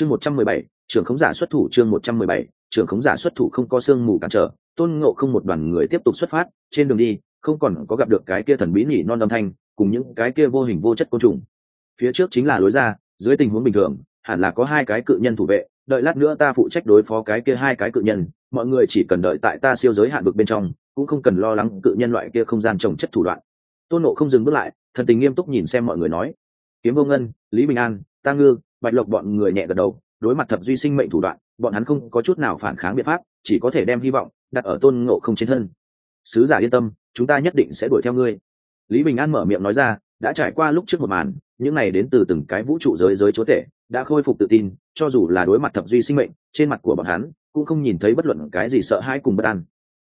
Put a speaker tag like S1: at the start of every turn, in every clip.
S1: chương một trăm mười bảy, trưởng khống giả xuất thủ chương một trăm mười bảy, trưởng khống giả xuất thủ không có sương mù cản trở, tôn ngộ không một đoàn người tiếp tục xuất phát, trên đường đi, không còn có gặp được cái kia thần bí nhỉ non âm thanh, cùng những cái kia vô hình vô chất côn trùng. Phía trước chính là lối ra, dưới tình huống bình thường, hẳn là có hai cái cự nhân thủ vệ, đợi lát nữa ta phụ trách đối phó cái kia hai cái cự nhân, mọi người chỉ cần đợi tại ta siêu giới hạn vực bên trong, cũng không cần lo lắng cự nhân loại kia không gian trồng chất thủ đoạn. Tôn nộ không dừng bước lại, thần tình nghiêm túc nhìn xem mọi người nói, kiếm vô ngân, lý bình an, ta ngư bạch lộc bọn người nhẹ gật đầu, đối mặt thập duy sinh mệnh thủ đoạn, bọn hắn không có chút nào phản kháng biện pháp, chỉ có thể đem hy vọng đặt ở tôn ngộ không trên thân. Sứ giả yên tâm, chúng ta nhất định sẽ đuổi theo ngươi. Lý bình an mở miệng nói ra, đã trải qua lúc trước một màn, những này đến từ từng cái vũ trụ giới giới chúa tể, đã khôi phục tự tin, cho dù là đối mặt thập duy sinh mệnh, trên mặt của bọn hắn, cũng không nhìn thấy bất luận cái gì sợ hãi cùng bất an.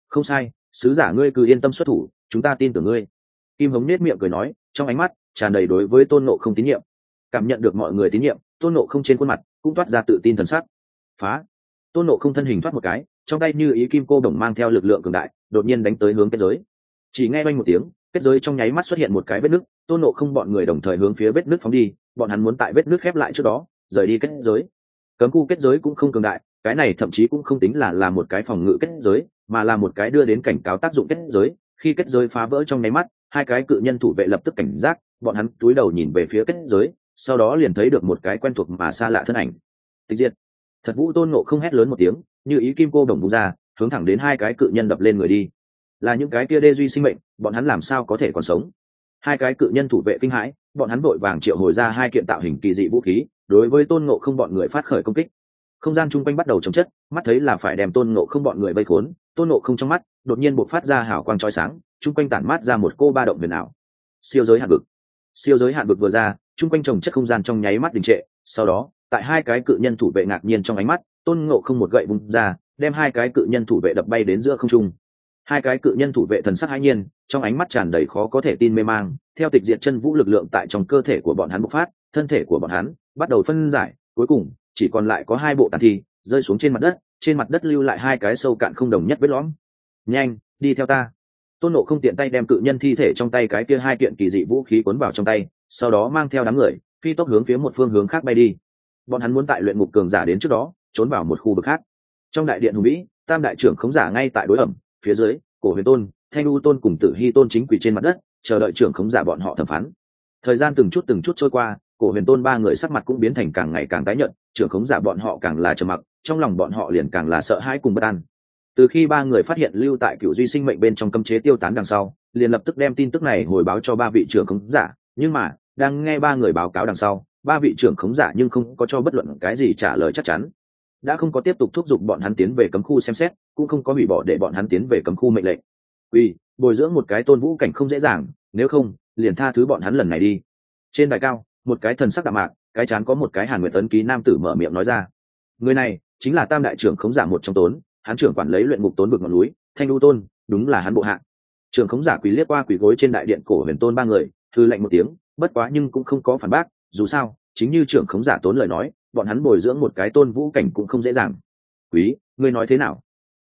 S1: Không sai, sứ giả ngươi cứ yên tâm xuất thủ, chúng ta tin tưởng ngươi. Kim hống nết miệng cười nói, trong ánh mắt tràn đầy đối với tôn nộ không tín nhiệm. Cảm nhận được mọi người tín nhiệm tôn nộ không trên khuôn mặt cũng toát ra tự tin thần sắc. Phá! Tôn nộ không thân hình thoát một cái, trong tay như ý kim cô đồng mang theo lực lượng cường đại, đột nhiên đánh tới hướng kết giới. Chỉ nghe quanh một tiếng, kết giới trong nháy mắt xuất hiện một cái vết nứt, tôn nộ không bọn người đồng thời hướng phía vết nứt phóng đi, bọn hắn muốn tại vết nứt khép lại trước đó, rời đi kết giới. Cấm khu kết giới cũng không cường đại, cái này thậm chí cũng không tính là là một cái phòng ngự kết giới, mà là một cái đưa đến cảnh cáo tác dụng kết giới. Khi kết giới phá vỡ trong nháy mắt, hai cái cự nhân thủ vệ lập tức cảnh giác, bọn hắn túi đầu nhìn về phía kết giới sau đó liền thấy được một cái quen thuộc mà xa lạ thân ảnh. Tịch diệt. Thật vũ tôn nộ không hét lớn một tiếng, như ý kim cô đồng bung ra, hướng thẳng đến hai cái cự nhân đập lên người đi. Là những cái kia đê duy sinh mệnh, bọn hắn làm sao có thể còn sống? Hai cái cự nhân thủ vệ kinh hãi, bọn hắn vội vàng triệu hồi ra hai kiện tạo hình kỳ dị vũ khí, đối với tôn ngộ không bọn người phát khởi công kích. Không gian chung quanh bắt đầu chống chất, mắt thấy là phải đem tôn ngộ không bọn người vây khốn, tôn ngộ không trong mắt đột nhiên buộc phát ra hào quang trói sáng, chung quanh tản mát ra một cô ba động huyền ảo. Siêu giới hạn vực. Siêu giới hạn vực vừa ra chung quanh trồng chất không gian trong nháy mắt đình trệ, sau đó, tại hai cái cự nhân thủ vệ ngạc nhiên trong ánh mắt, tôn ngộ không một gậy bung ra, đem hai cái cự nhân thủ vệ đập bay đến giữa không trung. Hai cái cự nhân thủ vệ thần sắc hãi nhiên, trong ánh mắt tràn đầy khó có thể tin mê mang, theo tịch diệt chân vũ lực lượng tại trong cơ thể của bọn hắn bộc phát, thân thể của bọn hắn bắt đầu phân giải, cuối cùng, chỉ còn lại có hai bộ tàn thi, rơi xuống trên mặt đất, trên mặt đất lưu lại hai cái sâu cạn không đồng nhất vết lõm. Nhanh, đi theo ta tôn nộ không tiện tay đem cự nhân thi thể trong tay cái kia hai kiện kỳ dị vũ khí cuốn vào trong tay, sau đó mang theo đám người, phi tốc hướng phía một phương hướng khác bay đi. Bọn hắn muốn tại luyện ngục cường giả đến trước đó, trốn vào một khu vực khác. Trong đại điện hùng vĩ, tam đại trưởng khống giả ngay tại đối ẩm, phía dưới, cổ huyền tôn, thanh u tôn cùng tử hy tôn chính quỷ trên mặt đất, chờ đợi trưởng khống giả bọn họ thẩm phán. Thời gian từng chút từng chút trôi qua, cổ huyền tôn ba người sắc mặt cũng biến thành càng ngày càng tái nhợt, trưởng khống giả bọn họ càng là trầm mặc, trong lòng bọn họ liền càng là sợ hãi cùng bất an từ khi ba người phát hiện lưu tại cựu duy sinh mệnh bên trong cấm chế tiêu tán đằng sau, liền lập tức đem tin tức này hồi báo cho ba vị trưởng khống giả. Nhưng mà, đang nghe ba người báo cáo đằng sau, ba vị trưởng khống giả nhưng không có cho bất luận cái gì trả lời chắc chắn. Đã không có tiếp tục thúc giục bọn hắn tiến về cấm khu xem xét, cũng không có hủy bỏ để bọn hắn tiến về cấm khu mệnh lệnh. Uy, bồi dưỡng một cái tôn vũ cảnh không dễ dàng, nếu không, liền tha thứ bọn hắn lần này đi. Trên đài cao, một cái thần sắc đạm mạc, cái chán có một cái hàn nguyệt tấn ký nam tử mở miệng nói ra. Người này, chính là tam đại trưởng khống giả một trong tốn hắn trưởng quản lấy luyện ngục tốn vực ngọn núi, thanh lưu tôn, đúng là hắn bộ hạ. Trưởng khống giả quỳ liếc qua quỳ gối trên đại điện cổ huyền tôn ba người thư lệnh một tiếng, bất quá nhưng cũng không có phản bác, dù sao, chính như trưởng khống giả tốn lời nói, bọn hắn bồi dưỡng một cái tôn vũ cảnh cũng không dễ dàng. Quý, ngươi nói thế nào?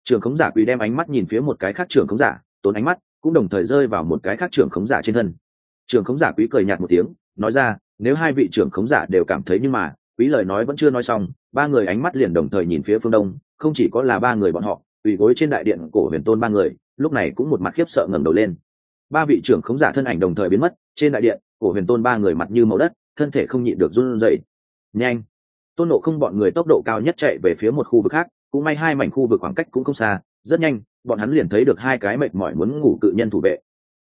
S1: Trưởng khống giả quý đem ánh mắt nhìn phía một cái khác trưởng khống giả, tốn ánh mắt cũng đồng thời rơi vào một cái khác trưởng khống giả trên thân. Trưởng khống giả quý cười nhạt một tiếng, nói ra, nếu hai vị trưởng khống giả đều cảm thấy nhưng mà, quý lời nói vẫn chưa nói xong, ba người ánh mắt liền đồng thời nhìn phía phương đông không chỉ có là ba người bọn họ, ủy gối trên đại điện cổ huyền tôn ba người, lúc này cũng một mặt khiếp sợ ngẩng đầu lên. Ba vị trưởng khống giả thân ảnh đồng thời biến mất, trên đại điện, cổ huyền tôn ba người mặt như màu đất, thân thể không nhịn được run rẩy. Nhanh! Tôn nộ không bọn người tốc độ cao nhất chạy về phía một khu vực khác, cũng may hai mảnh khu vực khoảng cách cũng không xa, rất nhanh, bọn hắn liền thấy được hai cái mệt mỏi muốn ngủ cự nhân thủ vệ.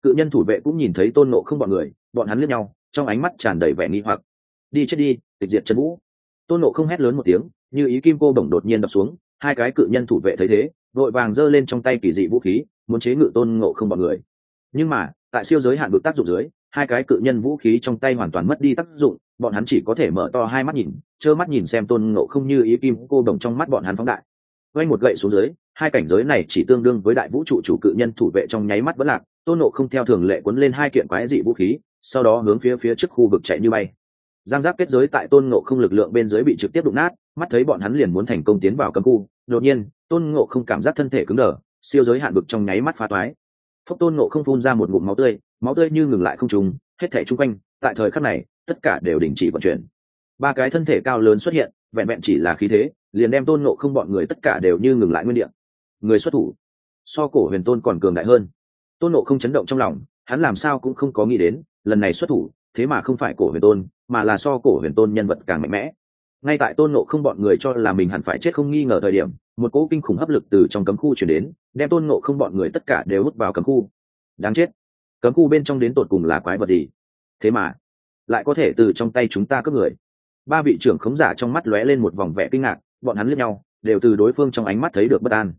S1: Cự nhân thủ vệ cũng nhìn thấy tôn nộ không bọn người, bọn hắn liếc nhau, trong ánh mắt tràn đầy vẻ nghi hoặc. Đi chết đi, tịch diệt chân vũ. Tôn nộ không hét lớn một tiếng, như ý kim cô bổng đột nhiên đập xuống hai cái cự nhân thủ vệ thấy thế, vội vàng giơ lên trong tay kỳ dị vũ khí, muốn chế ngự tôn ngộ không bọn người. Nhưng mà, tại siêu giới hạn vực tác dụng dưới, hai cái cự nhân vũ khí trong tay hoàn toàn mất đi tác dụng, bọn hắn chỉ có thể mở to hai mắt nhìn, trơ mắt nhìn xem tôn ngộ không như ý kim cô đồng trong mắt bọn hắn phóng đại. Quanh một gậy xuống dưới, hai cảnh giới này chỉ tương đương với đại vũ trụ chủ cự nhân thủ vệ trong nháy mắt vẫn lạc, tôn nộ không theo thường lệ quấn lên hai kiện quái dị vũ khí, sau đó hướng phía phía trước khu vực chạy như bay giang giáp kết giới tại tôn ngộ không lực lượng bên dưới bị trực tiếp đụng nát, mắt thấy bọn hắn liền muốn thành công tiến vào cấm khu. Đột nhiên, tôn ngộ không cảm giác thân thể cứng đờ, siêu giới hạn vực trong nháy mắt phá toái. Phốc tôn ngộ không phun ra một ngụm máu tươi máu tươi như ngừng lại không trùng, hết thể chung quanh, tại thời khắc này, tất cả đều đình chỉ vận chuyển. Ba cái thân thể cao lớn xuất hiện, vẹn vẹn chỉ là khí thế, liền đem tôn ngộ không bọn người tất cả đều như ngừng lại nguyên đ ị a người xuất thủ, so cổ huyền tôn còn cường đại hơn. Tôn ngộ không chấn động trong lòng, hắn làm sao cũng không có nghĩ đến, lần này xuất thủ, thế mà không phải cổ huyền tôn mà là so cổ huyền tôn nhân vật càng mạnh mẽ. Ngay tại tôn nộ không bọn người cho là mình hẳn phải chết không nghi ngờ thời điểm, một cỗ kinh khủng hấp lực từ trong cấm khu chuyển đến, đem tôn nộ không bọn người tất cả đều hút vào cấm khu. Đáng chết. Cấm khu bên trong đến tột cùng là quái vật gì? Thế mà, lại có thể từ trong tay chúng ta cướp người. Ba vị trưởng khống giả trong mắt lóe lên một vòng vẻ kinh ngạc, bọn hắn lướt nhau, đều từ đối phương trong ánh mắt thấy được bất an.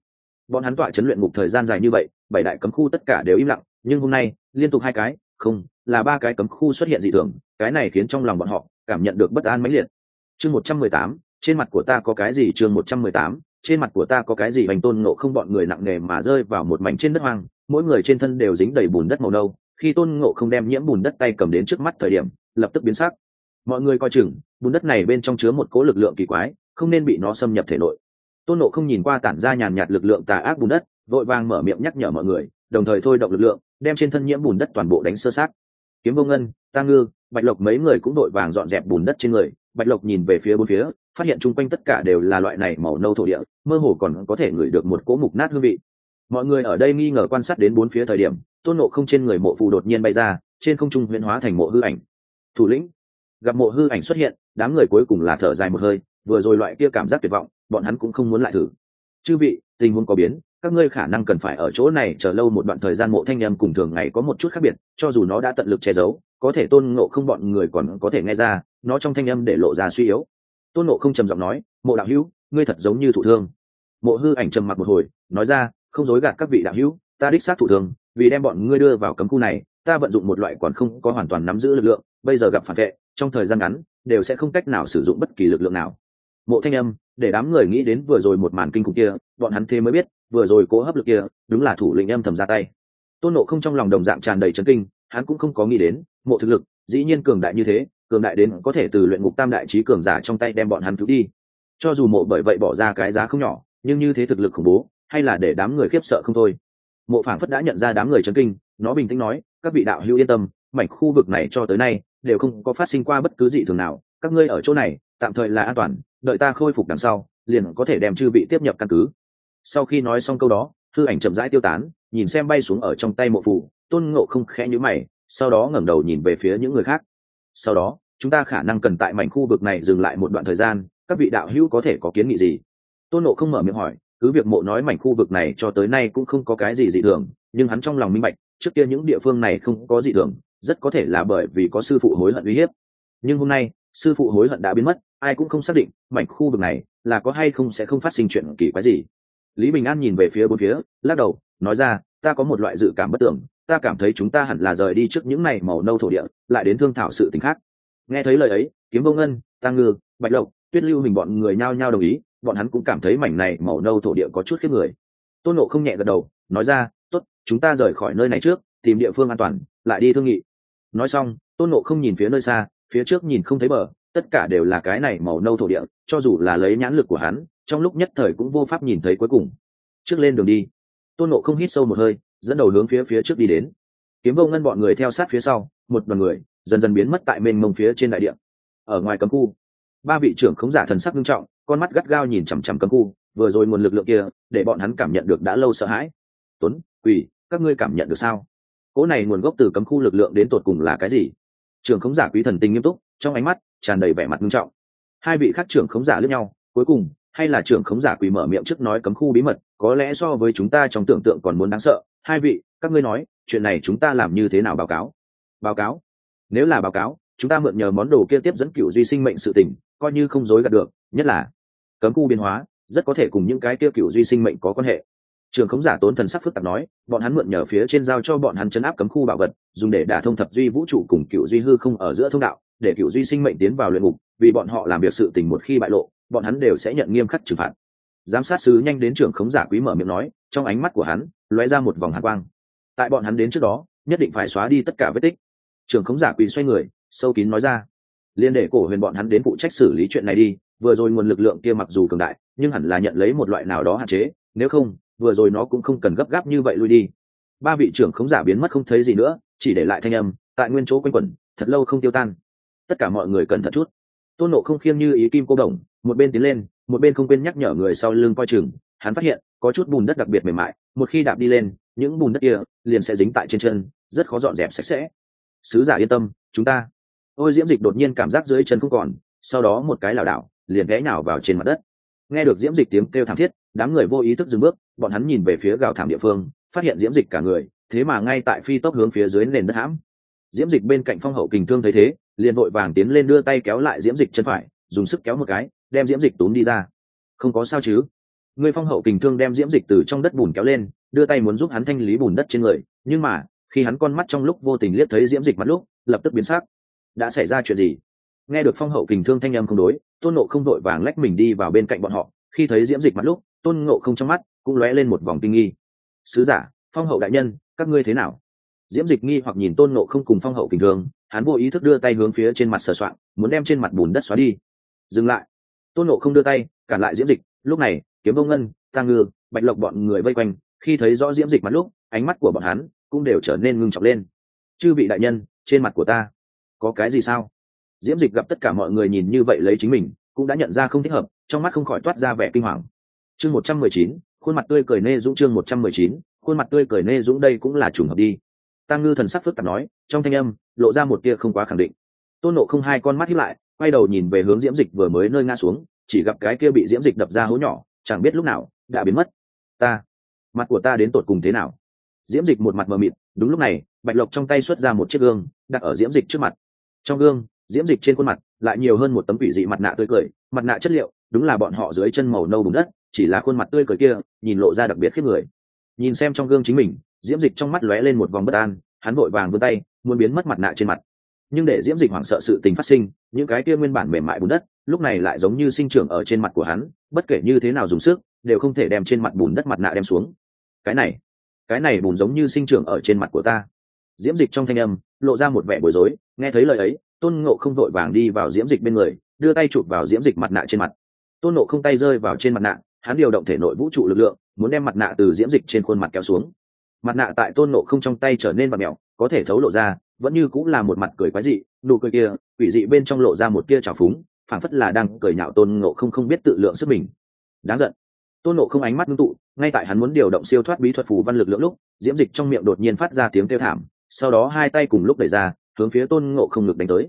S1: Bọn hắn tọa chấn luyện ngục thời gian dài như vậy, bảy đại cấm khu tất cả đều im lặng, nhưng hôm nay, liên tục hai cái, không là ba cái cấm khu xuất hiện dị thường, cái này khiến trong lòng bọn họ cảm nhận được bất an mãnh liệt. Chương một trăm mười tám, trên mặt của ta có cái gì? Chương một trăm mười tám, trên mặt của ta có cái gì? Bành tôn ngộ không bọn người nặng nề mà rơi vào một mảnh trên đất hoang, mỗi người trên thân đều dính đầy bùn đất màu nâu. Khi tôn ngộ không đem nhiễm bùn đất tay cầm đến trước mắt thời điểm, lập tức biến sắc. Mọi người coi chừng, bùn đất này bên trong chứa một cố lực lượng kỳ quái, không nên bị nó xâm nhập thể nội. Tôn nộ không nhìn qua tản ra nhàn nhạt lực lượng tà ác bùn đất, vội vàng mở miệng nhắc nhở mọi người, đồng thời thôi động lực lượng, đem trên thân nhiễm bùn đất toàn bộ đánh sơ sát kiếm vô ngân, ta ngư, bạch lộc mấy người cũng đội vàng dọn dẹp bùn đất trên người, bạch lộc nhìn về phía bốn phía, phát hiện chung quanh tất cả đều là loại này màu nâu thổ địa, mơ hồ còn có thể ngửi được một cỗ mục nát hương vị. Mọi người ở đây nghi ngờ quan sát đến bốn phía thời điểm, tôn nộ không trên người mộ phù đột nhiên bay ra, trên không trung huyễn hóa thành mộ hư ảnh. Thủ lĩnh, gặp mộ hư ảnh xuất hiện, đám người cuối cùng là thở dài một hơi, vừa rồi loại kia cảm giác tuyệt vọng, bọn hắn cũng không muốn lại thử. Chư vị, tình huống có biến các ngươi khả năng cần phải ở chỗ này chờ lâu một đoạn thời gian mộ thanh em cùng thường ngày có một chút khác biệt, cho dù nó đã tận lực che giấu, có thể tôn ngộ không bọn người còn có thể nghe ra, nó trong thanh âm để lộ ra suy yếu. Tôn ngộ không trầm giọng nói, mộ đạo hữu, ngươi thật giống như thụ thương. Mộ hư ảnh trầm mặc một hồi, nói ra, không dối gạt các vị đạo hữu, ta đích xác thụ thương, vì đem bọn ngươi đưa vào cấm khu này, ta vận dụng một loại còn không có hoàn toàn nắm giữ lực lượng, bây giờ gặp phản vệ, trong thời gian ngắn, đều sẽ không cách nào sử dụng bất kỳ lực lượng nào. Mộ thanh âm, để đám người nghĩ đến vừa rồi một màn kinh khủng kia, bọn hắn thế mới biết vừa rồi cố hấp lực kia, đúng là thủ lĩnh âm thầm ra tay. Tôn nộ không trong lòng đồng dạng tràn đầy chấn kinh, hắn cũng không có nghĩ đến, mộ thực lực, dĩ nhiên cường đại như thế, cường đại đến có thể từ luyện ngục tam đại trí cường giả trong tay đem bọn hắn cứu đi. Cho dù mộ bởi vậy bỏ ra cái giá không nhỏ, nhưng như thế thực lực khủng bố, hay là để đám người khiếp sợ không thôi. Mộ phảng phất đã nhận ra đám người chấn kinh, nó bình tĩnh nói, các vị đạo hữu yên tâm, mảnh khu vực này cho tới nay đều không có phát sinh qua bất cứ gì thường nào, các ngươi ở chỗ này, tạm thời là an toàn, đợi ta khôi phục đằng sau, liền có thể đem chư vị tiếp nhập căn cứ sau khi nói xong câu đó thư ảnh chậm rãi tiêu tán, nhìn xem bay xuống ở trong tay mộ phù, tôn ngộ không khẽ nhữ mày, sau đó ngẩng đầu nhìn về phía những người khác. Sau đó, chúng ta khả năng cần tại mảnh khu vực này dừng lại một đoạn thời gian, các vị đạo hữu có thể có kiến nghị gì? Tôn nộ không mở miệng hỏi, cứ việc mộ nói mảnh khu vực này cho tới nay cũng không có cái gì dị thường, nhưng hắn trong lòng minh bạch, trước kia những địa phương này không có dị thường, rất có thể là bởi vì có sư phụ hối hận uy hiếp. Nhưng hôm nay, sư phụ hối hận đã biến mất, ai cũng không xác định mảnh khu vực này là có hay không sẽ không phát sinh chuyện kỳ quái gì lý bình an nhìn về phía bốn phía, lắc đầu, nói ra, ta có một loại dự cảm bất tưởng, ta cảm thấy chúng ta hẳn là rời đi trước những này màu nâu thổ địa, lại đến thương thảo sự t khác. Nghe thấy lời ấy, kiếm vô ngân tăng ngư, bạch lộc, tuyết lưu mình bọn người nhao nhao đồng ý, bọn hắn cũng cảm thấy mảnh này màu nâu thổ địa có chút khiếp người. Tôn nộ không nhẹ gật đầu, nói ra, tốt, chúng ta rời khỏi nơi này trước, tìm địa phương an toàn, lại đi thương nghị. Nói xong, tôn nộ không nhìn phía nơi xa, phía trước nhìn không thấy bờ, tất cả đều là cái này màu nâu thổ địa, cho dù là lấy nhãn lực của hắn trong lúc nhất thời cũng vô pháp nhìn thấy cuối cùng. Trước lên đường đi, tôn nộ không hít sâu một hơi, dẫn đầu hướng phía phía trước đi đến. Kiếm vô ngân bọn người theo sát phía sau, một đoàn người dần dần biến mất tại mênh mông phía trên đại địa. Ở ngoài cấm khu, ba vị trưởng khống giả thần sắc nghiêm trọng, con mắt gắt gao nhìn chằm chằm cấm khu, vừa rồi nguồn lực lượng kia, để bọn hắn cảm nhận được đã lâu sợ hãi. Tuấn quỷ các ngươi cảm nhận được sao? Cỗ này nguồn gốc từ cấm khu lực lượng đến tột cùng là cái gì? Trưởng khống giả quý thần tình nghiêm túc, trong ánh mắt tràn đầy vẻ mặt nghiêm trọng. Hai vị khác trưởng khống giả lẫn nhau, cuối cùng hay là trưởng khống giả quỷ mở miệng trước nói cấm khu bí mật, có lẽ so với chúng ta trong tưởng tượng còn muốn đáng sợ. Hai vị, các ngươi nói, chuyện này chúng ta làm như thế nào báo cáo? Báo cáo? Nếu là báo cáo, chúng ta mượn nhờ món đồ kia tiếp dẫn cựu duy sinh mệnh sự tình, coi như không dối gạt được. Nhất là, cấm khu biến hóa, rất có thể cùng những cái kia cựu duy sinh mệnh có quan hệ. Trường khống giả tốn thần sắc phức tạp nói, bọn hắn mượn nhờ phía trên giao cho bọn hắn chấn áp cấm khu bảo vật, dùng để đả thông thập duy vũ trụ cùng cựu duy hư không ở giữa thông đạo, để cựu duy sinh mệnh tiến vào luyện ngục, vì bọn họ làm việc sự tình một khi bại lộ bọn hắn đều sẽ nhận nghiêm khắc trừng phạt. Giám sát sứ nhanh đến trường khống giả quý mở miệng nói, trong ánh mắt của hắn, lóe ra một vòng hạ quang. Tại bọn hắn đến trước đó, nhất định phải xóa đi tất cả vết tích. Trường khống giả quý xoay người, sâu kín nói ra. Liên để cổ huyền bọn hắn đến phụ trách xử lý chuyện này đi, vừa rồi nguồn lực lượng kia mặc dù cường đại, nhưng hẳn là nhận lấy một loại nào đó hạn chế, nếu không, vừa rồi nó cũng không cần gấp gáp như vậy lui đi. Ba vị trưởng khống giả biến mất không thấy gì nữa, chỉ để lại thanh âm, tại nguyên chỗ quanh quẩn, thật lâu không tiêu tan. Tất cả mọi người cần thật chút tôn nộ không khiêng như ý kim cô đồng, một bên tiến lên, một bên không quên nhắc nhở người sau lưng coi chừng. Hắn phát hiện, có chút bùn đất đặc biệt mềm mại, một khi đạp đi lên, những bùn đất kia liền sẽ dính tại trên chân, rất khó dọn dẹp sạch sẽ. Sứ giả yên tâm, chúng ta. Ôi diễm dịch đột nhiên cảm giác dưới chân không còn, sau đó một cái lảo đảo, liền ghé nhào vào trên mặt đất. Nghe được diễm dịch tiếng kêu thảm thiết, đám người vô ý thức dừng bước, bọn hắn nhìn về phía gào thảm địa phương, phát hiện diễm dịch cả người, thế mà ngay tại phi tốc hướng phía dưới nền đất hãm diễm dịch bên cạnh phong hậu kình thương thấy thế, liền vội vàng tiến lên đưa tay kéo lại diễm dịch chân phải, dùng sức kéo một cái, đem diễm dịch túm đi ra. Không có sao chứ? Người phong hậu kình thương đem diễm dịch từ trong đất bùn kéo lên, đưa tay muốn giúp hắn thanh lý bùn đất trên người, nhưng mà, khi hắn con mắt trong lúc vô tình liếc thấy diễm dịch mặt lúc, lập tức biến sắc. Đã xảy ra chuyện gì? Nghe được phong hậu kình thương thanh âm không đối, tôn nộ không đội vàng lách mình đi vào bên cạnh bọn họ, khi thấy diễm dịch mặt lúc, tôn ngộ không trong mắt cũng lóe lên một vòng kinh nghi. Sứ giả, phong hậu đại nhân, các ngươi thế nào? Diễm dịch nghi hoặc nhìn tôn nộ không cùng phong hậu kình thường, hắn vô ý thức đưa tay hướng phía trên mặt sờ soạn muốn đem trên mặt bùn đất xóa đi. Dừng lại. Tôn nộ không đưa tay, cản lại diễm dịch, lúc này, kiếm bông ngân tăng ngư, bạch lộc bọn người vây quanh, khi thấy rõ diễm dịch mặt lúc, ánh mắt của bọn hắn cũng đều trở nên ngưng trọng lên. Chư vị đại nhân, trên mặt của ta có cái gì sao? Diễm dịch gặp tất cả mọi người nhìn như vậy lấy chính mình, cũng đã nhận ra không thích hợp, trong mắt không khỏi toát ra vẻ kinh hoàng. Chương một trăm mười chín, khuôn mặt tươi cười nê dũng, chương một trăm mười chín, khuôn mặt tươi cười nê dũng đây cũng là trùng hợp đi tăng ngư thần sắc phức tạp nói, trong thanh âm, lộ ra một tia không quá khẳng định. Tôn nộ không hai con mắt hiếp lại, quay đầu nhìn về hướng diễm dịch vừa mới nơi ngã xuống, chỉ gặp cái kia bị diễm dịch đập ra hố nhỏ, chẳng biết lúc nào, đã biến mất. Ta, mặt của ta đến tột cùng thế nào? Diễm dịch một mặt mờ mịt, đúng lúc này, bạch lộc trong tay xuất ra một chiếc gương, đặt ở diễm dịch trước mặt. Trong gương, diễm dịch trên khuôn mặt lại nhiều hơn một tấm quỷ dị mặt nạ tươi cười, mặt nạ chất liệu, đúng là bọn họ dưới chân màu nâu bùn đất, chỉ là khuôn mặt tươi cười kia, nhìn lộ ra đặc biệt khiếp người. Nhìn xem trong gương chính mình diễm dịch trong mắt lóe lên một vòng bất an, hắn vội vàng vươn tay, muốn biến mất mặt nạ trên mặt. Nhưng để diễm dịch hoảng sợ sự tình phát sinh, những cái kia nguyên bản mềm mại bùn đất, lúc này lại giống như sinh trưởng ở trên mặt của hắn, bất kể như thế nào dùng sức, đều không thể đem trên mặt bùn đất mặt nạ đem xuống. Cái này cái này bùn giống như sinh trưởng ở trên mặt của ta. Diễm dịch trong thanh âm, lộ ra một vẻ bối rối, nghe thấy lời ấy, tôn ngộ không vội vàng đi vào diễm dịch bên người, đưa tay chụp vào diễm dịch mặt nạ trên mặt. Tôn ngộ không tay rơi vào trên mặt nạ, hắn điều động thể nội vũ trụ lực lượng, muốn đem mặt nạ từ diễm dịch trên khuôn mặt kéo xuống mặt nạ tại tôn ngộ không trong tay trở nên và mẹo có thể thấu lộ ra, vẫn như cũng là một mặt cười quái dị, nụ cười kia, quỷ dị bên trong lộ ra một tia trào phúng, phảng phất là đang cười nhạo tôn ngộ không không biết tự lượng sức mình. Đáng giận. Tôn ngộ không ánh mắt ngưng tụ, ngay tại hắn muốn điều động siêu thoát bí thuật phù văn lực lượng lúc, diễm dịch trong miệng đột nhiên phát ra tiếng kêu thảm, sau đó hai tay cùng lúc đẩy ra, hướng phía tôn ngộ không ngực đánh tới.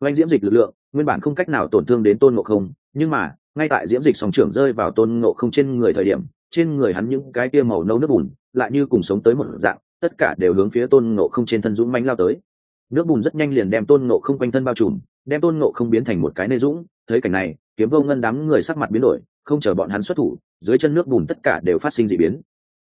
S1: Oanh diễm dịch lực lượng, nguyên bản không cách nào tổn thương đến tôn ngộ không, nhưng mà, ngay tại diễm dịch sòng trưởng rơi vào tôn ngộ không trên người thời điểm trên người hắn những cái kia màu nâu nước bùn, lại như cùng sống tới một dạng, tất cả đều hướng phía tôn ngộ không trên thân dũng mánh lao tới. Nước bùn rất nhanh liền đem tôn ngộ không quanh thân bao trùm, đem tôn ngộ không biến thành một cái nê dũng. Thấy cảnh này, kiếm vô ngân đám người sắc mặt biến đổi, không chờ bọn hắn xuất thủ, dưới chân nước bùn tất cả đều phát sinh d ị biến.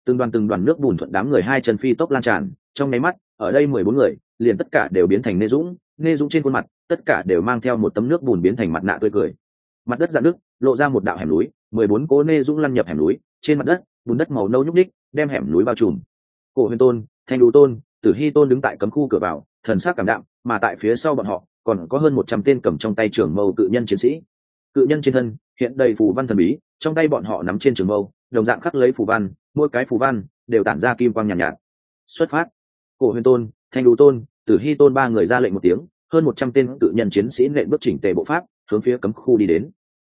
S1: Từng đoàn từng đoàn nước bùn thuận đám người hai chân phi tốc lan tràn, trong nháy mắt, ở đây mười bốn người, liền tất cả đều biến thành nê dũng. Nê dũng trên khuôn mặt, tất cả đều mang theo một tấm nước bùn biến thành mặt nạ tươi cười. Mặt đất dạn nước lộ ra một đạo hẻm núi, mười bốn cố nê dũng lăn nhập hẻm núi trên mặt đất bùn đất màu nâu nhúc ních đem hẻm núi bao trùm. Cổ huyền tôn thanh đủ tôn tử hy tôn đứng tại cấm khu cửa vào thần sắc cảm đạm mà tại phía sau bọn họ còn có hơn một trăm tên cầm trong tay trường mâu cự nhân chiến sĩ. Cự nhân trên thân hiện đầy phù văn thần bí trong tay bọn họ nắm trên trường mâu đồng dạng khắc lấy phù văn mỗi cái phù văn đều tản ra kim quang nhàn nhạt, nhạt. Xuất phát. Cổ huyền tôn thanh đủ tôn tử hy tôn ba người ra lệnh một tiếng hơn một trăm tên cự nhân chiến sĩ lệnh bước chỉnh tề bộ pháp hướng phía cấm khu đi đến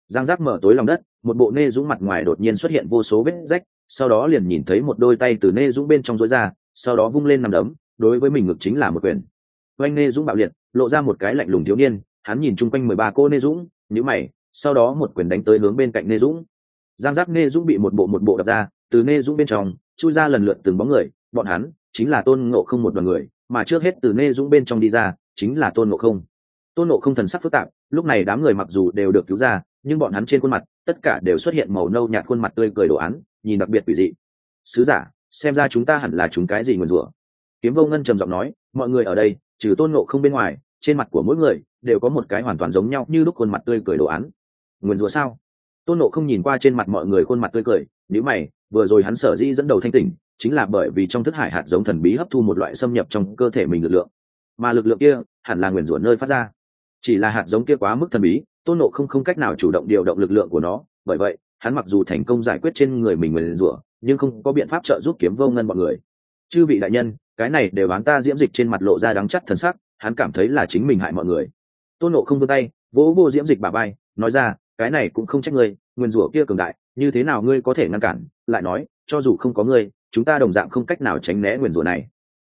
S1: giang giác mở tối lòng đất, một bộ nê dũng mặt ngoài đột nhiên xuất hiện vô số vết rách, sau đó liền nhìn thấy một đôi tay từ nê dũng bên trong rối ra, sau đó vung lên nằm đấm, đối với mình ngực chính là một quyền. Oanh nê dũng bạo liệt, lộ ra một cái lạnh lùng thiếu niên, hắn nhìn chung quanh mười ba cô nê dũng nhữ mày, sau đó một quyền đánh tới hướng bên cạnh nê dũng. Giang giác nê dũng bị một bộ một bộ đập ra, từ nê dũng bên trong, chui ra lần lượt từng bóng người, bọn hắn chính là tôn ngộ không một đoàn người, mà trước hết từ nê dũng bên trong đi ra, chính là tôn ngộ không. Tôn ngộ không thần sắc phức tạp, lúc này đám người mặc dù đều được cứu ra nhưng bọn hắn trên khuôn mặt, tất cả đều xuất hiện màu nâu nhạt khuôn mặt tươi cười đồ án, nhìn đặc biệt quỷ dị. Sứ giả, xem ra chúng ta hẳn là chúng cái gì nguyền rủa? Kiếm vô ngân trầm giọng nói, mọi người ở đây, trừ tôn ngộ không bên ngoài, trên mặt của mỗi người đều có một cái hoàn toàn giống nhau như lúc khuôn mặt tươi cười đồ án. Nguyền rủa sao? Tôn ngộ không nhìn qua trên mặt mọi người khuôn mặt tươi cười nếu mày, vừa rồi hắn sở di dẫn đầu thanh tỉnh, chính là bởi vì trong thức hải hạt giống thần bí hấp thu một loại xâm nhập trong cơ thể mình lực lượng. Mà lực lượng kia hẳn là nguyền rủa nơi phát ra. Chỉ là hạt giống kia quá mức thần bí tôn nộ không không cách nào chủ động điều động lực lượng của nó, bởi vậy, hắn mặc dù thành công giải quyết trên người mình nguyền rủa, nhưng không có biện pháp trợ giúp kiếm vô ngân mọi người. Chư vị đại nhân, cái này đều bán ta diễm dịch trên mặt lộ ra đắng chắc thần sắc, hắn cảm thấy là chính mình hại mọi người. Tôn nộ không vươn tay, vỗ vô diễm dịch bà bay nói ra, cái này cũng không trách ngươi, nguyên rủa kia cường đại, như thế nào ngươi có thể ngăn cản? Lại nói, cho dù không có ngươi, chúng ta đồng dạng không cách nào tránh né nguyên rủa này.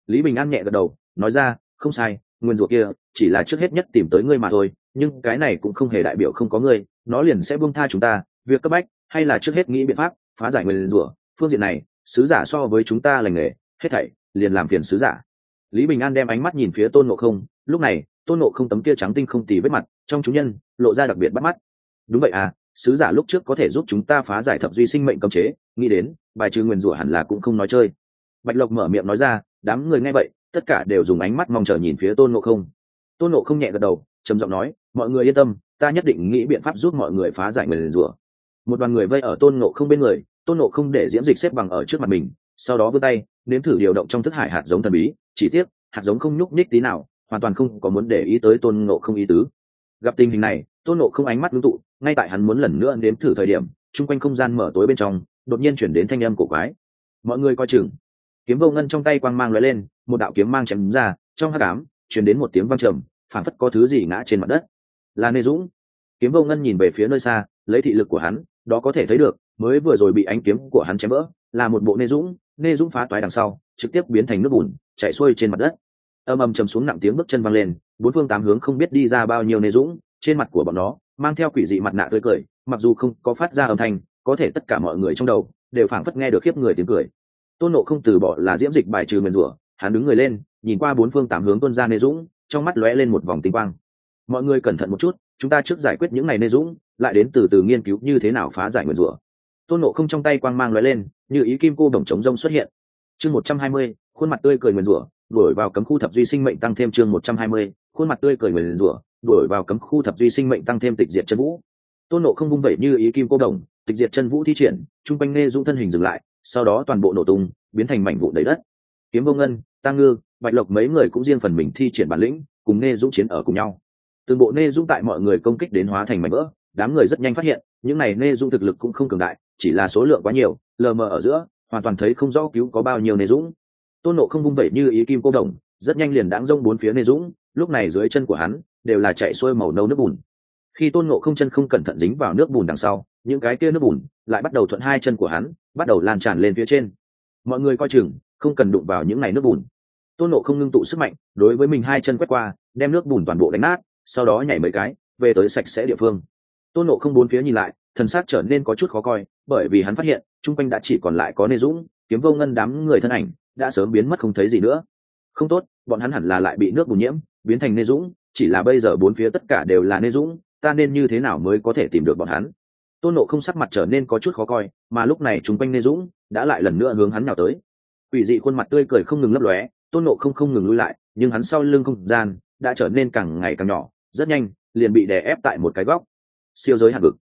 S1: Lý bình an nhẹ gật đầu, nói ra, không sai, nguyên rủa kia chỉ là trước hết nhất tìm tới ngươi mà thôi nhưng cái này cũng không hề đại biểu không có ngươi, nó liền sẽ buông tha chúng ta, việc cấp bách, hay là trước hết nghĩ biện pháp, phá giải nguyên rủa, phương diện này, sứ giả so với chúng ta lành nghề, hết thảy, liền làm phiền sứ giả. Lý bình an đem ánh mắt nhìn phía tôn nộ không, lúc này, tôn nộ không tấm kia trắng tinh không tì vết mặt, trong chúng nhân, lộ ra đặc biệt bắt mắt. Đúng vậy à sứ giả lúc trước có thể giúp chúng ta phá giải thập duy sinh mệnh cấm chế, nghĩ đến, bài trừ nguyền rủa hẳn là cũng không nói chơi. Bạch lộc mở miệng nói ra, đám người nghe vậy, tất cả đều dùng ánh mắt mong chờ nhìn phía tôn nộ không. Tôn nộ không nhẹ gật đầu, trầm giọng nói mọi người yên tâm, ta nhất định nghĩ biện pháp giúp mọi người phá giải nguyền rủa một đoàn người vây ở tôn nộ không bên người, tôn nộ không để diễm dịch xếp bằng ở trước mặt mình, sau đó vươn tay, nếm thử điều động trong thức hải hạt giống thần bí, chỉ tiếc, hạt giống không nhúc nhích tí nào, hoàn toàn không có muốn để ý tới tôn nộ không ý tứ. Gặp tình hình này, tôn nộ không ánh mắt ngưng tụ, ngay tại hắn muốn lần nữa nếm thử thời điểm, chung quanh không gian mở tối bên trong, đột nhiên chuyển đến thanh âm cổ quái. Mọi người coi chừng. Kiếm vô ngân trong tay quang mang lóe lên, một đạo kiếm mang chém ra, trong hát cám chuyển đến một tiếng văng trầm phản phất có thứ gì ngã trên mặt đất là nê dũng. Kiếm vô ngân nhìn về phía nơi xa, lấy thị lực của hắn, đó có thể thấy được, mới vừa rồi bị ánh kiếm của hắn chém vỡ, là một bộ nê dũng. Nê dũng phá toái đằng sau, trực tiếp biến thành nước bùn, chạy xuôi trên mặt đất. Âm âm chầm xuống nặng tiếng bước chân văng lên, bốn phương tám hướng không biết đi ra bao nhiêu nê dũng. Trên mặt của bọn nó, mang theo quỷ dị mặt nạ tươi cười, mặc dù không có phát ra âm thanh, có thể tất cả mọi người trong đầu đều phảng phất nghe được khiếp người tiếng cười. Tôn nộ không từ bỏ là diễm dịch bài trừ nguyền rủa hắn đứng người lên, nhìn qua bốn phương tám hướng tuân ra nê dũng, trong mắt lóe lên một vòng tinh quang mọi người cẩn thận một chút, chúng ta trước giải quyết những ngày nê dũng, lại đến từ từ nghiên cứu như thế nào phá giải nguyền rủa. Tôn nộ không trong tay quang mang loại lên, như ý kim cô đồng chống rông xuất hiện. Chương một trăm hai mươi, khuôn mặt tươi cười nguyền rủa, đuổi vào cấm khu thập duy sinh mệnh tăng thêm chương một trăm hai mươi, khuôn mặt tươi cười nguyền rủa, đuổi vào cấm khu thập duy sinh mệnh tăng thêm tịch diệt chân vũ. Tôn nộ không vung vẩy như ý kim cô đồng, tịch diệt chân vũ thi triển chung quanh Nê dũng thân hình dừng lại, sau đó toàn bộ nổ tung, biến thành mảnh vụ đầy đất. Kiếm vô ngân tăng ngư, bạch lộc mấy người cũng riêng phần mình thi triển bản lĩnh, cùng nghe dũng chiến ở cùng nhau từng bộ nê dung tại mọi người công kích đến hóa thành mảnh vỡ, đám người rất nhanh phát hiện, những này nê dung thực lực cũng không cường đại, chỉ là số lượng quá nhiều, lờ mờ ở giữa, hoàn toàn thấy không rõ cứu có bao nhiêu nê dũng. Tôn nộ không vung vẩy như ý kim cô đồng, rất nhanh liền đáng rông bốn phía nê dũng, lúc này dưới chân của hắn, đều là chạy xuôi màu nâu nước bùn. Khi tôn nộ không chân không cẩn thận dính vào nước bùn đằng sau, những cái kia nước bùn lại bắt đầu thuận hai chân của hắn, bắt đầu lan tràn lên phía trên. Mọi người coi chừng, không cần đụng vào những này nước bùn. Tôn nộ không ngưng tụ sức mạnh, đối với mình hai chân quét qua, đem nước bùn toàn bộ đánh nát sau đó nhảy mấy cái, về tới sạch sẽ địa phương. Tôn nộ không bốn phía nhìn lại, thần xác trở nên có chút khó coi, bởi vì hắn phát hiện, chung quanh đã chỉ còn lại có nê dũng, kiếm vô ngân đám người thân ảnh, đã sớm biến mất không thấy gì nữa. Không tốt, bọn hắn hẳn là lại bị nước bù nhiễm, biến thành nê dũng, chỉ là bây giờ bốn phía tất cả đều là nê dũng, ta nên như thế nào mới có thể tìm được bọn hắn? Tôn nộ không sắc mặt trở nên có chút khó coi, mà lúc này chung quanh nê dũng đã lại lần nữa hướng hắn nào tới. Ủy dị khuôn mặt tươi cười không ngừng lấp lóe, tôn nộ không không ngừng lui lại, nhưng hắn sau lưng không gian đã trở nên càng ngày càng nhỏ rất nhanh, liền bị đè ép tại một cái góc. Siêu giới hạn vực.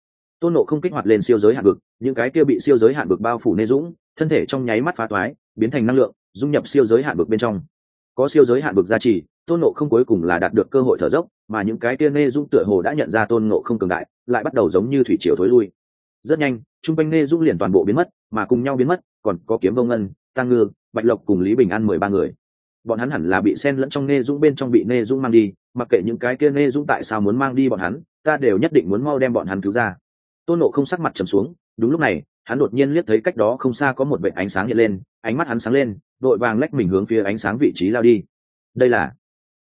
S1: Tôn nộ không kích hoạt lên siêu giới hạn vực, những cái kia bị siêu giới hạn vực bao phủ nê dũng, thân thể trong nháy mắt phá toái, biến thành năng lượng, dung nhập siêu giới hạn vực bên trong. Có siêu giới hạn vực gia trì, tôn nộ không cuối cùng là đạt được cơ hội thở dốc, mà những cái kia nê dũng tựa hồ đã nhận ra tôn nộ không cường đại, lại bắt đầu giống như thủy triều thối lui. Rất nhanh t r u n g quanh nê dũng liền toàn bộ biến mất, mà cùng nhau biến mất, còn có kiếm vông ngân, tăng ngư, bạch lộc cùng lý bình an mười ba người. Bọn hắn hẳn là bị sen lẫn trong nê dũng bên trong bị nê dũng mang đi mặc kệ những cái kia nê dũng tại sao muốn mang đi bọn hắn, ta đều nhất định muốn mau đem bọn hắn cứu ra. Tôn nộ không sắc mặt trầm xuống, đúng lúc này, hắn đột nhiên liếc thấy cách đó không xa có một vệ ánh sáng hiện lên, ánh mắt hắn sáng lên, đội vàng lách mình hướng phía ánh sáng vị trí lao đi. Đây là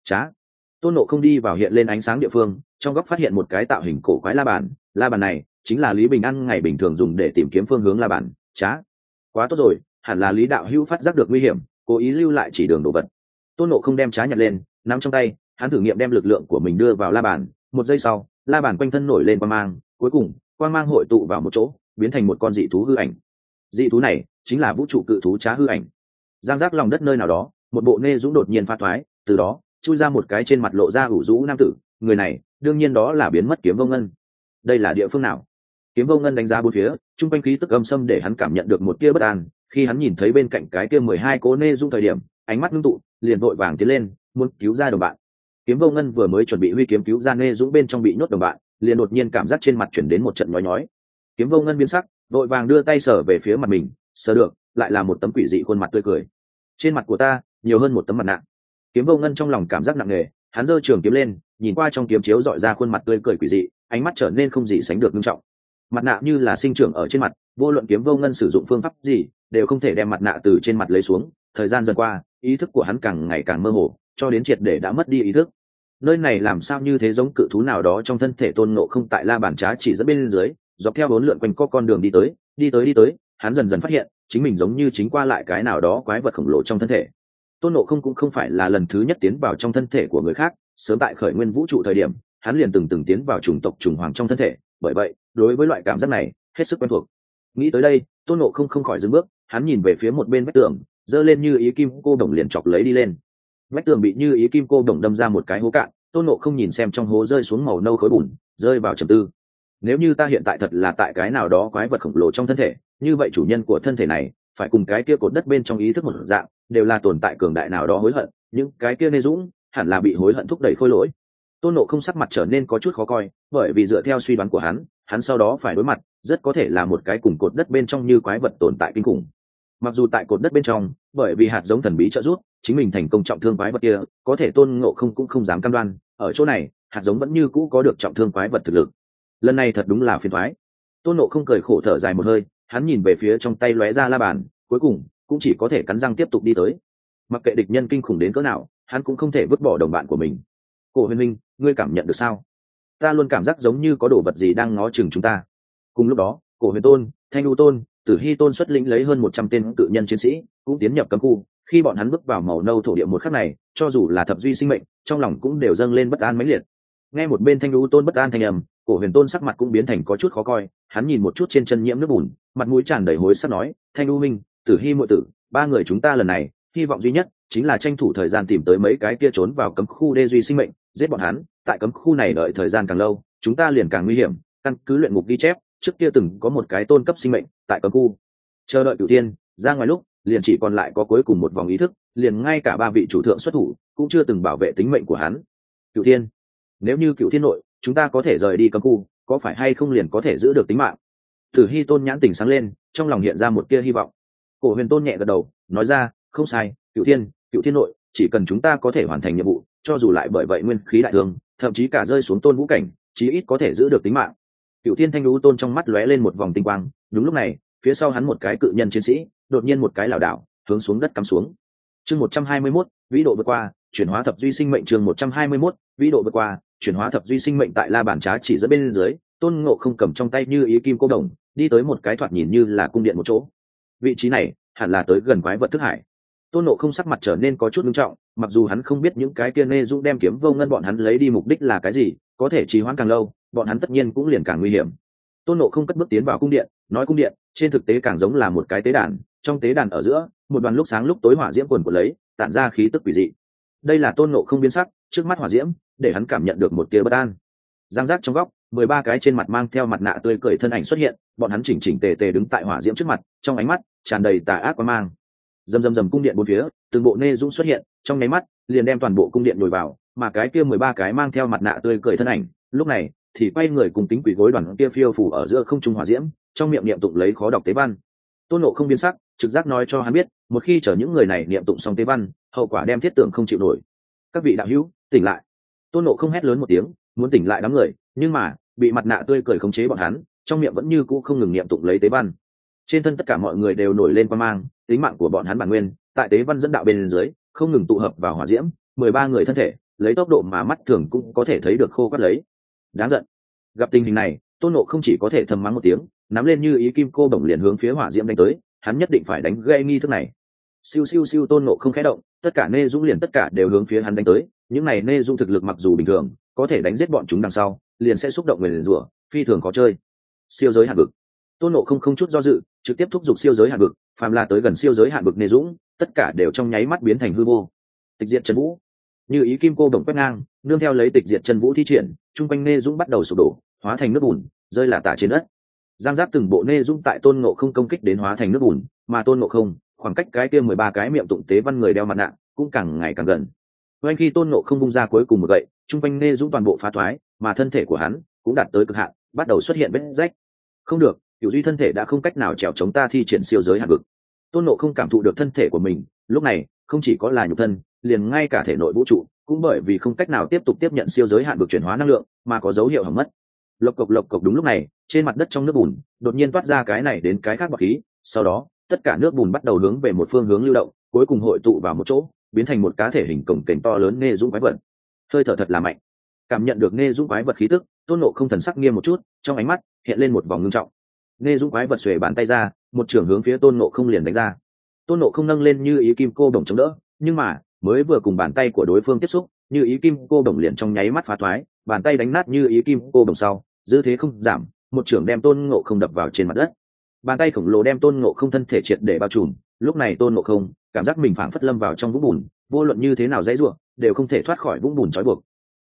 S1: trá. Tôn nộ không đi vào hiện lên ánh sáng địa phương, trong góc phát hiện một cái tạo hình cổ quái la bàn la bàn này chính là lý bình an ngày bình thường dùng để tìm kiếm phương hướng la bàn. Trá. Quá tốt rồi, hẳn là lý đạo hữu phát giác được nguy hiểm, cố ý lưu lại chỉ đường đồ vật. Tôn nộ không đem trá nhặt lên, nắm trong tay hắn thử nghiệm đem lực lượng của mình đưa vào la bàn. Một giây sau, la bàn quanh thân nổi lên quang mang, cuối cùng, quang mang hội tụ vào một chỗ, biến thành một con dị thú hư ảnh. Dị thú này chính là vũ trụ cự thú trá hư ảnh. Giang giác lòng đất nơi nào đó, một bộ nê dũng đột nhiên pha thoái, từ đó, chui ra một cái trên mặt lộ ra ủ rũ nam tử. Người này, đương nhiên đó là biến mất kiếm vô ngân. Đây là địa phương nào? Kiếm vô ngân đánh giá bốn phía chung quanh khí tức âm xâm để hắn cảm nhận được một tia bất an. Khi hắn nhìn thấy bên cạnh cái kia mười hai cố nê dung thời điểm, ánh mắt ngưng tụ, liền vội vàng tiến lên, muốn cứu ra đồng bạn kiếm vô ngân vừa mới chuẩn bị huy kiếm cứu ra nê dũng bên trong bị nhốt đồng bạn, liền đột nhiên cảm giác trên mặt chuyển đến một trận nói nhói. Kiếm vô ngân biến sắc, vội vàng đưa tay sở về phía mặt mình, sờ được, lại là một tấm quỷ dị khuôn mặt tươi cười. Trên mặt của ta, nhiều hơn một tấm mặt nạ. Kiếm vô ngân trong lòng cảm giác nặng nề, hắn giơ trường kiếm lên, nhìn qua trong kiếm chiếu dọi ra khuôn mặt tươi cười quỷ dị, ánh mắt trở nên không gì sánh được nghiêm trọng. Mặt nạ như là sinh trưởng ở trên mặt, vô luận kiếm vô ngân sử dụng phương pháp gì, đều không thể đem mặt nạ từ trên mặt lấy xuống. Thời gian dần qua, ý thức của hắn càng ngày càng mơ hồ, cho đến triệt để đã mất đi ý thức nơi này làm sao như thế giống cự thú nào đó trong thân thể tôn nộ không tại la bàn trá chỉ dẫn bên dưới, dọc theo bốn lượn quanh co con đường đi tới đi tới đi tới, hắn dần dần phát hiện, chính mình giống như chính qua lại cái nào đó quái vật khổng lồ trong thân thể. Tôn nộ không cũng không phải là lần thứ nhất tiến vào trong thân thể của người khác, sớm tại khởi nguyên vũ trụ thời điểm, hắn liền từng từng tiến vào chủng tộc trùng hoàng trong thân thể, bởi vậy, đối với loại cảm giác này, hết sức quen thuộc. Nghĩ tới đây, tôn nộ không không khỏi dừng bước, hắn nhìn về phía một bên vách tường, giơ lên như ý kim cô đồng liền chọc lấy đi lên vách tường bị như ý kim cô đồng đâm ra một cái hố cạn, tôn nộ không nhìn xem trong hố rơi xuống màu nâu khối bùn, rơi vào trầm tư. Nếu như ta hiện tại thật là tại cái nào đó quái vật khổng lồ trong thân thể, như vậy chủ nhân của thân thể này, phải cùng cái kia cột đất bên trong ý thức một dạng, đều là tồn tại cường đại nào đó hối hận, những cái kia nê dũng, hẳn là bị hối hận thúc đẩy khôi lỗi. Tôn nộ không sắc mặt trở nên có chút khó coi, bởi vì dựa theo suy đoán của hắn hắn sau đó phải đối mặt, rất có thể là một cái cùng cột đất bên trong như quái vật tồn tại kinh khủng mặc dù tại cột đất bên trong, bởi vì hạt giống thần bí trợ giúp, chính mình thành công trọng thương quái vật kia, có thể tôn ngộ không cũng không dám cam đoan, ở chỗ này, hạt giống vẫn như cũ có được trọng thương quái vật thực lực. Lần này thật đúng là phiền thoái tôn ngộ không cười khổ thở dài một hơi, hắn nhìn về phía trong tay lóe ra la bàn, cuối cùng cũng chỉ có thể cắn răng tiếp tục đi tới. Mặc kệ địch nhân kinh khủng đến cỡ nào, hắn cũng không thể vứt bỏ đồng bạn của mình. Cổ huyền minh, ngươi cảm nhận được sao? Ta luôn cảm giác giống như có đồ vật gì đang ngó chừng chúng ta. Cùng lúc đó, cổ huyền tôn, thanh u tôn tử hy tôn xuất lĩnh lấy hơn một trăm tên cự nhân chiến sĩ, cũng tiến nhập cấm khu. Khi bọn hắn bước vào màu nâu thổ địa một khắc này, cho dù là thập duy sinh mệnh, trong lòng cũng đều dâng lên bất an mãnh liệt. Nghe một bên thanh lưu tôn bất an thanh âm, cổ huyền tôn sắc mặt cũng biến thành có chút khó coi, hắn nhìn một chút trên chân nhiễm nước bùn, mặt mũi tràn đầy hối sắp nói, thanh lưu minh, tử hy muội tử, ba người chúng ta lần này, hy vọng duy nhất chính là tranh thủ thời gian tìm tới mấy cái kia trốn vào cấm khu đê duy sinh mệnh, giết bọn hắn. Tại cấm khu này đợi thời gian càng lâu, chúng ta liền càng nguy hiểm, căn cứ luyện ngục ghi chép, trước kia từng có một cái tôn cấp sinh mệnh tại cấm khu. Chờ đợi cửu tiên ra ngoài lúc, liền chỉ còn lại có cuối cùng một vòng ý thức, liền ngay cả ba vị chủ thượng xuất thủ, cũng chưa từng bảo vệ tính mệnh của hắn. Cửu thiên, nếu như cửu thiên nội, chúng ta có thể rời đi cấm khu, có phải hay không liền có thể giữ được tính mạng? Tử hy tôn nhãn tình sáng lên, trong lòng hiện ra một tia hy vọng. Cổ huyền tôn nhẹ gật đầu, nói ra, không sai cựu thiên cựu thiên nội, chỉ cần chúng ta có thể hoàn thành nhiệm vụ, cho dù lại bởi vậy nguyên khí đại thương, thậm chí cả rơi xuống tôn vũ cảnh, chí ít có thể giữ được tính mạng cựu thiên thanh lũ tôn trong mắt lóe lên một vòng tinh quang đúng lúc này phía sau hắn một cái cự nhân chiến sĩ đột nhiên một cái lảo đảo hướng xuống đất cắm xuống. Chương một trăm hai mươi 121, vĩ độ vượt qua chuyển hóa thập duy sinh mệnh chương một trăm hai mươi 121, vĩ độ vượt qua chuyển hóa thập duy sinh mệnh tại la bản trá chỉ dẫn bên dưới tôn ngộ không cầm trong tay như ý kim cô đồng đi tới một cái thoạt nhìn như là cung điện một chỗ. Vị trí này hẳn là tới gần quái vật thức hải. Tôn nộ không sắc mặt trở nên có chút nghiêm trọng mặc dù hắn không biết những cái kia nê dũng đem kiếm vô ngân bọn hắn lấy đi mục đích là cái gì có thể trì hoãn càng lâu bọn hắn tất nhiên cũng liền càng nguy hiểm. Tôn nộ không cất bước tiến vào cung điện, nói cung điện, trên thực tế càng giống là một cái tế đàn, trong tế đàn ở giữa, một đoàn lúc sáng lúc tối hỏa diễm quần của lấy, tản ra khí tức quỷ dị. Đây là tôn nộ không biến sắc, trước mắt hỏa diễm, để hắn cảm nhận được một tia bất an. Giang giác trong góc, mười ba cái trên mặt mang theo mặt nạ tươi cười thân ảnh xuất hiện, bọn hắn chỉnh chỉnh tề tề đứng tại hỏa diễm trước mặt, trong ánh mắt tràn đầy tà ác và mang. Dầm dầm dầm cung điện bốn phía, từng bộ nê dũng xuất hiện, trong nháy mắt, liền đem toàn bộ cung điện nhồi vào, mà cái kia mười ba cái mang theo mặt nạ tươi cười thân ảnh, lúc này thì quay người cùng tính quỷ gối đoàn kia phiêu phủ ở giữa không trung hỏa diễm, trong miệng niệm tụng lấy khó đọc tế văn. Tôn nộ không biến sắc, trực giác nói cho hắn biết, một khi chở những người này niệm tụng xong tế văn, hậu quả đem thiết tưởng không chịu nổi. Các vị đạo hữu, tỉnh lại. Tôn nộ không hét lớn một tiếng, muốn tỉnh lại đám người, nhưng mà, bị mặt nạ tươi cười khống chế bọn hắn, trong miệng vẫn như cũ không ngừng niệm tụng lấy tế văn. Trên thân tất cả mọi người đều nổi lên quan mang, tính mạng của bọn hắn bản nguyên, tại tế văn dẫn đạo bên dưới, không ngừng tụ hợp vào hỏa diễm, mười ba người thân thể, lấy tốc độ mà mắt thường cũng có thể thấy được khô quắt lấy đáng giận. Gặp tình hình này, tôn nộ không chỉ có thể thầm mắng một tiếng, nắm lên như ý kim cô bổng liền hướng phía hỏa diễm đánh tới, hắn nhất định phải đánh gây nghi thức này. Siêu siêu siêu, tôn nộ không khẽ động, tất cả nê dũng liền tất cả đều hướng phía hắn đánh tới, những này nê dung thực lực mặc dù bình thường, có thể đánh giết bọn chúng đằng sau, liền sẽ xúc động người liền rủa, phi thường có chơi. Siêu giới hạn vực tôn nộ không không chút do dự, trực tiếp thúc giục siêu giới hạn vực phàm là tới gần siêu giới hạn vực nê dũng, tất cả đều trong nháy mắt biến thành hư vô. Tịch diệt trần vũ. Như ý kim cô đồng quét ngang, nương theo lấy tịch diệt trần vũ thi triển chung quanh nê dũng bắt đầu sụp đổ, hóa thành nước bùn, rơi là tả trên đất. Giang giáp từng bộ nê dũng tại tôn nộ không công kích đến hóa thành nước bùn, mà tôn nộ không, khoảng cách cái kia mười ba cái miệng tụng tế văn người đeo mặt nạ, cũng càng ngày càng gần. Oanh khi tôn nộ không bung ra cuối cùng một gậy chung quanh nê dũng toàn bộ phá thoái, mà thân thể của hắn cũng đạt tới cực hạn, bắt đầu xuất hiện vết rách. Không được cựu duy thân thể đã không cách nào trèo chống ta thi triển siêu giới hạn vực. Tôn nộ không cảm thụ được thân thể của mình, lúc này, không chỉ có là nhục thân liền ngay cả thể nội vũ trụ cũng bởi vì không cách nào tiếp tục tiếp nhận siêu giới hạn vực chuyển hóa năng lượng mà có dấu hiệu hỏng mất. Lộc cộc lộc cộc đúng lúc này, trên mặt đất trong nước bùn đột nhiên toát ra cái này đến cái khác bọc khí, sau đó, tất cả nước bùn bắt đầu hướng về một phương hướng lưu động, cuối cùng hội tụ vào một chỗ, biến thành một cá thể hình cổng cảnh to lớn nê dũng quái vật. Hơi thở thật là mạnh. Cảm nhận được nê dũng quái vật khí tức, tôn nộ không thần sắc nghiêm một chút, trong ánh mắt hiện lên một vòng ngưng trọng. Nê dũng quái vật xuề bàn tay ra, một trưởng hướng phía tôn nộ không liền đánh ra. Tôn nộ không nâng lên như ý kim cô đồng chống đỡ, nhưng mà mới vừa cùng bàn tay của đối phương tiếp xúc, như ý kim cô đồng liền trong nháy mắt phá thoái, bàn tay đánh nát như ý kim cô đồng sau, dư thế không giảm, một trưởng đem tôn ngộ không đập vào trên mặt đất. Bàn tay khổng lồ đem tôn ngộ không thân thể triệt để bao trùm, lúc này tôn ngộ không, cảm giác mình phảng phất lâm vào trong vũng bùn, vô luận như thế nào dãy ruộng đều không thể thoát khỏi vũng bùn trói buộc.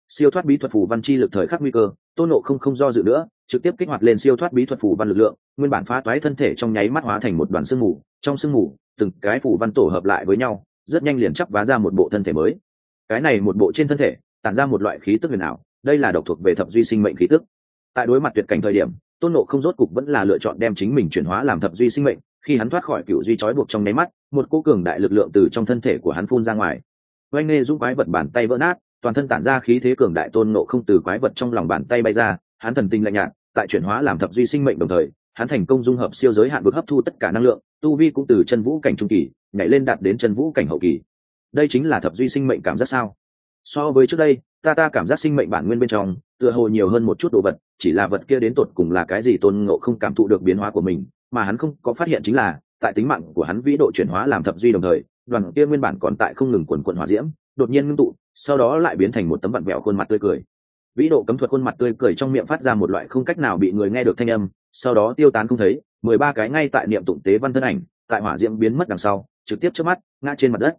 S1: Siêu thoát bí thuật phù văn chi lực thời khắc nguy cơ, tôn ngộ không không do dự nữa, trực tiếp kích hoạt lên siêu thoát bí thuật phù văn lực lượng, nguyên bản phá toái thân thể trong nháy mắt hóa thành một đoàn sương mù, trong sương mù, từng cái phù văn tổ hợp lại với nhau rất nhanh liền chắp vá ra một bộ thân thể mới. Cái này một bộ trên thân thể, tản ra một loại khí tức huyền ảo, đây là độc thuộc về thập duy sinh mệnh khí tức. Tại đối mặt tuyệt cảnh thời điểm, tôn nộ không rốt cục vẫn là lựa chọn đem chính mình chuyển hóa làm thập duy sinh mệnh, khi hắn thoát khỏi cựu duy trói buộc trong nháy mắt, một cô cường đại lực lượng từ trong thân thể của hắn phun ra ngoài. Oanh nghe dũng quái vật bàn tay vỡ nát, toàn thân tản ra khí thế cường đại tôn nộ không từ quái vật trong lòng bàn tay bay ra, hắn thần tinh lạnh nhạt, tại chuyển hóa làm thập duy sinh mệnh đồng thời, hắn thành công dung hợp siêu giới hạn vực hấp thu tất cả năng lượng tu vi cũng từ chân vũ cảnh trung kỳ, nhảy lên đạt đến chân vũ cảnh hậu kỳ. Đây chính là thập duy sinh mệnh cảm giác sao? So với trước đây, ta ta cảm giác sinh mệnh bản nguyên bên trong, tựa hồ nhiều hơn một chút đồ vật, chỉ là vật kia đến tột cùng là cái gì tôn ngộ không cảm thụ được biến hóa của mình, mà hắn không có phát hiện chính là, tại tính mạng của hắn vĩ độ chuyển hóa làm thập duy đồng thời, đoàn kia nguyên bản còn tại không ngừng quần quần hỏa diễm, đột nhiên ngưng tụ, sau đó lại biến thành một tấm vặn vẹo khuôn mặt tươi cười. Vĩ độ cấm thuật khuôn mặt tươi cười trong miệng phát ra một loại không cách nào bị người nghe được thanh âm sau đó tiêu tán không thấy, mười ba cái ngay tại niệm tụng tế văn thân ảnh, tại hỏa diễm biến mất đằng sau, trực tiếp trước mắt, ngã trên mặt đất.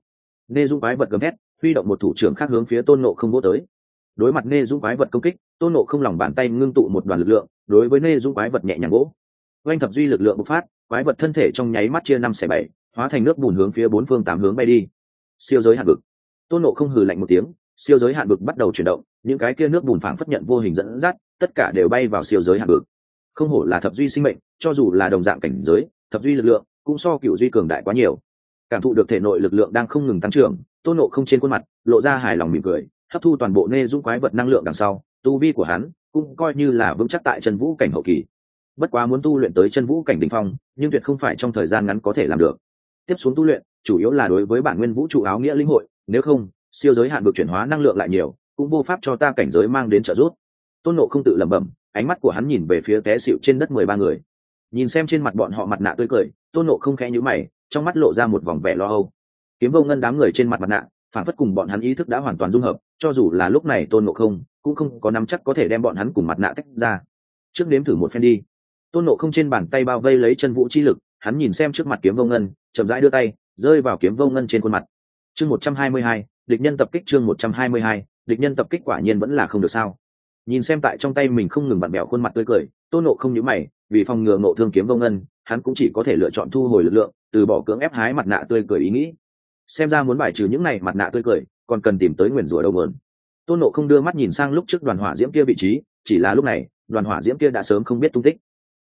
S1: Nê dung quái vật gầm hét huy động một thủ trưởng khác hướng phía tôn nộ không vô tới. Đối mặt nê dung quái vật công kích, tôn nộ không lòng bàn tay ngưng tụ một đoàn lực lượng, đối với nê dung quái vật nhẹ nhàng gỗ oanh thập duy lực lượng bộc phát, quái vật thân thể trong nháy mắt chia năm xẻ bảy, hóa thành nước bùn hướng phía bốn phương tám hướng bay đi. Siêu giới hạn vực. Tôn nộ không hừ lạnh một tiếng, siêu giới hạn vực bắt đầu chuyển động, những cái kia nước bùn phảng phất nhận vô hình dẫn dắt, tất cả đều bay vào siêu giới hạn vực không hổ là thập duy sinh mệnh, cho dù là đồng dạng cảnh giới, thập duy lực lượng cũng so cựu duy cường đại quá nhiều. Cảm thụ được thể nội lực lượng đang không ngừng tăng trưởng, tôn nộ không trên khuôn mặt lộ ra hài lòng mỉm cười, hấp thu toàn bộ nê dũng quái vật năng lượng đằng sau, tu vi của hắn cũng coi như là vững chắc tại chân vũ cảnh hậu kỳ. Bất quá muốn tu luyện tới chân vũ cảnh đ ỉ n h phong, nhưng tuyệt không phải trong thời gian ngắn có thể làm được. Tiếp xuống tu luyện, chủ yếu là đối với bản nguyên vũ trụ áo nghĩa lĩnh hội, nếu không, siêu giới hạn được chuyển hóa năng lượng lại nhiều, cũng vô pháp cho ta cảnh giới mang đến trợ giúp. Tôn nộ không tự lẩm bẩm ánh mắt của hắn nhìn về phía té xịu trên đất mười ba người. Nhìn xem trên mặt bọn họ mặt nạ tươi cười, tôn nộ không khẽ nhữ mày, trong mắt lộ ra một vòng vẻ lo âu. Kiếm vô ngân đám người trên mặt mặt nạ phản phất cùng bọn hắn ý thức đã hoàn toàn dung hợp, cho dù là lúc này tôn ngộ không cũng không có nắm chắc có thể đem bọn hắn cùng mặt nạ tách ra. Trước nếm thử một phen đi. Tôn ngộ không trên bàn tay bao vây lấy chân vũ chi lực, hắn nhìn xem trước mặt kiếm vô ngân, chậm rãi đưa tay, rơi vào kiếm vô ngân trên khuôn mặt. Chương một trăm hai mươi hai, địch nhân tập kích chương một trăm hai mươi hai, địch nhân tập kích quả nhiên vẫn là không được sao nhìn xem tại trong tay mình không ngừng bặn bẹo khuôn mặt tươi cười tôn nộ không nhớ mày, vì phòng ngừa nộ thương kiếm vô ngân, hắn cũng chỉ có thể lựa chọn thu hồi lực lượng, từ bỏ cưỡng ép hái mặt nạ tươi cười ý nghĩ. Xem ra muốn bài trừ những này mặt nạ tươi cười, còn cần tìm tới nguyền rủa đâu mượn. Tôn nộ không đưa mắt nhìn sang lúc trước đoàn hỏa diễm kia vị trí, chỉ là lúc này, đoàn hỏa diễm kia đã sớm không biết tung tích.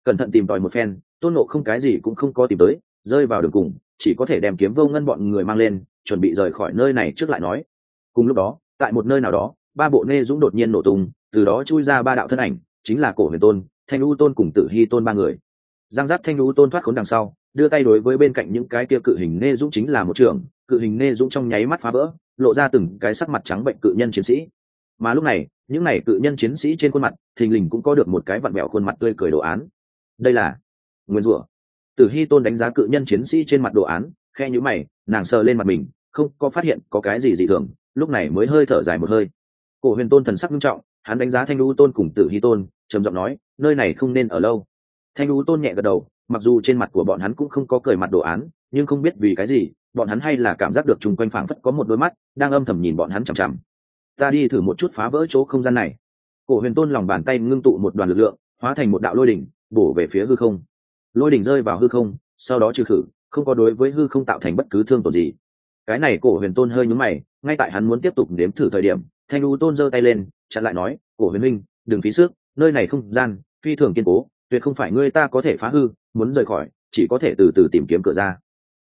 S1: Cẩn thận tìm tòi một phen tôn nộ không cái gì cũng không có tìm tới, rơi vào đường cùng, chỉ có thể đem kiếm vô ngân bọn người mang lên, chuẩn bị rời khỏi nơi này trước lại nói. Cùng lúc đó, tại một nơi nào đó, ba bộ nê dũng đột nhiên nổ tung từ đó chui ra ba đạo thân ảnh, chính là cổ huyền tôn, thanh u tôn cùng tử hy tôn ba người. Giang giáp thanh u tôn thoát khốn đằng sau, đưa tay đối với bên cạnh những cái kia cự hình nê dũng chính là một trường cự hình nê dũng trong nháy mắt phá vỡ, lộ ra từng cái sắc mặt trắng bệnh cự nhân chiến sĩ. Mà lúc này, những này cự nhân chiến sĩ trên khuôn mặt, thình lình cũng có được một cái vặn mẹo khuôn mặt tươi cười đồ án. Đây là nguyên rủa. Tử hy tôn đánh giá cự nhân chiến sĩ trên mặt đồ án khe nhữ mày, nàng sờ lên mặt mình, không có phát hiện có cái gì dị thường, lúc này mới hơi thở dài một hơi. Cổ huyền tôn thần sắc nghiêm trọng hắn đánh giá thanh lũ tôn cùng tử hy tôn, trầm giọng nói, nơi này không nên ở lâu. Thanh lũ tôn nhẹ gật đầu, mặc dù trên mặt của bọn hắn cũng không có cười mặt đồ án, nhưng không biết vì cái gì, bọn hắn hay là cảm giác được chung quanh phảng phất có một đôi mắt, đang âm thầm nhìn bọn hắn chằm chằm. Ta đi thử một chút phá vỡ chỗ không gian này. Cổ huyền tôn lòng bàn tay ngưng tụ một đoàn lực lượng, hóa thành một đạo lôi đỉnh, bổ về phía hư không. Lôi đỉnh rơi vào hư không, sau đó trừ khử, không có đối với hư không tạo thành bất cứ thương tổn gì. Cái này cổ huyền tôn hơi nhúng mày, ngay tại hắn muốn tiếp tục nếm thử thời điểm thanh u tôn giơ tay lên, chặn lại nói, cổ huyền minh, đừng phí sức, nơi này không gian, phi thường kiên cố, tuyệt không phải ngươi ta có thể phá hư, muốn rời khỏi, chỉ có thể từ từ tìm kiếm cửa ra.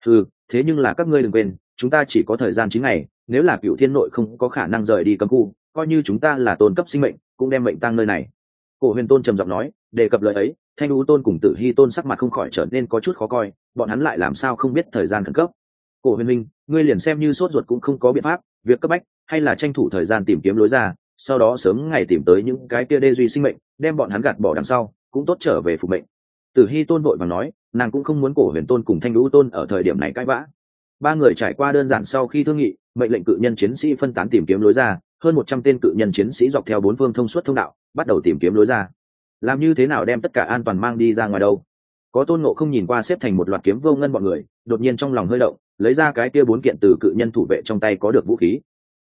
S1: Ừ thế nhưng là các ngươi đừng quên, chúng ta chỉ có thời gian chín ngày, nếu là cựu thiên nội không có khả năng rời đi cấm khu, coi như chúng ta là tôn cấp sinh mệnh, cũng đem mệnh tăng nơi này. Cổ huyền tôn trầm giọng nói, đề cập lời ấy, thanh U tôn cùng tử hy tôn sắc mặt không khỏi trở nên có chút khó coi, bọn hắn lại làm sao không biết thời gian khẩn cấp. Cổ huyền minh, ngươi liền xem như sốt ruột cũng không có biện pháp, việc cấp bách hay là tranh thủ thời gian tìm kiếm lối ra, sau đó sớm ngày tìm tới những cái kia đê duy sinh mệnh, đem bọn hắn gạt bỏ đằng sau, cũng tốt trở về phục mệnh. Tử hy tôn vội và nói, nàng cũng không muốn cổ huyền tôn cùng thanh lũ tôn ở thời điểm này cãi vã. Ba người trải qua đơn giản sau khi thương nghị, mệnh lệnh cự nhân chiến sĩ phân tán tìm kiếm lối ra, hơn một trăm tên cự nhân chiến sĩ dọc theo bốn phương thông suốt thông đạo, bắt đầu tìm kiếm lối ra. Làm như thế nào đem tất cả an toàn mang đi ra ngoài đâu? Có tôn ngộ không nhìn qua xếp thành một loạt kiếm vô ngân bọn người, đột nhiên trong lòng hơi động, lấy ra cái kia bốn kiện từ cự nhân thủ vệ trong tay có được vũ khí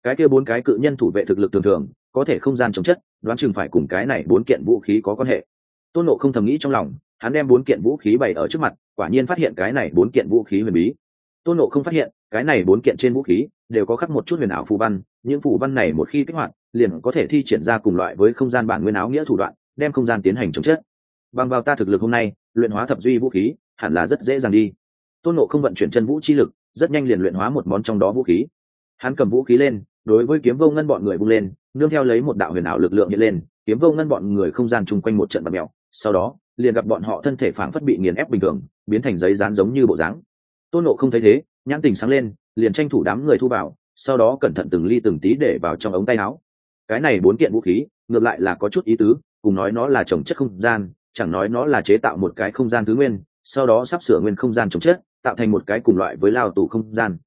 S1: cái kia bốn cái cự nhân thủ vệ thực lực thường thường, có thể không gian chống chất, đoán chừng phải cùng cái này bốn kiện vũ khí có quan hệ. Tôn nộ không thầm nghĩ trong lòng, hắn đem bốn kiện vũ khí bày ở trước mặt, quả nhiên phát hiện cái này bốn kiện vũ khí huyền bí. Tôn nộ không phát hiện, cái này bốn kiện trên vũ khí đều có khắc một chút huyền ảo phù văn, những phù văn này một khi kích hoạt, liền có thể thi triển ra cùng loại với không gian bản nguyên áo nghĩa thủ đoạn, đem không gian tiến hành chống chất. bằng vào ta thực lực hôm nay, luyện hóa thập duy vũ khí, hẳn là rất dễ dàng đi. Tôn nộ không vận chuyển chân vũ chi lực, rất nhanh liền luyện hóa một món trong đó vũ khí. Hắn cầm vũ khí lên đối với kiếm vô ngân bọn người vung lên, nương theo lấy một đạo huyền ảo lực lượng hiện lên, kiếm vô ngân bọn người không gian chung quanh một trận bạt mèo. Sau đó, liền gặp bọn họ thân thể phảng phất bị nghiền ép bình thường, biến thành giấy rán giống như bộ dáng. Tôn nộ không thấy thế, nhãn tình sáng lên, liền tranh thủ đám người thu vào, sau đó cẩn thận từng ly từng tí để vào trong ống tay áo. Cái này bốn kiện vũ khí, ngược lại là có chút ý tứ, cùng nói nó là trồng chất không gian, chẳng nói nó là chế tạo một cái không gian thứ nguyên, sau đó sắp sửa nguyên không gian trồng chất, tạo thành một cái cùng loại với lao tù không gian.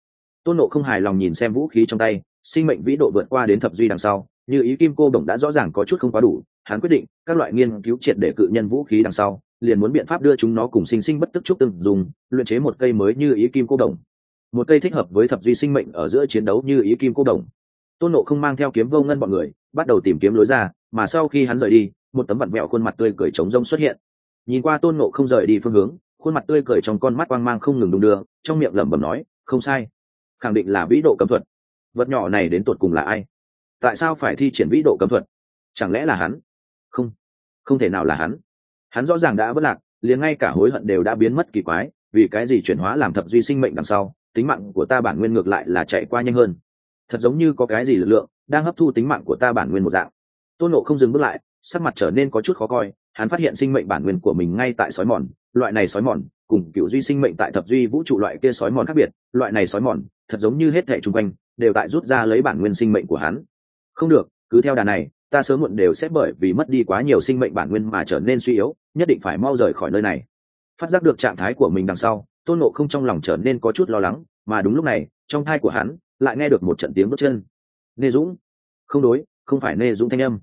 S1: Tôn nộ không hài lòng nhìn xem vũ khí trong tay sinh mệnh vĩ độ vượt qua đến thập duy đằng sau, như ý kim cô đồng đã rõ ràng có chút không quá đủ, hắn quyết định, các loại nghiên cứu triệt để cự nhân vũ khí đằng sau, liền muốn biện pháp đưa chúng nó cùng sinh sinh bất tức trúc từng dùng, luyện chế một cây mới như ý kim cô đồng. Một cây thích hợp với thập duy sinh mệnh ở giữa chiến đấu như ý kim cô đồng. Tôn nộ không mang theo kiếm vô ngân bọn người, bắt đầu tìm kiếm lối ra, mà sau khi hắn rời đi, một tấm vặn vẹo khuôn mặt tươi cười trống rông xuất hiện. Nhìn qua tôn nộ không rời đi phương hướng, khuôn mặt tươi cười trong con mắt quang mang không ngừng đung đưa, trong miệng lẩm bẩm nói, không sai. Khẳng định là vĩ độ cấm thuật vật nhỏ này đến tột cùng là ai? Tại sao phải thi triển vĩ độ cấm thuật? Chẳng lẽ là hắn? Không không thể nào là hắn. Hắn rõ ràng đã vất lạc, liền ngay cả hối hận đều đã biến mất kỳ quái, vì cái gì chuyển hóa làm thập duy sinh mệnh đằng sau, tính mạng của ta bản nguyên ngược lại là chạy qua nhanh hơn. Thật giống như có cái gì lực lượng đang hấp thu tính mạng của ta bản nguyên một dạng. Tôn nộ không dừng bước lại, sắc mặt trở nên có chút khó coi, hắn phát hiện sinh mệnh bản nguyên của mình ngay tại sói mòn, loại này sói mòn cùng cựu duy sinh mệnh tại thập duy vũ trụ loại kia sói mòn khác biệt, loại này sói mòn thật giống như hết thể chung quanh đều tại rút ra lấy bản nguyên sinh mệnh của hắn. Không được, cứ theo đà này, ta sớm muộn đều sẽ bởi vì mất đi quá nhiều sinh mệnh bản nguyên mà trở nên suy yếu, nhất định phải mau rời khỏi nơi này. Phát giác được trạng thái của mình đằng sau, tôn nộ không trong lòng trở nên có chút lo lắng, mà đúng lúc này, trong thai của hắn, lại nghe được một trận tiếng bước chân. Nê dũng! Không đối, không phải nê dũng thanh âm.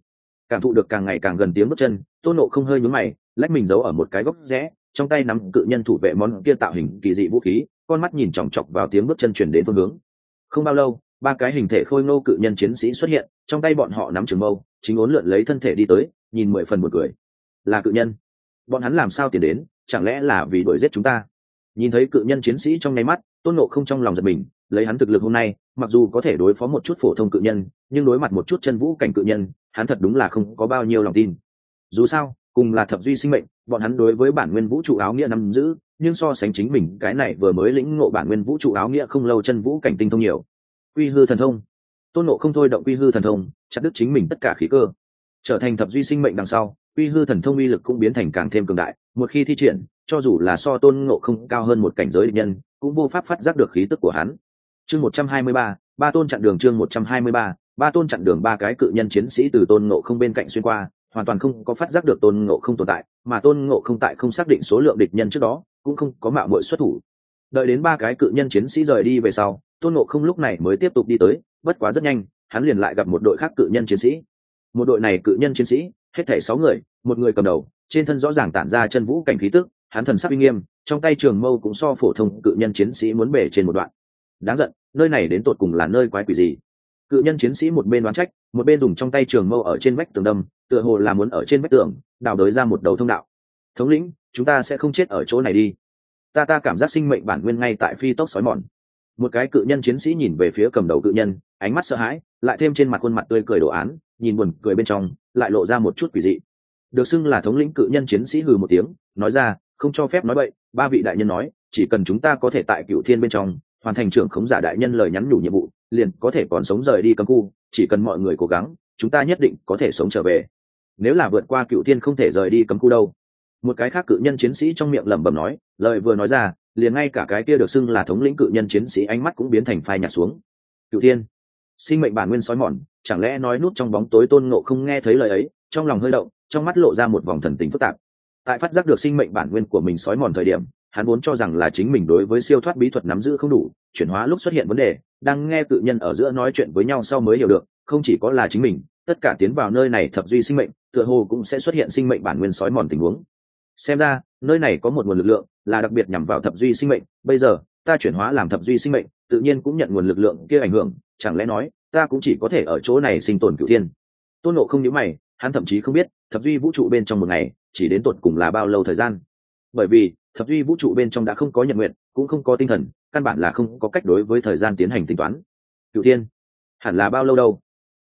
S1: Cảm thụ được càng ngày càng gần tiếng bước chân, tôn nộ không hơi nhún mày, lách mình giấu ở một cái góc rẽ, trong tay nắm cự nhân thủ vệ món kia tạo hình kỳ dị vũ khí, con mắt nhìn chòng chọc vào tiếng bước chân chuyển đến phương hướng không bao lâu, ba cái hình thể khôi ngô cự nhân chiến sĩ xuất hiện, trong tay bọn họ nắm trường mâu, chính ốn lượn lấy thân thể đi tới, nhìn mười phần một cười. Là cự nhân. Bọn hắn làm sao tiền đến, chẳng lẽ là vì đuổi giết chúng ta? Nhìn thấy cự nhân chiến sĩ trong nháy mắt, tôn nộ không trong lòng giật mình, lấy hắn thực lực hôm nay, mặc dù có thể đối phó một chút phổ thông cự nhân, nhưng đối mặt một chút chân vũ cảnh cự nhân, hắn thật đúng là không có bao nhiêu lòng tin. Dù sao, cùng là thập duy sinh mệnh bọn hắn đối với bản nguyên vũ trụ áo nghĩa nắm giữ, nhưng so sánh chính mình, cái này vừa mới lĩnh ngộ bản nguyên vũ trụ áo nghĩa không lâu chân vũ cảnh tinh thông nhiều. Quy hư thần thông. Tôn nộ không thôi động quy hư thần thông, chặt đứt chính mình tất cả khí cơ. Trở thành thập duy sinh mệnh đằng sau, quy hư thần thông uy lực cũng biến thành càng thêm cường đại. Một khi thi triển, cho dù là so tôn ngộ không cao hơn một cảnh giới định nhân, cũng vô pháp phát giác được khí tức của hắn. Chương một trăm hai mươi ba ba tôn chặn đường chương một trăm hai mươi ba ba tôn chặn đường ba cái cự nhân chiến sĩ từ tôn ngộ không bên cạnh xuyên qua hoàn toàn không có phát giác được tôn ngộ không tồn tại, mà tôn ngộ không tại không xác định số lượng địch nhân trước đó, cũng không có mạo mội xuất thủ. Đợi đến ba cái cự nhân chiến sĩ rời đi về sau, tôn ngộ không lúc này mới tiếp tục đi tới, bất quá rất nhanh, hắn liền lại gặp một đội khác cự nhân chiến sĩ. Một đội này cự nhân chiến sĩ, hết thảy sáu người, một người cầm đầu, trên thân rõ ràng tản ra chân vũ cảnh khí tức, hắn thần sắc uy nghiêm, trong tay trường mâu cũng so phổ thông cự nhân chiến sĩ muốn bể trên một đoạn. Đáng giận, nơi này đến tột cùng là nơi quái quỷ gì? Cự nhân chiến sĩ một bên đoán trách, một bên dùng trong tay trường mâu ở trên vách tường đâm tựa hồ là muốn ở trên vách tường, đào đới ra một đầu thông đạo. Thống lĩnh, chúng ta sẽ không chết ở chỗ này đi. Ta ta cảm giác sinh mệnh bản nguyên ngay tại phi tốc sói mòn. Một cái cự nhân chiến sĩ nhìn về phía cầm đầu cự nhân, ánh mắt sợ hãi, lại thêm trên mặt khuôn mặt tươi cười đồ án, nhìn buồn cười bên trong, lại lộ ra một chút quỷ dị. Được xưng là thống lĩnh cự nhân chiến sĩ hừ một tiếng, nói ra, không cho phép nói bậy, ba vị đại nhân nói, chỉ cần chúng ta có thể tại cựu thiên bên trong, hoàn thành trưởng khống giả đại nhân lời nhắn nhủ nhiệm vụ, liền có thể còn sống rời đi cấm khu, chỉ cần mọi người cố gắng, chúng ta nhất định có thể sống trở về nếu là vượt qua cựu thiên không thể rời đi cấm khu đâu. Một cái khác cự nhân chiến sĩ trong miệng lẩm bẩm nói, lời vừa nói ra, liền ngay cả cái kia được xưng là thống lĩnh cự nhân chiến sĩ ánh mắt cũng biến thành phai nhạt xuống. Cựu thiên, sinh mệnh bản nguyên sói mòn, chẳng lẽ nói nút trong bóng tối tôn ngộ không nghe thấy lời ấy, trong lòng hơi động, trong mắt lộ ra một vòng thần tình phức tạp. Tại phát giác được sinh mệnh bản nguyên của mình sói mòn thời điểm, hắn vốn cho rằng là chính mình đối với siêu thoát bí thuật nắm giữ không đủ, chuyển hóa lúc xuất hiện vấn đề, đang nghe cự nhân ở giữa nói chuyện với nhau sau mới hiểu được, không chỉ có là chính mình tất cả tiến vào nơi này thập duy sinh mệnh, tựa hồ cũng sẽ xuất hiện sinh mệnh bản nguyên sói mòn tình huống. Xem ra, nơi này có một nguồn lực lượng là đặc biệt nhằm vào thập duy sinh mệnh. Bây giờ, ta chuyển hóa làm thập duy sinh mệnh, tự nhiên cũng nhận nguồn lực lượng kia ảnh hưởng, chẳng lẽ nói, ta cũng chỉ có thể ở chỗ này sinh tồn cựu thiên? Tôn nộ không nhớ mày, hắn thậm chí không biết, thập duy vũ trụ bên trong một ngày, chỉ đến tột cùng là bao lâu thời gian? Bởi vì, thập duy vũ trụ bên trong đã không có nhận nguyện, cũng không có tinh thần, căn bản là không có cách đối với thời gian tiến hành tính toán. Cựu thiên, hẳn là bao lâu đâu?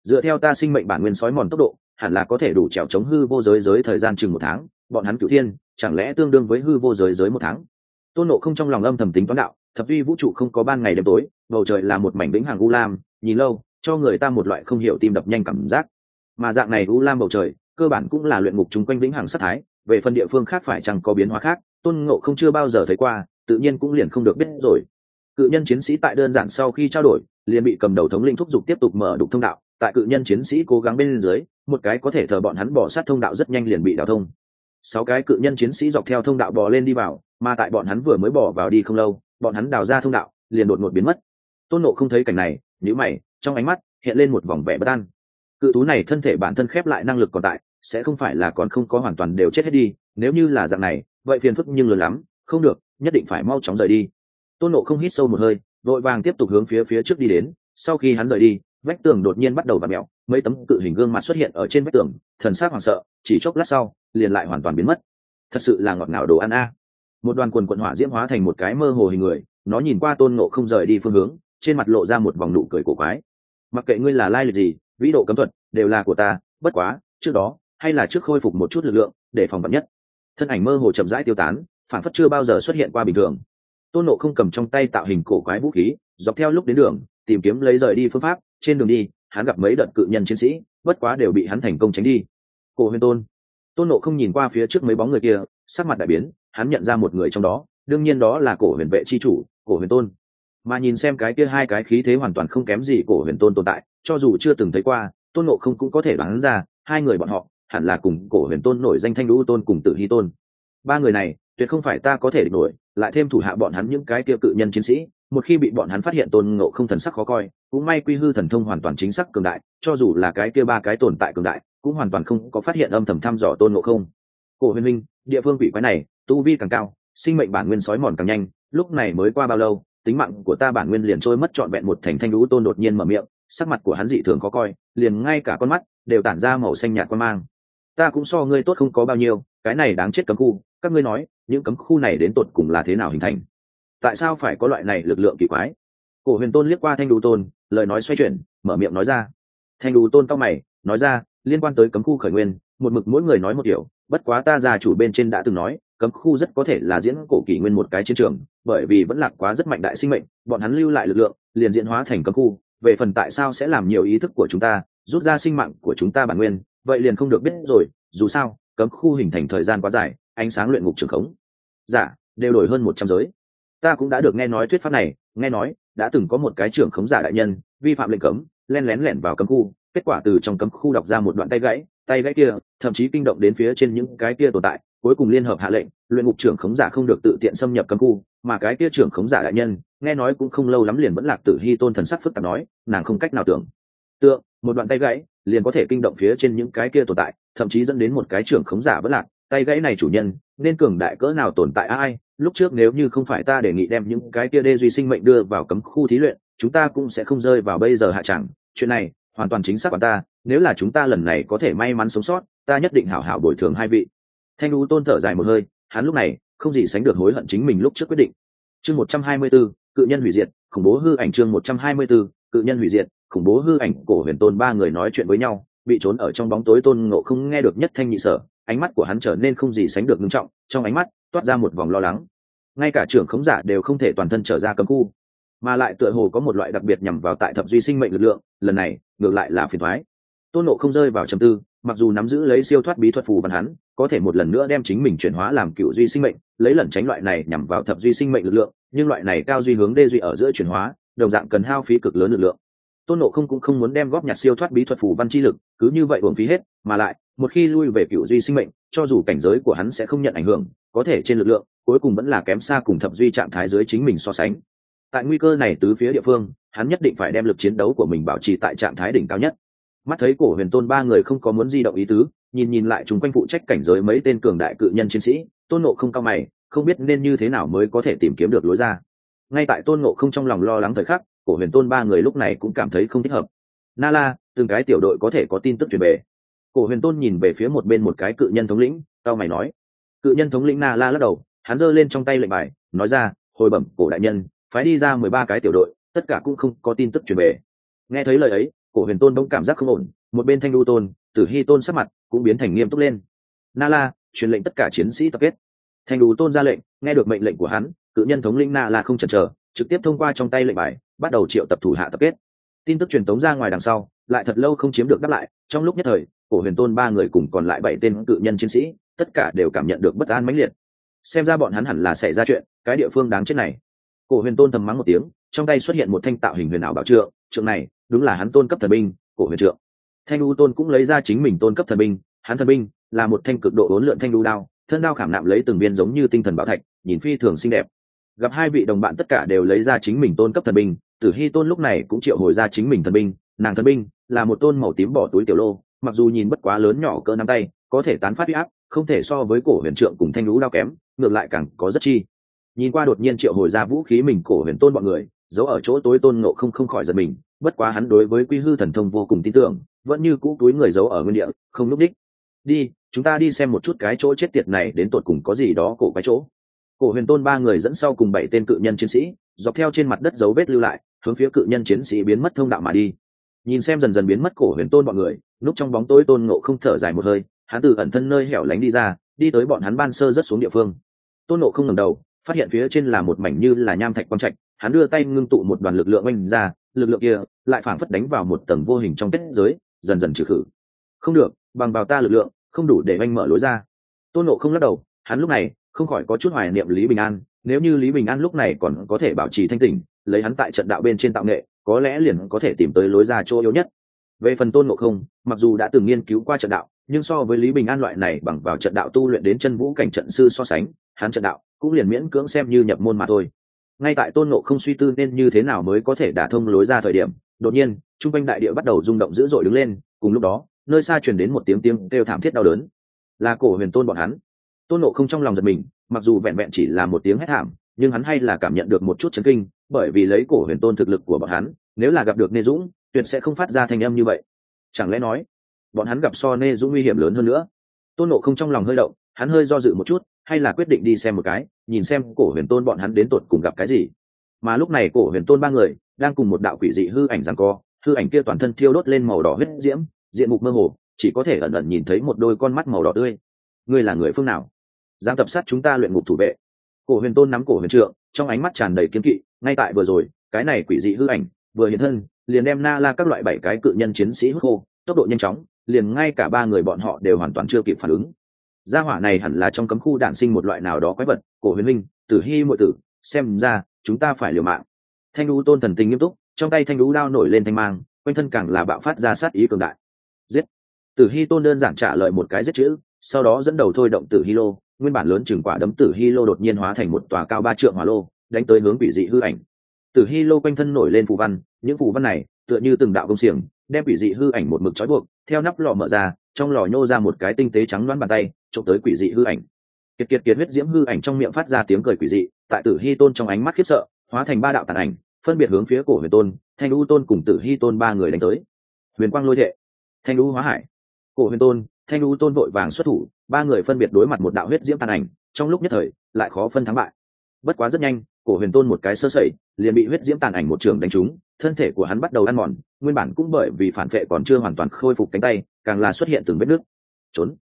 S1: Dựa theo ta sinh mệnh bản nguyên sói mòn tốc độ, hẳn là có thể đủ trèo chống hư vô giới giới thời gian chừng một tháng, bọn hắn cửu thiên, chẳng lẽ tương đương với hư vô giới giới một tháng? Tôn nộ không trong lòng âm thầm tính toán đạo, thập vi vũ trụ không có ban ngày đêm tối, bầu trời là một mảnh vĩnh hàng u lam, nhìn lâu, cho người ta một loại không hiểu tim đập nhanh cảm giác. Mà dạng này u lam bầu trời, cơ bản cũng là luyện ngục chung quanh vĩnh hàng sát thái, về phần địa phương khác phải chăng có biến hóa khác, tôn ngộ không chưa bao giờ thấy qua, tự nhiên cũng liền không được biết rồi. Cự nhân chiến sĩ tại đơn giản sau khi trao đổi, liền bị cầm đầu thống linh thúc giục tiếp tục mở đục thông đạo tại cự nhân chiến sĩ cố gắng bên dưới, một cái có thể thờ bọn hắn bỏ sát thông đạo rất nhanh liền bị đào thông. Sáu cái cự nhân chiến sĩ dọc theo thông đạo bò lên đi vào, mà tại bọn hắn vừa mới bỏ vào đi không lâu, bọn hắn đào ra thông đạo, liền đột ngột biến mất. Tôn nộ không thấy cảnh này nhữ mày, trong ánh mắt hiện lên một vòng vẻ bất an. Cự tú này thân thể bản thân khép lại năng lực còn tại, sẽ không phải là còn không có hoàn toàn đều chết hết đi, nếu như là dạng này, vậy phiền phức nhưng lớn lắm, không được, nhất định phải mau chóng rời đi. Tôn nộ không hít sâu một hơi, vội vàng tiếp tục hướng phía phía trước đi đến, sau khi hắn rời đi vách tường đột nhiên bắt đầu và mẹo mấy tấm cự hình gương mặt xuất hiện ở trên vách tường, thần s á c hoảng sợ, chỉ chốc lát sau, liền lại hoàn toàn biến mất. Thật sự là ngọt ngào đồ ăn a. Một đoàn quần quận hỏa diễm hóa thành một cái mơ hồ hình người, nó nhìn qua tôn ngộ không rời đi phương hướng, trên mặt lộ ra một vòng nụ cười cổ quái. Mặc kệ ngươi là lai lịch gì, vĩ độ cấm thuật đều là của ta, bất quá, trước đó, hay là trước khôi phục một chút lực lượng, để phòng vật nhất. Thân ảnh mơ hồ chậm rãi tiêu tán phản phất chưa bao giờ xuất hiện qua bình thường tôn nộ không cầm trong tay tạo hình cổ quái vũ khí, dọc theo lúc đến đường, tìm kiếm lấy rời đi phương pháp, trên đường đi, hắn gặp mấy đợt cự nhân chiến sĩ, bất quá đều bị hắn thành công tránh đi. Cổ huyền tôn. Tôn nộ không nhìn qua phía trước mấy bóng người kia, sắc mặt đại biến, hắn nhận ra một người trong đó, đương nhiên đó là cổ huyền vệ c h i chủ, cổ huyền tôn. Mà nhìn xem cái kia hai cái khí thế hoàn toàn không kém gì cổ huyền tôn tồn tại, cho dù chưa từng thấy qua, tôn nộ không cũng có thể đoán ra, hai người bọn họ hẳn là cùng cổ huyền tôn nổi danh thanh lũ tôn cùng tử hy tôn. Ba người này tuyệt không phải ta có thể địch nổi, lại thêm thủ hạ bọn hắn những cái kia cự nhân chiến sĩ, một khi bị bọn hắn phát hiện tôn ngộ không thần sắc khó coi, cũng may quy hư thần thông hoàn toàn chính xác cường đại, cho dù là cái kia ba cái tồn tại cường đại, cũng hoàn toàn không có phát hiện âm thầm thăm dò tôn ngộ không. Cổ huyền minh, địa phương quỷ quái này, tu vi càng cao, sinh mệnh bản nguyên sói mòn càng nhanh, lúc này mới qua bao lâu, tính mạng của ta bản nguyên liền trôi mất trọn vẹn một thành thanh lũ tôn đột nhiên mở miệng, sắc mặt của hắn dị thường khó coi, liền ngay cả con mắt đều tản ra màu xanh nhạt quan mang. Ta cũng so ngươi tốt không có bao nhiêu, cái này đáng chết cấm khu các ngươi nói, những cấm khu này đến tột cùng là thế nào hình thành? Tại sao phải có loại này lực lượng kỳ quái? Cổ huyền tôn liếc qua thanh đu tôn, lời nói xoay chuyển, mở miệng nói ra. Thanh đu tôn cao mày, nói ra, liên quan tới cấm khu khởi nguyên, một mực mỗi người nói một điều, bất quá ta già chủ bên trên đã từng nói, cấm khu rất có thể là diễn cổ kỷ nguyên một cái chiến trường, bởi vì vẫn lạc quá rất mạnh đại sinh mệnh, bọn hắn lưu lại lực lượng, liền diễn hóa thành cấm khu, về phần tại sao sẽ làm nhiều ý thức của chúng ta, rút ra sinh mạng của chúng ta bản nguyên, vậy liền không được biết rồi, dù sao, cấm khu hình thành thời gian quá dài ánh sáng luyện ngục trường khống. Giả dạ, đều đổi hơn một trăm giới. Ta cũng đã được nghe nói thuyết pháp này nghe nói đã từng có một cái trưởng khống giả đại nhân vi phạm lệnh cấm len lén lẻn vào cấm khu kết quả từ trong cấm khu đọc ra một đoạn tay gãy tay gãy kia thậm chí kinh động đến phía trên những cái kia tồn tại cuối cùng liên hợp hạ lệnh luyện ngục trưởng khống giả không được tự tiện xâm nhập cấm khu mà cái kia trưởng khống giả đại nhân nghe nói cũng không lâu lắm liền vẫn lạc tử hy tôn thần sắc phức tạp nói nàng không cách nào tưởng. Tượng một đoạn tay gãy liền có thể kinh động phía trên những cái kia tồn tại thậm chí dẫn đến một cái trưởng khống giả vẫn lạc tay gãy này chủ nhân nên cường đại cỡ nào tồn tại ai? Lúc trước nếu như không phải ta đề nghị đem những cái kia đê duy sinh mệnh đưa vào cấm khu thí luyện chúng ta cũng sẽ không rơi vào bây giờ hạ chẳng chuyện này hoàn toàn chính xác của ta nếu là chúng ta lần này có thể may mắn sống sót ta nhất định hảo hảo bồi thường hai vị. Thanh u tôn thở dài một hơi hắn lúc này không gì sánh được hối hận chính mình lúc trước quyết định. Chương một trăm hai mươi 124, cự nhân hủy diệt khủng bố hư ảnh chương một trăm hai mươi 124, cự nhân hủy diệt khủng bố hư ảnh cổ huyền tôn ba người nói chuyện với nhau bị trốn ở trong bóng tối tôn ngộ không nghe được nhất thanh nhị sở ánh mắt của hắn trở nên không gì sánh được ngưng trọng, trong ánh mắt toát ra một vòng lo lắng. Ngay cả trưởng khống giả đều không thể toàn thân trở ra cấm khu, mà lại tựa hồ có một loại đặc biệt nhằm vào tại thập duy sinh mệnh lực lượng, lần này, ngược lại là phiền thoái tôn nộ không rơi vào trầm tư, mặc dù nắm giữ lấy siêu thoát bí thuật phù văn hắn, có thể một lần nữa đem chính mình chuyển hóa làm cựu duy sinh mệnh, lấy lần tránh loại này nhằm vào thập duy sinh mệnh lực lượng, nhưng loại này cao duy hướng đê duy ở giữa chuyển hóa, đồng dạng cần hao phí cực lớn lực lượng tôn nộ không cũng không muốn đem góp nhặt siêu thoát bí thuật phù văn chi lực, cứ như vậy uổng phí hết, mà lại, một khi lui về cựu duy sinh mệnh, cho dù cảnh giới của hắn sẽ không nhận ảnh hưởng, có thể trên lực lượng, cuối cùng vẫn là kém xa cùng thập duy trạng thái dưới chính mình so sánh. Tại nguy cơ này tứ phía địa phương, hắn nhất định phải đem lực chiến đấu của mình bảo trì tại trạng thái đỉnh cao nhất. Mắt thấy cổ huyền tôn ba người không có muốn di động ý tứ, nhìn nhìn lại chúng quanh phụ trách cảnh giới mấy tên cường đại cự nhân chiến sĩ, tôn nộ không cao mày, không biết nên như thế nào mới có thể tìm kiếm được lối ra. Ngay tại tôn nộ không trong lòng lo lắng thời khắc cổ huyền tôn ba người lúc này cũng cảm thấy không thích hợp. Na la, từng cái tiểu đội có thể có tin tức truyền về. Cổ huyền tôn nhìn về phía một bên một cái cự nhân thống lĩnh, cao mày nói. Cự nhân thống lĩnh na la lắc đầu, hắn giơ lên trong tay lệnh bài, nói ra, hồi bẩm, cổ đại nhân, phái đi ra mười ba cái tiểu đội, tất cả cũng không có tin tức truyền về. Nghe thấy lời ấy, cổ huyền tôn bỗng cảm giác không ổn, một bên thanh đu tôn, tử hy tôn sắc mặt cũng biến thành nghiêm túc lên. Na la, truyền lệnh tất cả chiến sĩ tập kết. Thanh đu tôn ra lệnh, nghe được mệnh lệnh của hắn, cự nhân thống lĩnh na la không chần chờ, trực tiếp thông qua trong tay lệnh bài bắt đầu triệu tập thủ hạ tập kết. Tin tức truyền tống ra ngoài đằng sau, lại thật lâu không chiếm được đáp lại, trong lúc nhất thời, cổ huyền tôn ba người cùng còn lại bảy tên cự nhân chiến sĩ, tất cả đều cảm nhận được bất an mãnh liệt. Xem ra bọn hắn hẳn là xảy ra chuyện, cái địa phương đáng chết này. Cổ huyền tôn thầm mắng một tiếng, trong tay xuất hiện một thanh tạo hình huyền ảo bảo trượng trượng này, đúng là hắn tôn cấp thần binh, cổ huyền trượng. Thanh u tôn cũng lấy ra chính mình tôn cấp thần binh, hắn thần binh là một thanh cực độ bốn lượn thanh đu đao, thân đao khảm nạm lấy từng viên giống như tinh thần bảo thạch, nhìn phi thường xinh đẹp. Gặp hai vị đồng bạn tất cả đều lấy ra chính mình tôn cấp thần binh tử hy tôn lúc này cũng triệu hồi ra chính mình thần binh, nàng thần binh là một tôn màu tím bỏ túi tiểu lô, mặc dù nhìn bất quá lớn nhỏ cỡ nắm tay, có thể tán phát huy áp, không thể so với cổ huyền trượng cùng thanh lũ đao kém, ngược lại càng có rất chi. Nhìn qua đột nhiên triệu hồi ra vũ khí mình cổ huyền tôn bọn người, giấu ở chỗ tối tôn ngộ không không khỏi giật mình, bất quá hắn đối với quy hư thần thông vô cùng tin tưởng, vẫn như cũ túi người giấu ở nguyên địa, không núp đích. Đi, chúng ta đi xem một chút cái chỗ chết tiệt này đến tột cùng có gì đó cổ cái chỗ. Cổ huyền tôn ba người dẫn sau cùng bảy tên cự nhân chiến sĩ, dọc theo trên mặt đất dấu vết lưu lại hướng phía cự nhân chiến sĩ biến mất thông đạo mà đi. Nhìn xem dần dần biến mất cổ huyền tôn bọn người núp trong bóng tối tôn ngộ không thở dài một hơi, hắn từ ẩn thân nơi hẻo lánh đi ra, đi tới bọn hắn ban sơ rất xuống địa phương. Tôn ngộ không ngẩng đầu, phát hiện phía trên là một mảnh như là nham thạch quang trạch, hắn đưa tay ngưng tụ một đoàn lực lượng oanh ra, lực lượng kia lại phảng phất đánh vào một tầng vô hình trong kết giới, dần dần trừ khử. Không được, bằng vào ta lực lượng, không đủ để oanh mở lối ra. Tôn nộ không lắc đầu, hắn lúc này không khỏi có chút hoài niệm lý bình an, nếu như lý bình an lúc này còn có thể bảo trì thanh tỉnh lấy hắn tại trận đạo bên trên tạo nghệ, có lẽ liền có thể tìm tới lối ra chỗ yếu nhất. Về phần tôn ngộ không, mặc dù đã từng nghiên cứu qua trận đạo, nhưng so với lý bình an loại này bằng vào trận đạo tu luyện đến chân vũ cảnh trận sư so sánh, hắn trận đạo cũng liền miễn cưỡng xem như nhập môn mà thôi. Ngay tại tôn ngộ không suy tư nên như thế nào mới có thể đả thông lối ra thời điểm, đột nhiên, trung quanh đại địa bắt đầu rung động dữ dội đứng lên, cùng lúc đó, nơi xa truyền đến một tiếng tiếng kêu thảm thiết đau đớn. Là cổ huyền tôn bọn hắn. Tôn ngộ không trong lòng giật mình, mặc dù vẹn vẹn chỉ là một tiếng hét thảm nhưng hắn hay là cảm nhận được một chút chấn kinh, bởi vì lấy cổ huyền tôn thực lực của bọn hắn, nếu là gặp được nê dũng, tuyệt sẽ không phát ra thanh âm như vậy. Chẳng lẽ nói, bọn hắn gặp so nê dũng nguy hiểm lớn hơn nữa? Tôn nộ không trong lòng hơi động, hắn hơi do dự một chút, hay là quyết định đi xem một cái, nhìn xem cổ huyền tôn bọn hắn đến tột cùng gặp cái gì. Mà lúc này cổ huyền tôn ba người, đang cùng một đạo quỷ dị hư ảnh rằng co, hư ảnh kia toàn thân thiêu đốt lên màu đỏ huyết diễm, diện mục mơ hồ, chỉ có thể ẩn ẩn nhìn thấy một đôi con mắt màu đỏ tươi. Ngươi là người phương nào? Dám tập sát chúng ta luyện ngục thủ vệ cổ huyền tôn nắm cổ huyền trượng, trong ánh mắt tràn đầy kiếm kỵ, ngay tại vừa rồi, cái này quỷ dị hư ảnh vừa hiện thân, liền đem na la các loại bảy cái cự nhân chiến sĩ hút khô, tốc độ nhanh chóng, liền ngay cả ba người bọn họ đều hoàn toàn chưa kịp phản ứng. Gia hỏa này hẳn là trong cấm khu đạn sinh một loại nào đó quái vật, cổ huyền minh, tử hy mọi tử, xem ra, chúng ta phải liều mạng. Thanh lũ tôn thần tình nghiêm túc, trong tay thanh lũ đao nổi lên thanh mang, quanh thân càng là bạo phát ra sát ý cường đại. Giết! Tử hy tôn đơn giản trả lời một cái giết chữ, sau đó dẫn đầu thôi động tử hy lô nguyên bản lớn chừng quả đấm tử hy lô đột nhiên hóa thành một tòa cao ba trượng hỏa lô, đánh tới hướng quỷ dị hư ảnh. Tử hy lô quanh thân nổi lên phù văn, những phù văn này tựa như từng đạo công xiềng, đem quỷ dị hư ảnh một mực trói buộc, theo nắp lò mở ra, trong lò nhô ra một cái tinh tế trắng loãng bàn tay trộm tới quỷ dị hư ảnh. Kiệt kiệt kiệt huyết diễm hư ảnh trong miệng phát ra tiếng cười quỷ dị, tại tử hy tôn trong ánh mắt khiếp sợ, hóa thành ba đạo tàn ảnh, phân biệt hướng phía cổ huyền tôn, thanh u tôn cùng tử hy tôn ba người đánh tới. Huyền quang lôi thệ. Thanh u hóa hải. Cổ huyền tôn, thanh u tôn vội vàng xuất thủ ba người phân biệt đối mặt một đạo huyết diễm tàn ảnh, trong lúc nhất thời, lại khó phân thắng bại. Bất quá rất nhanh, cổ huyền tôn một cái sơ sẩy, liền bị huyết diễm tàn ảnh một trường đánh trúng, thân thể của hắn bắt đầu ăn mòn, nguyên bản cũng bởi vì phản vệ còn chưa hoàn toàn khôi phục cánh tay, càng là xuất hiện từng vết nước trốn.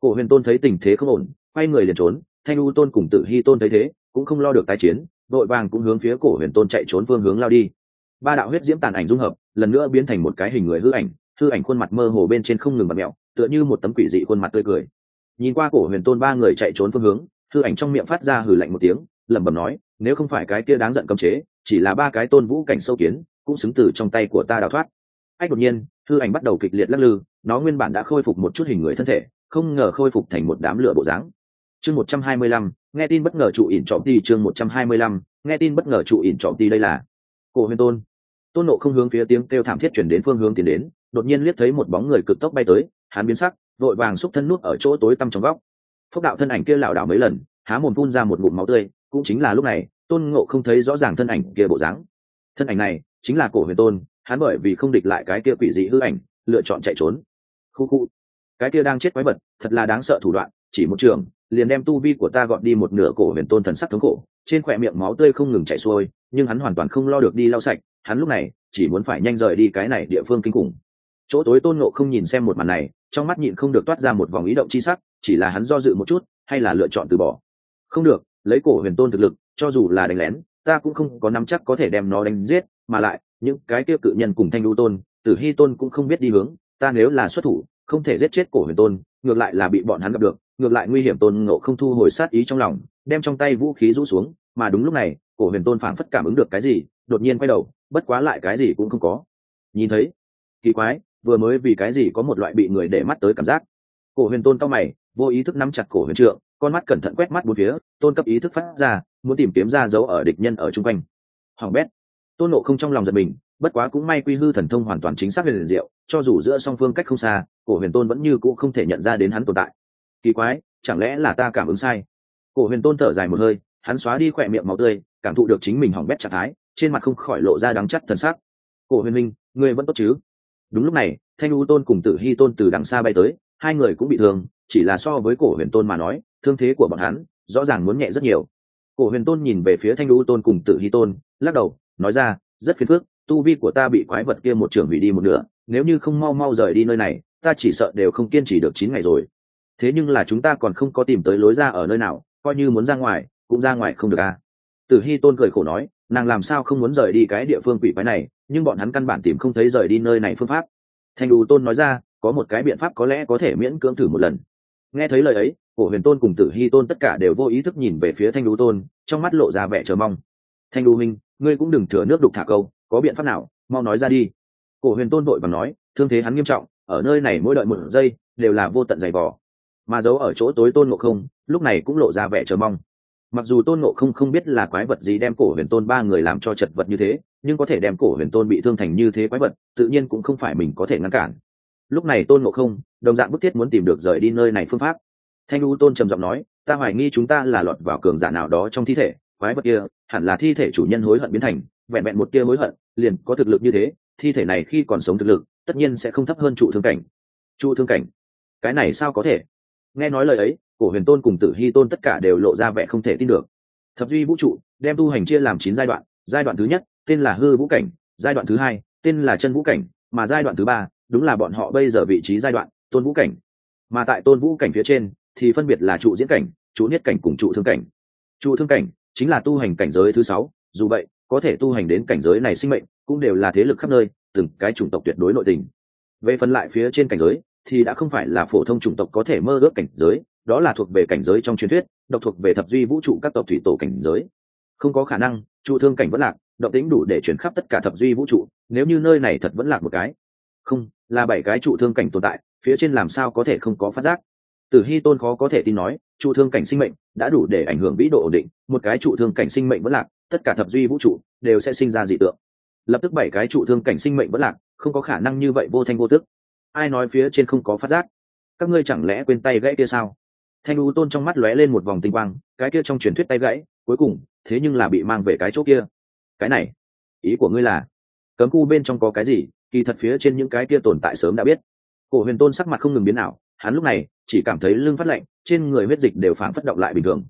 S1: Cổ huyền tôn thấy tình thế không ổn, quay người liền trốn, thanh u tôn cùng tự hy tôn thấy thế, cũng không lo được tái chiến, đội vàng cũng hướng phía cổ huyền tôn chạy trốn phương hướng lao đi. Ba đạo huyết diễm tàn ảnh dung hợp, lần nữa biến thành một cái hình người hư ảnh hư ảnh khuôn mặt mơ hồ bên trên không ngừng mặt mẹo, tựa như một tấm quỷ dị khuôn mặt tươi cười nhìn qua cổ huyền tôn ba người chạy trốn phương hướng hư ảnh trong miệng phát ra hử lạnh một tiếng, lẩm bẩm nói, nếu không phải cái kia đáng giận cấm chế, chỉ là ba cái tôn vũ cảnh sâu kiến, cũng xứng từ trong tay của ta đào thoát. Ách, đột nhiên hư ảnh bắt đầu kịch liệt lắc lư, nó nguyên bản đã khôi phục một chút hình người thân thể, không ngờ khôi phục thành một đám lửa bộ dáng. Chương một trăm hai mươi lăm, nghe tin bất ngờ trụ ỉn trọng ti chương một trăm hai mươi lăm, nghe tin bất ngờ trụ ỉn trọng ti đây là. Cổ huyền tôn. Tôn nộ không hướng phía tiếng kêu thảm thiết chuyển đến phương hướng tiến đến, đột nhiên liếc thấy một bóng người cực tốc bay tới, hắn biến sắc vội vàng xúc thân nút ở chỗ tối tăm trong góc. Phúc đạo thân ảnh kia lảo đảo mấy lần, há mồm phun ra một ngụm máu tươi, cũng chính là lúc này, tôn ngộ không thấy rõ ràng thân ảnh kia bộ dáng. Thân ảnh này, chính là cổ huyền tôn, hắn bởi vì không địch lại cái kia quỷ dị hư ảnh, lựa chọn chạy trốn. Khu khu. Cái kia đang chết quái vật, thật là đáng sợ thủ đoạn, chỉ một trường, liền đem tu vi của ta gọn đi một nửa cổ huyền tôn thần sắc thống khổ, trên khỏe miệng máu tươi không ngừng chảy xuôi, nhưng hắn hoàn toàn không lo được đi lau sạch, hắn lúc này, chỉ muốn phải nhanh rời đi cái này địa phương kinh khủng. Chỗ tối tôn ngộ không nhìn xem một màn này trong mắt nhịn không được toát ra một vòng ý động chi sắc, chỉ là hắn do dự một chút, hay là lựa chọn từ bỏ. Không được, lấy cổ huyền tôn thực lực, cho dù là đánh lén, ta cũng không có nắm chắc có thể đem nó đánh giết, mà lại, những cái tiêu cự nhân cùng thanh đu tôn, tử hy tôn cũng không biết đi hướng, ta nếu là xuất thủ, không thể giết chết cổ huyền tôn, ngược lại là bị bọn hắn gặp được, ngược lại nguy hiểm tôn ngộ không thu hồi sát ý trong lòng, đem trong tay vũ khí rũ xuống, mà đúng lúc này, cổ huyền tôn phảng phất cảm ứng được cái gì, đột nhiên quay đầu, bất quá lại cái gì cũng không có. Nhìn thấy, kỳ quái vừa mới vì cái gì có một loại bị người để mắt tới cảm giác. Cổ huyền tôn cao mày, vô ý thức nắm chặt cổ huyền trượng, con mắt cẩn thận quét mắt bốn phía, tôn cấp ý thức phát ra, muốn tìm kiếm ra dấu ở địch nhân ở chung quanh. Hoàng bét. Tôn nộ không trong lòng giật mình, bất quá cũng may quy hư thần thông hoàn toàn chính xác về liền diệu, cho dù giữa song phương cách không xa, cổ huyền tôn vẫn như cũ không thể nhận ra đến hắn tồn tại. Kỳ quái, chẳng lẽ là ta cảm ứng sai? Cổ huyền tôn thở dài một hơi, hắn xóa đi khỏe miệng máu tươi, cảm thụ được chính mình hỏng bét trạng thái, trên mặt không khỏi lộ ra đắng chắc thần sắc. Cổ huyền minh ngươi vẫn tốt chứ? Đúng lúc này, thanh u tôn cùng tử hy tôn từ đằng xa bay tới, hai người cũng bị thương, chỉ là so với cổ huyền tôn mà nói, thương thế của bọn hắn rõ ràng muốn nhẹ rất nhiều. Cổ huyền tôn nhìn về phía thanh u tôn cùng tử hy tôn, lắc đầu, nói ra, rất phiền phức, tu vi của ta bị quái vật kia một trường hủy đi một nửa, nếu như không mau mau rời đi nơi này, ta chỉ sợ đều không kiên trì được chín ngày rồi. Thế nhưng là chúng ta còn không có tìm tới lối ra ở nơi nào, coi như muốn ra ngoài, cũng ra ngoài không được à? Tử hy tôn cười khổ nói, nàng làm sao không muốn rời đi cái địa phương quỷ quái này nhưng bọn hắn căn bản tìm không thấy rời đi nơi này phương pháp. Thanh đủ tôn nói ra, có một cái biện pháp có lẽ có thể miễn cưỡng thử một lần. Nghe thấy lời ấy, cổ huyền tôn cùng tử hy tôn tất cả đều vô ý thức nhìn về phía thanh đủ tôn, trong mắt lộ ra vẻ chờ mong. Thanh đủ minh, ngươi cũng đừng thừa nước đục thả câu, có biện pháp nào, mau nói ra đi. Cổ huyền tôn vội và nói, thương thế hắn nghiêm trọng, ở nơi này mỗi đợi một giây, đều là vô tận dày vò. mà giấu ở chỗ tối tôn ngộ không, lúc này cũng lộ ra vẻ chờ mong mặc dù tôn ngộ không không biết là quái vật gì đem cổ huyền tôn ba người làm cho chật vật như thế, nhưng có thể đem cổ huyền tôn bị thương thành như thế quái vật, tự nhiên cũng không phải mình có thể ngăn cản. Lúc này tôn ngộ không, đồng dạng bức thiết muốn tìm được rời đi nơi này phương pháp. Thanh u tôn trầm giọng nói, ta hoài nghi chúng ta là lọt vào cường giả nào đó trong thi thể, quái vật kia, hẳn là thi thể chủ nhân hối hận biến thành, vẹn vẹn một tia hối hận, liền có thực lực như thế, thi thể này khi còn sống thực lực, tất nhiên sẽ không thấp hơn trụ thương cảnh. Trụ thương cảnh? Cái này sao có thể? Nghe nói lời ấy, cổ huyền tôn cùng tử hy tôn tất cả đều lộ ra vẻ không thể tin được. Thập duy vũ trụ, đem tu hành chia làm chín giai đoạn. Giai đoạn thứ nhất, tên là hư vũ cảnh. Giai đoạn thứ hai, tên là chân vũ cảnh. Mà giai đoạn thứ ba, đúng là bọn họ bây giờ vị trí giai đoạn, tôn vũ cảnh. Mà tại tôn vũ cảnh phía trên, thì phân biệt là trụ diễn cảnh, trụ niết cảnh cùng trụ thương cảnh. Trụ thương cảnh chính là tu hành cảnh giới thứ sáu. Dù vậy, có thể tu hành đến cảnh giới này sinh mệnh cũng đều là thế lực khắp nơi, từng cái chủng tộc tuyệt đối nội tình. Về phần lại phía trên cảnh giới thì đã không phải là phổ thông chủng tộc có thể mơ ước cảnh giới, đó là thuộc về cảnh giới trong truyền thuyết, độc thuộc về thập duy vũ trụ các tộc thủy tổ cảnh giới. Không có khả năng, trụ thương cảnh vẫn lạc, động tính đủ để chuyển khắp tất cả thập duy vũ trụ, nếu như nơi này thật vẫn lạc một cái. Không, là bảy cái trụ thương cảnh tồn tại, phía trên làm sao có thể không có phát giác? Tử hy tôn khó có thể tin nói, trụ thương cảnh sinh mệnh đã đủ để ảnh hưởng vĩ độ ổn định, một cái trụ thương cảnh sinh mệnh vẫn lạc, tất cả thập duy vũ trụ đều sẽ sinh ra dị tượng. Lập tức bảy cái trụ thương cảnh sinh mệnh vẫn lạc, không có khả năng như vậy vô thanh vô tức ai nói phía trên không có phát giác? Các ngươi chẳng lẽ quên tay gãy kia sao? Thanh u tôn trong mắt lóe lên một vòng tinh quang, cái kia trong truyền thuyết tay gãy, cuối cùng, thế nhưng là bị mang về cái chỗ kia. Cái này, ý của ngươi là, cấm khu bên trong có cái gì, kỳ thật phía trên những cái kia tồn tại sớm đã biết. Cổ huyền tôn sắc mặt không ngừng biến nào hắn lúc này chỉ cảm thấy lưng phát lạnh, trên người huyết dịch đều phản phất động lại bình thường.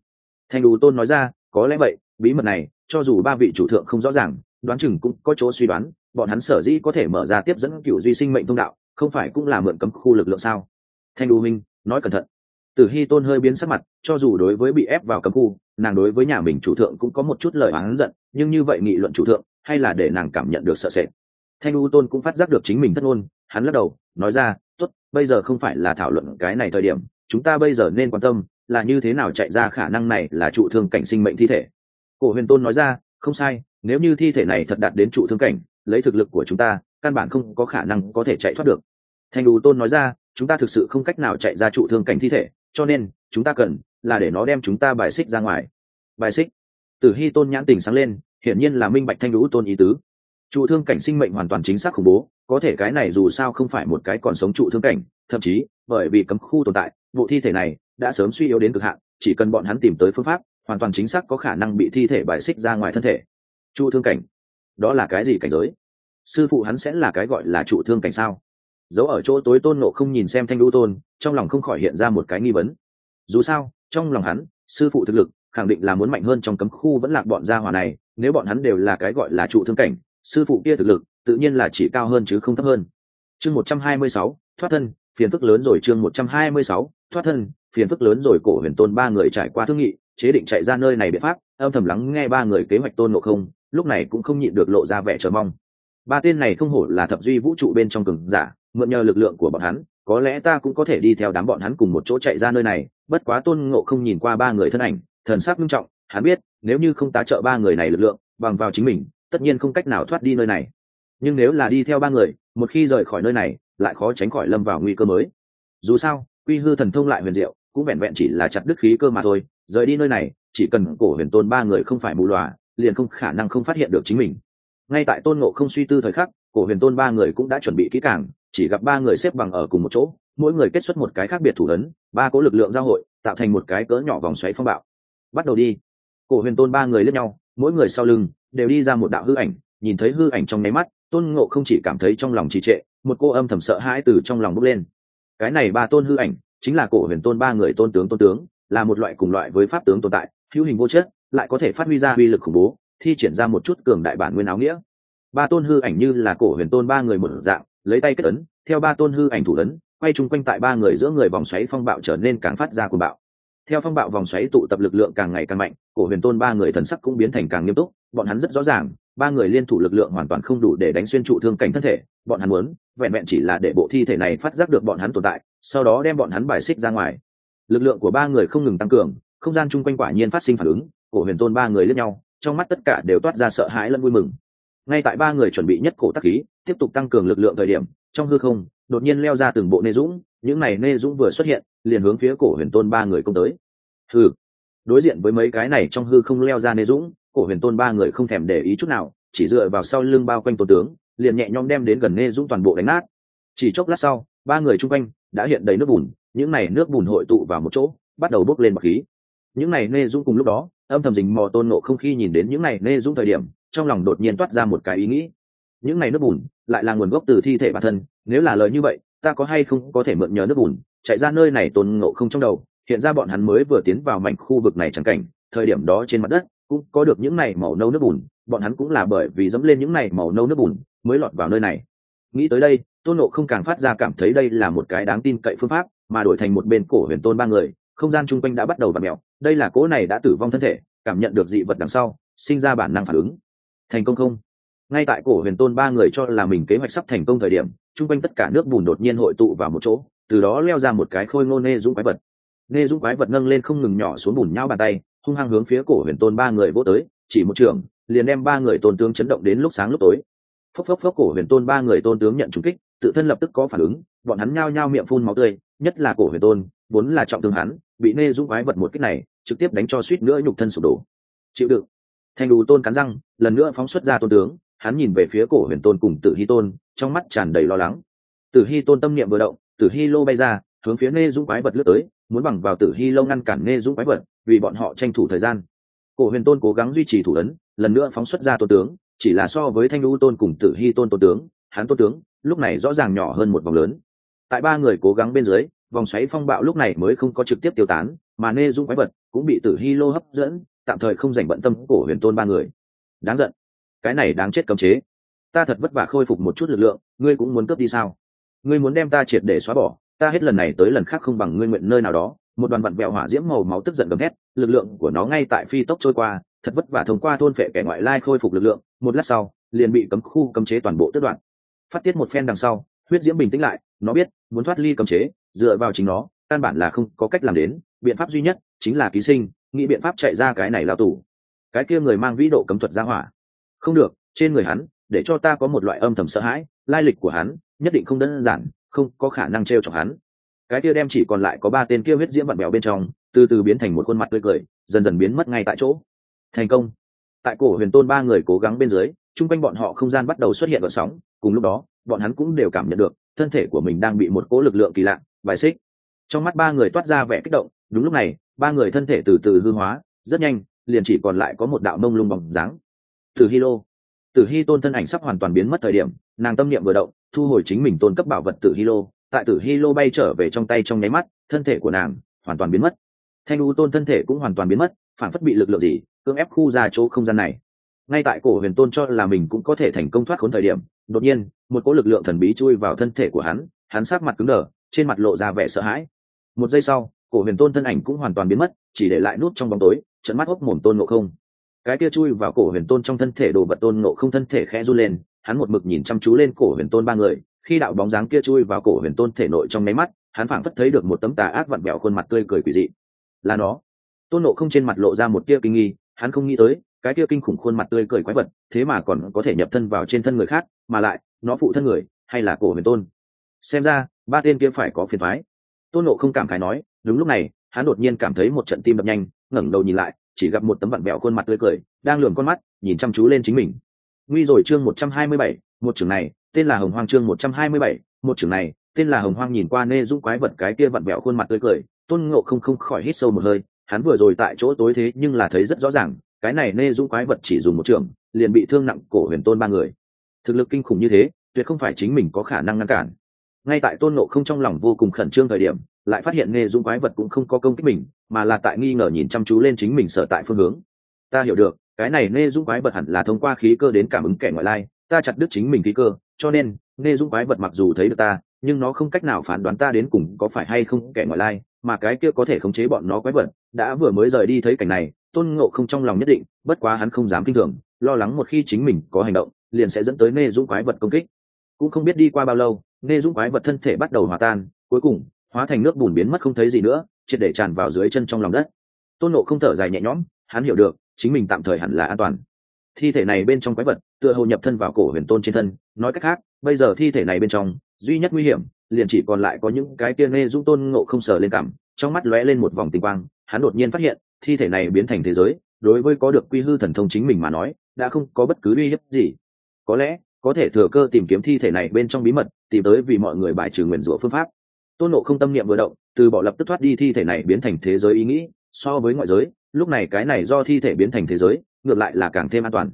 S1: Thanh u tôn nói ra, có lẽ vậy, bí mật này, cho dù ba vị chủ thượng không rõ ràng, đoán chừng cũng có chỗ suy đoán, bọn hắn sở dĩ có thể mở ra tiếp dẫn cựu duy sinh mệnh thông đạo không phải cũng là mượn cấm khu lực lượng sao? Thanh u minh, nói cẩn thận. Tử hy tôn hơi biến sắc mặt, cho dù đối với bị ép vào cấm khu, nàng đối với nhà mình chủ thượng cũng có một chút lời oán giận, nhưng như vậy nghị luận chủ thượng, hay là để nàng cảm nhận được sợ sệt. Thanh u tôn cũng phát giác được chính mình thất ngôn, hắn lắc đầu, nói ra, tốt, bây giờ không phải là thảo luận cái này thời điểm, chúng ta bây giờ nên quan tâm là như thế nào chạy ra khả năng này là trụ thương cảnh sinh mệnh thi thể. Cổ huyền tôn nói ra, không sai, nếu như thi thể này thật đạt đến trụ thương cảnh, lấy thực lực của chúng ta, căn bản không có khả năng có thể chạy thoát được thanh đủ tôn nói ra, chúng ta thực sự không cách nào chạy ra trụ thương cảnh thi thể, cho nên, chúng ta cần là để nó đem chúng ta bài xích ra ngoài. Bài xích? Tử hy tôn nhãn tình sáng lên, hiển nhiên là minh bạch thanh lũ tôn ý tứ. Trụ thương cảnh sinh mệnh hoàn toàn chính xác khủng bố, có thể cái này dù sao không phải một cái còn sống trụ thương cảnh, thậm chí, bởi vì cấm khu tồn tại, bộ thi thể này đã sớm suy yếu đến cực hạn, chỉ cần bọn hắn tìm tới phương pháp, hoàn toàn chính xác có khả năng bị thi thể bài xích ra ngoài thân thể. Trụ thương cảnh? Đó là cái gì cảnh giới? Sư phụ hắn sẽ là cái gọi là trụ thương cảnh sao? Giấu ở chỗ tối tôn nộ không nhìn xem thanh lũ tôn, trong lòng không khỏi hiện ra một cái nghi vấn. Dù sao, trong lòng hắn, sư phụ thực lực, khẳng định là muốn mạnh hơn trong cấm khu vẫn lạc bọn gia hỏa này, nếu bọn hắn đều là cái gọi là trụ thương cảnh, sư phụ kia thực lực, tự nhiên là chỉ cao hơn chứ không thấp hơn. Chương một trăm hai mươi sáu, thoát thân, phiền phức lớn rồi chương một trăm hai mươi sáu, thoát thân, phiền phức lớn rồi cổ huyền tôn ba người trải qua thương nghị, chế định chạy ra nơi này biện pháp, âm thầm lắng nghe ba người kế hoạch tôn nộ không, lúc này cũng không nhịn được lộ ra vẻ chờ mong. Ba tên này không hổ là thập duy vũ trụ bên trong cường giả mượn nhờ lực lượng của bọn hắn, có lẽ ta cũng có thể đi theo đám bọn hắn cùng một chỗ chạy ra nơi này, bất quá tôn ngộ không nhìn qua ba người thân ảnh, thần sắc nghiêm trọng, hắn biết, nếu như không tá trợ ba người này lực lượng, bằng vào chính mình, tất nhiên không cách nào thoát đi nơi này. Nhưng nếu là đi theo ba người, một khi rời khỏi nơi này, lại khó tránh khỏi lâm vào nguy cơ mới. Dù sao, quy hư thần thông lại huyền diệu, cũng vẹn vẹn chỉ là chặt đứt khí cơ mà thôi, rời đi nơi này, chỉ cần cổ huyền tôn ba người không phải mù lòa, liền không khả năng không phát hiện được chính mình. Ngay tại tôn ngộ không suy tư thời khắc, cổ huyền tôn ba người cũng đã chuẩn bị kỹ càng chỉ gặp ba người xếp bằng ở cùng một chỗ, mỗi người kết xuất một cái khác biệt thủ lớn ba cố lực lượng giao hội, tạo thành một cái cỡ nhỏ vòng xoáy phong bạo. Bắt đầu đi. Cổ huyền tôn ba người lướt nhau, mỗi người sau lưng, đều đi ra một đạo hư ảnh, nhìn thấy hư ảnh trong nháy mắt, tôn ngộ không chỉ cảm thấy trong lòng trì trệ, một cô âm thầm sợ hãi từ trong lòng bốc lên. Cái này ba tôn hư ảnh, chính là cổ huyền tôn ba người tôn tướng tôn tướng, là một loại cùng loại với pháp tướng tồn tại, hữu hình vô chất, lại có thể phát huy ra uy lực khủng bố, thi triển ra một chút cường đại bản nguyên áo nghĩa. Ba tôn hư ảnh như là cổ huyền tôn ba người một dạng lấy tay kết ấn, theo ba tôn hư ảnh thủ ấn, quay chung quanh tại ba người giữa người vòng xoáy phong bạo trở nên càng phát ra cuồng bạo. Theo phong bạo vòng xoáy tụ tập lực lượng càng ngày càng mạnh, cổ huyền tôn ba người thần sắc cũng biến thành càng nghiêm túc, bọn hắn rất rõ ràng, ba người liên thủ lực lượng hoàn toàn không đủ để đánh xuyên trụ thương cảnh thân thể, bọn hắn muốn, vẹn vẹn chỉ là để bộ thi thể này phát giác được bọn hắn tồn tại, sau đó đem bọn hắn bài xích ra ngoài. Lực lượng của ba người không ngừng tăng cường, không gian chung quanh quả nhiên phát sinh phản ứng, cổ huyền tôn ba người lẫn nhau, trong mắt tất cả đều toát ra sợ hãi lẫn vui mừng ngay tại ba người chuẩn bị nhất cổ tắc khí tiếp tục tăng cường lực lượng thời điểm trong hư không đột nhiên leo ra từng bộ nê dũng những này nê dũng vừa xuất hiện liền hướng phía cổ huyền tôn ba người công tới. Hừ, đối diện với mấy cái này trong hư không leo ra nê dũng cổ huyền tôn ba người không thèm để ý chút nào chỉ dựa vào sau lưng bao quanh tôn tướng liền nhẹ nhõm đem đến gần nê dũng toàn bộ đánh nát. Chỉ chốc lát sau ba người chung quanh đã hiện đầy nước bùn những này nước bùn hội tụ vào một chỗ bắt đầu bốc lên bọc khí. Những này nê dũng cùng lúc đó âm thầm dình mò tôn nộ không khi nhìn đến những này nê dũng thời điểm trong lòng đột nhiên toát ra một cái ý nghĩ. Những này nước bùn lại là nguồn gốc từ thi thể bản thân, nếu là lời như vậy, ta có hay không có thể mượn nhờ nước bùn, chạy ra nơi này tôn ngộ không trong đầu, hiện ra bọn hắn mới vừa tiến vào mảnh khu vực này chẳng cảnh, thời điểm đó trên mặt đất cũng có được những này màu nâu nước bùn, bọn hắn cũng là bởi vì dẫm lên những này màu nâu nước bùn mới lọt vào nơi này. Nghĩ tới đây, tôn nộ không càng phát ra cảm thấy đây là một cái đáng tin cậy phương pháp, mà đổi thành một bên cổ huyền tôn ba người, không gian chung quanh đã bắt đầu và mẹo đây là cỗ này đã tử vong thân thể, cảm nhận được dị vật đằng sau, sinh ra bản năng phản ứng thành công không? Ngay tại cổ huyền tôn ba người cho là mình kế hoạch sắp thành công thời điểm, chung quanh tất cả nước bùn đột nhiên hội tụ vào một chỗ, từ đó leo ra một cái khôi ngô nê dũng quái vật. Nê dũng quái vật nâng lên không ngừng nhỏ xuống bùn nhau bàn tay, hung hăng hướng phía cổ huyền tôn ba người vỗ tới, chỉ một trường, liền đem ba người tôn tướng chấn động đến lúc sáng lúc tối. Phốc phốc phốc, cổ huyền tôn ba người tôn tướng nhận trúng kích, tự thân lập tức có phản ứng, bọn hắn nhao nhao miệng phun máu tươi, nhất là cổ huyền tôn, vốn là trọng thương hắn, bị nê dũng quái vật một kích này, trực tiếp đánh cho suýt nữa nhục thân sụp đổ. Chịu đựng thanh đủ tôn cắn răng, lần nữa phóng xuất ra tôn tướng, hắn nhìn về phía cổ huyền tôn cùng tử hy tôn, trong mắt tràn đầy lo lắng. Tử hy tôn tâm niệm vừa động, tử hy lô bay ra, hướng phía nê dũng quái vật lướt tới, muốn bằng vào tử hy lâu ngăn cản nê dũng quái vật, vì bọn họ tranh thủ thời gian. Cổ huyền tôn cố gắng duy trì thủ ấn, lần nữa phóng xuất ra tôn tướng, chỉ là so với thanh lũ tôn cùng tử hy tôn tôn tướng, hắn tôn tướng, lúc này rõ ràng nhỏ hơn một vòng lớn. Tại ba người cố gắng bên dưới, vòng xoáy phong bạo lúc này mới không có trực tiếp tiêu tán, mà nê dũng quái vật cũng bị tử hy lô hấp dẫn tạm thời không dành bận tâm cổ huyền tôn ba người. Đáng giận. Cái này đáng chết cấm chế. Ta thật vất vả khôi phục một chút lực lượng, ngươi cũng muốn cướp đi sao? Ngươi muốn đem ta triệt để xóa bỏ, ta hết lần này tới lần khác không bằng ngươi nguyện nơi nào đó. Một đoàn vặn vẹo hỏa diễm màu máu tức giận gầm hét lực lượng của nó ngay tại phi tốc trôi qua, thật vất vả thông qua thôn phệ kẻ ngoại lai khôi phục lực lượng, một lát sau, liền bị cấm khu cấm chế toàn bộ tước đoạn. Phát tiết một phen đằng sau, huyết diễm bình tĩnh lại, nó biết, muốn thoát ly cấm chế, dựa vào chính nó, căn bản là không có cách làm đến, biện pháp duy nhất chính là ký sinh nghĩ biện pháp chạy ra cái này lao tù. Cái kia người mang vĩ độ cấm thuật ra hỏa. Không được, trên người hắn, để cho ta có một loại âm thầm sợ hãi, lai lịch của hắn, nhất định không đơn giản, không có khả năng t r e o chọc hắn. Cái kia đem chỉ còn lại có ba tên kia huyết diễm vặn bèo bên trong, từ từ biến thành một khuôn mặt tươi cười, dần dần biến mất ngay tại chỗ. Thành công. Tại cổ huyền tôn ba người cố gắng bên dưới, chung quanh bọn họ không gian bắt đầu xuất hiện gợn sóng, cùng lúc đó, bọn hắn cũng đều cảm nhận được, thân thể của mình đang bị một cỗ lực lượng kỳ lạ, bài xích. Trong mắt ba người toát ra vẻ kích động, đúng lúc này ba người thân thể từ từ hư hóa, rất nhanh, liền chỉ còn lại có một đạo mông lung bóng dáng. Từ hi lô. Tử Hi tôn thân ảnh sắp hoàn toàn biến mất thời điểm, nàng tâm niệm vừa động, thu hồi chính mình tôn cấp bảo vật tử Hi lô. Tại tử Hi lô bay trở về trong tay trong nháy mắt, thân thể của nàng hoàn toàn biến mất. Thanh u tôn thân thể cũng hoàn toàn biến mất, phản phất bị lực lượng gì, cưỡng ép khu ra chỗ không gian này. Ngay tại cổ huyền tôn cho là mình cũng có thể thành công thoát khốn thời điểm, đột nhiên, một cỗ lực lượng thần bí chui vào thân thể của hắn hắn sát mặt cứng đờ, trên mặt lộ ra vẻ sợ hãi. Một giây sau cổ huyền tôn thân ảnh cũng hoàn toàn biến mất, chỉ để lại nút trong bóng tối, trận mắt hốc mồm tôn ngộ không. Cái kia chui vào cổ huyền tôn trong thân thể đồ vật tôn ngộ không thân thể khẽ run lên, hắn một mực nhìn chăm chú lên cổ huyền tôn ba người, khi đạo bóng dáng kia chui vào cổ huyền tôn thể nội trong máy mắt, hắn phảng phất thấy được một tấm tà ác vặn bẹo khuôn mặt tươi cười quỷ dị. Là nó. Tôn nộ không trên mặt lộ ra một tia kinh nghi, hắn không nghĩ tới, cái tia kinh khủng khuôn mặt tươi cười quái vật, thế mà còn có thể nhập thân vào trên thân người khác, mà lại, nó phụ thân người, hay là cổ huyền tôn? Xem ra, ba tên kia phải có phiền thoái tôn nộ không cảm khái nói đúng lúc này, hắn đột nhiên cảm thấy một trận tim đập nhanh, ngẩng đầu nhìn lại, chỉ gặp một tấm vặn bẹo khuôn mặt tươi cười, đang lườm con mắt, nhìn chăm chú lên chính mình. Nguy rồi chương một trăm hai mươi bảy, một trưởng này, tên là hồng hoang chương một trăm hai mươi bảy, một trưởng này, tên là hồng hoang nhìn qua nê dũng quái vật cái kia vặn bẹo khuôn mặt tươi cười, tôn ngộ không không khỏi hít sâu một hơi, hắn vừa rồi tại chỗ tối thế nhưng là thấy rất rõ ràng, cái này nê dũng quái vật chỉ dùng một trường liền bị thương nặng cổ huyền tôn ba người. Thực lực kinh khủng như thế, tuyệt không phải chính mình có khả năng ngăn cản. Ngay tại tôn ngộ không trong lòng vô cùng khẩn trương thời điểm lại phát hiện nghe dũng quái vật cũng không có công kích mình, mà là tại nghi ngờ nhìn chăm chú lên chính mình sở tại phương hướng. Ta hiểu được, cái này nghe dũng quái vật hẳn là thông qua khí cơ đến cảm ứng kẻ ngoại lai, ta chặt đứt chính mình khí cơ, cho nên nghe dũng quái vật mặc dù thấy được ta, nhưng nó không cách nào phán đoán ta đến cùng có phải hay không kẻ ngoại lai, mà cái kia có thể khống chế bọn nó quái vật, đã vừa mới rời đi thấy cảnh này, tôn ngộ không trong lòng nhất định, bất quá hắn không dám kinh thường, lo lắng một khi chính mình có hành động, liền sẽ dẫn tới nê dũng quái vật công kích. Cũng không biết đi qua bao lâu nê dũng quái vật thân thể bắt đầu hòa tan, cuối cùng hóa thành nước bùn biến mất không thấy gì nữa, triệt để tràn vào dưới chân trong lòng đất. Tôn nộ không thở dài nhẹ nhõm, hắn hiểu được, chính mình tạm thời hẳn là an toàn. Thi thể này bên trong quái vật, tựa hồ nhập thân vào cổ huyền tôn trên thân, nói cách khác, bây giờ thi thể này bên trong, duy nhất nguy hiểm, liền chỉ còn lại có những cái kia nê dung tôn ngộ không sờ lên cảm, trong mắt lóe lên một vòng tinh quang, hắn đột nhiên phát hiện, thi thể này biến thành thế giới, đối với có được quy hư thần thông chính mình mà nói, đã không có bất cứ uy hiếp gì. Có lẽ, có thể thừa cơ tìm kiếm thi thể này bên trong bí mật, tìm tới vì mọi người bài trừ nguyền rủa phương pháp tôn nộ không tâm niệm vừa động, từ bỏ lập tức thoát đi thi thể này biến thành thế giới ý nghĩ, so với ngoại giới, lúc này cái này do thi thể biến thành thế giới, ngược lại là càng thêm an toàn.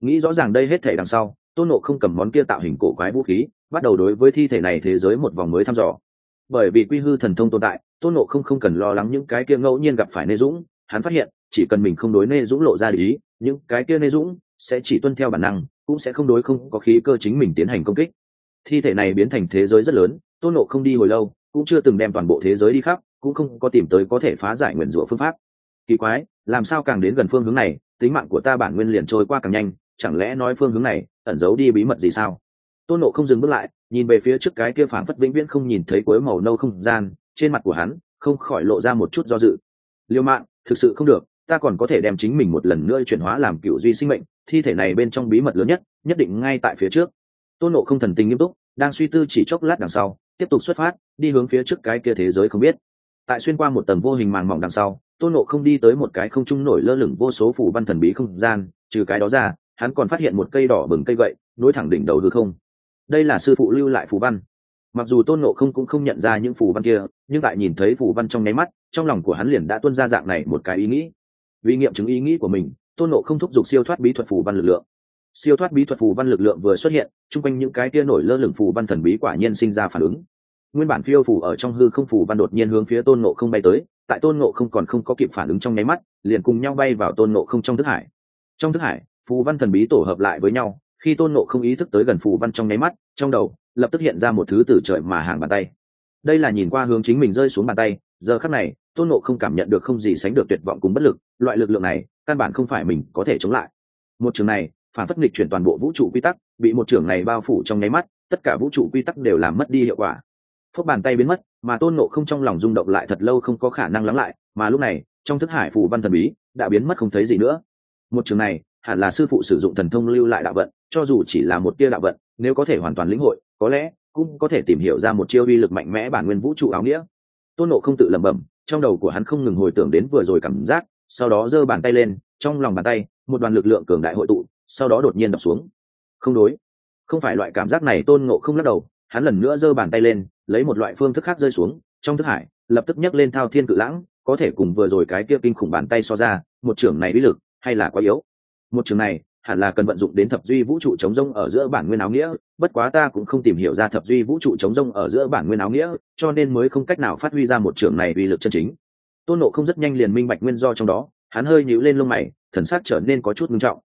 S1: Nghĩ rõ ràng đây hết thể đằng sau, tôn nộ không cầm món kia tạo hình cổ quái vũ khí, bắt đầu đối với thi thể này thế giới một vòng mới thăm dò. Bởi vì quy hư thần thông tồn tại, tôn nộ không không cần lo lắng những cái kia ngẫu nhiên gặp phải nê dũng, hắn phát hiện, chỉ cần mình không đối nê dũng lộ ra lý những cái kia nê dũng sẽ chỉ tuân theo bản năng, cũng sẽ không đối không có khí cơ chính mình tiến hành công kích. Thi thể này biến thành thế giới rất lớn, tôn nộ không đi hồi lâu cũng chưa từng đem toàn bộ thế giới đi khắp, cũng không có tìm tới có thể phá giải nguyền rủa phương pháp. Kỳ quái, làm sao càng đến gần phương hướng này, tính mạng của ta bản nguyên liền trôi qua càng nhanh, chẳng lẽ nói phương hướng này, ẩn giấu đi bí mật gì sao? Tôn nộ không dừng bước lại, nhìn về phía trước cái kia phảng phất vĩnh viễn không nhìn thấy cuối màu nâu không gian, trên mặt của hắn, không khỏi lộ ra một chút do dự. Liêu mạng thực sự không được, ta còn có thể đem chính mình một lần nữa chuyển hóa làm cựu duy sinh mệnh, thi thể này bên trong bí mật lớn nhất nhất định ngay tại phía trước. Tôn nộ không thần tình nghiêm túc, đang suy tư chỉ chốc lát đằng sau tiếp tục xuất phát, đi hướng phía trước cái kia thế giới không biết. Tại xuyên qua một tầng vô hình màng mỏng đằng sau, tôn nộ không đi tới một cái không trung nổi lơ lửng vô số phủ văn thần bí không gian, trừ cái đó ra, hắn còn phát hiện một cây đỏ bừng cây gậy, nối thẳng đỉnh đầu hư không. Đây là sư phụ lưu lại phù văn. Mặc dù tôn nộ không cũng không nhận ra những phù văn kia, nhưng tại nhìn thấy phù văn trong nháy mắt, trong lòng của hắn liền đã tuân ra dạng này một cái ý nghĩ. Vì nghiệm chứng ý nghĩ của mình, tôn nộ không thúc giục siêu thoát bí thuật phù văn lực lượng siêu thoát bí thuật phù văn lực lượng vừa xuất hiện, chung quanh những cái tia nổi lơ lửng phù văn thần bí quả nhiên sinh ra phản ứng. Nguyên bản phiêu phù ở trong hư không phù văn đột nhiên hướng phía tôn nộ không bay tới, tại tôn nộ không còn không có kịp phản ứng trong nháy mắt, liền cùng nhau bay vào tôn nộ không trong thức hải. Trong thức hải, phù văn thần bí tổ hợp lại với nhau, khi tôn nộ không ý thức tới gần phù văn trong nháy mắt, trong đầu, lập tức hiện ra một thứ từ trời mà hàng bàn tay. Đây là nhìn qua hướng chính mình rơi xuống bàn tay, giờ khắc này, tôn nộ không cảm nhận được không gì sánh được tuyệt vọng cùng bất lực, loại lực lượng này, căn bản không phải mình có thể chống lại. Một trường này phản phất nghịch chuyển toàn bộ vũ trụ quy tắc, bị một trường này bao phủ trong nháy mắt, tất cả vũ trụ quy tắc đều làm mất đi hiệu quả. Phước bàn tay biến mất, mà tôn nộ không trong lòng rung động lại thật lâu không có khả năng lắng lại, mà lúc này, trong thức hải phù văn thần bí đã biến mất không thấy gì nữa. Một trường này, hẳn là sư phụ sử dụng thần thông lưu lại đạo vận, cho dù chỉ là một tia đạo vận, nếu có thể hoàn toàn lĩnh hội, có lẽ cũng có thể tìm hiểu ra một chiêu uy lực mạnh mẽ bản nguyên vũ trụ áo nghĩa. Tôn nộ không tự lẩm bẩm, trong đầu của hắn không ngừng hồi tưởng đến vừa rồi cảm giác, sau đó giơ bàn tay lên, trong lòng bàn tay, một đoàn lực lượng cường đại hội tụ sau đó đột nhiên đập xuống. Không đối. Không phải loại cảm giác này tôn ngộ không lắc đầu, hắn lần nữa giơ bàn tay lên, lấy một loại phương thức khác rơi xuống, trong thức hải, lập tức nhấc lên thao thiên cự lãng, có thể cùng vừa rồi cái kia kinh khủng bàn tay so ra, một trưởng này uy lực, hay là quá yếu. Một trường này, hẳn là cần vận dụng đến thập duy vũ trụ chống rông ở giữa bản nguyên áo nghĩa, bất quá ta cũng không tìm hiểu ra thập duy vũ trụ chống rông ở giữa bản nguyên áo nghĩa, cho nên mới không cách nào phát huy ra một trường này uy lực chân chính. Tôn nộ không rất nhanh liền minh bạch nguyên do trong đó, hắn hơi nhíu lên lông mày, thần sắc trở nên có chút ngưng trọng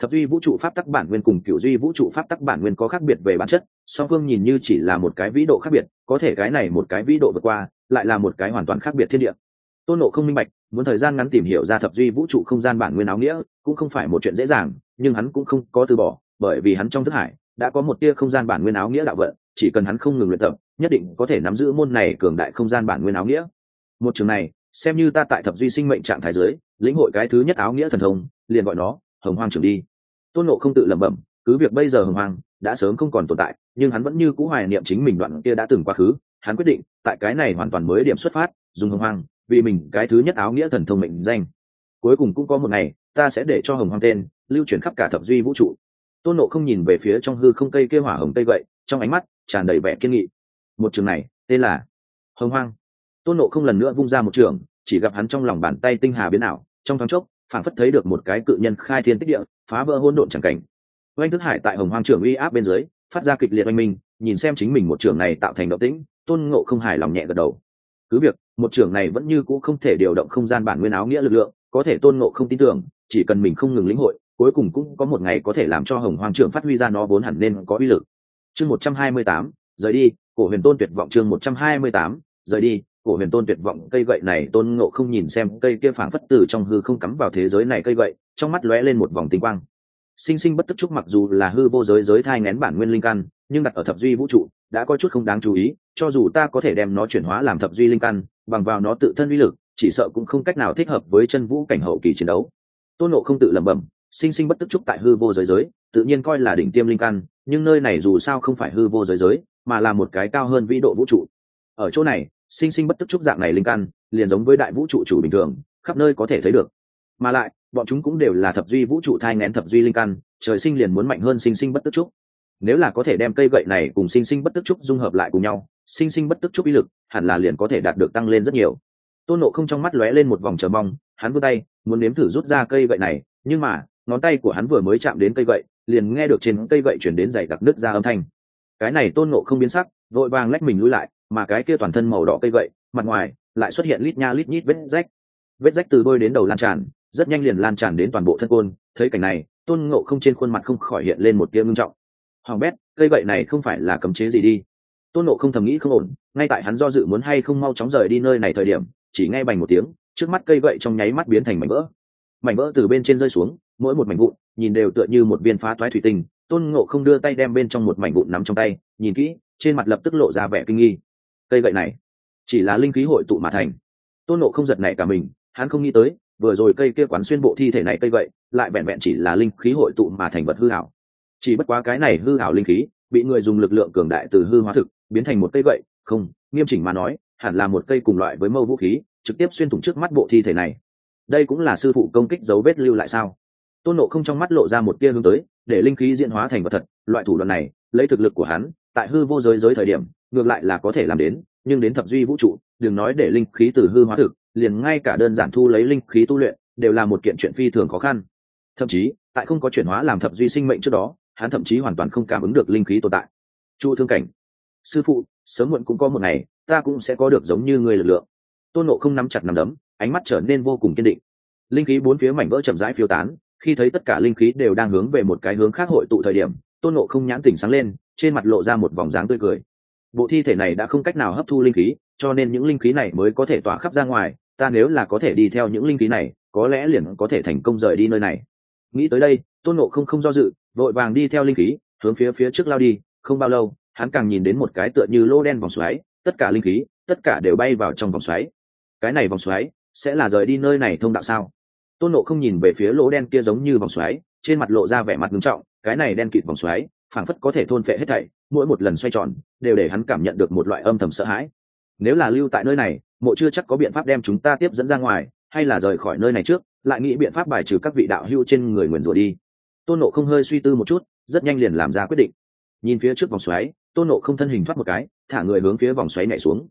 S1: thập duy vũ trụ pháp tắc bản nguyên cùng cựu duy vũ trụ pháp tắc bản nguyên có khác biệt về bản chất, song phương nhìn như chỉ là một cái vĩ độ khác biệt, có thể cái này một cái vĩ độ vượt qua, lại là một cái hoàn toàn khác biệt thiên địa. Tôn nộ không minh bạch, muốn thời gian ngắn tìm hiểu ra thập duy vũ trụ không gian bản nguyên áo nghĩa cũng không phải một chuyện dễ dàng, nhưng hắn cũng không có từ bỏ, bởi vì hắn trong thức hải đã có một tia không gian bản nguyên áo nghĩa đạo vận, chỉ cần hắn không ngừng luyện tập, nhất định có thể nắm giữ môn này cường đại không gian bản nguyên áo nghĩa. Một trường này, xem như ta tại thập duy sinh mệnh trạng thái giới lĩnh hội cái thứ nhất áo nghĩa thần thông, liền gọi nó hồng hoang trưởng đi. Tôn nộ không tự lẩm bẩm, cứ việc bây giờ hồng hoang đã sớm không còn tồn tại, nhưng hắn vẫn như cũ hoài niệm chính mình đoạn kia đã từng quá khứ. Hắn quyết định, tại cái này hoàn toàn mới điểm xuất phát, dùng hồng hoang, vì mình cái thứ nhất áo nghĩa thần thông mệnh danh. Cuối cùng cũng có một ngày, ta sẽ để cho hồng hoang tên, lưu chuyển khắp cả thập duy vũ trụ. Tôn nộ không nhìn về phía trong hư không cây kêu hỏa hồng cây vậy trong ánh mắt tràn đầy vẻ kiên nghị. Một trường này, tên là hồng hoang. Tôn nộ không lần nữa vung ra một trường, chỉ gặp hắn trong lòng bàn tay tinh hà biến ảo, trong thoáng chốc phản phất thấy được một cái cự nhân khai thiên tích địa, phá vỡ hôn độn chẳng cảnh. Oanh thức hải tại hồng hoang trưởng uy áp bên dưới, phát ra kịch liệt oanh minh, nhìn xem chính mình một trưởng này tạo thành động tĩnh, tôn ngộ không hài lòng nhẹ gật đầu. Cứ việc, một trưởng này vẫn như cũ không thể điều động không gian bản nguyên áo nghĩa lực lượng, có thể tôn ngộ không tin tưởng, chỉ cần mình không ngừng lĩnh hội, cuối cùng cũng có một ngày có thể làm cho hồng hoàng trưởng phát huy ra nó vốn hẳn nên có uy lực. Chương một trăm hai mươi tám, rời đi, cổ huyền tôn tuyệt vọng chương một trăm hai mươi tám, rời đi cổ huyền tôn tuyệt vọng, cây gậy này tôn ngộ không nhìn xem, cây kia phảng phất từ trong hư không cắm vào thế giới này cây gậy, trong mắt lóe lên một vòng tinh quang. Sinh sinh bất tức trúc mặc dù là hư vô giới giới thai ngén bản nguyên linh căn, nhưng đặt ở thập duy vũ trụ, đã có chút không đáng chú ý, cho dù ta có thể đem nó chuyển hóa làm thập duy linh căn, bằng vào nó tự thân uy lực, chỉ sợ cũng không cách nào thích hợp với chân vũ cảnh hậu kỳ chiến đấu. Tôn nộ không tự lẩm bẩm, sinh sinh bất tức trúc tại hư vô giới giới, tự nhiên coi là đỉnh tiêm linh căn, nhưng nơi này dù sao không phải hư vô giới giới, mà là một cái cao hơn vĩ độ vũ trụ. Ở chỗ này sinh sinh bất tức trúc dạng này linh căn, liền giống với đại vũ trụ chủ bình thường, khắp nơi có thể thấy được. Mà lại, bọn chúng cũng đều là thập duy vũ trụ thai ngén thập duy linh căn, trời sinh liền muốn mạnh hơn sinh sinh bất tức trúc nếu là có thể đem cây gậy này cùng sinh sinh bất tức trúc dung hợp lại cùng nhau, sinh sinh bất tức trúc ý lực hẳn là liền có thể đạt được tăng lên rất nhiều. Tôn nộ không trong mắt lóe lên một vòng chờ mong, hắn vươn tay, muốn nếm thử rút ra cây gậy này, nhưng mà, ngón tay của hắn vừa mới chạm đến cây gậy, liền nghe được trên cây gậy chuyển đến dày đặc nước ra âm thanh. Cái này tôn nộ không biến sắc, vội vàng lách mình lui lại mà cái kia toàn thân màu đỏ cây gậy, mặt ngoài lại xuất hiện lít nha lít nhít vết rách. Vết rách từ đôi đến đầu lan tràn, rất nhanh liền lan tràn đến toàn bộ thân côn. Thấy cảnh này, tôn ngộ không trên khuôn mặt không khỏi hiện lên một tia ngưng trọng. Hoàng bét, cây gậy này không phải là cấm chế gì đi? Tôn ngộ không thầm nghĩ không ổn, ngay tại hắn do dự muốn hay không mau chóng rời đi nơi này thời điểm, chỉ nghe bành một tiếng, trước mắt cây gậy trong nháy mắt biến thành mảnh vỡ. Mảnh vỡ từ bên trên rơi xuống, mỗi một mảnh vụn, nhìn đều tựa như một viên phá toái thủy tinh. Tôn ngộ không đưa tay đem bên trong một mảnh vụn nắm trong tay, nhìn kỹ, trên mặt lập tức lộ ra vẻ kinh nghi cây gậy này. Chỉ là linh khí hội tụ mà thành. Tôn Nộ không giật này cả mình, hắn không nghĩ tới, vừa rồi cây kia quán xuyên bộ thi thể này cây gậy, lại vẹn vẹn chỉ là linh khí hội tụ mà thành vật hư hảo. Chỉ bất quá cái này hư hảo linh khí, bị người dùng lực lượng cường đại từ hư hóa thực, biến thành một cây gậy, không, nghiêm chỉnh mà nói, hẳn là một cây cùng loại với mâu vũ khí, trực tiếp xuyên thủng trước mắt bộ thi thể này. Đây cũng là sư phụ công kích dấu vết lưu lại sao? Tôn nộ không trong mắt lộ ra một tia hướng tới, để linh khí diễn hóa thành vật thật, loại thủ đoạn này, lấy thực lực của hắn, tại hư vô giới giới thời điểm ngược lại là có thể làm đến, nhưng đến thập duy vũ trụ, đừng nói để linh khí từ hư hóa thực, liền ngay cả đơn giản thu lấy linh khí tu luyện, đều là một kiện chuyện phi thường khó khăn. Thậm chí, tại không có chuyển hóa làm thập duy sinh mệnh trước đó, hắn thậm chí hoàn toàn không cảm ứng được linh khí tồn tại. Chu thương cảnh, sư phụ, sớm muộn cũng có một ngày, ta cũng sẽ có được giống như người lực lượng. Tôn nộ không nắm chặt nắm đấm, ánh mắt trở nên vô cùng kiên định. Linh khí bốn phía mảnh vỡ chậm rãi phiêu tán, khi thấy tất cả linh khí đều đang hướng về một cái hướng khác hội tụ thời điểm, tôn nộ không nhãn tỉnh sáng lên, trên mặt lộ ra một vòng dáng tươi cười bộ thi thể này đã không cách nào hấp thu linh khí, cho nên những linh khí này mới có thể tỏa khắp ra ngoài. Ta nếu là có thể đi theo những linh khí này, có lẽ liền có thể thành công rời đi nơi này. Nghĩ tới đây, tôn nộ không không do dự, vội vàng đi theo linh khí, hướng phía phía trước lao đi. Không bao lâu, hắn càng nhìn đến một cái tựa như lô đen vòng xoáy, tất cả linh khí, tất cả đều bay vào trong vòng xoáy. Cái này vòng xoáy, sẽ là rời đi nơi này thông đạo sao? Tôn nộ không nhìn về phía lỗ đen kia giống như vòng xoáy, trên mặt lộ ra vẻ mặt nghiêm trọng, cái này đen kịt vòng xoáy phảng phất có thể thôn phệ hết thảy, mỗi một lần xoay tròn, đều để hắn cảm nhận được một loại âm thầm sợ hãi. Nếu là lưu tại nơi này, mộ chưa chắc có biện pháp đem chúng ta tiếp dẫn ra ngoài, hay là rời khỏi nơi này trước, lại nghĩ biện pháp bài trừ các vị đạo hưu trên người nguyền rủa đi. Tôn nộ không hơi suy tư một chút, rất nhanh liền làm ra quyết định. Nhìn phía trước vòng xoáy, tôn nộ không thân hình thoát một cái, thả người hướng phía vòng xoáy nhảy xuống.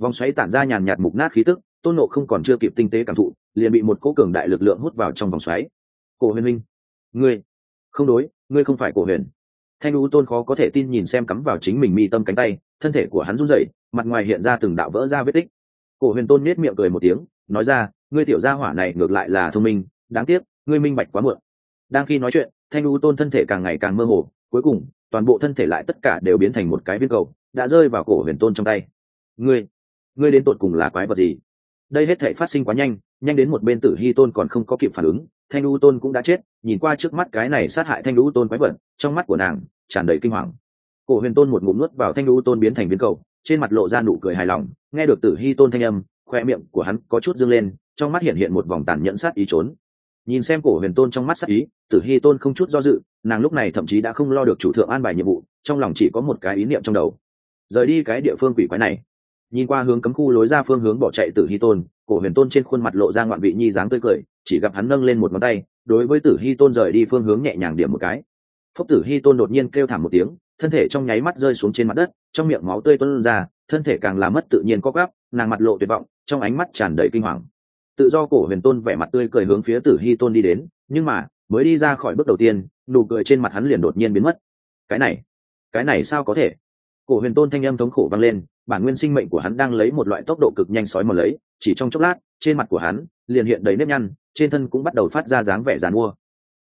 S1: Vòng xoáy tản ra nhàn nhạt mục nát khí tức, tôn nộ không còn chưa kịp tinh tế cảm thụ, liền bị một cỗ cường đại lực lượng hút vào trong vòng xoáy. Cổ huyền minh, ngươi, không đối, ngươi không phải cổ huyền thanh u tôn khó có thể tin nhìn xem cắm vào chính mình mi tâm cánh tay, thân thể của hắn run rẩy, mặt ngoài hiện ra từng đạo vỡ ra vết tích. Cổ huyền tôn nết miệng cười một tiếng, nói ra, ngươi tiểu gia hỏa này ngược lại là thông minh, đáng tiếc, ngươi minh bạch quá muộn. Đang khi nói chuyện, thanh u tôn thân thể càng ngày càng mơ hồ, cuối cùng, toàn bộ thân thể lại tất cả đều biến thành một cái viên cầu, đã rơi vào cổ huyền tôn trong tay. Ngươi ngươi đến tột cùng là quái vật gì? Đây hết thể phát sinh quá nhanh nhanh đến một bên tử hy tôn còn không có kịp phản ứng thanh u tôn cũng đã chết, nhìn qua trước mắt cái này sát hại thanh u tôn quái vật, trong mắt của nàng tràn đầy kinh hoàng. Cổ huyền tôn một ngụm nuốt vào thanh u tôn biến thành biến cầu, trên mặt lộ ra nụ cười hài lòng, nghe được tử hy tôn thanh âm, khoe miệng của hắn có chút dâng lên, trong mắt hiện hiện một vòng tàn nhẫn sát ý trốn. Nhìn xem cổ huyền tôn trong mắt sát ý, tử hy tôn không chút do dự, nàng lúc này thậm chí đã không lo được chủ thượng an bài nhiệm vụ, trong lòng chỉ có một cái ý niệm trong đầu. Rời đi cái địa phương quỷ quái này nhìn qua hướng cấm khu lối ra phương hướng bỏ chạy tử hy tôn, cổ huyền tôn trên khuôn mặt lộ ra ngoạn vị nhi dáng tươi cười, chỉ gặp hắn nâng lên một ngón tay, đối với tử hy tôn rời đi phương hướng nhẹ nhàng điểm một cái. Phúc tử hy tôn đột nhiên kêu thảm một tiếng, thân thể trong nháy mắt rơi xuống trên mặt đất, trong miệng máu tươi tuôn ra, thân thể càng làm mất tự nhiên có gắp nàng mặt lộ tuyệt vọng, trong ánh mắt tràn đầy kinh hoàng. Tự do cổ huyền tôn vẻ mặt tươi cười hướng phía tử hy tôn đi đến, nhưng mà, mới đi ra khỏi bước đầu tiên, nụ cười trên mặt hắn liền đột nhiên biến mất. Cái này cái này sao có thể? Cổ huyền tôn thanh âm thống khổ vang lên bản nguyên sinh mệnh của hắn đang lấy một loại tốc độ cực nhanh sói mòn lấy chỉ trong chốc lát trên mặt của hắn liền hiện đầy nếp nhăn trên thân cũng bắt đầu phát ra dáng vẻ dàn mua.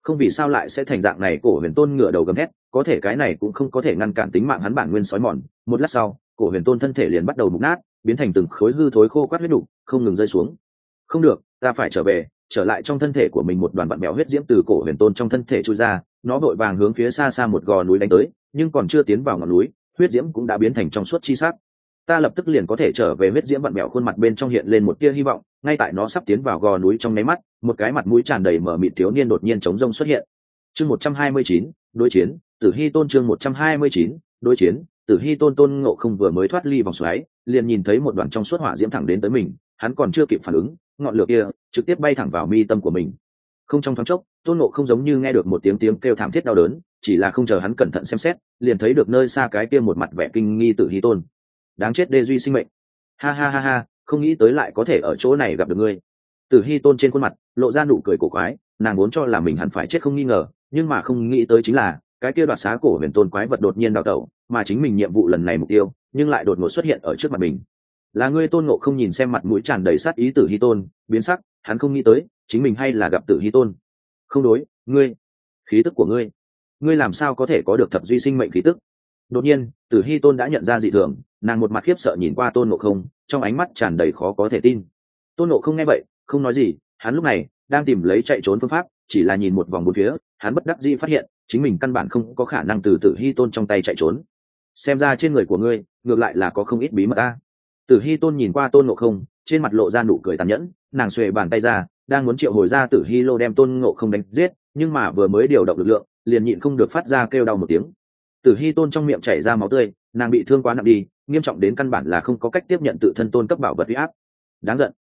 S1: Không vì sao lại sẽ thành dạng này cổ huyền tôn ngửa đầu gầm hét, có thể cái này cũng không có thể ngăn cản tính mạng hắn bản nguyên sói mòn. Một lát sau cổ huyền tôn thân thể liền bắt đầu mục nát biến thành từng khối hư thối khô quát huyết đủ, không ngừng rơi xuống. Không được ta phải trở về trở lại trong thân thể của mình một đoàn bạn mèo huyết diễm từ cổ huyền tôn trong thân thể trôi ra nó vội vàng hướng phía xa xa một gò núi đánh tới nhưng còn chưa tiến vào ngọn núi huyết diễm cũng đã biến thành trong suốt chi sắc. Ta lập tức liền có thể trở về huyết diễm vặn mẹo khuôn mặt bên trong hiện lên một tia hy vọng, ngay tại nó sắp tiến vào gò núi trong nháy mắt, một cái mặt mũi tràn đầy mở mịt thiếu niên đột nhiên chống rông xuất hiện. Chương một trăm hai mươi chín, đối chiến, tử hy tôn chương một trăm hai mươi chín, đối chiến, tử hy tôn tôn ngộ không vừa mới thoát ly vòng xoáy, liền nhìn thấy một đoàn trong suốt hỏa diễm thẳng đến tới mình, hắn còn chưa kịp phản ứng, ngọn lửa kia trực tiếp bay thẳng vào mi tâm của mình. Không trong thoáng chốc, tôn ngộ không giống như nghe được một tiếng tiếng kêu thảm thiết đau đớn chỉ là không chờ hắn cẩn thận xem xét, liền thấy được nơi xa cái kia một mặt vẻ kinh nghi tử hy tôn. Đáng chết đê duy sinh mệnh. Ha ha ha ha, không nghĩ tới lại có thể ở chỗ này gặp được ngươi. Tử hy tôn trên khuôn mặt, lộ ra nụ cười cổ quái, nàng muốn cho là mình hẳn phải chết không nghi ngờ, nhưng mà không nghĩ tới chính là, cái kia đoạt xá cổ huyền tôn quái vật đột nhiên đào tẩu, mà chính mình nhiệm vụ lần này mục tiêu, nhưng lại đột ngột xuất hiện ở trước mặt mình. Là ngươi tôn ngộ không nhìn xem mặt mũi tràn đầy sát ý tử hy tôn, biến sắc, hắn không nghĩ tới, chính mình hay là gặp tử hy tôn. Không đối, ngươi, khí tức của ngươi ngươi làm sao có thể có được thập duy sinh mệnh khí tức? Đột nhiên, tử hy tôn đã nhận ra dị thường, nàng một mặt khiếp sợ nhìn qua tôn ngộ không, trong ánh mắt tràn đầy khó có thể tin. Tôn ngộ không nghe vậy, không nói gì, hắn lúc này đang tìm lấy chạy trốn phương pháp, chỉ là nhìn một vòng bốn phía, hắn bất đắc dĩ phát hiện, chính mình căn bản không có khả năng từ tử hy tôn trong tay chạy trốn. Xem ra trên người của ngươi, ngược lại là có không ít bí mật ta tử hy tôn nhìn qua tôn ngộ không, trên mặt lộ ra nụ cười tàn nhẫn, nàng xuề bàn tay ra, đang muốn triệu hồi ra tử hy lô đem tôn ngộ không đánh giết, nhưng mà vừa mới điều động lực lượng liền nhịn không được phát ra kêu đau một tiếng. Tử hy tôn trong miệng chảy ra máu tươi, nàng bị thương quá nặng đi, nghiêm trọng đến căn bản là không có cách tiếp nhận tự thân tôn cấp bảo vật huy áp. Đáng giận.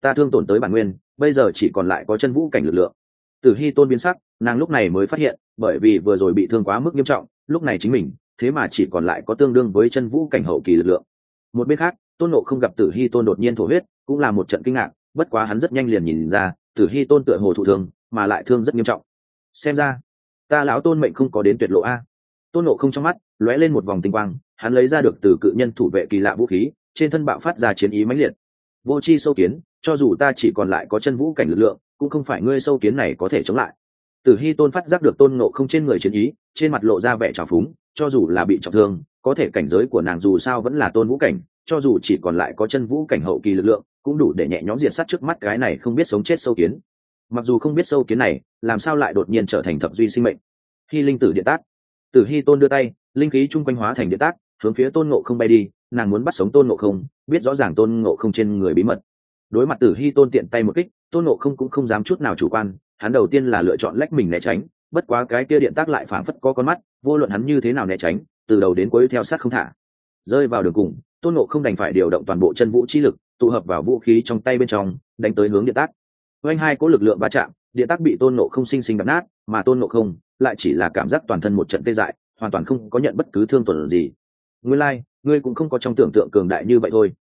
S1: Ta thương tổn tới bản nguyên, bây giờ chỉ còn lại có chân vũ cảnh lực lượng. Tử hy tôn biến sắc, nàng lúc này mới phát hiện, bởi vì vừa rồi bị thương quá mức nghiêm trọng, lúc này chính mình, thế mà chỉ còn lại có tương đương với chân vũ cảnh hậu kỳ lực lượng. Một bên khác, tôn nộ không gặp tử hy tôn đột nhiên thổ huyết, cũng là một trận kinh ngạc, bất quá hắn rất nhanh liền nhìn ra, tử hy tôn tựa hồ thụ thương, mà lại thương rất nghiêm trọng. Xem ra ta lão tôn mệnh không có đến tuyệt lộ a. Tôn nộ không trong mắt lóe lên một vòng tinh quang, hắn lấy ra được từ cự nhân thủ vệ kỳ lạ vũ khí, trên thân bạo phát ra chiến ý mãnh liệt. Vô c h i sâu kiến, cho dù ta chỉ còn lại có chân vũ cảnh lực lượng, cũng không phải ngươi sâu kiến này có thể chống lại. Tử hy tôn phát giác được tôn nộ không trên người chiến ý, trên mặt lộ ra vẻ trào phúng, cho dù là bị trọng thương, có thể cảnh giới của nàng dù sao vẫn là tôn vũ cảnh, cho dù chỉ còn lại có chân vũ cảnh hậu kỳ lực lượng, cũng đủ để nhẹ nhõm diệt sát trước mắt cái này không biết sống chết sâu kiến mặc dù không biết sâu kiến này, làm sao lại đột nhiên trở thành thập duy sinh mệnh? Khi linh tử điện tác, tử hy tôn đưa tay, linh khí chung quanh hóa thành điện tác, hướng phía tôn ngộ không bay đi, nàng muốn bắt sống tôn ngộ không, biết rõ ràng tôn ngộ không trên người bí mật. Đối mặt tử hy tôn tiện tay một kích, tôn ngộ không cũng không dám chút nào chủ quan, hắn đầu tiên là lựa chọn lách mình né tránh, bất quá cái kia điện tác lại phảng phất có con mắt, vô luận hắn như thế nào né tránh, từ đầu đến cuối theo sát không thả. Rơi vào đường cùng, tôn ngộ không đành phải điều động toàn bộ chân vũ chi lực, tụ hợp vào vũ khí trong tay bên trong, đánh tới hướng điện tác oanh hai cố lực lượng va chạm điện tác bị tôn nộ không sinh sinh đập nát mà tôn nộ không lại chỉ là cảm giác toàn thân một trận tê dại hoàn toàn không có nhận bất cứ thương tổn gì. Ngươi lai、like, ngươi cũng không có trong tưởng tượng cường đại như vậy thôi.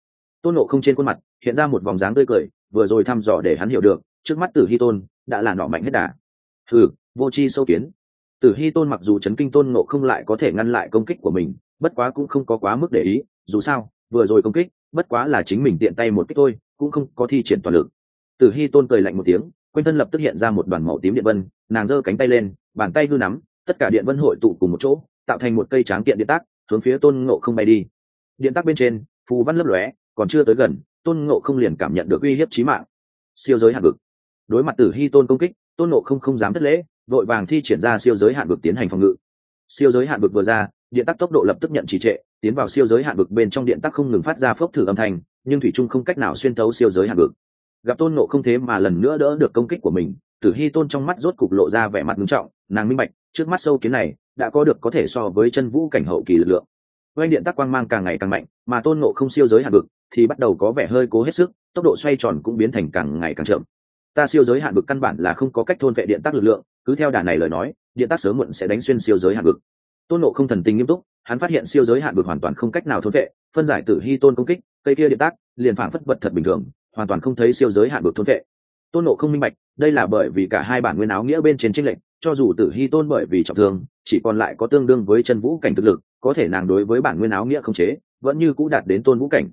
S1: Tôn nộ không trên khuôn mặt hiện ra một vòng dáng tươi cười vừa rồi thăm dò để hắn hiểu được trước mắt tử hy tôn đã là nọ mạnh hết đà. Thử vô c h i sâu kiến. Tử hy tôn mặc dù chấn kinh tôn nộ không lại có thể ngăn lại công kích của mình bất quá cũng không có quá mức để ý dù sao vừa rồi công kích bất quá là chính mình tiện tay một kích thôi cũng không có thi triển toàn lực tử hy tôn cười lạnh một tiếng, quanh thân lập tức hiện ra một đoàn màu tím điện vân, nàng giơ cánh tay lên, bàn tay hư nắm, tất cả điện vân hội tụ cùng một chỗ, tạo thành một cây tráng kiện điện tác, hướng phía tôn ngộ không bay đi. Điện tác bên trên, phù văn lấp lóe, còn chưa tới gần, tôn ngộ không liền cảm nhận được uy hiếp chí mạng. Siêu giới hạn vực. Đối mặt tử hy tôn công kích, tôn ngộ không không dám thất lễ, vội vàng thi triển ra siêu giới hạn vực tiến hành phòng ngự. Siêu giới hạn vực vừa ra, điện tắc tốc độ lập tức nhận trì trệ, tiến vào siêu giới hạn vực bên trong điện tắc không ngừng phát ra phốc thử âm thanh, nhưng thủy trung không cách nào xuyên thấu siêu giới hạn vực gặp tôn nộ không thế mà lần nữa đỡ được công kích của mình, tử hy tôn trong mắt rốt cục lộ ra vẻ mặt nghiêm trọng, nàng minh bạch, trước mắt sâu kiến này, đã có được có thể so với chân vũ cảnh hậu kỳ lực lượng. Oanh điện tắc quang mang càng ngày càng mạnh, mà tôn nộ không siêu giới hạn vực thì bắt đầu có vẻ hơi cố hết sức, tốc độ xoay tròn cũng biến thành càng ngày càng chậm. Ta siêu giới hạn vực căn bản là không có cách thôn vệ điện tắc lực lượng, cứ theo đà này lời nói, điện tắc sớm muộn sẽ đánh xuyên siêu giới hạn vực. Tôn nộ không thần tình nghiêm túc, hắn phát hiện siêu giới hạn vực hoàn toàn không cách nào thôn vệ, phân giải tử hy tôn công kích, cây kia điện tác liền phản phất vật thật bình thường hoàn toàn không thấy siêu giới hạn vực thôn vệ. Tôn nộ không minh bạch, đây là bởi vì cả hai bản nguyên áo nghĩa bên trên trinh lệnh cho dù tử hy tôn bởi vì trọng thương, chỉ còn lại có tương đương với chân vũ cảnh thực lực, có thể nàng đối với bản nguyên áo nghĩa không chế, vẫn như cũ đạt đến tôn vũ cảnh.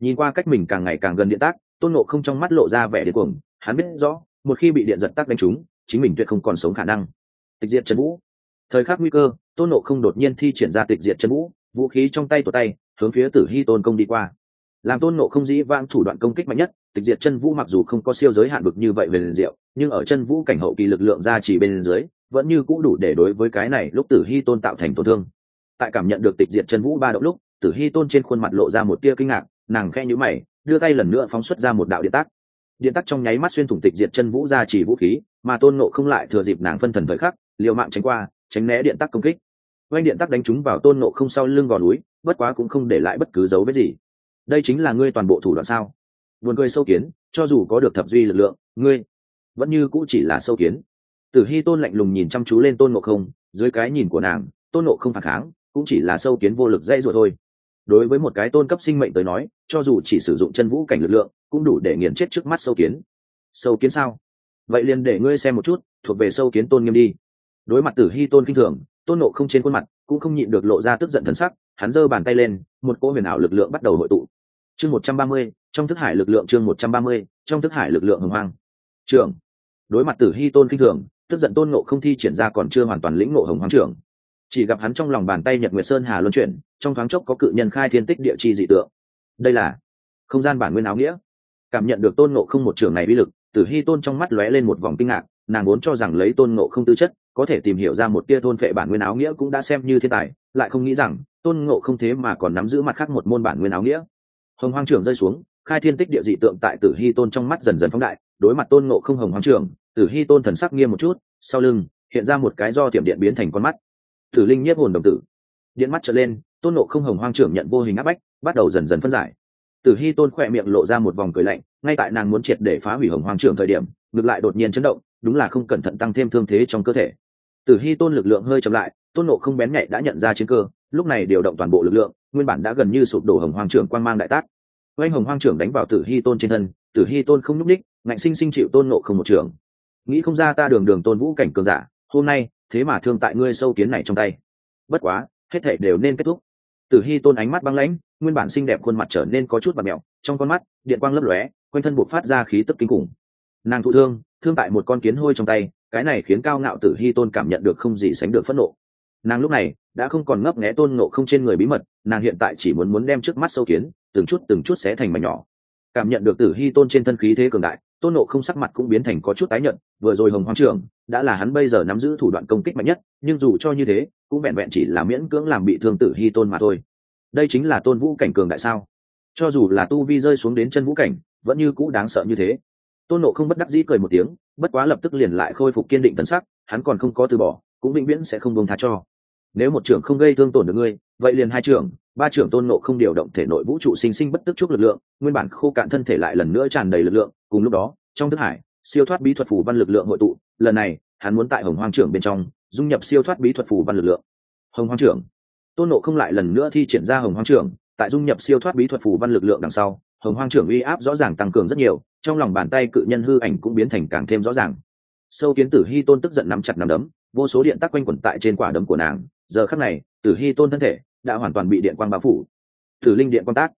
S1: Nhìn qua cách mình càng ngày càng gần điện tác, tôn nộ không trong mắt lộ ra vẻ điên cuồng, hắn biết rõ, một khi bị điện giật tắc đánh trúng, chính mình tuyệt không còn sống khả năng. Tịch diệt chân vũ. Thời khắc nguy cơ, tôn nộ không đột nhiên thi triển ra tịch diệt chân vũ vũ khí trong tay tổ tay, hướng phía tử hy tôn công đi qua làm tôn nộ không dĩ vãng thủ đoạn công kích mạnh nhất, tịch diệt chân vũ mặc dù không có siêu giới hạn bực như vậy về liền diệu, nhưng ở chân vũ cảnh hậu kỳ lực lượng ra chỉ bên dưới, vẫn như cũ đủ để đối với cái này lúc tử hy tôn tạo thành tổn thương. Tại cảm nhận được tịch diệt chân vũ ba động lúc, tử hy tôn trên khuôn mặt lộ ra một tia kinh ngạc, nàng khe nhữ mày, đưa tay lần nữa phóng xuất ra một đạo điện tác điện tác trong nháy mắt xuyên thủng tịch diệt chân vũ ra chỉ vũ khí, mà tôn nộ không lại thừa dịp nàng phân thần thời khắc, liều mạng tránh qua, tránh né điện tắc công kích. Oanh điện tắc đánh trúng vào tôn nộ không sau lưng gò núi, bất quá cũng không để lại bất cứ dấu vết gì đây chính là ngươi toàn bộ thủ đoạn sao? Vườn cười sâu kiến, cho dù có được thập duy lực lượng, ngươi vẫn như cũ chỉ là sâu kiến. Tử hy tôn lạnh lùng nhìn chăm chú lên tôn ngộ không, dưới cái nhìn của nàng, tôn ngộ không phản kháng, cũng chỉ là sâu kiến vô lực dây rồi thôi. Đối với một cái tôn cấp sinh mệnh tới nói, cho dù chỉ sử dụng chân vũ cảnh lực lượng, cũng đủ để nghiền chết trước mắt sâu kiến. Sâu kiến sao? Vậy liền để ngươi xem một chút, thuộc về sâu kiến tôn nghiêm đi. Đối mặt tử hy tôn kinh thường, tôn nộ không trên khuôn mặt cũng không nhịn được lộ ra tức giận thần sắc, hắn giơ bàn tay lên, một cỗ huyền ảo lực lượng bắt đầu hội tụ chương một trăm ba mươi, trong thức hải lực lượng chương một trăm ba mươi, trong thức hải lực lượng hồng hoang. Trưởng. Đối mặt tử hy tôn kinh thường, tức giận tôn nộ không thi triển ra còn chưa hoàn toàn lĩnh nộ hồng hoang trưởng. Chỉ gặp hắn trong lòng bàn tay nhật nguyệt sơn hà luân chuyển, trong thoáng chốc có cự nhân khai thiên tích địa chi dị tượng. Đây là không gian bản nguyên áo nghĩa. Cảm nhận được tôn nộ không một trường này uy lực, tử hy tôn trong mắt lóe lên một vòng kinh ngạc, nàng vốn cho rằng lấy tôn nộ không tư chất, có thể tìm hiểu ra một tia thôn phệ bản nguyên áo nghĩa cũng đã xem như thiên tài, lại không nghĩ rằng tôn ngộ không thế mà còn nắm giữ mặt khác một môn bản nguyên áo nghĩa hồng hoang trưởng rơi xuống, khai thiên tích địa dị tượng tại tử hy tôn trong mắt dần dần phóng đại, đối mặt tôn ngộ không hồng hoang trưởng tử hy tôn thần sắc nghiêm một chút, sau lưng, hiện ra một cái do tiệm điện biến thành con mắt. Tử linh nhiếp hồn đồng tử. Điện mắt trở lên, tôn ngộ không hồng hoang trưởng nhận vô hình áp bách, bắt đầu dần dần phân giải. Tử hy tôn khỏe miệng lộ ra một vòng cười lạnh, ngay tại nàng muốn triệt để phá hủy hồng hoang trưởng thời điểm, ngược lại đột nhiên chấn động, đúng là không cẩn thận tăng thêm thương thế trong cơ thể. Tử hy tôn lực lượng hơi chậm lại, tôn nộ không bén nhạy đã nhận ra chiến cơ, lúc này điều động toàn bộ lực lượng nguyên bản đã gần như sụp đổ hồng hoang trưởng quang mang đại tác. Oanh hồng hoang trưởng đánh vào tử hy tôn trên thân, tử hy tôn không nhúc ních ngạnh sinh sinh chịu tôn nộ không một trưởng nghĩ không ra ta đường đường tôn vũ cảnh cường giả, hôm nay, thế mà thương tại ngươi sâu kiến này trong tay. Bất quá, hết thể đều nên kết thúc. Tử hy tôn ánh mắt băng lãnh, nguyên bản xinh đẹp khuôn mặt trở nên có chút bạc mẹo, trong con mắt, điện quang lấp lóe, quanh thân buộc phát ra khí tức kinh khủng. Nàng thụ thương thương tại một con kiến hôi trong tay, cái này khiến cao ngạo tử hy tôn cảm nhận được không gì sánh được phẫn nộ. Nàng lúc này đã không còn ngấp nghé tôn nộ không trên người bí mật, nàng hiện tại chỉ muốn muốn đem trước mắt sâu kiến, từng chút từng chút xé thành mảnh nhỏ. Cảm nhận được tử hy tôn trên thân khí thế cường đại, tôn nộ không sắc mặt cũng biến thành có chút tái nhận vừa rồi hồng hoang trưởng đã là hắn bây giờ nắm giữ thủ đoạn công kích mạnh nhất, nhưng dù cho như thế, cũng vẹn vẹn chỉ là miễn cưỡng làm bị thương tử hy tôn mà thôi. Đây chính là tôn vũ cảnh cường đại sao? Cho dù là tu vi rơi xuống đến chân vũ cảnh, vẫn như cũ đáng sợ như thế. Tôn nộ không bất đắc dĩ cười một tiếng, bất quá lập tức liền lại khôi phục kiên định tấn sắc, hắn còn không có từ bỏ, cũng vĩnh viễn sẽ không buông tha cho nếu một trưởng không gây thương tổn được ngươi, vậy liền hai trưởng, ba trưởng tôn nộ không điều động thể nội vũ trụ sinh sinh bất tức chúc lực lượng, nguyên bản khô cạn thân thể lại lần nữa tràn đầy lực lượng, cùng lúc đó, trong thức hải, siêu thoát bí thuật phủ văn lực lượng hội tụ, lần này, hắn muốn tại hồng hoang trưởng bên trong, dung nhập siêu thoát bí thuật phủ văn lực lượng. Hồng hoang trưởng, tôn nộ không lại lần nữa thi triển ra hồng hoang trưởng, tại dung nhập siêu thoát bí thuật phủ văn lực lượng đằng sau, hồng hoang trưởng uy áp rõ ràng tăng cường rất nhiều, trong lòng bàn tay cự nhân hư ảnh cũng biến thành càng thêm rõ ràng. Sâu kiến tử hy tôn tức giận nắm chặt nắm đấm vô số điện tắc quanh quẩn tại trên quả đấm của nàng. Giờ khắc này, tử hy tôn thân thể đã hoàn toàn bị điện quang bao phủ. Tử linh điện quang tác.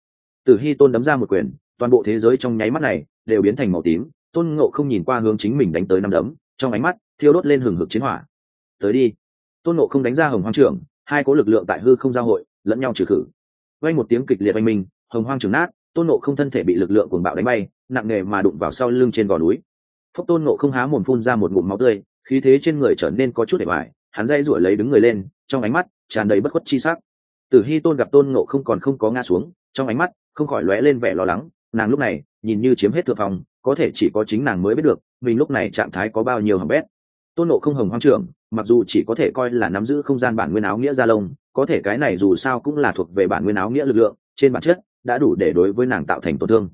S1: Tử hy tôn đấm ra một quyền, toàn bộ thế giới trong nháy mắt này đều biến thành màu tím. Tôn ngộ không nhìn qua hướng chính mình đánh tới năm đấm, trong ánh mắt thiêu đốt lên hừng hực chiến hỏa. Tới đi. Tôn ngộ không đánh ra hồng hoang trưởng hai cố lực lượng tại hư không giao hội, lẫn nhau trừ khử. Vay một tiếng kịch liệt oanh minh, hồng hoang trưởng nát, tôn ngộ không thân thể bị lực lượng cuồng bạo đánh bay, nặng nề mà đụng vào sau lưng trên gò núi. Phốc tôn ngộ không há mồm phun ra một ngụm máu tươi khí thế trên người trở nên có chút để hoài hắn dây rủi lấy đứng người lên, trong ánh mắt tràn đầy bất khuất chi sắc. Tử hy tôn gặp tôn ngộ không còn không có ngã xuống, trong ánh mắt không khỏi lóe lên vẻ lo lắng, nàng lúc này nhìn như chiếm hết thượng phòng có thể chỉ có chính nàng mới biết được, mình lúc này trạng thái có bao nhiêu hầm bét. Tôn nộ không hồng hoang trưởng, mặc dù chỉ có thể coi là nắm giữ không gian bản nguyên áo nghĩa gia lông, có thể cái này dù sao cũng là thuộc về bản nguyên áo nghĩa lực lượng, trên bản chất đã đủ để đối với nàng tạo thành tổn thương.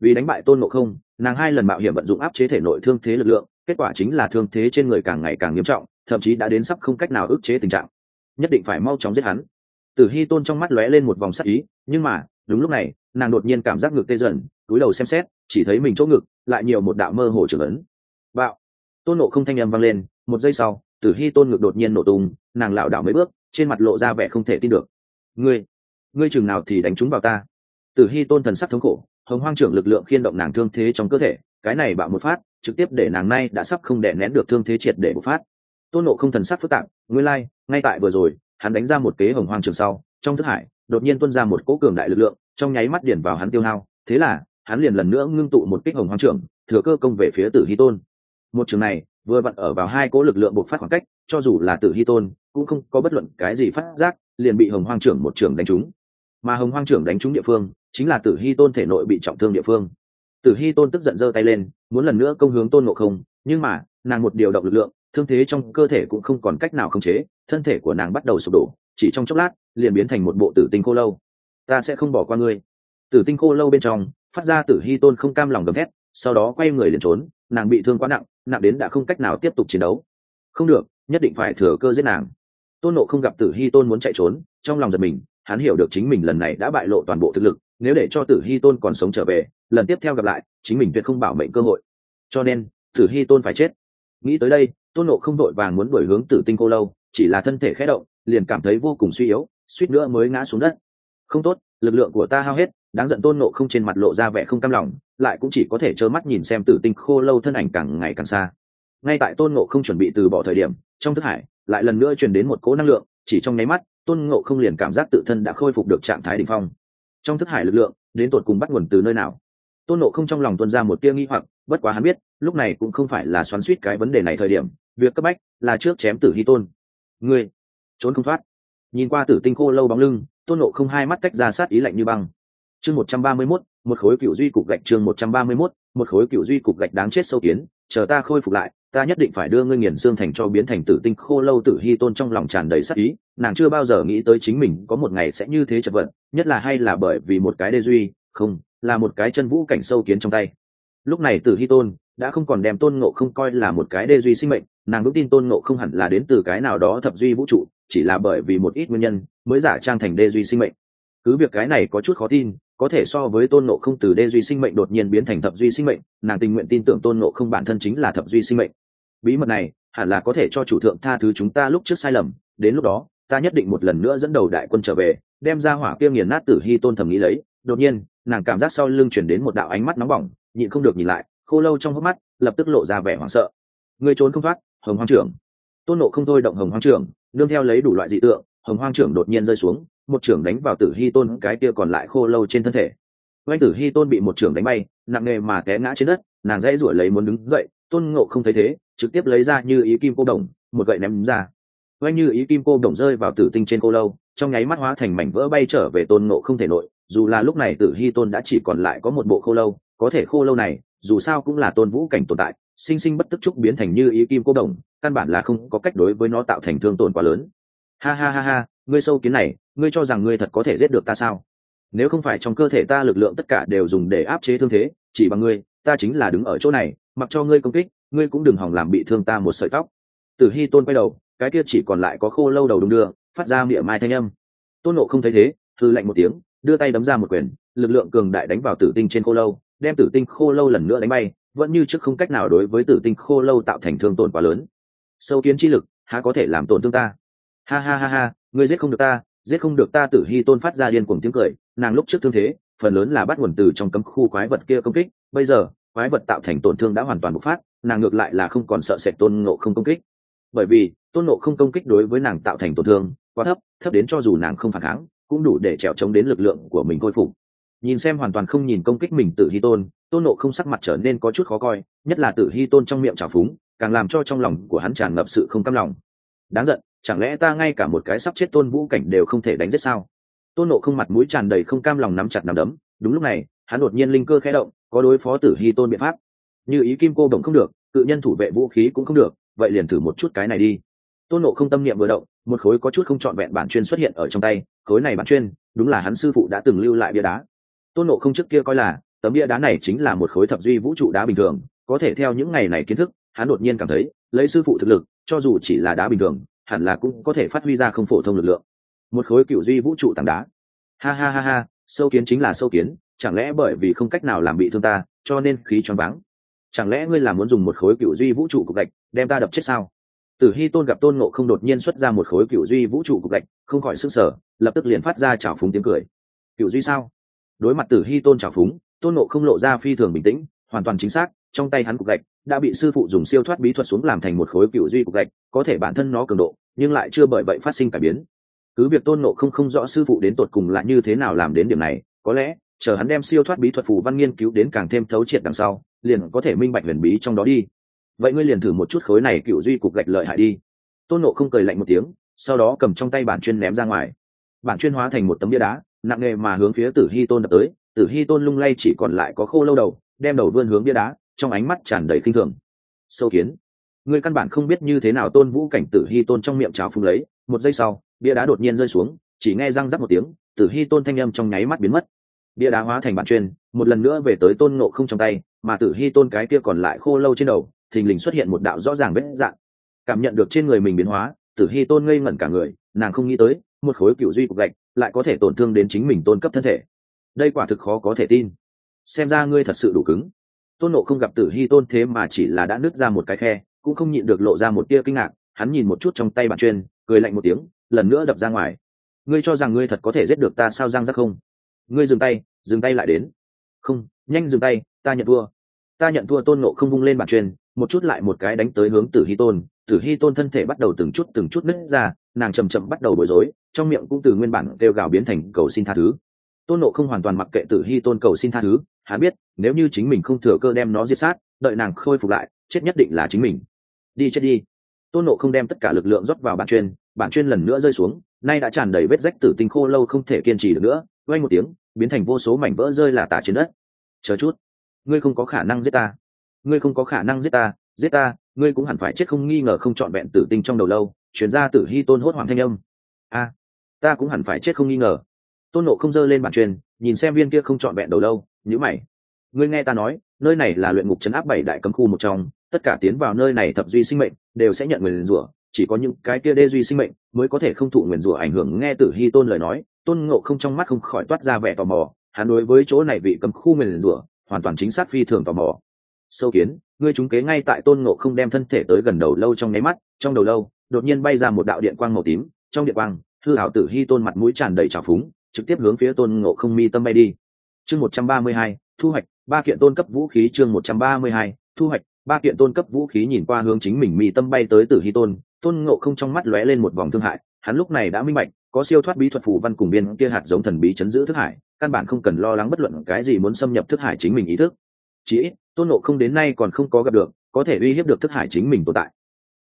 S1: Vì đánh bại tôn nộ không nàng hai lần mạo hiểm vận dụng áp chế thể nội thương thế lực lượng, kết quả chính là thương thế trên người càng ngày càng nghiêm trọng, thậm chí đã đến sắp không cách nào ức chế tình trạng. Nhất định phải mau chóng giết hắn. Tử hy tôn trong mắt lóe lên một vòng sắc ý, nhưng mà, đúng lúc này, nàng đột nhiên cảm giác ngực tê dần cúi đầu xem xét, chỉ thấy mình chỗ ngực, lại nhiều một đạo mơ hồ trưởng ấn. Bạo! Tôn nộ không thanh âm vang lên, một giây sau, tử hy tôn ngực đột nhiên nổ tung, nàng lảo đảo mấy bước, trên mặt lộ ra vẻ không thể tin được. Ngươi ngươi chừng nào thì đánh trúng vào ta? Tử hy tôn thần sắc thống khổ hồng hoang trưởng lực lượng khiên động nàng thương thế trong cơ thể cái này bạo một phát trực tiếp để nàng nay đã sắp không đè nén được thương thế triệt để bộc phát. Tôn nộ không thần sắc phức tạp nguyên lai、like, ngay tại vừa rồi hắn đánh ra một kế hồng hoang trường sau trong thức hải đột nhiên tuân ra một cỗ cường đại lực lượng trong nháy mắt điển vào hắn tiêu hao. Thế là hắn liền lần nữa ngưng tụ một kích hồng hoang trưởng thừa cơ công về phía tử hy tôn. Một trường này vừa vặn ở vào hai cỗ lực lượng bộc phát khoảng cách cho dù là tử hy tôn cũng không có bất luận cái gì phát giác liền bị hồng hoang trưởng một trường đánh trúng mà hồng hoang trưởng đánh trúng địa phương, chính là tử hy tôn thể nội bị trọng thương địa phương. Tử hy tôn tức giận giơ tay lên, muốn lần nữa công hướng tôn ngộ không, nhưng mà, nàng một điều động lực lượng, thương thế trong cơ thể cũng không còn cách nào khống chế, thân thể của nàng bắt đầu sụp đổ, chỉ trong chốc lát, liền biến thành một bộ tử tinh khô lâu. Ta sẽ không bỏ qua ngươi. Tử tinh khô lâu bên trong, phát ra tử hy tôn không cam lòng gầm thét, sau đó quay người liền trốn, nàng bị thương quá nặng nặng đến đã không cách nào tiếp tục chiến đấu. Không được, nhất định phải thừa cơ giết nàng. Tôn nộ không gặp tử hy tôn muốn chạy trốn, trong lòng giật mình hắn hiểu được chính mình lần này đã bại lộ toàn bộ thực lực, nếu để cho tử hy tôn còn sống trở về, lần tiếp theo gặp lại, chính mình tuyệt không bảo mệnh cơ hội. Cho nên, tử hy tôn phải chết. Nghĩ tới đây, tôn nộ không đội vàng muốn đổi hướng tử tinh cô lâu, chỉ là thân thể khẽ động, liền cảm thấy vô cùng suy yếu, suýt nữa mới ngã xuống đất. Không tốt, lực lượng của ta hao hết, đáng giận tôn nộ không trên mặt lộ ra vẻ không cam lòng, lại cũng chỉ có thể trơ mắt nhìn xem tử tinh khô lâu thân ảnh càng ngày càng xa. Ngay tại tôn nộ không chuẩn bị từ bỏ thời điểm, trong thức hải, lại lần nữa truyền đến một cố năng lượng, chỉ trong nháy mắt tôn ngộ không liền cảm giác tự thân đã khôi phục được trạng thái đ ỉ n h phong. Trong thức hải lực lượng đến tột cùng bắt nguồn từ nơi nào? Tôn Ngộ không trong lòng tuân ra một tia nghi hoặc bất quá hắn biết lúc này cũng không phải là xoắn suýt cái vấn đề này thời điểm việc cấp bách là trước chém tử hy tôn. Người, trốn không thoát. Nhìn qua tử tinh khô lâu bóng lưng tôn Ngộ không hai mắt tách ra sát ý lạnh như băng. Chương một trăm ba mươi mốt một khối cựu duy cục gạch chương một trăm ba mươi mốt một khối cựu duy cục gạch đáng chết sâu kiến chờ ta khôi phục lại, ta nhất định phải đưa ngươi nghiền xương thành cho biến thành tử tinh khô lâu tử hy tôn trong lòng tràn đầy sắc ý, nàng chưa bao giờ nghĩ tới chính mình có một ngày sẽ như thế chật vật, nhất là hay là bởi vì một cái đê duy, không, là một cái chân vũ cảnh sâu kiến trong tay. Lúc này tử hy tôn đã không còn đem tôn ngộ không coi là một cái đê duy sinh mệnh, nàng vững tin tôn ngộ không hẳn là đến từ cái nào đó thập duy vũ trụ, chỉ là bởi vì một ít nguyên nhân mới giả trang thành đê duy sinh mệnh. Cứ việc cái này có chút khó tin có thể so với tôn nộ không từ đê duy sinh mệnh đột nhiên biến thành thập duy sinh mệnh, nàng tình nguyện tin tưởng tôn nộ không bản thân chính là thập duy sinh mệnh. Bí mật này, hẳn là có thể cho chủ thượng tha thứ chúng ta lúc trước sai lầm, đến lúc đó, ta nhất định một lần nữa dẫn đầu đại quân trở về, đem ra hỏa kia nghiền nát tử hy tôn thầm nghĩ lấy, đột nhiên, nàng cảm giác sau lưng chuyển đến một đạo ánh mắt nóng bỏng, nhịn không được nhìn lại, khô lâu trong hốc mắt, lập tức lộ ra vẻ hoảng sợ. Người trốn không thoát, hồng hoang trưởng. Tôn nộ không thôi động hồng hoang trưởng, nương theo lấy đủ loại dị tượng, hồng hoang trưởng đột nhiên rơi xuống một trưởng đánh vào tử hy tôn, cái kia còn lại khô lâu trên thân thể. Oanh tử hy tôn bị một trưởng đánh bay, nặng nề mà té ngã trên đất, nàng dãy ruổi lấy muốn đứng dậy, tôn ngộ không thấy thế, trực tiếp lấy ra như ý kim cô đồng, một gậy ném ra. Oanh như ý kim cô đồng rơi vào tử tinh trên cô lâu, trong nháy mắt hóa thành mảnh vỡ bay trở về tôn ngộ không thể nội, dù là lúc này tử hy tôn đã chỉ còn lại có một bộ khô lâu, có thể khô lâu này, dù sao cũng là tôn vũ cảnh tồn tại, sinh sinh bất tức trúc biến thành như ý kim cô đồng, căn bản là không có cách đối với nó tạo thành thương tổn quá lớn. Ha ha ha ha ngươi sâu kiến này, ngươi cho rằng ngươi thật có thể giết được ta sao? Nếu không phải trong cơ thể ta lực lượng tất cả đều dùng để áp chế thương thế, chỉ bằng ngươi, ta chính là đứng ở chỗ này, mặc cho ngươi công kích, ngươi cũng đừng hỏng làm bị thương ta một sợi tóc. Tử hy tôn quay đầu, cái kia chỉ còn lại có khô lâu đầu đung đưa, phát ra miệng mai thanh âm. Tôn nộ không thấy thế thư lạnh một tiếng, đưa tay đấm ra một quyền, lực lượng cường đại đánh vào tử tinh trên khô lâu, đem tử tinh khô lâu lần nữa đánh bay, vẫn như trước không cách nào đối với tử tinh khô lâu tạo thành thương tổn quá lớn. Sâu kiến chi lực, há có thể làm tổn thương ta? Ha ha ha ha, ngươi giết không được ta, giết không được ta tử hy tôn phát ra điên cuồng tiếng cười, nàng lúc trước thương thế, phần lớn là bắt nguồn từ trong cấm khu quái vật kia công kích, bây giờ, quái vật tạo thành tổn thương đã hoàn toàn bộc phát, nàng ngược lại là không còn sợ sệt tôn ngộ không công kích. Bởi vì, tôn ngộ không công kích đối với nàng tạo thành tổn thương, quá thấp thấp đến cho dù nàng không phản kháng, cũng đủ để trèo chống đến lực lượng của mình khôi phục. Nhìn xem hoàn toàn không nhìn công kích mình tử hy tôn tôn nộ không sắc mặt trở nên có chút khó coi, nhất là tử hy tôn trong miệng trào phúng, càng làm cho trong lòng của hắn tràn ngập sự không căm lòng. Đáng giận chẳng lẽ ta ngay cả một cái sắp chết tôn vũ cảnh đều không thể đánh giết sao? Tôn nộ không mặt mũi tràn đầy không cam lòng nắm chặt nắm đấm. Đúng lúc này, hắn đột nhiên linh cơ khẽ động, có đối phó tử hy tôn biện pháp. Như ý kim cô đồng không được, cự nhân thủ vệ vũ khí cũng không được, vậy liền thử một chút cái này đi. Tôn nộ không tâm niệm vừa động, một khối có chút không trọn vẹn bản chuyên xuất hiện ở trong tay, khối này bản chuyên, đúng là hắn sư phụ đã từng lưu lại bia đá. Tôn nộ không trước kia coi là, tấm bia đá này chính là một khối thập duy vũ trụ đá bình thường, có thể theo những ngày này kiến thức, hắn đột nhiên cảm thấy, lấy sư phụ thực lực, cho dù chỉ là đá bình thường hẳn là cũng có thể phát huy ra không phổ thông lực lượng. Một khối cựu duy vũ trụ tảng đá. Ha ha ha ha, sâu kiến chính là sâu kiến, chẳng lẽ bởi vì không cách nào làm bị thương ta, cho nên khí choáng váng? Chẳng lẽ ngươi là muốn dùng một khối cựu duy vũ trụ cục gạch đem ta đập chết sao? Tử hy tôn gặp tôn ngộ không đột nhiên xuất ra một khối cựu duy vũ trụ cục gạch, không khỏi s ư n g sở lập tức liền phát ra trào phúng tiếng cười. Cựu duy sao? Đối mặt tử hy tôn trào phúng, tôn ngộ không lộ ra phi thường bình tĩnh, hoàn toàn chính xác, trong tay hắn cục gạch đã bị sư phụ dùng siêu thoát bí thuật xuống làm thành một khối cựu duy cục gạch, có thể bản thân nó cường độ, nhưng lại chưa bởi vậy phát sinh cải biến. Cứ việc tôn nộ không không rõ sư phụ đến tột cùng là như thế nào làm đến điểm này, có lẽ, chờ hắn đem siêu thoát bí thuật phù văn nghiên cứu đến càng thêm thấu triệt đằng sau, liền có thể minh bạch huyền bí trong đó đi. Vậy ngươi liền thử một chút khối này cựu duy cục gạch lợi hại đi. Tôn nộ không cười lạnh một tiếng, sau đó cầm trong tay bản chuyên ném ra ngoài. Bản chuyên hóa thành một tấm bia đá, nặng nề mà hướng phía tử hy tôn đập tới. Tử hy tôn lung lay chỉ còn lại có khô lâu đầu, đem đầu vươn hướng bia đá trong ánh mắt tràn đầy khinh thường. Sâu kiến. Ngươi căn bản không biết như thế nào tôn vũ cảnh tử hy tôn trong miệng trào phung lấy, một giây sau, bia đá đột nhiên rơi xuống, chỉ nghe răng rắc một tiếng, tử hy tôn thanh â m trong nháy mắt biến mất. Bia đá hóa thành bản chuyên, một lần nữa về tới tôn ngộ không trong tay, mà tử hy tôn cái kia còn lại khô lâu trên đầu, thình lình xuất hiện một đạo rõ ràng vết dạng. Cảm nhận được trên người mình biến hóa, tử hy tôn ngây ngẩn cả người, nàng không nghĩ tới, một khối cựu duy cục gạch lại có thể tổn thương đến chính mình tôn cấp thân thể. Đây quả thực khó có thể tin. Xem ra ngươi thật sự đủ cứng tôn nộ không gặp tử hy tôn thế mà chỉ là đã nứt ra một cái khe, cũng không nhịn được lộ ra một tia kinh ngạc, hắn nhìn một chút trong tay bản chuyên, cười lạnh một tiếng, lần nữa đập ra ngoài. Ngươi cho rằng ngươi thật có thể giết được ta sao, giang giác không? Ngươi dừng tay dừng tay lại đến. Không, nhanh dừng tay, ta nhận thua. Ta nhận thua. Tôn nộ không vung lên bản chuyên, một chút lại một cái đánh tới hướng tử hy tôn. Tử hy tôn thân thể bắt đầu từng chút từng chút nứt ra, nàng chầm chậm bắt đầu bối rối, trong miệng cũng từ nguyên bản kêu gào biến thành cầu xin tha thứ. Tôn nộ không hoàn toàn mặc kệ tử hy tôn cầu xin tha thứ hắn biết, nếu như chính mình không thừa cơ đem nó giết sát, đợi nàng khôi phục lại, chết nhất định là chính mình. Đi chết đi. Tôn nộ không đem tất cả lực lượng rót vào bản chuyên bản chuyên lần nữa rơi xuống, nay đã tràn đầy vết rách tử tinh khô lâu không thể kiên trì được nữa quay một tiếng, biến thành vô số mảnh vỡ rơi là tả trên đất. Chờ chút, ngươi không có khả năng giết ta. Ngươi không có khả năng giết ta giết ta, ngươi cũng hẳn phải chết không nghi ngờ không trọn vẹn tử tinh trong đầu lâu chuyển ra tử hy tôn hốt hoàng thanh âm. A, ta cũng hẳn phải chết không nghi ngờ. Tôn nộ không dơ lên bản truyền nhìn xem viên kia không trọn vẹn đầu lâu nhữ mày. Ngươi nghe ta nói, nơi này là luyện ngục chấn áp bảy đại cấm khu một trong, tất cả tiến vào nơi này thập duy sinh mệnh, đều sẽ nhận nguyền rủa, chỉ có những cái kia đê duy sinh mệnh mới có thể không thụ nguyền rủa ảnh hưởng, nghe tử hy tôn lời nói, tôn ngộ không trong mắt không khỏi toát ra vẻ tò mò, hắn đối với chỗ này vị cấm khu nguyền rủa, hoàn toàn chính xác phi thường tò mò. Sâu kiến, ngươi trúng kế ngay tại tôn ngộ không đem thân thể tới gần đầu lâu trong nháy mắt, trong đầu lâu, đột nhiên bay ra một đạo điện quang màu tím, trong điện quang thư hảo tử hy tôn mặt mũi tràn đầy trào phúng, trực tiếp hướng phía tôn ngộ không mi tâm bay đi chương một trăm ba mươi hai, thu hoạch, ba kiện tôn cấp vũ khí chương một trăm ba mươi hai, thu hoạch, ba kiện tôn cấp vũ khí nhìn qua hướng chính mình mì tâm bay tới tử hy tôn tôn ngộ không trong mắt lóe lên một vòng thương hại, hắn lúc này đã minh bạch, có siêu thoát bí thuật phù văn cùng biên kia hạt giống thần bí chấn giữ thức hải, căn bản không cần lo lắng bất luận cái gì muốn xâm nhập thức hải chính mình ý thức. Chỉ ít, tôn nộ không đến nay còn không có gặp được, có thể uy hiếp được thức hải chính mình tồn tại.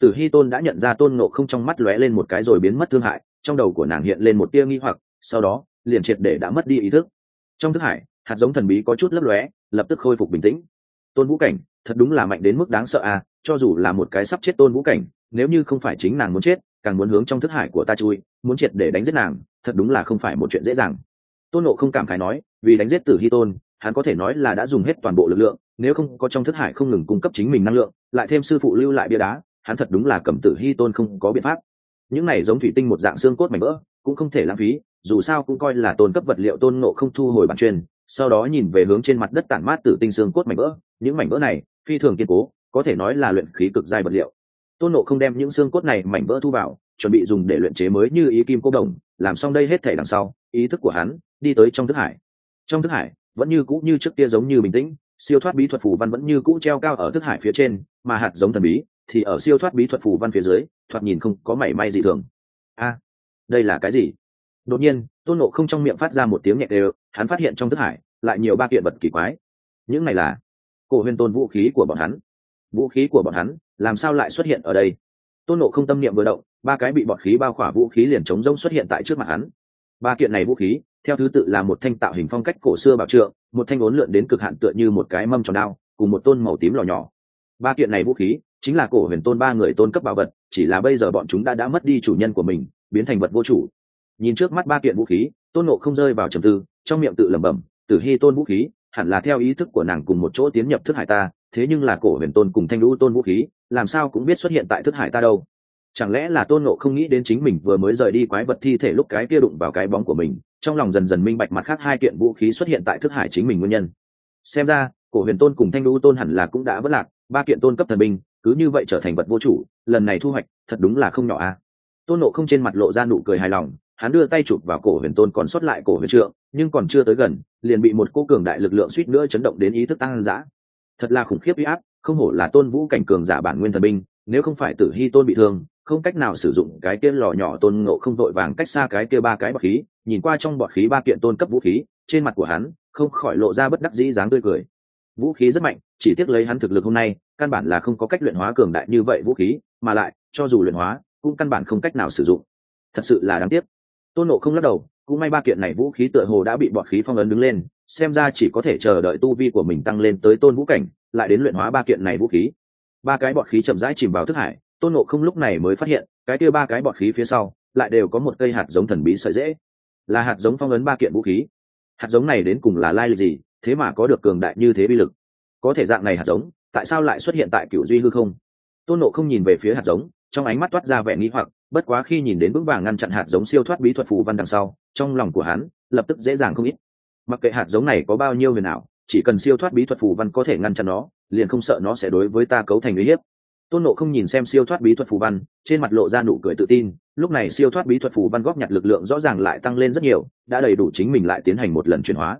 S1: Tử hy tôn đã nhận ra tôn nộ không trong mắt lóe lên một cái rồi biến mất thương hại, trong đầu của nàng hiện lên một tia nghi hoặc, sau đó, liền triệt để đã mất đi ý thức. Trong thức hải hạt giống thần bí có chút lấp lóe, lập tức khôi phục bình tĩnh. Tôn vũ cảnh, thật đúng là mạnh đến mức đáng sợ à cho dù là một cái sắp chết tôn vũ cảnh, nếu như không phải chính nàng muốn chết, càng muốn hướng trong thức hải của ta chui, muốn triệt để đánh giết nàng, thật đúng là không phải một chuyện dễ dàng. Tôn nộ không cảm khái nói, vì đánh giết tử hy tôn, hắn có thể nói là đã dùng hết toàn bộ lực lượng, nếu không có trong thức hải không ngừng cung cấp chính mình năng lượng, lại thêm sư phụ lưu lại bia đá, hắn thật đúng là cầm tử hy tôn không có biện pháp. Những này giống thủy tinh một dạng xương cốt mảnh vỡ, cũng không thể lãng phí, dù sao cũng coi là tôn cấp vật liệu tôn nộ không thu hồi bản truyền sau đó nhìn về hướng trên mặt đất tản mát tử tinh xương cốt mảnh vỡ. Những mảnh vỡ này, phi thường kiên cố, có thể nói là luyện khí cực dài vật liệu. Tôn nộ không đem những xương cốt này mảnh vỡ thu vào, chuẩn bị dùng để luyện chế mới như ý kim cô đồng, làm xong đây hết thể đằng sau, ý thức của hắn đi tới trong thức hải. Trong thức hải, vẫn như cũ như trước kia giống như bình tĩnh, siêu thoát bí thuật phù văn vẫn như cũ treo cao ở thức hải phía trên, mà hạt giống thần bí thì ở siêu thoát bí thuật phù văn phía dưới, thoạt nhìn không có mảy may gì thường. A, đây là cái gì? Đột nhiên, tôn nộ không trong miệng phát ra một tiếng nhẹ đều, hắn phát hiện trong thức hải, lại nhiều ba kiện vật kỳ quái. Những này là cổ huyền tôn vũ khí của bọn hắn. Vũ khí của bọn hắn, làm sao lại xuất hiện ở đây? Tôn nộ không tâm niệm vừa động, ba cái bị bọt khí bao khỏa vũ khí liền chống rông xuất hiện tại trước mặt hắn. Ba kiện này vũ khí, theo thứ tự là một thanh tạo hình phong cách cổ xưa bảo trượng, một thanh ốn lượn đến cực hạn tựa như một cái mâm tròn đao, cùng một tôn màu tím lò nhỏ. Ba kiện này vũ khí, chính là cổ huyền tôn ba người tôn cấp bảo vật, chỉ là bây giờ bọn chúng đã đã mất đi chủ nhân của mình, biến thành vật vô chủ nhìn trước mắt ba kiện vũ khí, tôn nộ không rơi vào trầm tư, trong miệng tự lẩm bẩm, tử hy tôn vũ khí, hẳn là theo ý thức của nàng cùng một chỗ tiến nhập thức hải ta, thế nhưng là cổ huyền tôn cùng thanh lũ tôn vũ khí, làm sao cũng biết xuất hiện tại thức hải ta đâu. Chẳng lẽ là tôn nộ không nghĩ đến chính mình vừa mới rời đi quái vật thi thể lúc cái kia đụng vào cái bóng của mình, trong lòng dần dần minh bạch mặt khác hai kiện vũ khí xuất hiện tại thức hải chính mình nguyên nhân. Xem ra, cổ huyền tôn cùng thanh lũ tôn hẳn là cũng đã vất lạc, ba kiện tôn cấp thần binh, cứ như vậy trở thành vật vô chủ, lần này thu hoạch thật đúng là không nhỏ a. Tôn nộ không trên mặt lộ ra nụ cười hài lòng hắn đưa tay chụp vào cổ huyền tôn còn sót lại cổ huyền trượng, nhưng còn chưa tới gần, liền bị một cô cường đại lực lượng suýt nữa chấn động đến ý thức tăng giã thật là khủng khiếp y áp, không hổ là tôn vũ cảnh cường giả bản nguyên thần binh, nếu không phải tử hy tôn bị thương, không cách nào sử dụng cái kia lò nhỏ tôn ngộ không vội vàng cách xa cái kia ba cái bọt khí, nhìn qua trong bọt khí ba kiện tôn cấp vũ khí, trên mặt của hắn không khỏi lộ ra bất đắc dĩ dáng tươi cười. Vũ khí rất mạnh, chỉ tiếc lấy hắn thực lực hôm nay, căn bản là không có cách luyện hóa cường đại như vậy vũ khí, mà lại, cho dù luyện hóa, cũng căn bản không cách nào sử dụng. Thật sự là đáng tiếc tôn nộ không lắc đầu, cũng may ba kiện này vũ khí tựa hồ đã bị bọt khí phong ấn đứng lên, xem ra chỉ có thể chờ đợi tu vi của mình tăng lên tới tôn vũ cảnh, lại đến luyện hóa ba kiện này vũ khí. Ba cái bọt khí chậm rãi chìm vào thức hải, tôn nộ không lúc này mới phát hiện, cái kia ba cái bọt khí phía sau, lại đều có một cây hạt giống thần bí sợi dễ. Là hạt giống phong ấn ba kiện vũ khí. Hạt giống này đến cùng là lai lịch gì, thế mà có được cường đại như thế bi lực. Có thể dạng này hạt giống, tại sao lại xuất hiện tại cựu duy hư không? Tôn nộ không nhìn về phía hạt giống trong ánh mắt toát ra vẻ nghĩ hoặc, bất quá khi nhìn đến vững vàng ngăn chặn hạt giống siêu thoát bí thuật phù văn đằng sau, trong lòng của hắn lập tức dễ dàng không ít. Mặc kệ hạt giống này có bao nhiêu huyền ảo, chỉ cần siêu thoát bí thuật phù văn có thể ngăn chặn nó, liền không sợ nó sẽ đối với ta cấu thành uy hiếp. Tôn nộ không nhìn xem siêu thoát bí thuật phù văn, trên mặt lộ ra nụ cười tự tin, lúc này siêu thoát bí thuật phù văn góp nhặt lực lượng rõ ràng lại tăng lên rất nhiều, đã đầy đủ chính mình lại tiến hành một lần chuyển hóa.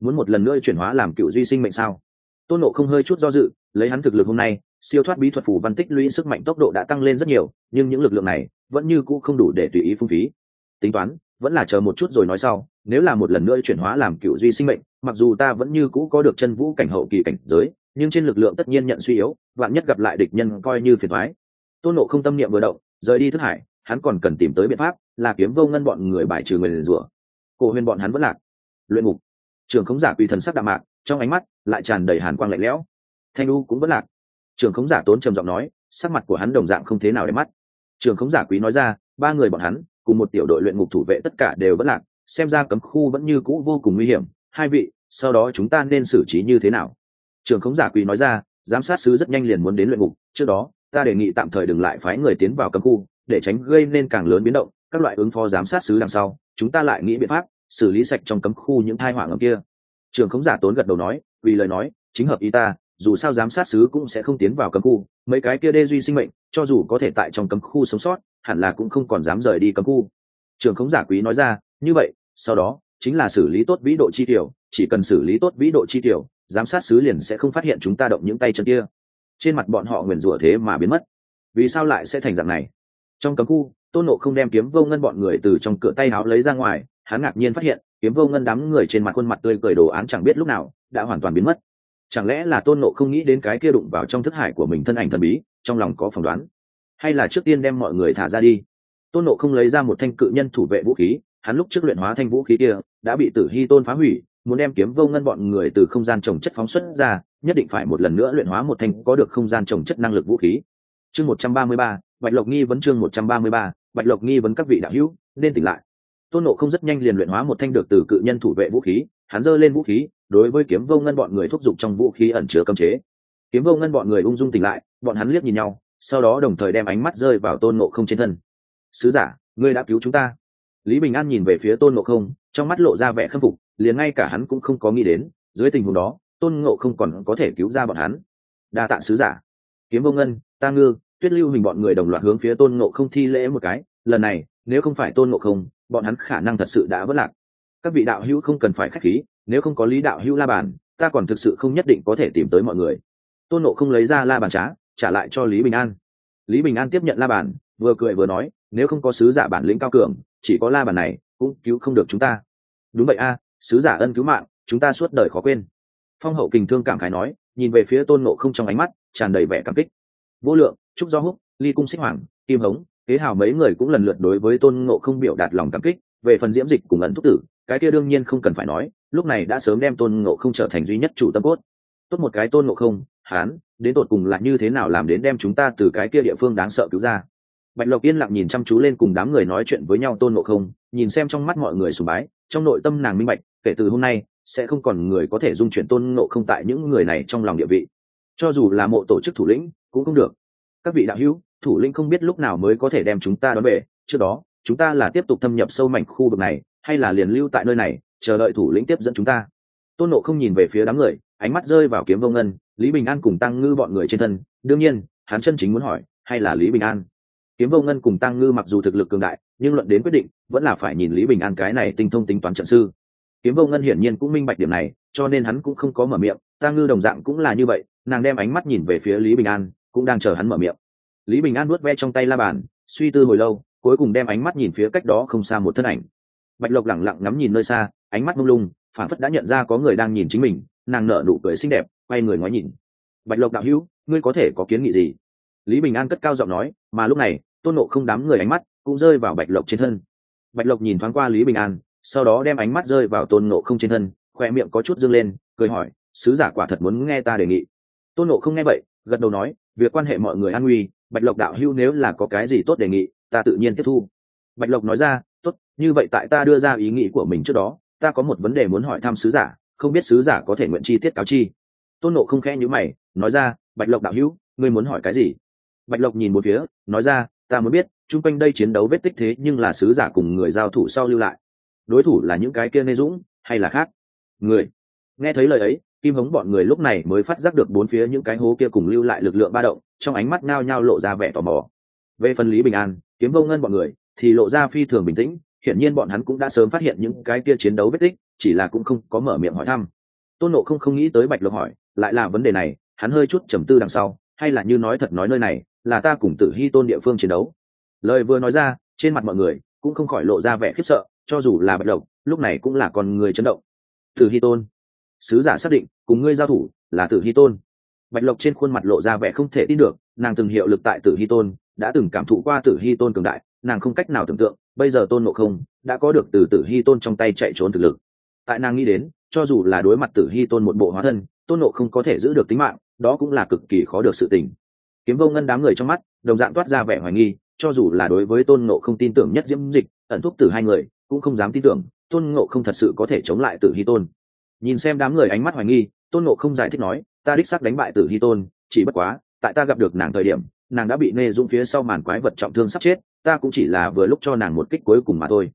S1: Muốn một lần nữa chuyển hóa làm cựu duy sinh mệnh sao? Tôn nộ không hơi chút do dự, lấy hắn thực lực hôm nay siêu thoát bí thuật phù văn tích lũy sức mạnh tốc độ đã tăng lên rất nhiều, nhưng những lực lượng này vẫn như cũ không đủ để tùy ý phung phí. Tính toán, vẫn là chờ một chút rồi nói sau, nếu là một lần nữa chuyển hóa làm cựu duy sinh mệnh, mặc dù ta vẫn như cũ có được chân vũ cảnh hậu kỳ cảnh giới, nhưng trên lực lượng tất nhiên nhận suy yếu, vạn nhất gặp lại địch nhân coi như phiền thoái tôn nộ không tâm niệm vừa động, rời đi thức hải, hắn còn cần tìm tới biện pháp là kiếm vô ngân bọn người bài trừ người liền rủa. Cổ huyền bọn hắn vẫn lạc. Luyện ngục. Trường khống giả quỳ thần sắc đạm mạc, trong ánh mắt lại tràn đầy hàn quang lạnh lẽo. Thanh u cũng vẫn lạc trường khống giả tốn trầm giọng nói, sắc mặt của hắn đồng dạng không thế nào để mắt. Trường khống giả quý nói ra, ba người bọn hắn, cùng một tiểu đội luyện ngục thủ vệ tất cả đều vẫn lạc, xem ra cấm khu vẫn như cũ vô cùng nguy hiểm. Hai vị, sau đó chúng ta nên xử trí như thế nào? Trường khống giả quý nói ra, giám sát sứ rất nhanh liền muốn đến luyện ngục. Trước đó, ta đề nghị tạm thời đừng lại phái người tiến vào cấm khu, để tránh gây nên càng lớn biến động. Các loại ứng phó giám sát sứ đằng sau, chúng ta lại nghĩ biện pháp xử lý sạch trong cấm khu những thai họa ngầm kia. Trường khống giả tốn gật đầu nói, vì lời nói, chính hợp ý ta dù sao giám sát sứ cũng sẽ không tiến vào cấm khu, mấy cái kia đê duy sinh mệnh, cho dù có thể tại trong cấm khu sống sót, hẳn là cũng không còn dám rời đi cấm khu. Trường khống giả quý nói ra, như vậy, sau đó, chính là xử lý tốt vĩ độ chi tiểu, chỉ cần xử lý tốt vĩ độ chi tiểu, giám sát sứ liền sẽ không phát hiện chúng ta động những tay chân kia. Trên mặt bọn họ nguyền rủa thế mà biến mất. Vì sao lại sẽ thành dạng này? Trong cấm khu, tôn nộ không đem kiếm vô ngân bọn người từ trong cửa tay áo lấy ra ngoài, hắn ngạc nhiên phát hiện, kiếm vô ngân đám người trên mặt khuôn mặt tươi cười đồ án chẳng biết lúc nào, đã hoàn toàn biến mất chẳng lẽ là tôn nộ không nghĩ đến cái kia đụng vào trong thức hải của mình thân ảnh thần bí, trong lòng có phỏng đoán? Hay là trước tiên đem mọi người thả ra đi? Tôn nộ không lấy ra một thanh cự nhân thủ vệ vũ khí, hắn lúc trước luyện hóa thanh vũ khí kia, đã bị tử hy tôn phá hủy, muốn đem kiếm vô ngân bọn người từ không gian trồng chất phóng xuất ra, nhất định phải một lần nữa luyện hóa một thanh có được không gian trồng chất năng lực vũ khí. Chương một trăm ba mươi ba, bạch lộc nghi vấn chương một trăm ba mươi ba, bạch lộc nghi vấn các vị đạo hữu, nên tỉnh lại. Tôn nộ không rất nhanh liền luyện hóa một thanh được từ cự nhân thủ vệ vũ khí, hắn giơ lên vũ khí đối với kiếm vô ngân bọn người thúc giục trong vũ khí ẩn chứa cấm chế. Kiếm vô ngân bọn người ung dung tỉnh lại, bọn hắn liếc nhìn nhau, sau đó đồng thời đem ánh mắt rơi vào tôn ngộ không trên thân. Sứ giả, ngươi đã cứu chúng ta. Lý bình an nhìn về phía tôn ngộ không, trong mắt lộ ra vẻ khâm phục, liền ngay cả hắn cũng không có nghĩ đến, dưới tình huống đó, tôn ngộ không còn có thể cứu ra bọn hắn. Đa tạ sứ giả. Kiếm vô ngân, ta ngư, tuyết lưu hình bọn người đồng loạt hướng phía tôn ngộ không thi lễ một cái, lần này, nếu không phải tôn ngộ không, bọn hắn khả năng thật sự đã vất lạc. Các vị đạo hữu không cần phải k h á c h khí nếu không có lý đạo hữu la bàn, ta còn thực sự không nhất định có thể tìm tới mọi người. Tôn ngộ không lấy ra la bàn trá, trả lại cho lý bình an. Lý bình an tiếp nhận la bàn, vừa cười vừa nói, nếu không có sứ giả bản lĩnh cao cường, chỉ có la bàn này cũng cứu không được chúng ta. Đúng vậy a, sứ giả ân cứu mạng, chúng ta suốt đời khó quên. Phong hậu kình thương cảm khái nói, nhìn về phía tôn nộ không trong ánh mắt, tràn đầy vẻ cảm kích. Vô lượng trúc do húc, ly cung xích hoàng, kim hống, kế hào mấy người cũng lần lượt đối với tôn ngộ không biểu đạt lòng cảm kích, về phần diễm dịch cùng ẩn thúc tử, cái kia đương nhiên không cần phải nói lúc này đã sớm đem tôn ngộ không trở thành duy nhất chủ tâm cốt. Tốt một cái tôn ngộ không, hán, đến tột cùng là như thế nào làm đến đem chúng ta từ cái kia địa phương đáng sợ cứu ra? Bạch lộc yên lặng nhìn chăm chú lên cùng đám người nói chuyện với nhau tôn ngộ không, nhìn xem trong mắt mọi người sùng bái, trong nội tâm nàng minh bạch, kể từ hôm nay, sẽ không còn người có thể dung chuyển tôn ngộ không tại những người này trong lòng địa vị. Cho dù là mộ tổ chức thủ lĩnh, cũng không được. Các vị đạo hữu, thủ lĩnh không biết lúc nào mới có thể đem chúng ta đón về, trước đó, chúng ta là tiếp tục thâm nhập sâu mảnh khu vực này, hay là liền lưu tại nơi này chờ đợi thủ lĩnh tiếp dẫn chúng ta. Tôn nộ không nhìn về phía đám người, ánh mắt rơi vào kiếm vô ngân, lý bình an cùng tăng ngư bọn người trên thân. Đương nhiên, hắn chân chính muốn hỏi, hay là lý bình an? Kiếm vô ngân cùng tăng ngư mặc dù thực lực cường đại, nhưng luận đến quyết định, vẫn là phải nhìn lý bình an cái này tinh thông tính toán trận sư. Kiếm vô ngân hiển nhiên cũng minh bạch điểm này, cho nên hắn cũng không có mở miệng. Tăng ngư đồng dạng cũng là như vậy, nàng đem ánh mắt nhìn về phía lý bình an, cũng đang chờ hắn mở miệng. Lý bình an nuốt ve trong tay la bàn, suy tư hồi lâu, cuối cùng đem ánh mắt nhìn phía cách đó không xa một thân ảnh bạch lộc lẳng lặng ngắm nhìn nơi xa, ánh mắt mông lung phản phất đã nhận ra có người đang nhìn chính mình, nàng nở nụ cười xinh đẹp, quay người ngoái nhìn. Bạch lộc đạo hữu, ngươi có thể có kiến nghị gì? Lý bình an cất cao giọng nói, mà lúc này, tôn nộ không đám người ánh mắt cũng rơi vào bạch lộc trên thân. Bạch lộc nhìn thoáng qua lý bình an, sau đó đem ánh mắt rơi vào tôn nộ không trên thân khoe miệng có chút dâng lên, cười hỏi, sứ giả quả thật muốn nghe ta đề nghị? Tôn nộ không nghe vậy, gật đầu nói, việc quan hệ mọi người an nguy, bạch lộc đạo hữu nếu là có cái gì tốt đề nghị, ta tự nhiên tiếp thu. Bạch lộc nói ra tốt, như vậy tại ta đưa ra ý nghĩ của mình trước đó, ta có một vấn đề muốn hỏi thăm sứ giả, không biết sứ giả có thể nguyện chi tiết cáo chi. Tôn nộ không khẽ nhữ mày, nói ra, bạch lộc đạo hữu, ngươi muốn hỏi cái gì? Bạch lộc nhìn một phía, nói ra, ta muốn biết, chung quanh đây chiến đấu vết tích thế nhưng là sứ giả cùng người giao thủ sau lưu lại. Đối thủ là những cái kia nê dũng, hay là khác? Người. Nghe thấy lời ấy, kim hống bọn người lúc này mới phát giác được bốn phía những cái hố kia cùng lưu lại lực lượng ba động, trong ánh mắt nao nhao lộ ra vẻ tò mò. Về phần lý bình an, kiếm vô ngân bọn người thì lộ ra phi thường bình tĩnh, hiển nhiên bọn hắn cũng đã sớm phát hiện những cái kia chiến đấu vết tích, chỉ là cũng không có mở miệng hỏi thăm. Tôn nộ không không nghĩ tới bạch lộc hỏi, lại là vấn đề này, hắn hơi chút trầm tư đằng sau, hay là như nói thật nói nơi này, là ta cùng tử hy tôn địa phương chiến đấu. Lời vừa nói ra, trên mặt mọi người cũng không khỏi lộ ra vẻ khiếp sợ, cho dù là bạch lộc, lúc này cũng là con người chấn động. Tử hy tôn, sứ giả xác định, cùng ngươi giao thủ là tử hy tôn. Bạch lộc trên khuôn mặt lộ ra vẻ không thể tin được, nàng từng hiệu lực tại tử hy tôn, đã từng cảm thụ qua tử hy tôn cường đại nàng không cách nào tưởng tượng, bây giờ tôn nộ không đã có được từ tử hy tôn trong tay chạy trốn thực lực. Tại nàng nghĩ đến, cho dù là đối mặt tử hy tôn một bộ hóa thân, tôn nộ không có thể giữ được tính mạng, đó cũng là cực kỳ khó được sự tình. Kiếm vô ngân đám người trong mắt, đồng dạng toát ra vẻ hoài nghi, cho dù là đối với tôn nộ không tin tưởng nhất diễm dịch, ẩn thúc từ hai người, cũng không dám tin tưởng, tôn ngộ không thật sự có thể chống lại tử hy tôn. Nhìn xem đám người ánh mắt hoài nghi, tôn ngộ không giải thích nói, ta đích xác đánh bại tử hy tôn, chỉ bất quá, tại ta gặp được nàng thời điểm, nàng đã bị nê dũng phía sau màn quái vật trọng thương sắp chết ta cũng chỉ là vừa lúc cho nàng một kích cuối cùng mà thôi.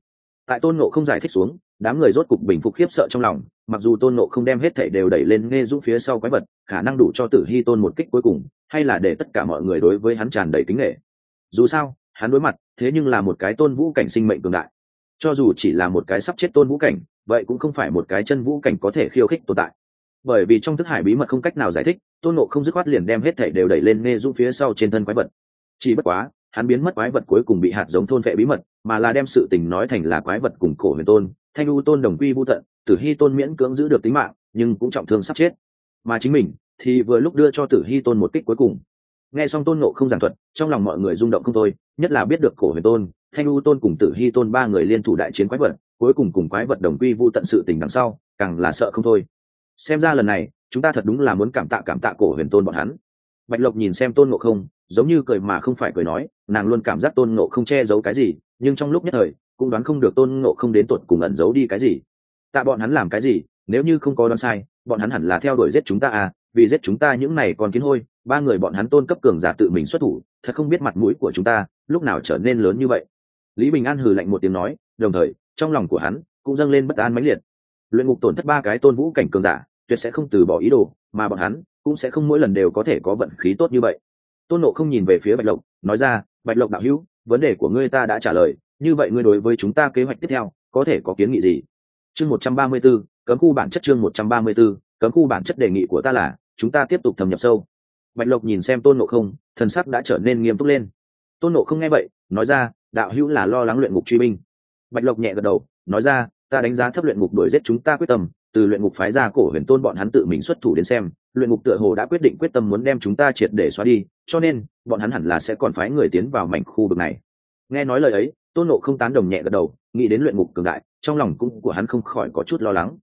S1: Tại tôn nộ không giải thích xuống, đám người rốt cục bình phục khiếp sợ trong lòng, mặc dù tôn nộ không đem hết thể đều đẩy lên nghe dũng phía sau quái vật, khả năng đủ cho tử hy tôn một kích cuối cùng, hay là để tất cả mọi người đối với hắn tràn đầy kính nghệ. Dù sao, hắn đối mặt, thế nhưng là một cái tôn vũ cảnh sinh mệnh cường đại. Cho dù chỉ là một cái sắp chết tôn vũ cảnh, vậy cũng không phải một cái chân vũ cảnh có thể khiêu khích tồn tại. Bởi vì trong thức hải bí mật không cách nào giải thích, tôn nộ không dứt khoát liền đem hết thể đều đẩy lên nghe dũng phía sau trên thân quái vật. Chỉ bất quá hắn biến mất quái vật cuối cùng bị hạt giống thôn vệ bí mật, mà là đem sự tình nói thành là quái vật cùng cổ huyền tôn. Thanh u tôn đồng quy vô tận, tử hy tôn miễn cưỡng giữ được tính mạng, nhưng cũng trọng thương sắp chết. Mà chính mình thì vừa lúc đưa cho tử hy tôn một kích cuối cùng. Nghe xong tôn nộ không giảng thuật, trong lòng mọi người rung động không thôi, nhất là biết được cổ huyền tôn, thanh u tôn cùng tử hy tôn ba người liên thủ đại chiến quái vật, cuối cùng cùng quái vật đồng quy vô tận sự tình đằng sau, càng là sợ không thôi. Xem ra lần này, chúng ta thật đúng là muốn cảm tạ cảm tạ cổ huyền tôn bọn hắn. Bạch lộc nhìn xem tôn nộ không giống như cười mà không phải cười nói, nàng luôn cảm giác tôn ngộ không che giấu cái gì, nhưng trong lúc nhất thời, cũng đoán không được tôn ngộ không đến tột cùng ẩn giấu đi cái gì. Tạ bọn hắn làm cái gì, nếu như không có đoán sai, bọn hắn hẳn là theo đuổi giết chúng ta à vì giết chúng ta những này còn kiến hôi, ba người bọn hắn tôn cấp cường giả tự mình xuất thủ, thật không biết mặt mũi của chúng ta lúc nào trở nên lớn như vậy. Lý bình an hừ lạnh một tiếng nói, đồng thời, trong lòng của hắn cũng dâng lên bất an mãnh liệt. Luyện ngục tổn thất ba cái tôn vũ cảnh cường giả, tuyệt sẽ không từ bỏ ý đồ, mà bọn hắn cũng sẽ không mỗi lần đều có thể có vận khí tốt như vậy tôn nộ không nhìn về phía bạch lộc, nói ra, bạch lộc đạo hữu, vấn đề của ngươi ta đã trả lời, như vậy ngươi đối với chúng ta kế hoạch tiếp theo, có thể có kiến nghị gì? Chương một trăm ba mươi b ố cấm khu bản chất chương một trăm ba mươi b ố cấm khu bản chất đề nghị của ta là, chúng ta tiếp tục thâm nhập sâu. Bạch lộc nhìn xem tôn nộ không, thần sắc đã trở nên nghiêm túc lên. Tôn nộ không nghe vậy, nói ra, đạo hữu là lo lắng luyện ngục truy binh. Bạch lộc nhẹ gật đầu, nói ra, ta đánh giá thấp luyện ngục đuổi giết chúng ta quyết tâm, từ luyện ngục phái ra cổ huyền tôn bọn hắn tự mình xuất thủ đến xem luyện ngục tựa hồ đã quyết định quyết tâm muốn đem chúng ta triệt để xóa đi, cho nên, bọn hắn hẳn là sẽ còn phái người tiến vào mảnh khu vực này. Nghe nói lời ấy, tôn nộ không tán đồng nhẹ gật đầu, nghĩ đến luyện ngục cường đại, trong lòng cũng của hắn không khỏi có chút lo lắng.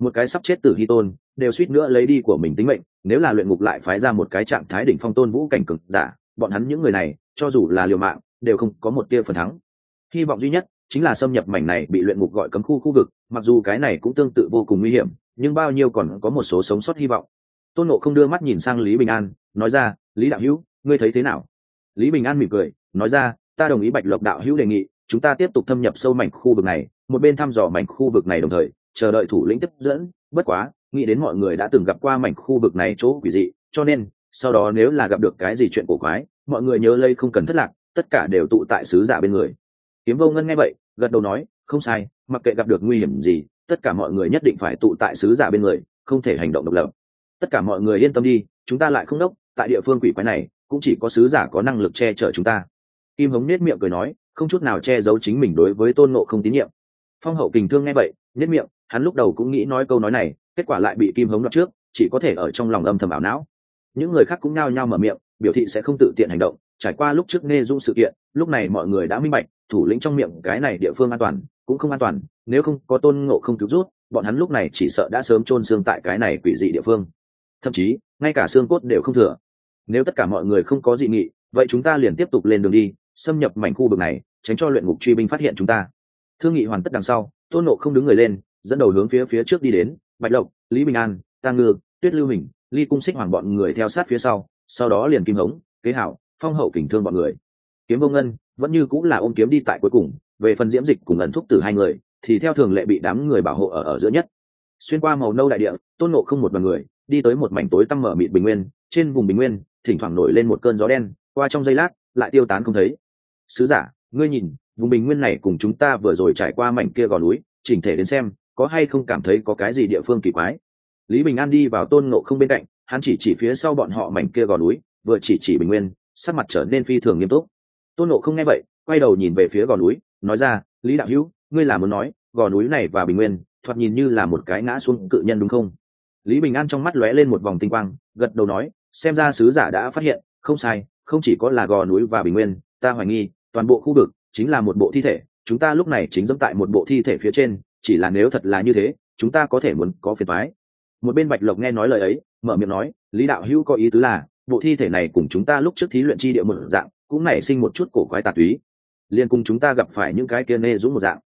S1: Một cái sắp chết từ hy tôn, đều suýt nữa lấy đi của mình tính mệnh, nếu là luyện ngục lại phái ra một cái trạng thái đỉnh phong tôn vũ cảnh cực giả, bọn hắn những người này, cho dù là liều mạng, đều không có một tia phần thắng. Hy vọng duy nhất chính là xâm nhập mảnh này bị luyện ngục gọi cấm khu khu vực, mặc dù cái này cũng tương tự vô cùng nguy hiểm, nhưng bao nhiêu còn có một số sống sót hy vọng tôn nộ không đưa mắt nhìn sang lý bình an, nói ra, lý đạo hữu, ngươi thấy thế nào? Lý bình an mỉm cười, nói ra, ta đồng ý bạch lộc đạo hữu đề nghị, chúng ta tiếp tục thâm nhập sâu mảnh khu vực này, một bên thăm dò mảnh khu vực này đồng thời, chờ đợi thủ lĩnh tiếp dẫn. Bất quá, nghĩ đến mọi người đã từng gặp qua mảnh khu vực này chỗ quỷ dị, cho nên, sau đó nếu là gặp được cái gì chuyện cổ quái, mọi người nhớ lây không cần thất lạc, tất cả đều tụ tại sứ giả bên người. Kiếm vô ngân nghe vậy, gật đầu nói, không sai, mặc kệ gặp được nguy hiểm gì, tất cả mọi người nhất định phải tụ tại sứ giả bên người, không thể hành động độc lập tất cả mọi người yên tâm đi, chúng ta lại không đốc, tại địa phương quỷ quái này, cũng chỉ có sứ giả có năng lực che chở chúng ta. Kim hống nết miệng cười nói, không chút nào che giấu chính mình đối với tôn nộ không tín nhiệm. Phong hậu kình thương nghe vậy nết miệng, hắn lúc đầu cũng nghĩ nói câu nói này, kết quả lại bị kim hống đọc trước, chỉ có thể ở trong lòng âm thầm ảo não. Những người khác cũng nao nhao mở miệng, biểu thị sẽ không tự tiện hành động, trải qua lúc trước nghe dung sự kiện, lúc này mọi người đã minh bạch, thủ lĩnh trong miệng cái này địa phương an toàn, cũng không an toàn, nếu không có tôn ngộ không cứu rút bọn hắn lúc này chỉ sợ đã sớm chôn xương tại cái này quỷ dị địa phương thậm chí, ngay cả xương cốt đều không thừa. Nếu tất cả mọi người không có dị nghị, vậy chúng ta liền tiếp tục lên đường đi, xâm nhập mảnh khu vực này, tránh cho luyện ngục truy binh phát hiện chúng ta. Thương nghị hoàn tất đằng sau, tôn nộ không đứng người lên, dẫn đầu hướng phía phía trước đi đến, bạch lộc, lý bình an tăng ngư, tuyết lưu hình, ly cung xích hoàng bọn người theo sát phía sau sau đó liền kim hống, kế hảo, phong hậu kình thương bọn người. Kiếm vô ngân vẫn như cũng là ôm kiếm đi tại cuối cùng, về phần diễm dịch cùng ẩn thúc từ hai người, thì theo thường lệ bị đám người bảo hộ ở ở giữa nhất. Xuyên qua màu nâu đại địa, tôn nộ không một đoàn người đi tới một mảnh tối tăm mở mịt bình nguyên, trên vùng bình nguyên, thỉnh thoảng nổi lên một cơn gió đen, qua trong giây lát, lại tiêu tán không thấy. Sứ giả, ngươi nhìn, vùng bình nguyên này cùng chúng ta vừa rồi trải qua mảnh kia gò núi, chỉnh thể đến xem, có hay không cảm thấy có cái gì địa phương kỳ quái? Lý bình an đi vào tôn ngộ không bên cạnh, hắn chỉ chỉ phía sau bọn họ mảnh kia gò núi, vừa chỉ chỉ bình nguyên, sắc mặt trở nên phi thường nghiêm túc. Tôn ngộ không nghe vậy, quay đầu nhìn về phía gò núi, nói ra, lý đạo hữu, ngươi là muốn nói, gò núi này và bình nguyên, thoạt nhìn như là một cái ngã xuống cự nhân đúng không? Lý bình an trong mắt lóe lên một vòng tinh quang, gật đầu nói, xem ra sứ giả đã phát hiện, không sai, không chỉ có là gò núi và bình nguyên, ta hoài nghi, toàn bộ khu vực chính là một bộ thi thể, chúng ta lúc này chính dẫm tại một bộ thi thể phía trên, chỉ là nếu thật là như thế, chúng ta có thể muốn có phiền thoái một bên bạch lộc nghe nói lời ấy, mở miệng nói, lý đạo hữu có ý tứ là, bộ thi thể này cùng chúng ta lúc trước thí luyện chi địa một dạng, cũng nảy sinh một chút cổ quái tà túy. Liền cùng chúng ta gặp phải những cái kia nê dũng một dạng.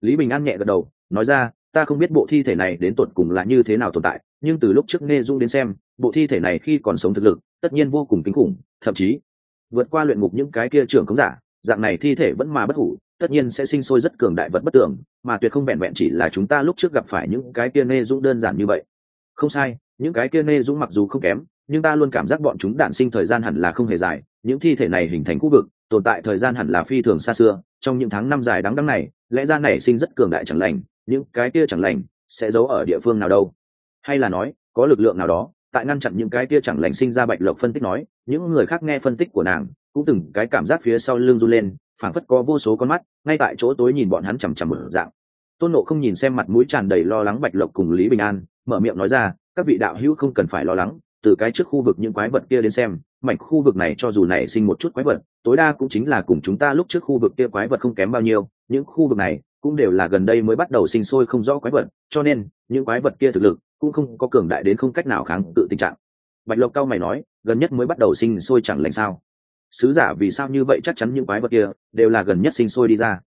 S1: Lý bình an nhẹ gật đầu, nói ra, ta không biết bộ thi thể này đến tột cùng là như thế nào tồn tại nhưng từ lúc trước nê dung đến xem, bộ thi thể này khi còn sống thực lực, tất nhiên vô cùng kinh khủng, thậm chí, vượt qua luyện ngục những cái kia trưởng khống giả, dạng này thi thể vẫn mà bất hủ, tất nhiên sẽ sinh sôi rất cường đại vật bất tưởng mà tuyệt không vẹn vẹn chỉ là chúng ta lúc trước gặp phải những cái kia nê dũng đơn giản như vậy. Không sai, những cái kia nê dũng mặc dù không kém, nhưng ta luôn cảm giác bọn chúng đản sinh thời gian hẳn là không hề dài, những thi thể này hình thành khu vực, tồn tại thời gian hẳn là phi thường xa xưa, trong những tháng năm dài đắng đắng này, lẽ ra nảy sinh rất cường đại chẳng lành, những cái kia chẳng lành sẽ giấu ở địa phương nào đâu hay là nói, có lực lượng nào đó, tại ngăn chặn những cái kia chẳng lành sinh ra bạch lộc phân tích nói, những người khác nghe phân tích của nàng, cũng từng cái cảm giác phía sau lưng run lên, phảng phất có vô số con mắt, ngay tại chỗ tối nhìn bọn hắn chằm chằm mở dạng. Tôn nộ không nhìn xem mặt mũi tràn đầy lo lắng bạch lộc cùng lý bình an, mở miệng nói ra, các vị đạo hữu không cần phải lo lắng, từ cái trước khu vực những quái vật kia đến xem, mảnh khu vực này cho dù nảy sinh một chút quái vật, tối đa cũng chính là cùng chúng ta lúc trước khu vực kia quái vật không kém bao nhiêu, những khu vực này cũng đều là gần đây mới bắt đầu sinh sôi không rõ quái vật, cho nên, những quái vật kia thực lực cũng không có cường đại đến không cách nào kháng cự tình trạng. Bạch lộc cao mày nói, gần nhất mới bắt đầu sinh sôi chẳng lành sao? Sứ giả vì sao như vậy chắc chắn những quái vật kia đều là gần nhất sinh sôi đi ra?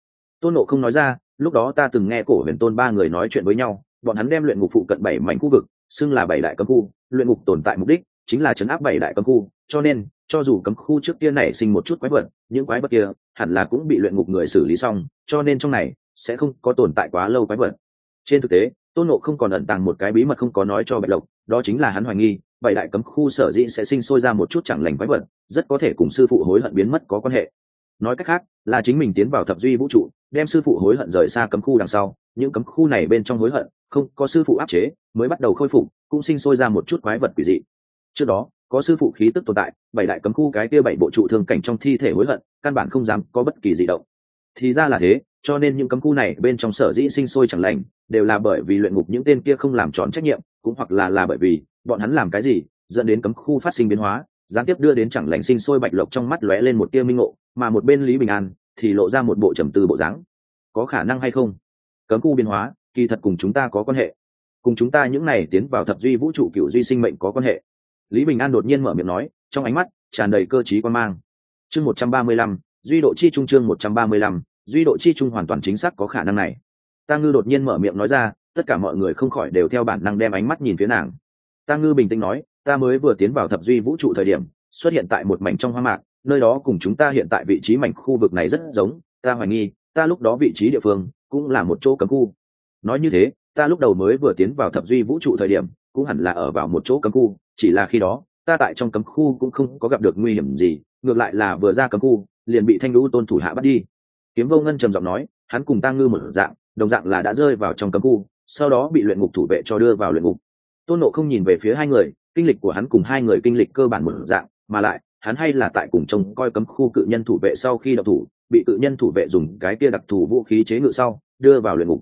S1: Tôn nộ không nói ra, lúc đó ta từng nghe cổ huyền tôn ba người nói chuyện với nhau, bọn hắn đem luyện ngục phụ cận bảy mảnh khu vực, xưng là bảy đại cấm khu, luyện ngục tồn tại mục đích chính là chấn áp bảy đại cấm khu, cho nên, cho dù cấm khu trước kia nảy sinh một chút quái vật, những quái vật kia hẳn là cũng bị luyện ngục người xử lý xong, cho nên trong này sẽ không có tồn tại quá lâu quái vật. Trên thực tế tôn nộ không còn ẩn tàng một cái bí mật không có nói cho bạch lộc, đó chính là hắn hoài nghi, bảy đại cấm khu sở dĩ sẽ sinh sôi ra một chút chẳng lành quái vật, rất có thể cùng sư phụ hối hận biến mất có quan hệ. Nói cách khác, là chính mình tiến vào thập duy vũ trụ, đem sư phụ hối hận rời xa cấm khu đằng sau, những cấm khu này bên trong hối hận, không có sư phụ áp chế, mới bắt đầu khôi phục, cũng sinh sôi ra một chút quái vật quỷ dị. Trước đó, có sư phụ khí tức tồn tại, bảy đại cấm khu cái kia bảy bộ trụ thương cảnh trong thi thể hối hận, căn bản không dám có bất kỳ dị động thì ra là thế, cho nên những cấm khu này bên trong sở dĩ sinh sôi chẳng lành, đều là bởi vì luyện ngục những tên kia không làm tròn trách nhiệm, cũng hoặc là là bởi vì, bọn hắn làm cái gì, dẫn đến cấm khu phát sinh biến hóa, gián tiếp đưa đến chẳng lành sinh sôi bạch lộc trong mắt lóe lên một tia minh ngộ, mà một bên lý bình an thì lộ ra một bộ trầm tư bộ dáng. Có khả năng hay không? Cấm khu biến hóa, kỳ thật cùng chúng ta có quan hệ. Cùng chúng ta những này tiến vào thập duy vũ trụ cựu duy sinh mệnh có quan hệ. Lý bình an đột nhiên mở miệng nói, trong ánh mắt tràn đầy cơ t r í quan mang. Chương một trăm ba mươi lăm, duy độ chi trung chương một trăm ba mươi lăm duy độ chi trung hoàn toàn chính xác có khả năng này. Ta ngư đột nhiên mở miệng nói ra, tất cả mọi người không khỏi đều theo bản năng đem ánh mắt nhìn phía nàng. Ta ngư bình tĩnh nói, ta mới vừa tiến vào thập duy vũ trụ thời điểm, xuất hiện tại một mảnh trong hoa mạc, nơi đó cùng chúng ta hiện tại vị trí mảnh khu vực này rất giống, ta hoài nghi, ta lúc đó vị trí địa phương cũng là một chỗ cấm khu. Nói như thế, ta lúc đầu mới vừa tiến vào thập duy vũ trụ thời điểm, cũng hẳn là ở vào một chỗ cấm khu, chỉ là khi đó, ta tại trong cấm khu cũng không có gặp được nguy hiểm gì, ngược lại là vừa ra cấm khu, liền bị thanh lũ tôn thủ hạ bắt đi kiếm vô ngân trầm giọng nói, hắn cùng tăng ngư một dạng, đồng dạng là đã rơi vào trong cấm khu, sau đó bị luyện ngục thủ vệ cho đưa vào luyện ngục. Tôn nộ không nhìn về phía hai người, kinh lịch của hắn cùng hai người kinh lịch cơ bản một dạng, mà lại, hắn hay là tại cùng trông coi cấm khu cự nhân thủ vệ sau khi đọc thủ, bị cự nhân thủ vệ dùng cái kia đặc thù vũ khí chế ngự sau, đưa vào luyện ngục.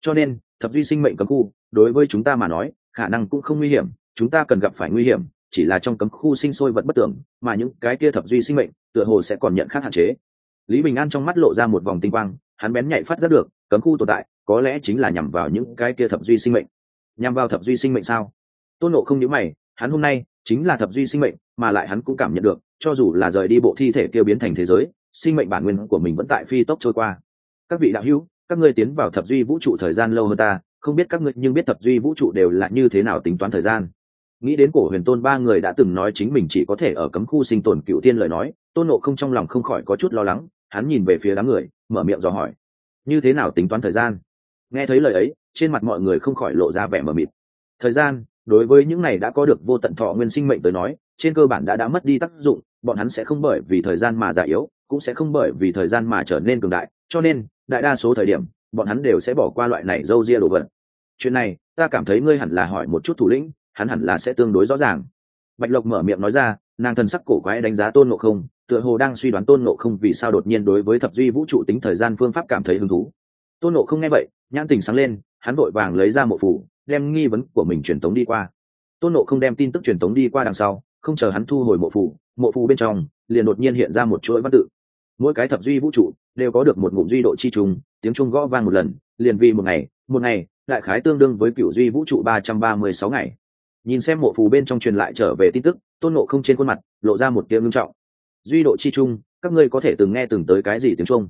S1: Cho nên, thập duy sinh mệnh cấm khu, đối với chúng ta mà nói, khả năng cũng không nguy hiểm, chúng ta cần gặp phải nguy hiểm, chỉ là trong cấm khu sinh sôi vật bất tưởng, mà những cái kia thập duy sinh mệnh, tựa hồ sẽ còn nhận khác hạn chế lý bình an trong mắt lộ ra một vòng tinh quang, hắn bén nhạy phát giác được, cấm khu tồn tại, có lẽ chính là nhằm vào những cái kia thập duy sinh mệnh. Nhằm vào thập duy sinh mệnh sao? Tôn nộ không nhớ mày, hắn hôm nay chính là thập duy sinh mệnh, mà lại hắn cũng cảm nhận được, cho dù là rời đi bộ thi thể kia biến thành thế giới, sinh mệnh bản nguyên của mình vẫn tại phi tốc trôi qua. Các vị đạo hữu, các ngươi tiến vào thập duy vũ trụ thời gian lâu hơn ta, không biết các ngươi nhưng biết thập duy vũ trụ đều là như thế nào tính toán thời gian. Nghĩ đến cổ huyền tôn ba người đã từng nói chính mình chỉ có thể ở cấm khu sinh tồn cựu tiên lời nói, tôn nộ không trong lòng không khỏi có chút lo lắng hắn nhìn về phía đám người, mở miệng dò hỏi. Như thế nào tính toán thời gian? Nghe thấy lời ấy, trên mặt mọi người không khỏi lộ ra vẻ mờ mịt. Thời gian, đối với những này đã có được vô tận thọ nguyên sinh mệnh tới nói, trên cơ bản đã đã mất đi tác dụng, bọn hắn sẽ không bởi vì thời gian mà già yếu, cũng sẽ không bởi vì thời gian mà trở nên cường đại. Cho nên, đại đa số thời điểm, bọn hắn đều sẽ bỏ qua loại này dâu ria đồ vật. Chuyện này, ta cảm thấy ngươi hẳn là hỏi một chút thủ lĩnh, hắn hẳn là sẽ tương đối rõ ràng. Bạch lộc mở miệng nói ra, nàng thần sắc cổ quái đánh giá tôn ngộ không tựa hồ đang suy đoán tôn ngộ không vì sao đột nhiên đối với thập duy vũ trụ tính thời gian phương pháp cảm thấy hứng thú. Tôn ngộ không nghe vậy, nhãn tình sáng lên, hắn vội vàng lấy ra mộ phủ đem nghi vấn của mình truyền tống đi qua. Tôn ngộ không đem tin tức truyền tống đi qua đằng sau, không chờ hắn thu hồi mộ phủ mộ phủ bên trong liền đột nhiên hiện ra một chuỗi văn tự. Mỗi cái thập duy vũ trụ đều có được một ngụm duy độ chi trùng, tiếng trung gõ vang một lần, liền vì một ngày một ngày, đại khái tương đương với cựu duy vũ trụ ba trăm ba mươi sáu ngày. Nhìn xem mộ phù bên trong truyền lại trở về tin tức, tôn nộ không trên khuôn mặt lộ ra một tiếng ngưng trọng duy độ chi trung các ngươi có thể từng nghe từng tới cái gì tiếng trung.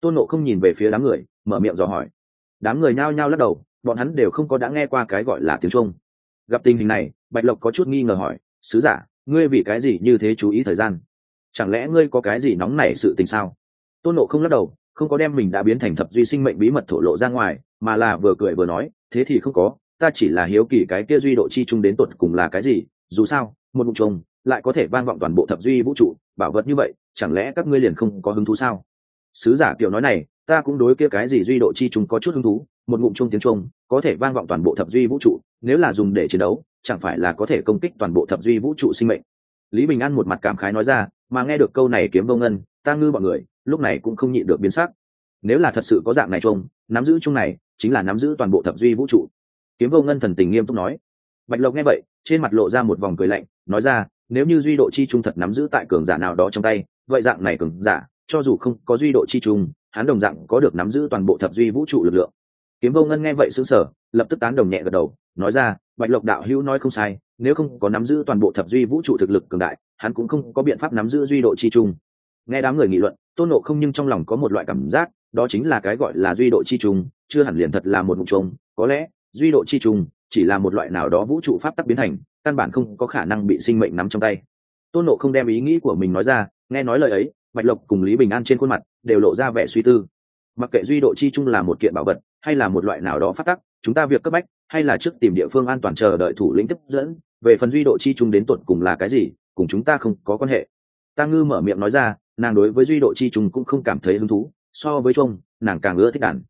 S1: Tôn nộ không nhìn về phía đám người, mở miệng dò hỏi. Đám người nhao nhao lắc đầu, bọn hắn đều không có đã nghe qua cái gọi là tiếng trung. Gặp tình hình này, bạch lộc có chút nghi ngờ hỏi, sứ giả, ngươi vì cái gì như thế chú ý thời gian? Chẳng lẽ ngươi có cái gì nóng nảy sự tình sao? Tôn nộ không lắc đầu, không có đem mình đã biến thành thập duy sinh mệnh bí mật thổ lộ ra ngoài, mà là vừa cười vừa nói, thế thì không có, ta chỉ là hiếu kỳ cái kia duy độ chi trung đến tột cùng là cái gì, dù sao, một bụng trông lại có thể vang vọng toàn bộ thập duy vũ trụ, bảo vật như vậy, chẳng lẽ các ngươi liền không có hứng thú sao? Sứ giả kiểu nói này, ta cũng đối kia cái gì duy độ chi chúng có chút hứng thú, một ngụm chung tiếng trung có thể vang vọng toàn bộ thập duy vũ trụ, nếu là dùng để chiến đấu, chẳng phải là có thể công kích toàn bộ thập duy vũ trụ sinh mệnh? Lý bình an một mặt cảm khái nói ra, mà nghe được câu này kiếm vô ngân, ta ngư bọn người, lúc này cũng không nhịn được biến sắc. Nếu là thật sự có dạng này chung nắm giữ chung này, chính là nắm giữ toàn bộ thập duy vũ trụ. Kiếm vô ngân thần tình nghiêm túc nói. Bạch lộc nghe vậy, trên mặt lộ ra một vòng cười lạnh, nói ra nếu như duy độ chi trung thật nắm giữ tại cường giả nào đó trong tay, vậy dạng này cường giả, cho dù không có duy độ chi trung, hắn đồng dạng có được nắm giữ toàn bộ thập duy vũ trụ lực lượng. Kiếm vô ngân nghe vậy xứng sở lập tức tán đồng nhẹ gật đầu, nói ra, bạch lộc đạo hữu nói không sai, nếu không có nắm giữ toàn bộ thập duy vũ trụ thực lực cường đại, hắn cũng không có biện pháp nắm giữ duy độ chi trung. Nghe đám người nghị luận, tôn nộ không nhưng trong lòng có một loại cảm giác, đó chính là cái gọi là duy độ chi trung, chưa hẳn liền thật là một mục trống có lẽ, duy độ chi trung chỉ là một loại nào đó vũ trụ pháp tắc biến thành căn bản không có khả năng bị sinh mệnh nắm trong tay. Tôn nộ không đem ý nghĩ của mình nói ra, nghe nói lời ấy, bạch lộc cùng lý bình an trên khuôn mặt đều lộ ra vẻ suy tư. Mặc kệ duy độ chi trung là một kiện bảo vật, hay là một loại nào đó phát tắc, chúng ta việc cấp bách, hay là trước tìm địa phương an toàn chờ đợi thủ lĩnh tiếp dẫn, về phần duy độ chi trung đến tuột cùng là cái gì, cùng chúng ta không có quan hệ. Ta ngư mở miệng nói ra, nàng đối với duy độ chi trung cũng không cảm thấy hứng thú, so với trung nàng càng ưa thích đàn.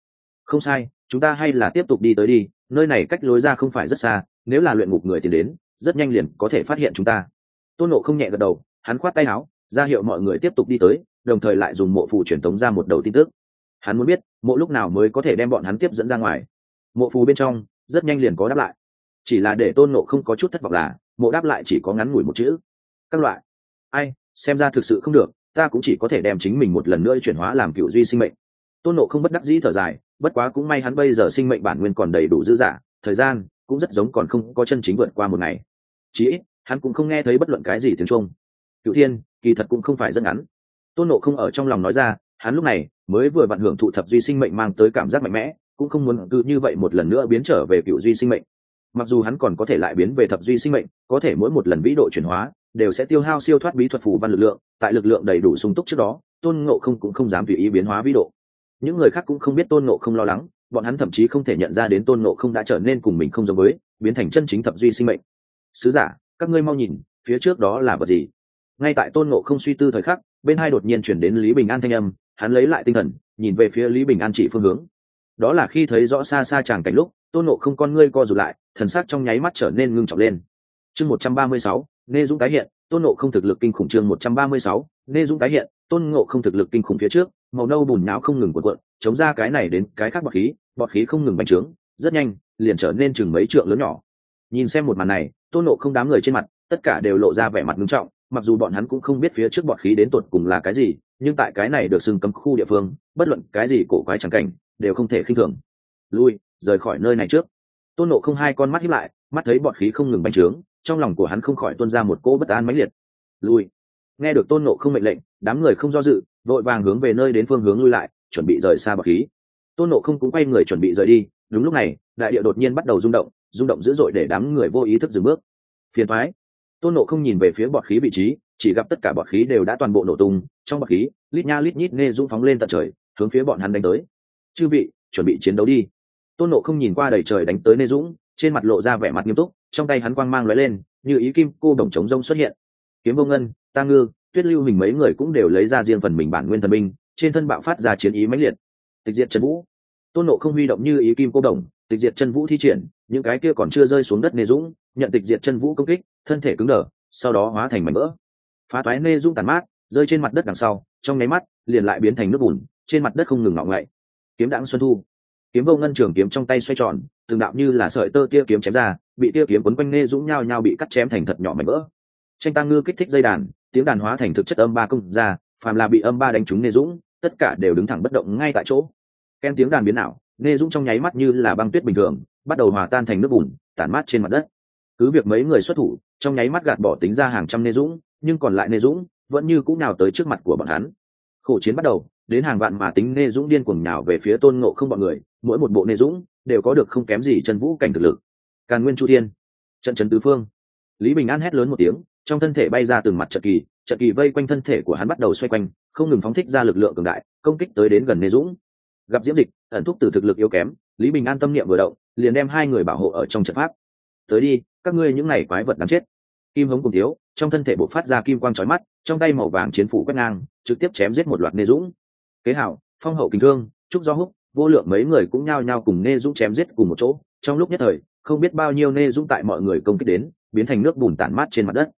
S1: Không sai, chúng ta hay là tiếp tục đi tới đi, nơi này cách lối ra không phải rất xa, nếu là luyện ngục người tìm đến rất nhanh liền có thể phát hiện chúng ta. Tôn nộ không nhẹ gật đầu hắn khoát tay áo ra hiệu mọi người tiếp tục đi tới đồng thời lại dùng mộ phù truyền tống ra một đầu tin tức. Hắn muốn biết mộ lúc nào mới có thể đem bọn hắn tiếp dẫn ra ngoài. Mộ phù bên trong rất nhanh liền có đáp lại. Chỉ là để tôn nộ không có chút thất vọng là mộ đáp lại chỉ có ngắn ngủi một chữ. Các loại. Ai xem ra thực sự không được ta cũng chỉ có thể đem chính mình một lần nữa chuyển hóa làm cựu duy sinh mệnh. Tôn nộ không bất đắc dĩ thở dài bất quá cũng may hắn bây giờ sinh mệnh bản nguyên còn đầy đủ dư dả, thời gian cũng rất giống còn không có chân chính vượt qua một ngày chí ít, hắn cũng không nghe thấy bất luận cái gì tiếng trung. Cựu thiên, kỳ thật cũng không phải rất ngắn. Tôn nộ không ở trong lòng nói ra, hắn lúc này mới vừa vặn hưởng thụ thập duy sinh mệnh mang tới cảm giác mạnh mẽ, cũng không muốn cứ như vậy một lần nữa biến trở về cựu duy sinh mệnh. Mặc dù hắn còn có thể lại biến về thập duy sinh mệnh, có thể mỗi một lần vĩ độ chuyển hóa đều sẽ tiêu hao siêu thoát bí thuật phù văn lực lượng, tại lực lượng đầy đủ sung túc trước đó, tôn ngộ không cũng không dám tùy ý biến hóa vĩ độ. Những người khác cũng không biết tôn ngộ không lo lắng, bọn hắn thậm chí không thể nhận ra đến tôn ngộ không đã trở nên cùng mình không giống với, biến thành chân chính thập duy sinh mệnh sứ giả, các ngươi mau nhìn, phía trước đó là vật gì? Ngay tại tôn ngộ không suy tư thời khắc, bên hai đột nhiên chuyển đến lý bình an thanh âm, hắn lấy lại tinh thần, nhìn về phía lý bình an chỉ phương hướng. Đó là khi thấy rõ xa xa chàng cảnh lúc, tôn ngộ không con ngươi co rụt lại, thần sắc trong nháy mắt trở nên ngưng trọng lên. Chương một trăm ba mươi sáu, nê dũng tái hiện, tôn ngộ không thực lực kinh khủng chương một trăm ba mươi sáu, nê dũng tái hiện, tôn ngộ không thực lực kinh khủng phía trước, màu nâu bùn não không ngừng cuộn cuộn, chống ra cái này đến cái khác bọt khí bọt khí không ngừng bành trướng, rất nhanh, liền trở nên chừng mấy trượng lớn nhỏ. Nhìn xem một màn này tôn nộ không đám người trên mặt, tất cả đều lộ ra vẻ mặt nghiêm trọng, mặc dù bọn hắn cũng không biết phía trước bọn khí đến tột cùng là cái gì, nhưng tại cái này được xưng cấm khu địa phương, bất luận cái gì cổ quái chẳng cảnh, đều không thể khinh thường. Lui, rời khỏi nơi này trước. Tôn nộ không hai con mắt hiếp lại, mắt thấy bọn khí không ngừng bành trướng, trong lòng của hắn không khỏi tuôn ra một cỗ bất an mãnh liệt. Lui. Nghe được tôn nộ không mệnh lệnh, đám người không do dự, vội vàng hướng về nơi đến phương hướng lui lại, chuẩn bị rời xa bọn khí. Tôn nộ không cũng quay người chuẩn bị rời đi, đúng lúc này, đại địa đột nhiên bắt đầu rung động rung động dữ dội để đám người vô ý thức dừng bước. Phiền thoái tôn nộ không nhìn về phía bọt khí vị trí, chỉ gặp tất cả bọt khí đều đã toàn bộ nổ tung, trong bọt khí, lít nha lít nhít nghe rung phóng lên tận trời, hướng phía bọn hắn đánh tới. Chư vị, chuẩn bị chiến đấu đi. Tôn nộ không nhìn qua đầy trời đánh tới nê dũng, trên mặt lộ ra vẻ mặt nghiêm túc, trong tay hắn quang mang lóe lên, như ý kim cô đồng chống rông xuất hiện. Kiếm vô ngân, ta ngư, tuyết lưu hình mấy người cũng đều lấy ra riêng phần mình bản nguyên thần binh, trên thân bạo phát ra chiến ý mãnh liệt. Tịch diệt trần vũ. Tôn nộ không huy động như ý kim cô đồng tịch diệt chân vũ thi triển, những cái kia còn chưa rơi xuống đất nê dũng, nhận tịch diệt chân vũ công kích, thân thể cứng đờ, sau đó hóa thành mảnh vỡ. Phá toái nê dũng tàn mát, rơi trên mặt đất đằng sau, trong nháy mắt, liền lại biến thành nước bùn, trên mặt đất không ngừng ngọng ngậy. Kiếm đãng xuân thu. Kiếm vô ngân trường kiếm trong tay xoay tròn, từng đạo như là sợi tơ tia kiếm chém ra, bị tia kiếm quấn quanh nê dũng nhao nhao bị cắt chém thành thật nhỏ mảnh vỡ. Tranh tăng ngư kích thích dây đàn, tiếng đàn hóa thành thực chất âm ba công ra, phàm là bị âm ba đánh trúng nê dũng, tất cả đều đứng thẳng bất động ngay tại chỗ. Ken tiếng đàn biến ảo nê dũng trong nháy mắt như là băng tuyết bình thường, bắt đầu hòa tan thành nước bùn, tản mát trên mặt đất. Cứ việc mấy người xuất thủ, trong nháy mắt gạt bỏ tính ra hàng trăm nê dũng, nhưng còn lại nê dũng vẫn như cũng nào tới trước mặt của bọn hắn. Khổ chiến bắt đầu, đến hàng vạn mà tính nê dũng điên cuồng nào về phía tôn ngộ không bọn người, mỗi một bộ nê dũng đều có được không kém gì chân vũ cảnh thực lực. Càn nguyên chu thiên, trận trấn tứ phương. Lý bình an hét lớn một tiếng, trong thân thể bay ra từng mặt trận kỳ trận kỳ vây quanh thân thể của hắn bắt đầu xoay quanh, không ngừng phóng thích ra lực lượng cường đại, công kích tới đến gần nê dũng gặp diễm dịch, ẩn thúc từ thực lực yếu kém, lý bình an tâm niệm vừa động, liền đem hai người bảo hộ ở trong trận pháp. Tới đi, các ngươi những này quái vật đáng chết. Kim hống cùng thiếu trong thân thể bộ phát ra kim quang trói mắt, trong tay màu vàng chiến phủ quét ngang, trực tiếp chém giết một loạt nê dũng. Kế hảo, phong hậu kinh thương, trúc do húc, vô lượng mấy người cũng nhao nhao cùng nê dũng chém giết cùng một chỗ. Trong lúc nhất thời, không biết bao nhiêu nê dũng tại mọi người công kích đến, biến thành nước bùn tản mát trên mặt đất.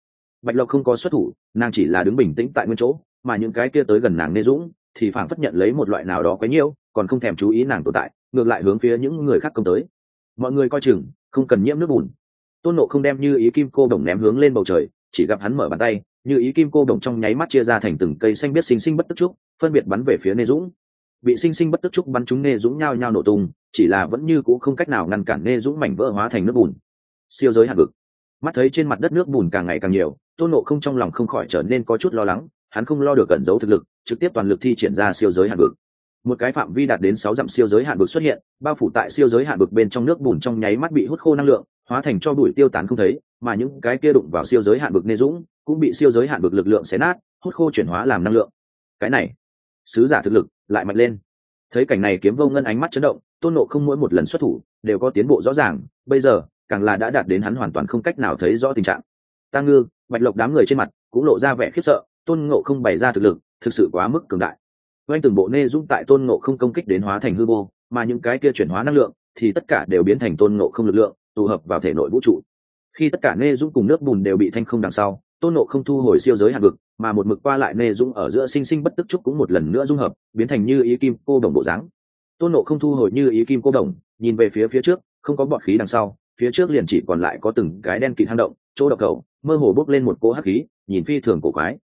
S1: Bạch lộc không có xuất thủ, nàng chỉ là đứng bình tĩnh tại nguyên chỗ, mà những cái kia tới gần nàng nê dũng, thì phản phất nhận lấy một loại nào đó quấy nhiễu còn không thèm chú ý nàng tồn tại, ngược lại hướng phía những người khác công tới. Mọi người coi chừng, không cần nhiễm nước bùn. Tôn nộ không đem như ý kim cô đồng ném hướng lên bầu trời, chỉ gặp hắn mở bàn tay, như ý kim cô đồng trong nháy mắt chia ra thành từng cây xanh biết xinh xinh bất tức trúc, phân biệt bắn về phía nê dũng. Bị sinh sinh bất tức trúc bắn chúng nê dũng nhao nhao nổ tung, chỉ là vẫn như c ũ không cách nào ngăn cản nê dũng mảnh vỡ hóa thành nước bùn. Siêu giới hạt vực. Mắt thấy trên mặt đất nước bùn càng ngày càng nhiều, tôn nộ không trong lòng không khỏi trở nên có chút lo lắng, hắn không lo được cẩn giấu thực lực, trực tiếp toàn lực thi triển ra siêu giới hạt vực một cái phạm vi đạt đến sáu dặm siêu giới hạn vực xuất hiện, bao phủ tại siêu giới hạn vực bên trong nước bùn trong nháy mắt bị hút khô năng lượng, hóa thành cho bụi tiêu tán không thấy, mà những cái kia đụng vào siêu giới hạn vực nê dũng cũng bị siêu giới hạn vực lực lượng xé nát, hút khô chuyển hóa làm năng lượng. Cái này, sứ giả thực lực lại mạnh lên. Thấy cảnh này kiếm vô ngân ánh mắt chấn động, tôn nộ không mỗi một lần xuất thủ đều có tiến bộ rõ ràng, bây giờ, càng là đã đạt đến hắn hoàn toàn không cách nào thấy rõ tình trạng. Tăng ngư, bạch lộc đám người trên mặt cũng lộ ra vẻ khiếp sợ, tôn ngộ không bày ra thực lực, thực sự quá mức cường đại oanh từng bộ nê dũng tại tôn ngộ không công kích đến hóa thành hư vô, mà những cái kia chuyển hóa năng lượng thì tất cả đều biến thành tôn ngộ không lực lượng, tụ hợp vào thể nội vũ trụ. Khi tất cả nê dũng cùng nước bùn đều bị thanh không đằng sau, tôn ngộ không thu hồi siêu giới hạt vực, mà một mực qua lại nê dũng ở giữa sinh sinh bất tức trúc cũng một lần nữa dung hợp, biến thành như ý kim cô đồng bộ dáng. Tôn ngộ không thu hồi như ý kim cô đồng, nhìn về phía phía trước, không có bọt khí đằng sau, phía trước liền chỉ còn lại có từng cái đen kịt hang động, chỗ độc cầu mơ hồ bốc lên một cỗ hắc khí, nhìn phi thường cổ quái.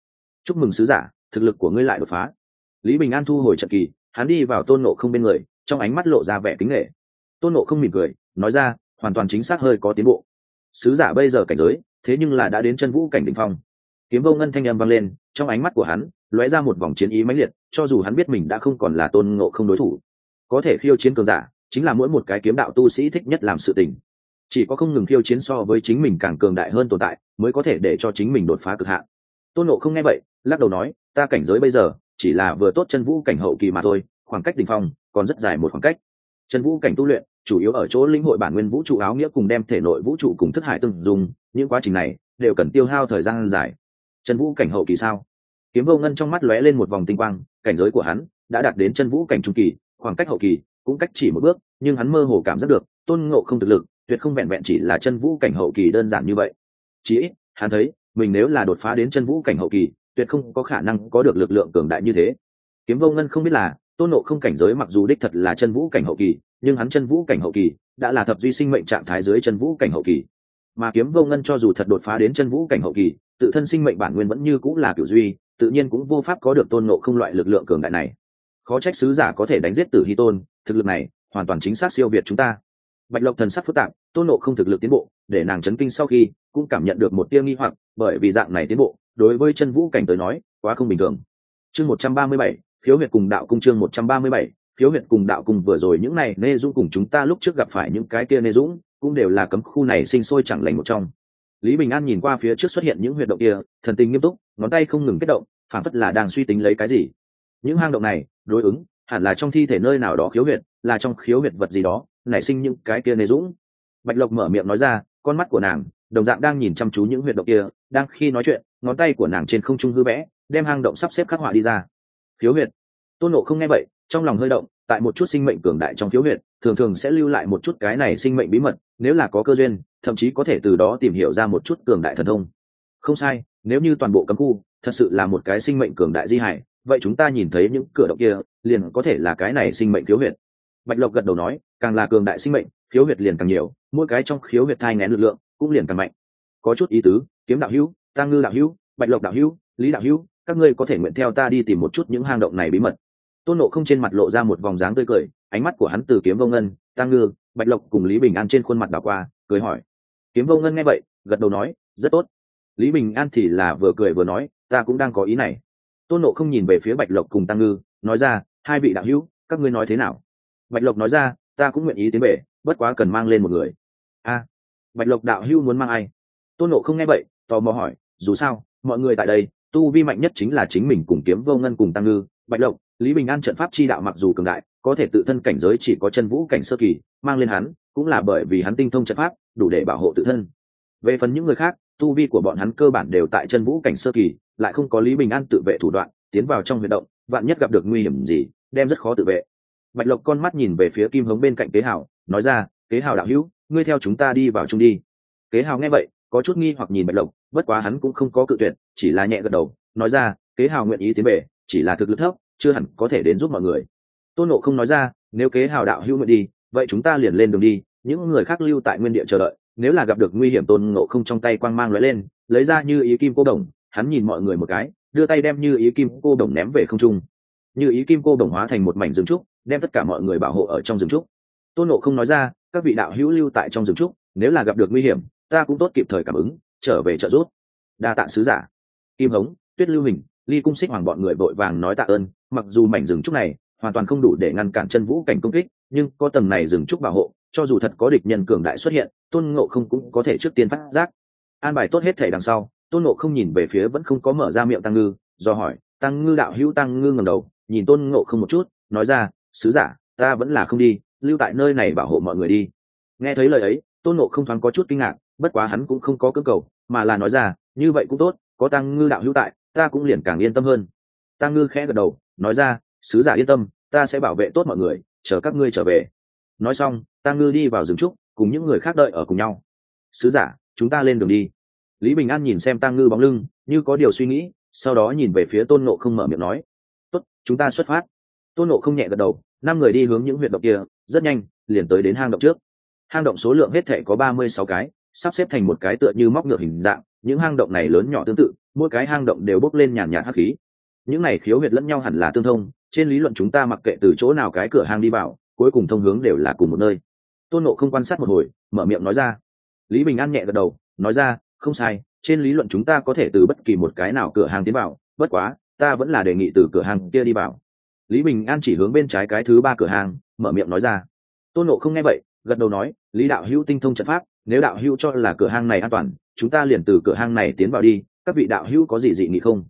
S1: Chúc mừng sứ giả, thực lực của ngươi lại đột phá lý bình an thu hồi trận kỳ, hắn đi vào tôn nộ không bên người, trong ánh mắt lộ ra vẻ kính nghệ tôn nộ không mỉm cười, nói ra, hoàn toàn chính xác hơi có tiến bộ. Sứ giả bây giờ cảnh giới, thế nhưng là đã đến chân vũ cảnh đ ỉ n h phong. Kiếm vô ngân thanh â m vang lên, trong ánh mắt của hắn, lóe ra một vòng chiến ý mãnh liệt, cho dù hắn biết mình đã không còn là tôn nộ không đối thủ. Có thể khiêu chiến cường giả, chính là mỗi một cái kiếm đạo tu sĩ thích nhất làm sự tình. Chỉ có không ngừng khiêu chiến so với chính mình càng cường đại hơn tồn tại, mới có thể để cho chính mình đột phá cực hạn. Tôn nộ không nghe vậy, lắc đầu nói, ta cảnh giới bây giờ chỉ là vừa tốt chân vũ cảnh hậu kỳ mà thôi, khoảng cách đỉnh phong còn rất dài một khoảng cách. Chân vũ cảnh tu luyện, chủ yếu ở chỗ linh hội bản nguyên vũ trụ áo nghĩa cùng đem thể nội vũ trụ cùng thức hải từng dùng, những quá trình này đều cần tiêu hao thời gian dài. Chân vũ cảnh hậu kỳ sao? Kiếm vô ngân trong mắt lóe lên một vòng tinh quang, cảnh giới của hắn đã đạt đến chân vũ cảnh trung kỳ, khoảng cách hậu kỳ cũng cách chỉ một bước, nhưng hắn mơ hồ cảm giác được, tôn ngộ không thực lực tuyệt không vẹn vẹn chỉ là chân vũ cảnh hậu kỳ đơn giản như vậy. Chỉ ít, hắn thấy, mình nếu là đột phá đến chân vũ cảnh hậu kỳ tuyệt không có khả năng có được lực lượng cường đại như thế. Kiếm vô ngân không biết là, tôn nộ không cảnh giới mặc dù đích thật là chân vũ cảnh hậu kỳ, nhưng hắn chân vũ cảnh hậu kỳ đã là thập duy sinh mệnh trạng thái dưới chân vũ cảnh hậu kỳ. Mà kiếm vô ngân cho dù thật đột phá đến chân vũ cảnh hậu kỳ, tự thân sinh mệnh bản nguyên vẫn như cũng là kiểu duy, tự nhiên cũng vô pháp có được tôn nộ không loại lực lượng cường đại này. Khó trách sứ giả có thể đánh giết tử hy tôn, thực lực này hoàn toàn chính xác siêu việt chúng ta. Bạch lộc thần sắc phức tạp, tôn nộ không thực lực tiến bộ, để nàng chấn kinh sau khi cũng cảm nhận được một tia nghi hoặc, bởi vì dạng này tiến bộ đối với chân vũ cảnh tới nói, quá không bình thường. Chương một trăm ba mươi bảy phiếu huyệt cùng đạo cung chương một trăm ba mươi bảy phiếu huyệt cùng đạo cung vừa rồi những này nê dũng cùng chúng ta lúc trước gặp phải những cái kia nê dũng, cũng đều là cấm khu này sinh sôi chẳng lành một trong. Lý bình an nhìn qua phía trước xuất hiện những huyệt động kia, thần tình nghiêm túc, ngón tay không ngừng kết động phản phất là đang suy tính lấy cái gì. Những hang động này, đối ứng, hẳn là trong thi thể nơi nào đó khiếu huyệt, là trong khiếu huyệt vật gì đó, nảy sinh những cái kia nê dũng. Bạch lộc mở miệng nói ra, con mắt của nàng đồng dạng đang nhìn chăm chú những huyệt động kia, đang khi nói chuyện, ngón tay của nàng trên không trung hư vẽ, đem hang động sắp xếp khắc họa đi ra. Khiếu huyệt. Tôn nộ không nghe vậy, trong lòng hơi động, tại một chút sinh mệnh cường đại trong khiếu huyệt, thường thường sẽ lưu lại một chút cái này sinh mệnh bí mật, nếu là có cơ duyên, thậm chí có thể từ đó tìm hiểu ra một chút cường đại thần thông. Không sai, nếu như toàn bộ cấm khu thật sự là một cái sinh mệnh cường đại di hải, vậy chúng ta nhìn thấy những cửa động kia, liền có thể là cái này sinh mệnh khiếu huyệt. Bạch lộc gật đầu nói, càng là cường đại sinh mệnh, khiếu huyệt liền càng nhiều, mỗi cái trong khiếu huyệt thai ngén lực lượng cũng liền càng mạnh. Có chút ý tứ, kiếm đạo hữu tăng ngư đạo hữu, bạch lộc đạo hữu, lý đạo hữu, các ngươi có thể nguyện theo ta đi tìm một chút những hang động này bí mật. Tôn nộ không trên mặt lộ ra một vòng dáng tươi cười, ánh mắt của hắn từ kiếm vô ngân tăng ngư, bạch lộc cùng lý bình an trên khuôn mặt đảo qua, cười hỏi. Kiếm vô ngân nghe vậy, gật đầu nói, rất tốt. Lý bình an thì là vừa cười vừa nói, ta cũng đang có ý này. Tôn nộ không nhìn về phía bạch lộc cùng tăng ngư, nói ra, hai vị đạo hữu, các ngươi nói thế nào? Bạch lộc nói ra, ta cũng nguyện ý tiến về, bất quá cần mang lên một người. A bạch lộc đạo hưu muốn mang ai? Tôn nộ không nghe vậy, tò mò hỏi, dù sao, mọi người tại đây, tu vi mạnh nhất chính là chính mình cùng kiếm vô ngân cùng tăng ngư. Bạch lộc, lý bình an trận pháp chi đạo mặc dù cường đại, có thể tự thân cảnh giới chỉ có chân vũ cảnh sơ kỳ, mang lên hắn, cũng là bởi vì hắn tinh thông trận pháp, đủ để bảo hộ tự thân. Về phần những người khác, tu vi của bọn hắn cơ bản đều tại chân vũ cảnh sơ kỳ, lại không có lý bình an tự vệ thủ đoạn, tiến vào trong huy động, vạn nhất gặp được nguy hiểm gì, đem rất khó tự vệ. Bạch lộc con mắt nhìn về phía kim hống bên cạnh kế hào nói ra kế hào đạo hữu, ngươi theo chúng ta đi vào chung đi. Kế hào nghe vậy, có chút nghi hoặc nhìn bạch lộc, bất quá hắn cũng không có cự tuyệt, chỉ là nhẹ gật đầu, nói ra, kế hào nguyện ý tiến về, chỉ là thực lực thấp, chưa hẳn có thể đến giúp mọi người. Tôn nộ không nói ra, nếu kế hào đạo hữu nguyện đi, vậy chúng ta liền lên đường đi, những người khác lưu tại nguyên địa chờ đợi, nếu là gặp được nguy hiểm tôn ngộ không trong tay quang mang lóe lên, lấy ra như ý kim cô đồng, hắn nhìn mọi người một cái, đưa tay đem như ý kim cô đồng ném về không trung. Như ý kim cô đồng hóa thành một mảnh rừng trúc, đem tất cả mọi người bảo hộ ở trong rừng trúc. Tôn nộ không nói ra các vị đạo hữu lưu tại trong rừng trúc, nếu là gặp được nguy hiểm, ta cũng tốt kịp thời cảm ứng, trở về trợ giúp. Đa tạ sứ giả. Kim hống, tuyết lưu hình, ly cung xích hoàng bọn người vội vàng nói tạ ơn, mặc dù mảnh rừng trúc này hoàn toàn không đủ để ngăn cản chân vũ cảnh công kích, nhưng có tầng này rừng trúc bảo hộ, cho dù thật có địch nhân cường đại xuất hiện, tôn ngộ không cũng có thể trước tiên phát giác. An bài tốt hết thể đằng sau, tôn ngộ không nhìn về phía vẫn không có mở ra miệng tăng ngư, do hỏi, tăng ngư đạo hữu, tăng ngư ngầm đầu, nhìn tôn ngộ không một chút, nói ra, sứ giả, ta vẫn là không đi lưu tại nơi này bảo hộ mọi người đi. Nghe thấy lời ấy, tôn nộ không thoáng có chút kinh ngạc, bất quá hắn cũng không có cơ cầu, mà là nói ra, như vậy cũng tốt, có tăng ngư đạo hữu tại, ta cũng liền càng yên tâm hơn. Tăng ngư khẽ gật đầu, nói ra, sứ giả yên tâm, ta sẽ bảo vệ tốt mọi người, chờ các ngươi trở về. Nói xong, tăng ngư đi vào rừng trúc, cùng những người khác đợi ở cùng nhau. Sứ giả, chúng ta lên đường đi. Lý bình an nhìn xem tăng ngư bóng lưng, như có điều suy nghĩ, sau đó nhìn về phía tôn nộ không mở miệng nói, tốt, chúng ta xuất phát. Tôn nộ không nhẹ gật đầu năm người đi hướng những huyệt động kia, rất nhanh, liền tới đến hang động trước. Hang động số lượng hết thể có ba mươi sáu cái, sắp xếp thành một cái tựa như móc ngược hình dạng, những hang động này lớn nhỏ tương tự, mỗi cái hang động đều bốc lên nhàn nhạt hắc khí. Những này khiếu huyệt lẫn nhau hẳn là tương thông, trên lý luận chúng ta mặc kệ từ chỗ nào cái cửa hang đi vào, cuối cùng thông hướng đều là cùng một nơi. Tôn nộ không quan sát một hồi, mở miệng nói ra. Lý bình an nhẹ gật đầu, nói ra, không sai, trên lý luận chúng ta có thể từ bất kỳ một cái nào cửa hàng tiến vào, bất quá, ta vẫn là đề nghị từ cửa hàng kia đi vào lý bình an chỉ hướng bên trái cái thứ ba cửa hàng, mở miệng nói ra. Tôn nộ không nghe vậy, gật đầu nói, lý đạo hữu tinh thông trận pháp, nếu đạo hữu cho là cửa hàng này an toàn, chúng ta liền từ cửa hàng này tiến vào đi, các vị đạo hữu có gì dị nghị không?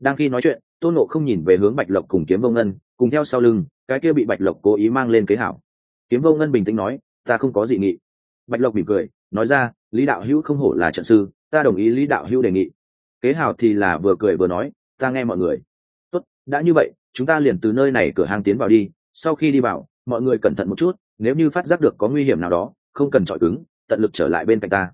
S1: Đang khi nói chuyện, tôn nộ không nhìn về hướng bạch lộc cùng kiếm vô ngân, cùng theo sau lưng, cái kia bị bạch lộc cố ý mang lên kế hảo. Kiếm vô ngân bình tĩnh nói, ta không có dị nghị. Bạch lộc mỉm cười, nói ra, lý đạo hữu không hổ là trận sư, ta đồng ý lý đạo hữu đề nghị. Kế hào thì là vừa cười vừa nói, ta nghe mọi người. Tốt, đã như vậy chúng ta liền từ nơi này cửa hàng tiến vào đi, sau khi đi vào, mọi người cẩn thận một chút, nếu như phát giác được có nguy hiểm nào đó, không cần chọi cứng, tận lực trở lại bên cạnh ta.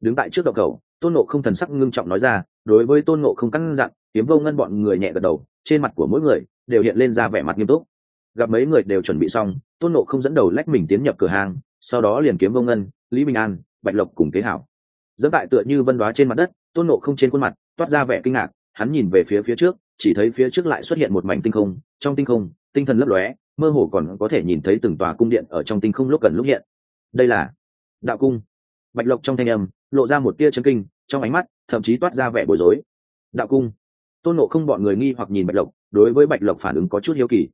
S1: Đứng tại trước đầu cầu, tôn nộ không thần sắc ngưng trọng nói ra, đối với tôn nộ không căng dặn, kiếm vô ngân bọn người nhẹ gật đầu, trên mặt của mỗi người đều hiện lên ra vẻ mặt nghiêm túc. Gặp mấy người đều chuẩn bị xong, tôn nộ không dẫn đầu lách mình tiến nhập cửa hàng, sau đó liền kiếm vô ngân, lý bình an, bạch lộc cùng kế hảo. Dẫm tại tựa như vân đoá trên mặt đất, tôn nộ không trên khuôn mặt toát ra vẻ kinh ngạc hắn nhìn về phía phía trước, chỉ thấy phía trước lại xuất hiện một mảnh tinh không, trong tinh không, tinh thần lấp lóe, mơ hồ còn có thể nhìn thấy từng tòa cung điện ở trong tinh không lúc gần lúc hiện. Đây là đạo cung. Bạch lộc trong thanh âm, lộ ra một tia chân kinh, trong ánh mắt, thậm chí toát ra vẻ bối rối. Đạo cung. Tôn nộ không bọn người nghi hoặc nhìn bạch lộc, đối với bạch lộc phản ứng có chút hiếu kỳ.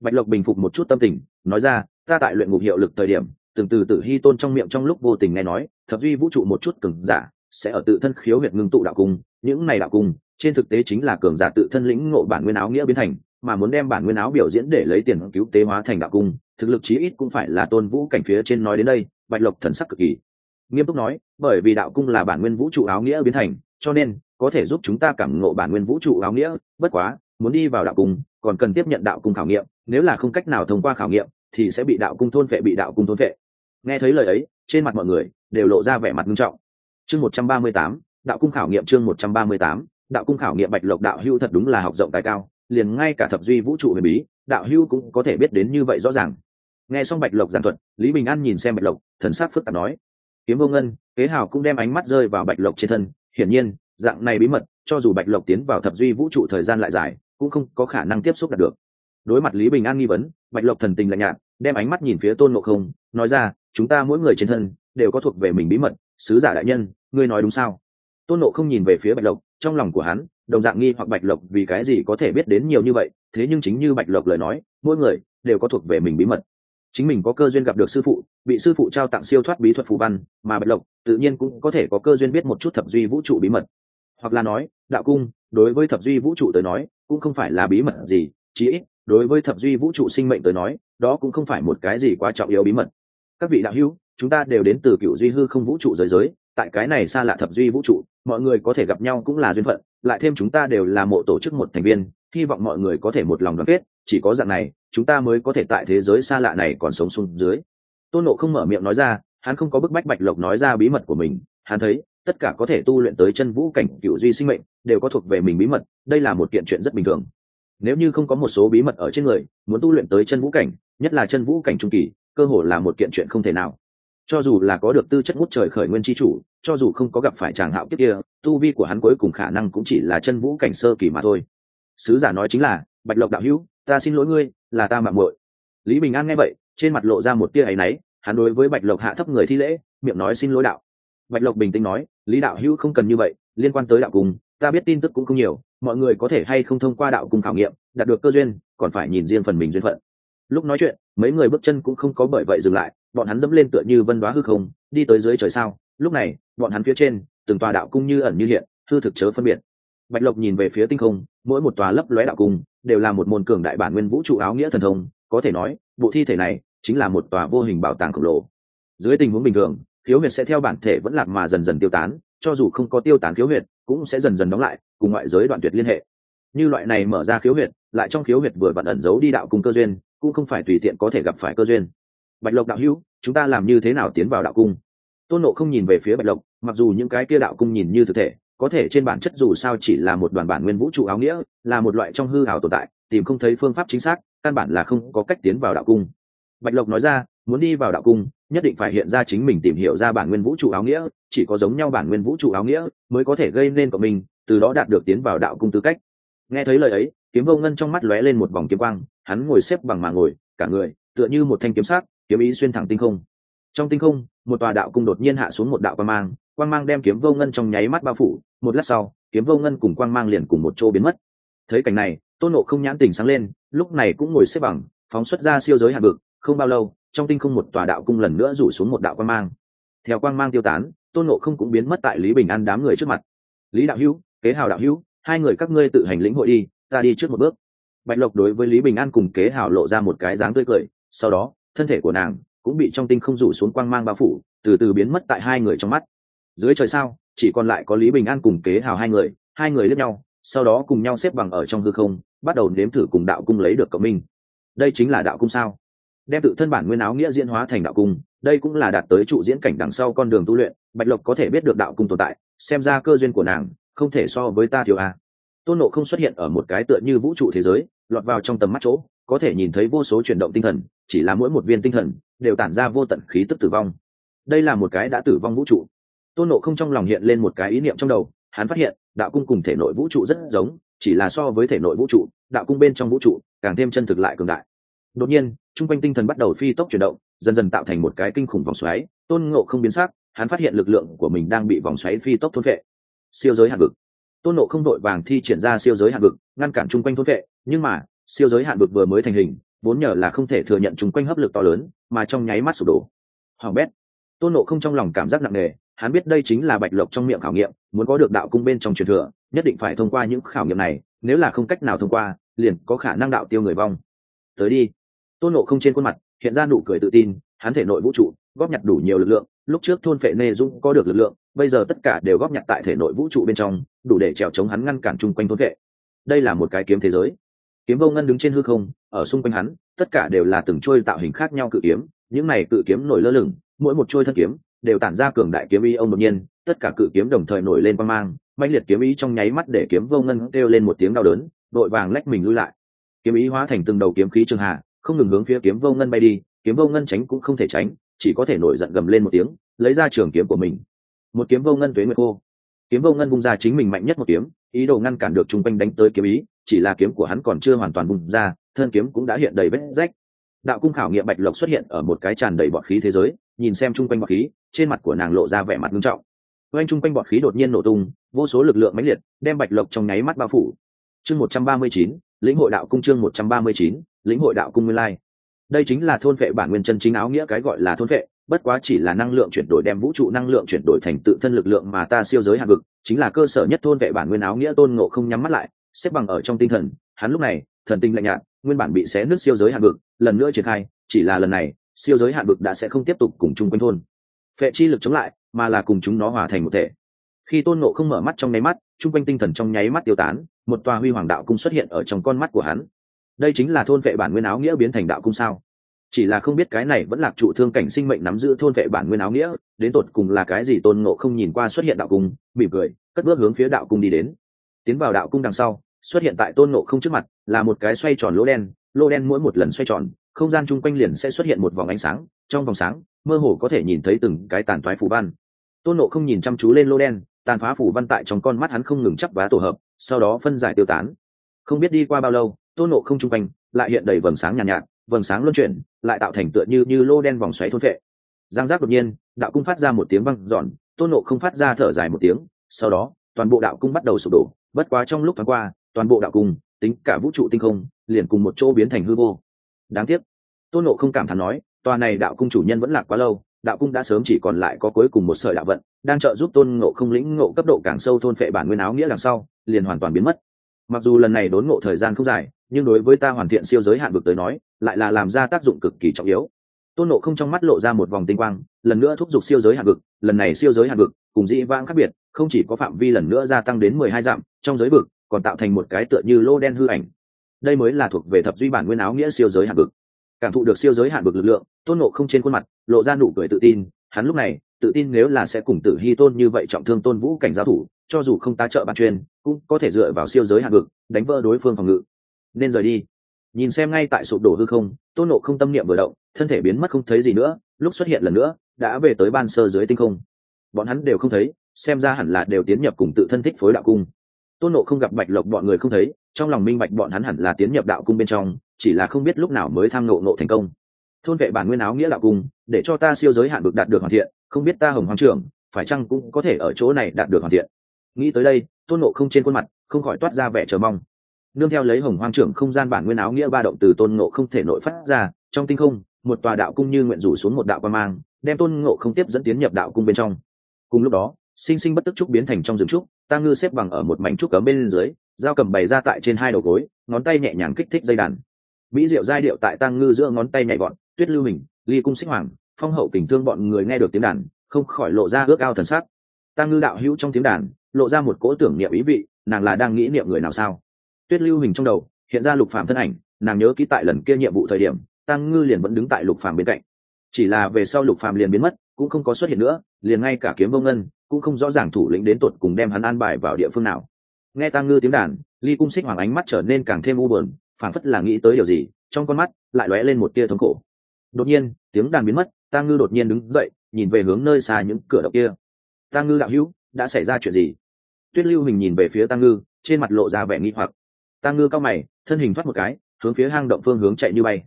S1: Bạch lộc bình phục một chút tâm tình, nói ra, ta tại luyện ngục hiệu lực thời điểm, từng từ tử hy tôn trong miệng trong lúc vô tình nghe nói, thập duy vũ trụ một chút cường giả, sẽ ở tự thân khiếu huyệt ngưng tụ đạo cung, những này đạo cung trên thực tế chính là cường giả tự thân lĩnh ngộ bản nguyên áo nghĩa biến thành, mà muốn đem bản nguyên áo biểu diễn để lấy tiền cứu tế hóa thành đạo cung, thực lực chí ít cũng phải là tôn vũ cảnh phía trên nói đến đây, bạch lộc thần sắc cực kỳ. Nghiêm túc nói, bởi vì đạo cung là bản nguyên vũ trụ áo nghĩa biến thành, cho nên, có thể giúp chúng ta cảm ngộ bản nguyên vũ trụ áo nghĩa, bất quá, muốn đi vào đạo cung, còn cần tiếp nhận đạo cung khảo nghiệm, nếu là không cách nào thông qua khảo nghiệm, thì sẽ bị đạo cung thôn vệ, bị đạo cung thôn vệ. Nghe thấy lời ấy, trên mặt mọi người đều lộ ra vẻ mặt nghiêm trọng. Chương một trăm ba mươi tám, đạo cung khảo nghiệm chương một trăm ba mươi tám đạo cung khảo nghiệm bạch lộc đạo hưu thật đúng là học rộng tài cao, liền ngay cả thập duy vũ trụ huyền bí, đạo hưu cũng có thể biết đến như vậy rõ ràng. Nghe xong bạch lộc giảng thuật, lý bình an nhìn xem bạch lộc, thần sắc phức tạp nói, kiếm vô ngân, kế hào cũng đem ánh mắt rơi vào bạch lộc trên thân, hiển nhiên, dạng này bí mật, cho dù bạch lộc tiến vào thập duy vũ trụ thời gian lại dài, cũng không có khả năng tiếp xúc đạt được. Đối mặt lý bình an nghi vấn, bạch lộc thần tình lạnh nhạt, đem ánh mắt nhìn phía tôn ngộ không, nói ra, chúng ta mỗi người trên thân, đều có thuộc về mình bí mật, sứ giả đại nhân, ngươi nói đúng sao? Tôn nộ không nhìn về phía bạch lộc, trong lòng của hắn, đồng dạng nghi hoặc bạch lộc vì cái gì có thể biết đến nhiều như vậy, thế nhưng chính như bạch lộc lời nói, mỗi người đều có thuộc về mình bí mật. Chính mình có cơ duyên gặp được sư phụ, bị sư phụ trao tặng siêu thoát bí thuật phù văn, mà bạch lộc tự nhiên cũng có thể có cơ duyên biết một chút thập duy vũ trụ bí mật. Hoặc là nói, đạo cung, đối với thập duy vũ trụ tới nói, cũng không phải là bí mật gì, chí ít, đối với thập duy vũ trụ sinh mệnh tới nói, đó cũng không phải một cái gì quá trọng yếu bí mật. Các vị đạo hữu, chúng ta đều đến từ cựu duy hư không vũ trụ giới giới tại cái này xa lạ thập duy vũ trụ, mọi người có thể gặp nhau cũng là duyên phận, lại thêm chúng ta đều là mộ tổ chức một thành viên, hy vọng mọi người có thể một lòng đoàn kết, chỉ có dạng này, chúng ta mới có thể tại thế giới xa lạ này còn sống xuống dưới. Tôn nộ không mở miệng nói ra, hắn không có bức bách bạch lộc nói ra bí mật của mình, hắn thấy, tất cả có thể tu luyện tới chân vũ cảnh cựu duy sinh mệnh, đều có thuộc về mình bí mật, đây là một kiện chuyện rất bình thường. Nếu như không có một số bí mật ở trên người, muốn tu luyện tới chân vũ cảnh, nhất là chân vũ cảnh trung kỳ, cơ hồ là một kiện chuyện không thể nào cho dù là có được tư chất ngút trời khởi nguyên tri chủ, cho dù không có gặp phải chàng hạo kiếp kia, tu vi của hắn cuối cùng khả năng cũng chỉ là chân vũ cảnh sơ kỳ mà thôi. Sứ giả nói chính là, bạch lộc đạo hữu, ta xin lỗi ngươi, là ta mạng muội. Lý bình an nghe vậy, trên mặt lộ ra một tia áy náy, hắn đối với bạch lộc hạ thấp người thi lễ, miệng nói xin lỗi đạo. Bạch lộc bình tĩnh nói, lý đạo hữu không cần như vậy, liên quan tới đạo cung ta biết tin tức cũng không nhiều, mọi người có thể hay không thông qua đạo cung khảo nghiệm, đạt được cơ duyên, còn phải nhìn riêng phần mình duyên phận. Lúc nói chuyện, mấy người bước chân cũng không có bởi vậy dừng lại bọn hắn dẫm lên tựa như vân đoá hư không, đi tới dưới trời sao? Lúc này, bọn hắn phía trên, từng tòa đạo cung như ẩn như hiện, hư thực chớ phân biệt. Bạch lộc nhìn về phía tinh không, mỗi một tòa lấp lóe đạo cung, đều là một môn cường đại bản nguyên vũ trụ áo nghĩa thần thông, có thể nói, bộ thi thể này chính là một tòa vô hình bảo tàng khổng lồ. Dưới tình huống bình thường, khiếu huyệt sẽ theo bản thể vẫn lạc mà dần dần tiêu tán, cho dù không có tiêu tán khiếu huyệt, cũng sẽ dần dần đóng lại, cùng ngoại giới đoạn tuyệt liên hệ. Như loại này mở ra khiếu huyệt, lại trong khiếu huyệt vừa vặn ẩn giấu đi đạo cung cơ duyên, cũng không phải tùy tiện có thể gặp phải cơ duyên bạch lộc đạo hữu, chúng ta làm như thế nào tiến vào đạo cung? Tôn nộ không nhìn về phía bạch lộc, mặc dù những cái kia đạo cung nhìn như thực thể, có thể trên bản chất dù sao chỉ là một đoàn bản nguyên vũ trụ áo nghĩa, là một loại trong hư hào tồn tại, tìm không thấy phương pháp chính xác, căn bản là không có cách tiến vào đạo cung. Bạch lộc nói ra, muốn đi vào đạo cung, nhất định phải hiện ra chính mình tìm hiểu ra bản nguyên vũ trụ áo nghĩa, chỉ có giống nhau bản nguyên vũ trụ áo nghĩa mới có thể gây nên của mình từ đó đạt được tiến vào đạo cung tư cách. Nghe thấy lời ấy, kiếm vô ngân trong mắt lóe lên một vòng kiếm quang, hắn ngồi xếp bằng mà ngồi, cả người tựa như một thanh kiếm sát kiếm ý xuyên thẳng tinh không. Trong tinh không, một tòa đạo cung đột nhiên hạ xuống một đạo quang mang quang mang đem kiếm vô ngân trong nháy mắt bao phủ. Một lát sau, kiếm vô ngân cùng quang mang liền cùng một chỗ biến mất. Thấy cảnh này, tôn nộ không nhãn tỉnh sáng lên, lúc này cũng ngồi xếp bằng, phóng xuất ra siêu giới hạt vực, không bao lâu, trong tinh không một tòa đạo cung lần nữa rủ xuống một đạo quang mang. Theo quang mang tiêu tán, tôn nộ không cũng biến mất tại lý bình an đám người trước mặt. Lý đạo hữu, kế hào đạo hữu, hai người các ngươi tự hành lĩnh hội đi, ta đi trước một bước. Bạch lộc đối với lý bình an cùng kế hào lộ ra một cái dáng tươi cười, sau đó thân thể của nàng cũng bị trong tinh không rủ xuống quang mang bao phủ, từ từ biến mất tại hai người trong mắt. Dưới trời sao, chỉ còn lại có lý bình an cùng kế hào hai người hai người lướt nhau, sau đó cùng nhau xếp bằng ở trong hư không, bắt đầu nếm thử cùng đạo cung lấy được cộng minh. Đây chính là đạo cung sao? Đem tự thân bản nguyên áo nghĩa diễn hóa thành đạo cung, đây cũng là đạt tới trụ diễn cảnh đằng sau con đường tu luyện, bạch lộc có thể biết được đạo cung tồn tại, xem ra cơ duyên của nàng không thể so với ta thiếu a. Tôn nộ không xuất hiện ở một cái tựa như vũ trụ thế giới, lọt vào trong tầm mắt chỗ có thể nhìn thấy vô số chuyển động tinh thần, chỉ là mỗi một viên tinh thần đều tản ra vô tận khí tức tử vong. Đây là một cái đã tử vong vũ trụ. Tôn nộ không trong lòng hiện lên một cái ý niệm trong đầu, hắn phát hiện, đạo cung cùng thể nội vũ trụ rất giống, chỉ là so với thể nội vũ trụ, đạo cung bên trong vũ trụ càng thêm chân thực lại cường đại. Đột nhiên chung quanh tinh thần bắt đầu phi tốc chuyển động, dần dần tạo thành một cái kinh khủng vòng xoáy. Tôn ngộ không biến sắc, hắn phát hiện lực lượng của mình đang bị vòng xoáy phi tốc thôn vệ siêu giới hạn vực. Tôn nộ không đội vàng thi triển ra siêu giới hạn vực, ngăn cản chung quanh thôn vệ nhưng mà siêu giới hạn vực vừa mới thành hình, vốn nhờ là không thể thừa nhận chúng quanh hấp lực to lớn, mà trong nháy mắt sụp đổ. Hoàng bét. Tôn nộ không trong lòng cảm giác nặng nề, hắn biết đây chính là bạch lộc trong miệng khảo nghiệm, muốn có được đạo cung bên trong truyền thừa, nhất định phải thông qua những khảo nghiệm này, nếu là không cách nào thông qua, liền có khả năng đạo tiêu người vong. Tới đi. Tôn nộ không trên khuôn mặt, hiện ra nụ cười tự tin, hắn thể nội vũ trụ, góp nhặt đủ nhiều lực lượng, lúc trước thôn phệ nê dũng có được lực lượng, bây giờ tất cả đều góp nhặt tại thể nội vũ trụ bên trong, đủ để trèo chống hắn ngăn cản chung quanh thôn phệ. Đây là một cái kiếm thế giới kiếm vô ngân đứng trên hư không, ở xung quanh hắn, tất cả đều là từng trôi tạo hình khác nhau cự kiếm, những này cự kiếm nổi lơ lửng, mỗi một trôi thân kiếm đều tản ra cường đại kiếm ý ông đột nhiên, tất cả cự kiếm đồng thời nổi lên băng mang mạnh liệt kiếm ý trong nháy mắt để kiếm vô ngân kêu lên một tiếng đau đớn, đội vàng lách mình lui lại. Kiếm ý hóa thành từng đầu kiếm khí trường hạ, không ngừng hướng phía kiếm vô ngân bay đi, kiếm vô ngân tránh cũng không thể tránh, chỉ có thể nổi giận gầm lên một tiếng, lấy ra trường kiếm của mình. Một kiếm vô ngân tuế nguyệt cô kiếm vô ngân bung ra chính mình mạnh nhất một kiếm, ý đồ ngăn cản được chung quanh đánh tới kiếm ý chỉ là kiếm của hắn còn chưa hoàn toàn bung ra, thân kiếm cũng đã hiện đầy vết rách. Đạo cung khảo nghiệm bạch lộc xuất hiện ở một cái tràn đầy bọt khí thế giới, nhìn xem chung quanh bọt khí, trên mặt của nàng lộ ra vẻ mặt nghiêm trọng. Quanh chung quanh bọt khí đột nhiên nổ tung, vô số lực lượng mãnh liệt, đem bạch lộc trong nháy mắt bao phủ. Chương một trăm ba mươi chín, lĩnh hội đạo cung chương một trăm ba mươi chín, lĩnh hội đạo cung nguyên lai. Đây chính là thôn vệ bản nguyên chân chính áo nghĩa cái gọi là thôn vệ, bất quá chỉ là năng lượng chuyển đổi đem vũ trụ năng lượng chuyển đổi thành tự thân lực lượng mà ta siêu giới hạng vực, chính là cơ sở nhất thôn vệ bản nguyên áo nghĩa tôn ngộ không nhắm mắt lại xếp bằng ở trong tinh thần, hắn lúc này, thần tinh lạnh nhạt, nguyên bản bị xé nước siêu giới hạn vực, lần nữa triển khai, chỉ là lần này, siêu giới hạn vực đã sẽ không tiếp tục cùng chung quanh thôn. Phệ chi lực chống lại, mà là cùng chúng nó hòa thành một thể. Khi tôn nộ không mở mắt trong nháy mắt, chung quanh tinh thần trong nháy mắt tiêu tán, một tòa huy hoàng đạo cung xuất hiện ở trong con mắt của hắn. Đây chính là thôn vệ bản nguyên áo nghĩa biến thành đạo cung sao? Chỉ là không biết cái này vẫn là trụ thương cảnh sinh mệnh nắm giữ thôn vệ bản nguyên áo nghĩa, đến tột cùng là cái gì tôn nộ không nhìn qua xuất hiện đạo cung, mỉm cười, cất bước hướng phía đạo cung đi đến. Tiến vào đạo cung đằng sau xuất hiện tại tôn nộ không trước mặt là một cái xoay tròn lỗ đen lỗ đen mỗi một lần xoay tròn không gian chung quanh liền sẽ xuất hiện một vòng ánh sáng trong vòng sáng mơ hồ có thể nhìn thấy từng cái tàn thoái phủ văn. Tôn nộ không nhìn chăm chú lên lỗ đen tàn phá phủ văn tại trong con mắt hắn không ngừng chắp vá tổ hợp sau đó phân giải tiêu tán. Không biết đi qua bao lâu tôn nộ không chung quanh lại hiện đầy vầng sáng nhàn nhạt, nhạt vầng sáng luân chuyển lại tạo thành tựa như như lô đen vòng xoáy thôn vệ. Giang giác đột nhiên đạo cung phát ra một tiếng văng giòn tôn nộ không phát ra thở dài một tiếng sau đó toàn bộ đạo cung bắt đầu sụp đổ bất quá trong lúc thoáng qua toàn bộ đạo cung, tính cả vũ trụ tinh không, liền cùng một chỗ biến thành hư vô. Đáng tiếc, tôn nộ không cảm thán nói, tòa này đạo cung chủ nhân vẫn lạc quá lâu, đạo cung đã sớm chỉ còn lại có cuối cùng một sợi đạo vận, đang trợ giúp tôn ngộ không lĩnh ngộ cấp độ càng sâu thôn phệ bản nguyên áo nghĩa đằng sau, liền hoàn toàn biến mất. Mặc dù lần này đốn ngộ thời gian không dài, nhưng đối với ta hoàn thiện siêu giới hạn vực tới nói, lại là làm ra tác dụng cực kỳ trọng yếu. Tôn nộ không trong mắt lộ ra một vòng tinh quang, lần nữa thúc giục siêu giới hạn vực, lần này siêu giới hạn vực, cùng dĩ vãng khác biệt, không chỉ có phạm vi lần nữa gia tăng đến mười hai dặm, trong giới vực còn tạo thành một cái tựa như lô đen hư ảnh. Đây mới là thuộc về thập duy bản nguyên áo nghĩa siêu giới hạn vực. Cảm thụ được siêu giới hạn vực lực lượng, tôn nộ không trên khuôn mặt, lộ ra nụ cười tự tin, hắn lúc này, tự tin nếu là sẽ cùng tử hy tôn như vậy trọng thương tôn vũ cảnh giáo thủ, cho dù không tá trợ bản chuyên cũng có thể dựa vào siêu giới hạn vực, đánh vỡ đối phương phòng ngự. Nên rời đi. Nhìn xem ngay tại sụp đổ hư không, tôn nộ không tâm niệm vừa động, thân thể biến mất không thấy gì nữa, lúc xuất hiện lần nữa, đã về tới ban sơ dưới tinh không. Bọn hắn đều không thấy, xem ra hẳn là đều tiến nhập cùng tự thân thích phối đạo cung tôn nộ không gặp bạch lộc bọn người không thấy, trong lòng minh bạch bọn hắn hẳn là tiến nhập đạo cung bên trong, chỉ là không biết lúc nào mới tham nộ nộ thành công. Thôn vệ bản nguyên áo nghĩa đạo cung, để cho ta siêu giới hạn vực đạt được hoàn thiện, không biết ta hồng hoàng trưởng, phải chăng cũng có thể ở chỗ này đạt được hoàn thiện? Nghĩ tới đây, tôn nộ không trên khuôn mặt, không khỏi toát ra vẻ chờ mong. Nương theo lấy hồng hoàng trưởng không gian bản nguyên áo nghĩa ba động từ tôn nộ không thể nội phát ra, trong tinh không, một tòa đạo cung như nguyện rủ xuống một đạo quan mang, đem tôn ngộ không tiếp dẫn tiến nhập đạo cung bên trong. Cùng lúc đó sinh sinh bất tức trúc biến thành trong rừng trúc, ta ngư xếp bằng ở một mảnh trúc cấm bên dưới dao cầm bày ra tại trên hai đầu gối, ngón tay nhẹ nhàng kích thích dây đàn. Mỹ diệu giai điệu tại tăng ngư giữa ngón tay nhảy bọn, tuyết lưu hình, ly cung xích hoàng, phong hậu tình thương bọn người nghe được tiếng đàn, không khỏi lộ ra ước ao thần sắc. Tăng ngư đạo hữu trong tiếng đàn, lộ ra một cỗ tưởng niệm ý vị, nàng là đang nghĩ niệm người nào sao? Tuyết lưu hình trong đầu, hiện ra lục phạm thân ảnh, nàng nhớ kỹ tại lần kia nhiệm vụ thời điểm tăng ngư liền vẫn đứng tại lục phàm bên cạnh. Chỉ là về sau lục phàm liền biến mất, cũng không có xuất hiện nữa, liền ngay cả kiếm vô ngân cũng không rõ ràng thủ lĩnh đến tột cùng đem hắn an bài vào địa phương nào. Nghe tăng ngư tiếng đàn, ly cung xích hoàng ánh mắt trở nên càng thêm u buồn, phảng phất là nghĩ tới điều gì, trong con mắt lại lóe lên một tia thống khổ. Đột nhiên, tiếng đàn biến mất tăng ngư đột nhiên đứng dậy, nhìn về hướng nơi xa những cửa động kia. Tăng ngư đạo hữu, đã xảy ra chuyện gì? Tuyết lưu hình nhìn về phía tăng ngư, trên mặt lộ ra vẻ nghi hoặc. Tăng ngư cao mày, thân hình thoát một cái, hướng phía hang động phương hướng chạy như bay.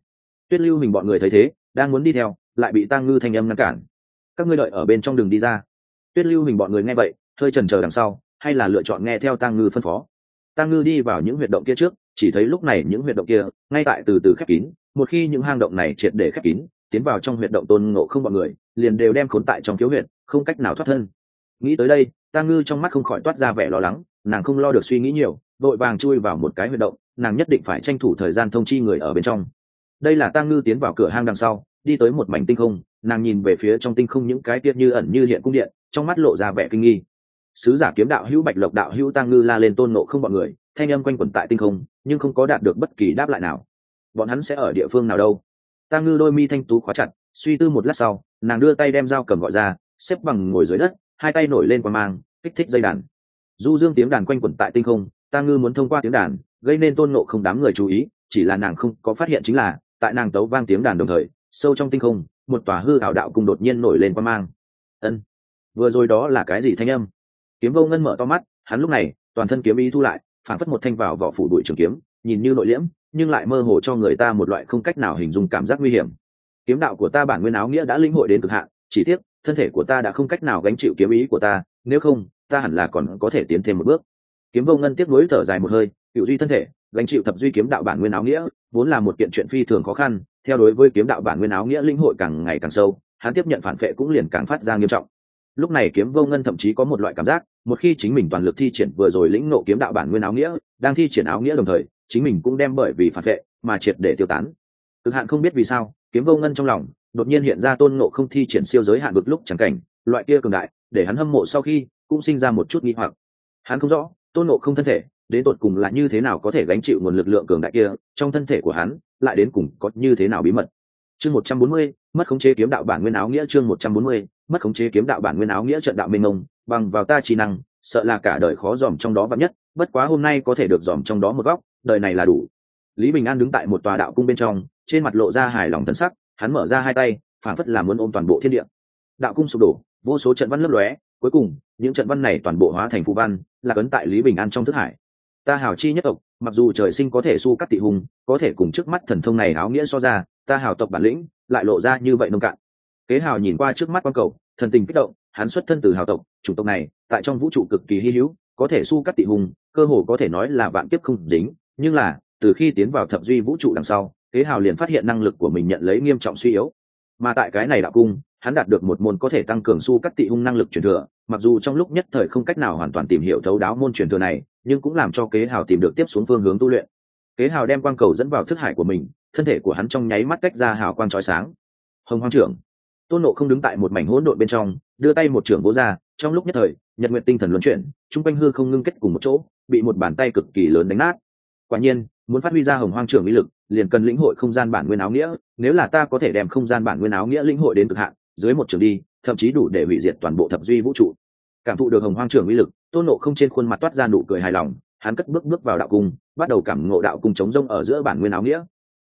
S1: Tuyết lưu hình bọn người thấy thế, đang muốn đi theo, lại bị tăng ngư thanh âm ngăn cản. Các ngươi đợi ở bên trong đường đi ra tuyết lưu hình bọn người nghe vậy, hơi trần chờ đằng sau, hay là lựa chọn nghe theo tăng ngư phân phó. Tăng ngư đi vào những huyệt động kia trước, chỉ thấy lúc này những huyệt động kia, ngay tại từ từ khép kín, một khi những hang động này triệt để khép kín, tiến vào trong huyệt động tôn ngộ không bọn người, liền đều đem khốn tại trong thiếu huyệt, không cách nào thoát thân. Nghĩ tới đây tăng ngư trong mắt không khỏi toát ra vẻ lo lắng, nàng không lo được suy nghĩ nhiều vội vàng chui vào một cái huyệt động, nàng nhất định phải tranh thủ thời gian thông chi người ở bên trong. Đây là tăng ngư tiến vào cửa hang đằng sau, đi tới một mảnh tinh không, nàng nhìn về phía trong tinh không những cái tiết như ẩn như hiện cung điện trong mắt lộ ra vẻ kinh nghi. Sứ giả kiếm đạo hữu bạch lộc đạo hữu tăng ngư la lên tôn nộ không bọn người, thanh âm quanh quẩn tại tinh không, nhưng không có đạt được bất kỳ đáp lại nào. Bọn hắn sẽ ở địa phương nào đâu? Tăng ngư đôi mi thanh tú khóa chặt, suy tư một lát sau, nàng đưa tay đem dao cầm gọi ra, xếp bằng ngồi dưới đất, hai tay nổi lên qua mang, kích thích dây đàn. Du dương tiếng đàn quanh quẩn tại tinh không tăng ngư muốn thông qua tiếng đàn, gây nên tôn nộ không đám người chú ý, chỉ là nàng không có phát hiện chính là, tại nàng tấu vang tiếng đàn đồng thời, sâu trong tinh không, một tòa hư ảo đạo cùng đột nhiên nổi lên qua mang. Ân vừa rồi đó là cái gì thanh âm? Kiếm vô ngân mở to mắt, hắn lúc này, toàn thân kiếm ý thu lại phản phất một thanh vào vỏ phủ đuổi trường kiếm, nhìn như nội liễm, nhưng lại mơ hồ cho người ta một loại không cách nào hình dung cảm giác nguy hiểm. Kiếm đạo của ta bản nguyên áo nghĩa đã linh hội đến cực hạn, chỉ tiếc, thân thể của ta đã không cách nào gánh chịu kiếm ý của ta, nếu không, ta hẳn là còn có thể tiến thêm một bước. Kiếm vô ngân tiếp nối thở dài một hơi cựu duy thân thể, gánh chịu thập duy kiếm đạo bản nguyên áo nghĩa, vốn là một kiện chuyện phi thường khó khăn, theo đối với kiếm đạo bản nguyên áo nghĩa linh hội càng ngày càng sâu, hắn tiếp nhận phản vệ cũng liền càng phát ra nghiêm trọng lúc này kiếm vô ngân thậm chí có một loại cảm giác, một khi chính mình toàn lực thi triển vừa rồi lĩnh nộ kiếm đạo bản nguyên áo nghĩa, đang thi triển áo nghĩa đồng thời, chính mình cũng đem bởi vì phản vệ mà triệt để tiêu tán. Cực hạn không biết vì sao, kiếm vô ngân trong lòng đột nhiên hiện ra tôn ngộ không thi triển siêu giới hạn vực lúc chẳng cảnh, loại kia cường đại, để hắn hâm mộ sau khi cũng sinh ra một chút nghi hoặc. Hắn không rõ, tôn ngộ không thân thể đến tột cùng là như thế nào có thể gánh chịu nguồn lực lượng cường đại kia, trong thân thể của hắn lại đến cùng có như thế nào bí mật. Chương một trăm bốn mươi mất khống chế kiếm đạo bản nguyên áo nghĩa chương một trăm bốn mươi, mất khống chế kiếm đạo bản nguyên áo nghĩa trận đạo minh ngông bằng vào ta trí năng, sợ là cả đời khó dòm trong đó vắn nhất, bất quá hôm nay có thể được dòm trong đó một góc, đời này là đủ. Lý bình an đứng tại một tòa đạo cung bên trong, trên mặt lộ ra hài lòng thân sắc, hắn mở ra hai tay phản phất là muốn ôm toàn bộ thiên địa. Đạo cung sụp đổ, vô số trận văn lấp lóe, cuối cùng, những trận văn này toàn bộ hóa thành phù văn, là cấn tại lý bình an trong thức hải. Ta hào chi nhất tộc, mặc dù trời sinh có thể su cắt tị hùng, có thể cùng trước mắt thần thông này áo nghĩa so ra, ta hào tộc bản lĩnh lại lộ ra như vậy nông cạn. Kế hào nhìn qua trước mắt quan cầu, thần tình kích động, hắn xuất thân từ hào tộc chủ tộc này, tại trong vũ trụ cực kỳ hy hữu, có thể su cắt tị hùng, cơ hồ có thể nói là vạn kiếp không dính, nhưng là, từ khi tiến vào thập duy vũ trụ đằng sau, kế hào liền phát hiện năng lực của mình nhận lấy nghiêm trọng suy yếu. Mà tại cái này đạo cung, hắn đạt được một môn có thể tăng cường su cắt tị hung năng lực truyền thừa, mặc dù trong lúc nhất thời không cách nào hoàn toàn tìm hiểu thấu đáo môn truyền thừa này, nhưng cũng làm cho kế hào tìm được tiếp xuống phương hướng tu luyện kế hào đem quang cầu dẫn vào thức hải của mình, thân thể của hắn trong nháy mắt cách ra hào quang trói sáng. Hồng hoang trưởng, tôn nộ không đứng tại một mảnh hỗn độn bên trong, đưa tay một trưởng bố ra, trong lúc nhất thời, nhật nguyện tinh thần luân chuyển, chung quanh hư không ngưng kết cùng một chỗ, bị một bàn tay cực kỳ lớn đánh nát. Quả nhiên, muốn phát huy ra hồng hoang trưởng uy lực, liền cần lĩnh hội không gian bản nguyên áo nghĩa, nếu là ta có thể đem không gian bản nguyên áo nghĩa lĩnh hội đến cực hạn, dưới một trường đi, thậm chí đủ để hủy diệt toàn bộ thập duy vũ trụ. Cảm thụ được hồng hoang trưởng uy lực, tôn nộ không trên khuôn mặt toát ra nụ cười hài lòng hắn cất bước bước vào đạo cung, bắt đầu cảm ngộ đạo cung chống rông ở giữa bản nguyên áo nghĩa.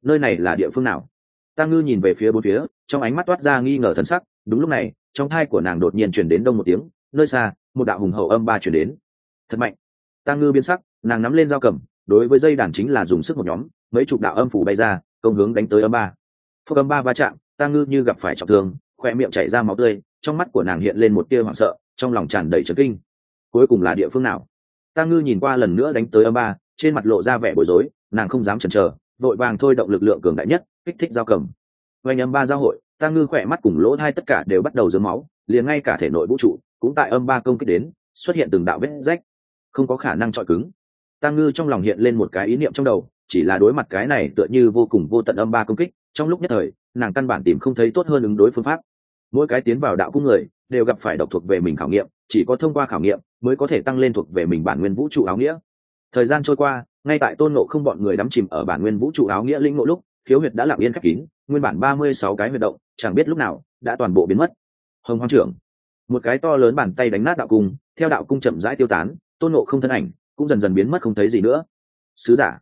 S1: Nơi này là địa phương nào? Tăng ngư nhìn về phía bốn phía, trong ánh mắt toát ra nghi ngờ thân sắc. Đúng lúc này, trong thai của nàng đột nhiên chuyển đến đông một tiếng, nơi xa, một đạo hùng hậu âm ba chuyển đến. Thật mạnh. Tăng ngư biến sắc, nàng nắm lên dao cầm, đối với dây đàn chính là dùng sức một nhóm, mấy chục đạo âm phủ bay ra, công hướng đánh tới âm ba. Phước âm ba va chạm tăng ngư như gặp phải trọng thương khoe miệng chảy ra máu tươi, trong mắt của nàng hiện lên một tia hoảng sợ, trong lòng tràn đầy trấn kinh. Cuối cùng là địa phương nào? Ta ngư nhìn qua lần nữa đánh tới âm ba, trên mặt lộ ra vẻ bối rối, nàng không dám chần chờ, vội vàng thôi động lực lượng cường đại nhất, kích thích giao cầm. Oanh âm ba giao hội, ta ngư khỏe mắt cùng lỗ hai tất cả đều bắt đầu dướng máu, liền ngay cả thể nội vũ trụ, cũng tại âm ba công kích đến, xuất hiện từng đạo vết rách. Không có khả năng chọi cứng. Ta ngư trong lòng hiện lên một cái ý niệm trong đầu, chỉ là đối mặt cái này tựa như vô cùng vô tận âm ba công kích, trong lúc nhất thời, nàng căn bản tìm không thấy tốt hơn ứng đối phương pháp mỗi cái tiến vào đạo cung người đều gặp phải độc thuộc về mình khảo nghiệm, chỉ có thông qua khảo nghiệm mới có thể tăng lên thuộc về mình bản nguyên vũ trụ áo nghĩa. Thời gian trôi qua, ngay tại tôn nộ không bọn người đắm chìm ở bản nguyên vũ trụ áo nghĩa linh ngộ lúc, khiếu huyệt đã lặng yên khép kín, nguyên bản ba mươi sáu cái huyệt động, chẳng biết lúc nào đã toàn bộ biến mất. Hồng hoang trưởng, một cái to lớn bàn tay đánh nát đạo cung, theo đạo cung chậm rãi tiêu tán, tôn nộ không thân ảnh cũng dần dần biến mất không thấy gì nữa. Sứ giả,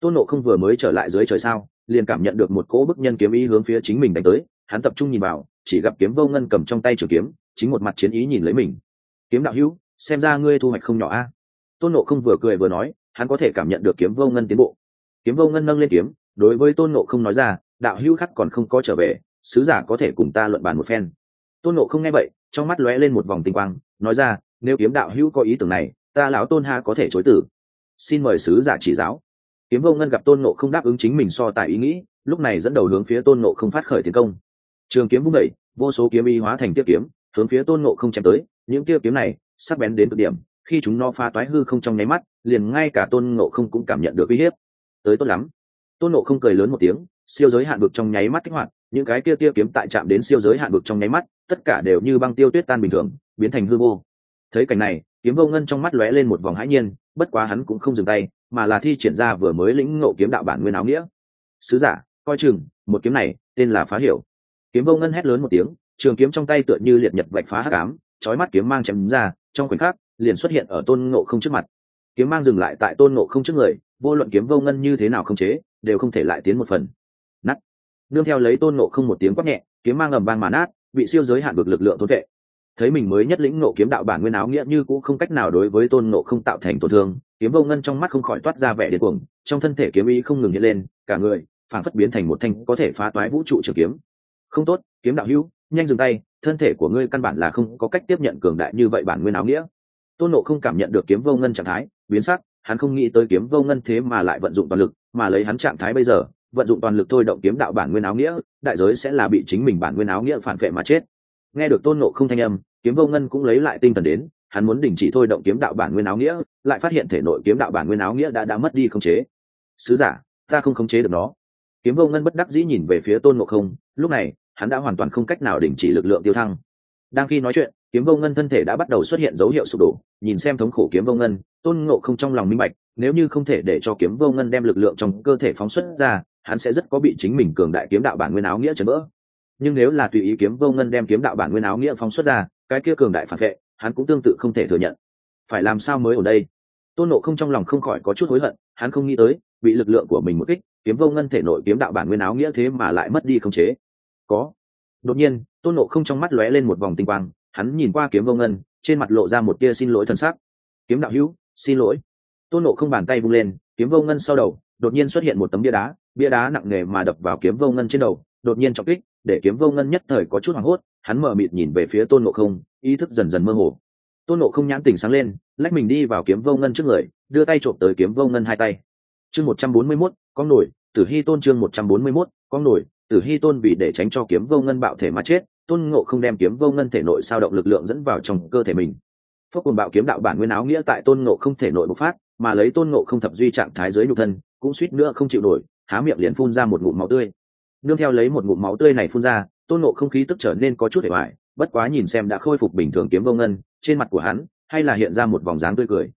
S1: tôn nộ không vừa mới trở lại dưới trời sao, liền cảm nhận được một cỗ bức nhân kiếm ý hướng phía chính mình đánh tới, hắn tập trung nhìn vào chỉ gặp kiếm vô ngân cầm trong tay trường kiếm, chính một mặt chiến ý nhìn lấy mình. Kiếm đạo hữu, xem ra ngươi thu hoạch không nhỏ a. Tôn nộ không vừa cười vừa nói, hắn có thể cảm nhận được kiếm vô ngân tiến bộ. Kiếm vô ngân nâng lên kiếm, đối với tôn nộ không nói ra, đạo hữu khắc còn không có trở về, sứ giả có thể cùng ta luận bàn một phen. Tôn nộ không nghe vậy, trong mắt lóe lên một vòng tinh quang, nói ra, nếu kiếm đạo hữu có ý tưởng này, ta lão tôn ha có thể chối tử xin mời sứ giả chỉ giáo. Kiếm vô ngân gặp tôn nộ không đáp ứng chính mình so tại ý nghĩ, lúc này dẫn đầu hướng phía tôn nộ không phát khởi tiến công trường kiếm vung đẩy vô số kiếm y hóa thành tiết kiếm, hướng phía tôn ngộ không chém tới. Những tiếp kiếm này, sắc bén đến cực điểm, khi chúng no pha toái hư không trong nháy mắt, liền ngay cả tôn ngộ không cũng cảm nhận được uy hiếp. Tới tốt lắm. Tôn ngộ không cười lớn một tiếng, siêu giới hạn vực trong nháy mắt kích hoạt, những cái kia tia kiếm tại chạm đến siêu giới hạn vực trong nháy mắt, tất cả đều như băng tiêu tuyết tan bình thường, biến thành hư vô. Thấy cảnh này, kiếm vô ngân trong mắt lóe lên một vòng hãi nhiên, bất quá hắn cũng không dừng tay, mà là thi triển ra vừa mới lĩnh ngộ kiếm đạo bản nguyên áo nghĩa. Sứ giả, coi chừng, một kiếm này, tên là phá hiểu kiếm vô ngân hét lớn một tiếng, trường kiếm trong tay tựa như liệt nhật vạch phá hắc ám, chói mắt kiếm mang chém ra, trong khoảnh khắc, liền xuất hiện ở tôn ngộ không trước mặt. Kiếm mang dừng lại tại tôn ngộ không trước người, vô luận kiếm vô ngân như thế nào không chế, đều không thể lại tiến một phần. Nắt nương theo lấy tôn ngộ không một tiếng quát nhẹ, kiếm mang ầm vang mà nát, bị siêu giới hạn vực lực lượng thôn vệ. Thấy mình mới nhất lĩnh ngộ kiếm đạo bản nguyên áo nghĩa như cũng không cách nào đối với tôn ngộ không tạo thành tổn thương, kiếm vô ngân trong mắt không khỏi toát ra vẻ điên cuồng, trong thân thể kiếm ý không ngừng hiện lên, cả người phản phất biến thành một thanh có thể phá toái vũ trụ trường kiếm không tốt, kiếm đạo hữu, nhanh dừng tay, thân thể của ngươi căn bản là không có cách tiếp nhận cường đại như vậy bản nguyên áo nghĩa. Tôn nộ không cảm nhận được kiếm vô ngân trạng thái, biến sắc, hắn không nghĩ tới kiếm vô ngân thế mà lại vận dụng toàn lực, mà lấy hắn trạng thái bây giờ, vận dụng toàn lực thôi động kiếm đạo bản nguyên áo nghĩa, đại giới sẽ là bị chính mình bản nguyên áo nghĩa phản vệ mà chết. Nghe được tôn nộ không thanh âm, kiếm vô ngân cũng lấy lại tinh thần đến, hắn muốn đình chỉ thôi động kiếm đạo bản nguyên áo nghĩa, lại phát hiện thể nội kiếm đạo bản nguyên áo nghĩa đã đã mất đi khống chế. Sứ giả, ta không khống chế được nó. Kiếm vô ngân bất đắc dĩ nhìn về phía tôn ngộ không, lúc này hắn đã hoàn toàn không cách nào đình chỉ lực lượng tiêu thăng. Đang khi nói chuyện, kiếm vô ngân thân thể đã bắt đầu xuất hiện dấu hiệu sụp đổ, nhìn xem thống khổ kiếm vô ngân, tôn ngộ không trong lòng minh bạch, nếu như không thể để cho kiếm vô ngân đem lực lượng trong cơ thể phóng xuất ra, hắn sẽ rất có bị chính mình cường đại kiếm đạo bản nguyên áo nghĩa chấn vỡ nhưng nếu là tùy ý kiếm vô ngân đem kiếm đạo bản nguyên áo nghĩa phóng xuất ra, cái kia cường đại phản vệ, hắn cũng tương tự không thể thừa nhận. Phải làm sao mới ở đây? Tôn nộ không trong lòng không khỏi có chút hối hận, hắn không nghĩ tới, bị lực lượng của mình một kích, kiếm vô ngân thể nội kiếm đạo bản nguyên áo nghĩa thế mà lại mất đi không chế có. Đột nhiên, tôn nộ không trong mắt lóe lên một vòng tinh quang, hắn nhìn qua kiếm vô ngân, trên mặt lộ ra một tia xin lỗi thần sắc. kiếm đạo hữu, xin lỗi. Tôn nộ không bàn tay vung lên, kiếm vô ngân sau đầu, đột nhiên xuất hiện một tấm bia đá bia đá nặng nề mà đập vào kiếm vô ngân trên đầu, đột nhiên trọng kích, để kiếm vô ngân nhất thời có chút hoảng hốt, hắn mở mịt nhìn về phía tôn nộ không, ý thức dần dần mơ hồ. Tôn nộ không nhãn tình sáng lên, lách mình đi vào kiếm vô ngân trước người, đưa tay trộm tới kiếm vô ngân hai tay. Chương một trăm bốn mươi mốt, con nổi, tử hy tôn chương một trăm bốn mươi mốt, con nổi tử hy tôn vì để tránh cho kiếm vô ngân bạo thể mà chết, tôn ngộ không đem kiếm vô ngân thể nội sao động lực lượng dẫn vào trong cơ thể mình. Phước cùng bạo kiếm đạo bản nguyên áo nghĩa tại tôn ngộ không thể nội bộc phát, mà lấy tôn ngộ không thập duy trạng thái dưới nhục thân, cũng suýt nữa không chịu nổi, há miệng liền phun ra một ngụm máu tươi. Nương theo lấy một ngụm máu tươi này phun ra, tôn ngộ không khí tức trở nên có chút hề hoại bất quá nhìn xem đã khôi phục bình thường kiếm vô ngân, trên mặt của hắn hay là hiện ra một vòng dáng tươi cười.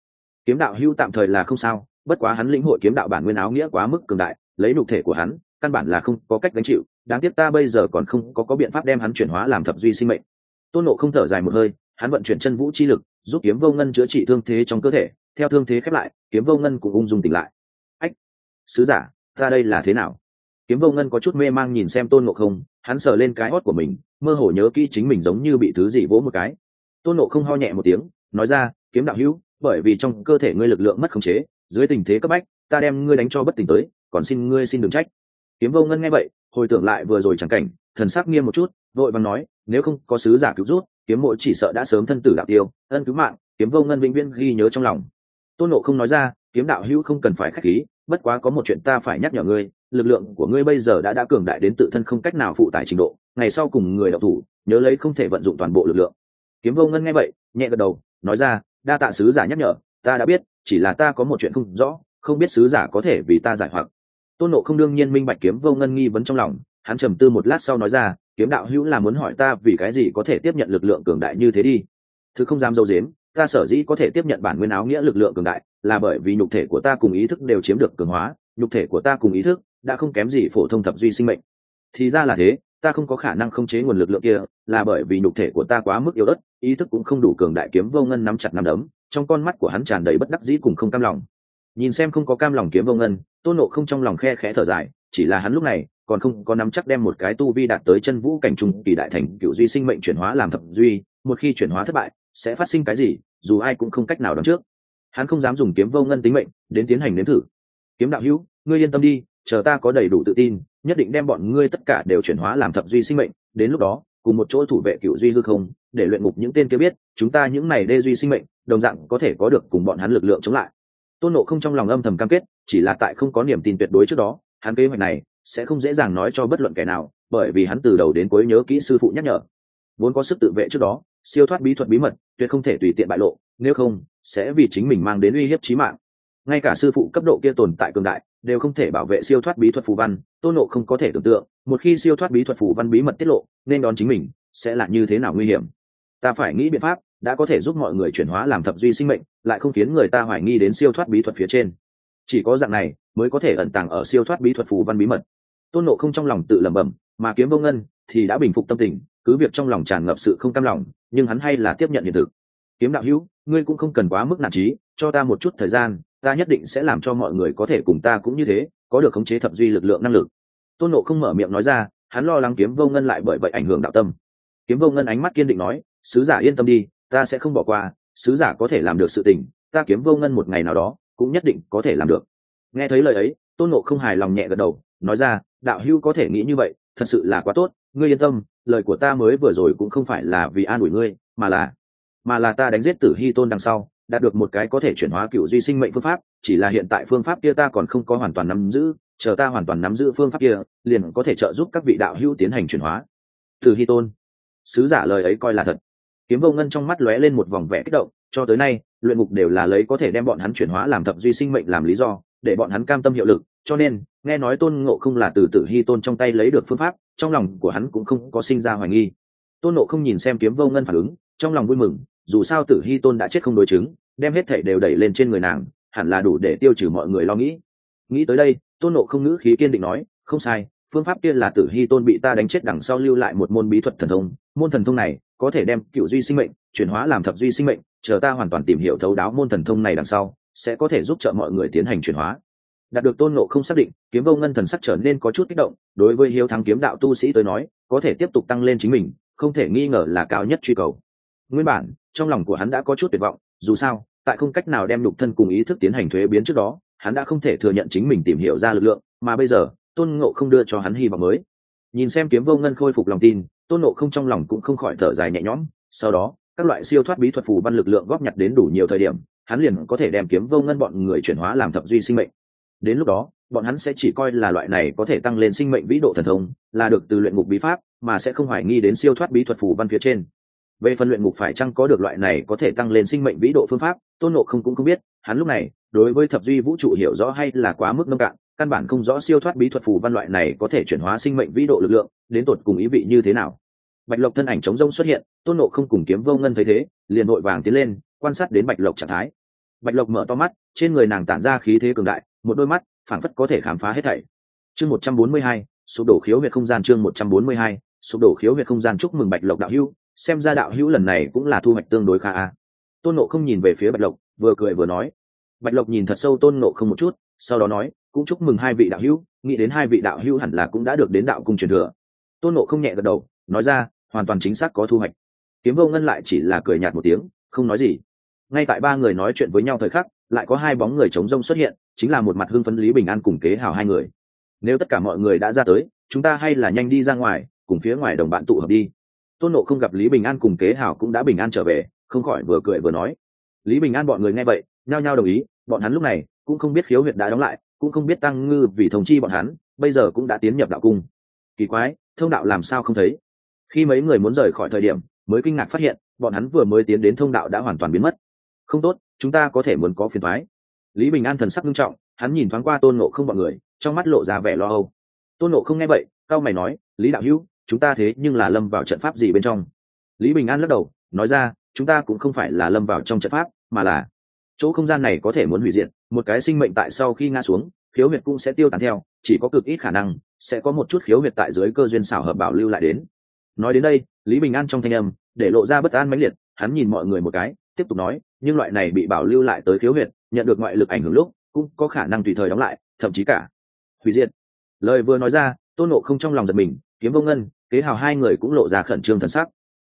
S1: Kiếm đạo hưu tạm thời là không sao, bất quá hắn lĩnh hội kiếm đạo bản nguyên áo nghĩa quá mức cường đại, lấy nhục thể của hắn căn bản là không có cách gánh chịu, đáng tiếc ta bây giờ còn không có có biện pháp đem hắn chuyển hóa làm thập duy sinh mệnh. Tôn nộ không thở dài một hơi, hắn vận chuyển chân vũ chi lực, giúp kiếm vô ngân chữa trị thương thế trong cơ thể, theo thương thế khép lại, kiếm vô ngân cũng ung dung tỉnh lại. Ách, sứ giả, ta đây là thế nào? Kiếm vô ngân có chút mê mang nhìn xem tôn nộ không, hắn sờ lên cái hót của mình, mơ hồ nhớ kỹ chính mình giống như bị thứ gì vỗ một cái. Tôn nộ không ho nhẹ một tiếng, nói ra, kiếm đạo hữu, bởi vì trong cơ thể ngươi lực lượng mất khống chế, dưới tình thế cấp bách, ta đem ngươi đánh cho bất tỉnh tới, còn xin ngươi xin đừng trách kiếm vô ngân nghe vậy, hồi tưởng lại vừa rồi chẳng cảnh, thần sắc nghiêm một chút, vội vàng nói, nếu không có sứ giả cứu rút kiếm mộ chỉ sợ đã sớm thân tử đạo tiêu, ân cứu mạng. Kiếm vô ngân vĩnh viễn ghi nhớ trong lòng. Tôn nộ không nói ra, kiếm đạo hữu không cần phải khách khí, bất quá có một chuyện ta phải nhắc nhở ngươi, lực lượng của ngươi bây giờ đã đã cường đại đến tự thân không cách nào phụ tải trình độ, ngày sau cùng người đạo thủ, nhớ lấy không thể vận dụng toàn bộ lực lượng. Kiếm vô ngân nghe vậy, nhẹ gật đầu, nói ra, đa tạ sứ giả nhắc nhở, ta đã biết, chỉ là ta có một chuyện không rõ, không biết sứ giả có thể vì ta giải hoặc tôn nộ không đương nhiên minh bạch kiếm vô ngân nghi vấn trong lòng, hắn trầm tư một lát sau nói ra, kiếm đạo hữu là muốn hỏi ta vì cái gì có thể tiếp nhận lực lượng cường đại như thế đi? Thứ không dám dâu dếm, ta sở dĩ có thể tiếp nhận bản nguyên áo nghĩa lực lượng cường đại, là bởi vì nhục thể của ta cùng ý thức đều chiếm được cường hóa, nhục thể của ta cùng ý thức đã không kém gì phổ thông thập duy sinh mệnh. Thì ra là thế, ta không có khả năng khống chế nguồn lực lượng kia, là bởi vì nhục thể của ta quá mức yếu ớt, ý thức cũng không đủ cường đại kiếm vô ngân nắm chặt nắm đấm, trong con mắt của hắn tràn đầy bất đắc dĩ cùng không cam lòng nhìn xem không có cam lòng kiếm vô ngân, tôn nộ không trong lòng khe khẽ thở dài, chỉ là hắn lúc này còn không có nắm chắc đem một cái tu vi đạt tới chân vũ cảnh trung kỳ đại thành cựu duy sinh mệnh chuyển hóa làm thập duy, một khi chuyển hóa thất bại, sẽ phát sinh cái gì, dù ai cũng không cách nào đón trước. Hắn không dám dùng kiếm vô ngân tính mệnh, đến tiến hành nếm thử. Kiếm đạo hữu, ngươi yên tâm đi, chờ ta có đầy đủ tự tin, nhất định đem bọn ngươi tất cả đều chuyển hóa làm thập duy sinh mệnh, đến lúc đó, cùng một chỗ thủ vệ cựu duy hư không, để luyện ngục những tên kia biết, chúng ta những này đê duy sinh mệnh, đồng dạng có thể có được cùng bọn hắn lực lượng chống lại tôn nộ không trong lòng âm thầm cam kết, chỉ là tại không có niềm tin tuyệt đối trước đó, hắn kế hoạch này sẽ không dễ dàng nói cho bất luận kẻ nào, bởi vì hắn từ đầu đến cuối nhớ kỹ sư phụ nhắc nhở. Vốn có sức tự vệ trước đó, siêu thoát bí thuật bí mật, tuyệt không thể tùy tiện bại lộ, nếu không, sẽ vì chính mình mang đến uy hiếp trí mạng. Ngay cả sư phụ cấp độ kia tồn tại cường đại, đều không thể bảo vệ siêu thoát bí thuật phù văn, tôn nộ không có thể tưởng tượng, một khi siêu thoát bí thuật phù văn bí mật tiết lộ, nên đón chính mình sẽ là như thế nào nguy hiểm. Ta phải nghĩ biện pháp đã có thể giúp mọi người chuyển hóa làm thập duy sinh mệnh, lại không khiến người ta hoài nghi đến siêu thoát bí thuật phía trên. Chỉ có dạng này mới có thể ẩn tàng ở siêu thoát bí thuật phù văn bí mật. Tôn nộ không trong lòng tự lẩm bẩm, mà kiếm vô ngân thì đã bình phục tâm tình, cứ việc trong lòng tràn ngập sự không cam lòng, nhưng hắn hay là tiếp nhận hiện thực. Kiếm đạo hữu, ngươi cũng không cần quá mức nản trí, cho ta một chút thời gian, ta nhất định sẽ làm cho mọi người có thể cùng ta cũng như thế, có được khống chế thập duy lực lượng năng lực. Tôn nộ không mở miệng nói ra, hắn lo lắng kiếm vô ngân lại bởi vậy ảnh hưởng đạo tâm. Kiếm vô ngân ánh mắt kiên định nói, sứ giả yên tâm đi ta sẽ không bỏ qua, sứ giả có thể làm được sự tình, ta kiếm vô ngân một ngày nào đó, cũng nhất định có thể làm được. Nghe thấy lời ấy, tôn nộ không hài lòng nhẹ gật đầu, nói ra, đạo hưu có thể nghĩ như vậy, thật sự là quá tốt, ngươi yên tâm, lời của ta mới vừa rồi cũng không phải là vì an ủi ngươi, mà là mà là ta đánh giết tử hy tôn đằng sau, đạt được một cái có thể chuyển hóa cựu duy sinh mệnh phương pháp, chỉ là hiện tại phương pháp kia ta còn không có hoàn toàn nắm giữ, chờ ta hoàn toàn nắm giữ phương pháp kia, liền có thể trợ giúp các vị đạo hữu tiến hành chuyển hóa. Tử hy tôn, sứ giả lời ấy coi là thật kiếm vô ngân trong mắt lóe lên một vòng vẻ kích động, cho tới nay, luyện ngục đều là lấy có thể đem bọn hắn chuyển hóa làm thập duy sinh mệnh làm lý do, để bọn hắn cam tâm hiệu lực, cho nên, nghe nói tôn ngộ không là từ tử hy tôn trong tay lấy được phương pháp, trong lòng của hắn cũng không có sinh ra hoài nghi. Tôn ngộ không nhìn xem kiếm vô ngân phản ứng, trong lòng vui mừng, dù sao tử hy tôn đã chết không đối chứng, đem hết thể đều đẩy lên trên người nàng, hẳn là đủ để tiêu trừ mọi người lo nghĩ. Nghĩ tới đây, tôn nộ không ngữ khí kiên định nói, không sai, phương pháp kia là tử hy tôn bị ta đánh chết đằng sau lưu lại một môn bí thuật thần thông, môn thần thông này có thể đem cựu duy sinh mệnh chuyển hóa làm thập duy sinh mệnh, chờ ta hoàn toàn tìm hiểu thấu đáo môn thần thông này đằng sau, sẽ có thể giúp trợ mọi người tiến hành chuyển hóa. Đạt được tôn nộ không xác định, kiếm vô ngân thần sắc trở nên có chút kích động, đối với hiếu thắng kiếm đạo tu sĩ tới nói, có thể tiếp tục tăng lên chính mình, không thể nghi ngờ là cao nhất truy cầu. Nguyên bản, trong lòng của hắn đã có chút tuyệt vọng, dù sao, tại không cách nào đem lục thân cùng ý thức tiến hành thuế biến trước đó, hắn đã không thể thừa nhận chính mình tìm hiểu ra lực lượng, mà bây giờ, tôn ngộ không đưa cho hắn hy vọng mới. Nhìn xem kiếm vô ngân khôi phục lòng tin tôn nộ không trong lòng cũng không khỏi thở dài nhẹ nhõm, sau đó, các loại siêu thoát bí thuật phù văn lực lượng góp nhặt đến đủ nhiều thời điểm, hắn liền có thể đem kiếm vô ngân bọn người chuyển hóa làm thập duy sinh mệnh. Đến lúc đó, bọn hắn sẽ chỉ coi là loại này có thể tăng lên sinh mệnh vĩ độ thần thông, là được từ luyện ngục bí pháp, mà sẽ không hoài nghi đến siêu thoát bí thuật phù văn phía trên. Về phần luyện ngục phải chăng có được loại này có thể tăng lên sinh mệnh vĩ độ phương pháp, tôn nộ không cũng không biết, hắn lúc này, đối với thập duy vũ trụ hiểu rõ hay là quá mức nông cạn căn bản không rõ siêu thoát bí thuật phù văn loại này có thể chuyển hóa sinh mệnh vĩ độ lực lượng, đến tột cùng ý vị như thế nào. Bạch lộc thân ảnh chống rông xuất hiện, tôn nộ không cùng kiếm vô ngân thấy thế, liền vội vàng tiến lên, quan sát đến bạch lộc trạng thái. Bạch lộc mở to mắt, trên người nàng tản ra khí thế cường đại, một đôi mắt, phảng phất có thể khám phá hết thảy. Chương một trăm bốn mươi hai, sụp đổ khiếu huyệt không gian, chương một trăm bốn mươi hai, sụp đổ khiếu huyệt không gian, chúc mừng bạch lộc đạo hữu, xem ra đạo hữu lần này cũng là thu hoạch tương đối khá a. Tôn nộ không nhìn về phía bạch lộc, vừa cười vừa nói. Bạch lộc nhìn thật sâu tôn nộ không một chút, sau đó nói cũng chúc mừng hai vị đạo hữu, nghĩ đến hai vị đạo hữu hẳn là cũng đã được đến đạo cung truyền thừa. Tôn nộ không nhẹ gật đầu, nói ra, hoàn toàn chính xác có thu hoạch. Kiếm vô ngân lại chỉ là cười nhạt một tiếng, không nói gì. Ngay tại ba người nói chuyện với nhau thời khắc, lại có hai bóng người chống rông xuất hiện, chính là một mặt hưng phấn lý bình an cùng kế hào hai người. Nếu tất cả mọi người đã ra tới, chúng ta hay là nhanh đi ra ngoài, cùng phía ngoài đồng bạn tụ hợp đi. Tôn nộ không gặp lý bình an cùng kế hào cũng đã bình an trở về, không khỏi vừa cười vừa nói. Lý bình an bọn người nghe vậy, nhao nhao đồng ý, bọn hắn lúc này cũng không biết khiếu huyệt đã đóng lại cũng không biết tăng ngư vì thống chi bọn hắn, bây giờ cũng đã tiến nhập đạo cung. Kỳ quái, thông đạo làm sao không thấy? Khi mấy người muốn rời khỏi thời điểm, mới kinh ngạc phát hiện, bọn hắn vừa mới tiến đến thông đạo đã hoàn toàn biến mất. Không tốt, chúng ta có thể muốn có phiền thoái lý bình an thần sắc nghiêm trọng, hắn nhìn thoáng qua tôn nộ không bọn người, trong mắt lộ ra vẻ lo âu. Tôn nộ không nghe vậy, cao mày nói, lý đạo hữu, chúng ta thế nhưng là lâm vào trận pháp gì bên trong? Lý bình an lắc đầu, nói ra, chúng ta cũng không phải là lâm vào trong trận pháp, mà là chỗ không gian này có thể muốn hủy diệt, một cái sinh mệnh tại sau khi ngã xuống, khiếu huyệt cũng sẽ tiêu tán theo, chỉ có cực ít khả năng sẽ có một chút khiếu huyệt tại dưới cơ duyên xảo hợp bảo lưu lại đến. Nói đến đây, lý bình an trong thanh âm để lộ ra bất an mãnh liệt, hắn nhìn mọi người một cái, tiếp tục nói, nhưng loại này bị bảo lưu lại tới khiếu huyệt, nhận được ngoại lực ảnh hưởng lúc, cũng có khả năng tùy thời đóng lại, thậm chí cả hủy diệt. Lời vừa nói ra, tôn nộ không trong lòng giật mình, kiếm vô ngân, kế hào hai người cũng lộ ra khẩn trương thần sắc.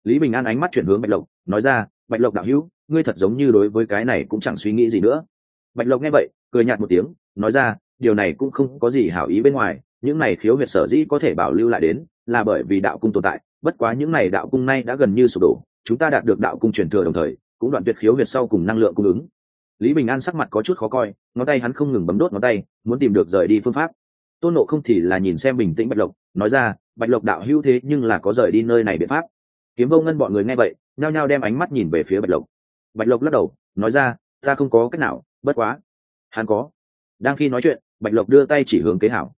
S1: Lý bình an ánh mắt chuyển hướng bạch lộc, nói ra, bạch lộc đạo hữu ngươi thật giống như đối với cái này cũng chẳng suy nghĩ gì nữa. Bạch lộc nghe vậy, cười nhạt một tiếng, nói ra, điều này cũng không có gì hảo ý bên ngoài, những này khiếu huyệt sở dĩ có thể bảo lưu lại đến, là bởi vì đạo cung tồn tại, bất quá những này đạo cung nay đã gần như sụp đổ, chúng ta đạt được đạo cung truyền thừa đồng thời, cũng đoạn tuyệt khiếu huyệt sau cùng năng lượng cung ứng. Lý bình an sắc mặt có chút khó coi, ngón tay hắn không ngừng bấm đốt ngón tay, muốn tìm được rời đi phương pháp. Tôn nộ không thì là nhìn xem bình tĩnh bạch lộc, nói ra, bạch lộc đạo hữu thế nhưng là có rời đi nơi này biện pháp. Kiếm vô ngân bọn người nghe vậy, nhao nhao đem ánh mắt nhìn về phía bạch lộc bạch lộc lắc đầu, nói ra, ta không có cách nào, bất quá. Hắn có. Đang khi nói chuyện, bạch lộc đưa tay chỉ hướng kế hảo.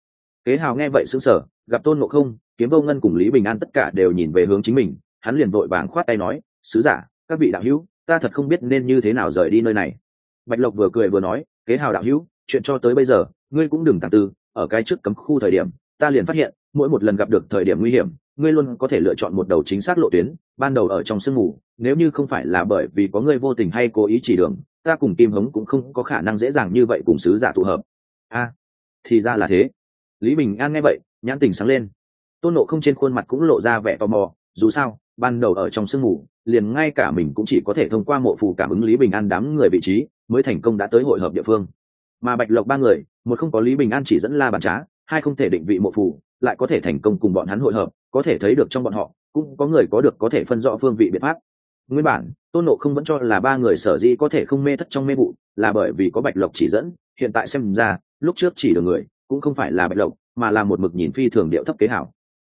S1: Kế hào nghe vậy sững sờ, gặp tôn ngộ không, kiếm vô ngân cùng lý bình an tất cả đều nhìn về hướng chính mình, hắn liền vội vàng khoát tay nói, sứ giả, các vị đạo hữu, ta thật không biết nên như thế nào rời đi nơi này. Bạch lộc vừa cười vừa nói, kế hào đạo hữu, chuyện cho tới bây giờ, ngươi cũng đừng tàng tư, ở cái trước cấm khu thời điểm, ta liền phát hiện, mỗi một lần gặp được thời điểm nguy hiểm, ngươi luôn có thể lựa chọn một đầu chính xác lộ tuyến, ban đầu ở trong sương mù nếu như không phải là bởi vì có ngươi vô tình hay cố ý chỉ đường, ta cùng kim hống cũng không có khả năng dễ dàng như vậy cùng sứ giả tụ hợp. A, thì ra là thế. Lý bình an nghe vậy, nhãn tình sáng lên. Tôn nộ không trên khuôn mặt cũng lộ ra vẻ tò mò, dù sao, ban đầu ở trong sương mù, liền ngay cả mình cũng chỉ có thể thông qua mộ phù cảm ứng lý bình an đám người vị trí, mới thành công đã tới hội hợp địa phương. Mà bạch lộc ba người, một không có lý bình an chỉ dẫn la bàn trá, hai không thể định vị mộ phù, lại có thể thành công cùng bọn hắn hội hợp, có thể thấy được trong bọn họ, cũng có người có được có thể phân rõ phương vị biện pháp nguyên bản, tôn nộ không vẫn cho là ba người sở dĩ có thể không mê thất trong mê vụ là bởi vì có bạch lộc chỉ dẫn, hiện tại xem ra, lúc trước chỉ được người, cũng không phải là bạch lộc, mà là một mực nhìn phi thường điệu thấp kế hảo.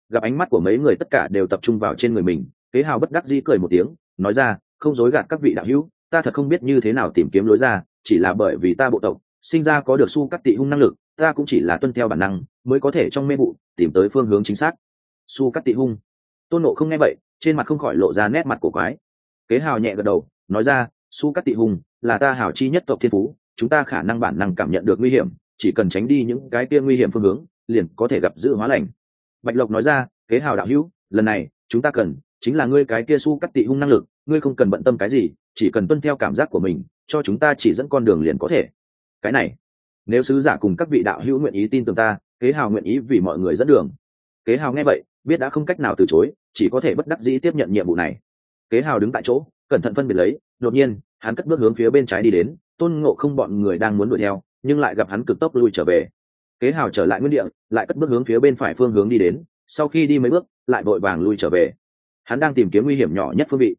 S1: Gặp ánh mắt của mấy người tất cả đều tập trung vào trên người mình, kế hào bất đắc dĩ cười một tiếng, nói ra, không dối gạt các vị đạo hữu, ta thật không biết như thế nào tìm kiếm lối ra, chỉ là bởi vì ta bộ tộc, sinh ra có được su cắt tị hung năng lực, ta cũng chỉ là tuân theo bản năng, mới có thể trong mê vụ tìm tới phương hướng chính xác. Su cắt tị hung. Tôn nộ không nghe vậy, trên mặt không khỏi lộ ra nét mặt của quái kế hào nhẹ gật đầu, nói ra, su cắt tị Hùng, là ta hảo chi nhất tộc thiên phú, chúng ta khả năng bản năng cảm nhận được nguy hiểm, chỉ cần tránh đi những cái kia nguy hiểm phương hướng, liền có thể gặp dự hóa lành. Bạch lộc nói ra, kế hào đạo hữu, lần này, chúng ta cần chính là ngươi cái kia su cắt tị hung năng lực, ngươi không cần bận tâm cái gì, chỉ cần tuân theo cảm giác của mình, cho chúng ta chỉ dẫn con đường liền có thể. Cái này, nếu sứ giả cùng các vị đạo hữu nguyện ý tin tưởng ta, kế hào nguyện ý vì mọi người dẫn đường. Kế hào nghe vậy, biết đã không cách nào từ chối, chỉ có thể bất đắc dĩ tiếp nhận nhiệm vụ này kế hào đứng tại chỗ, cẩn thận phân biệt lấy, đột nhiên, hắn cất bước hướng phía bên trái đi đến, tôn ngộ không bọn người đang muốn đuổi theo, nhưng lại gặp hắn cực tốc lui trở về. Kế hào trở lại nguyên địa, lại cất bước hướng phía bên phải phương hướng đi đến, sau khi đi mấy bước, lại vội vàng lui trở về. Hắn đang tìm kiếm nguy hiểm nhỏ nhất phương vị.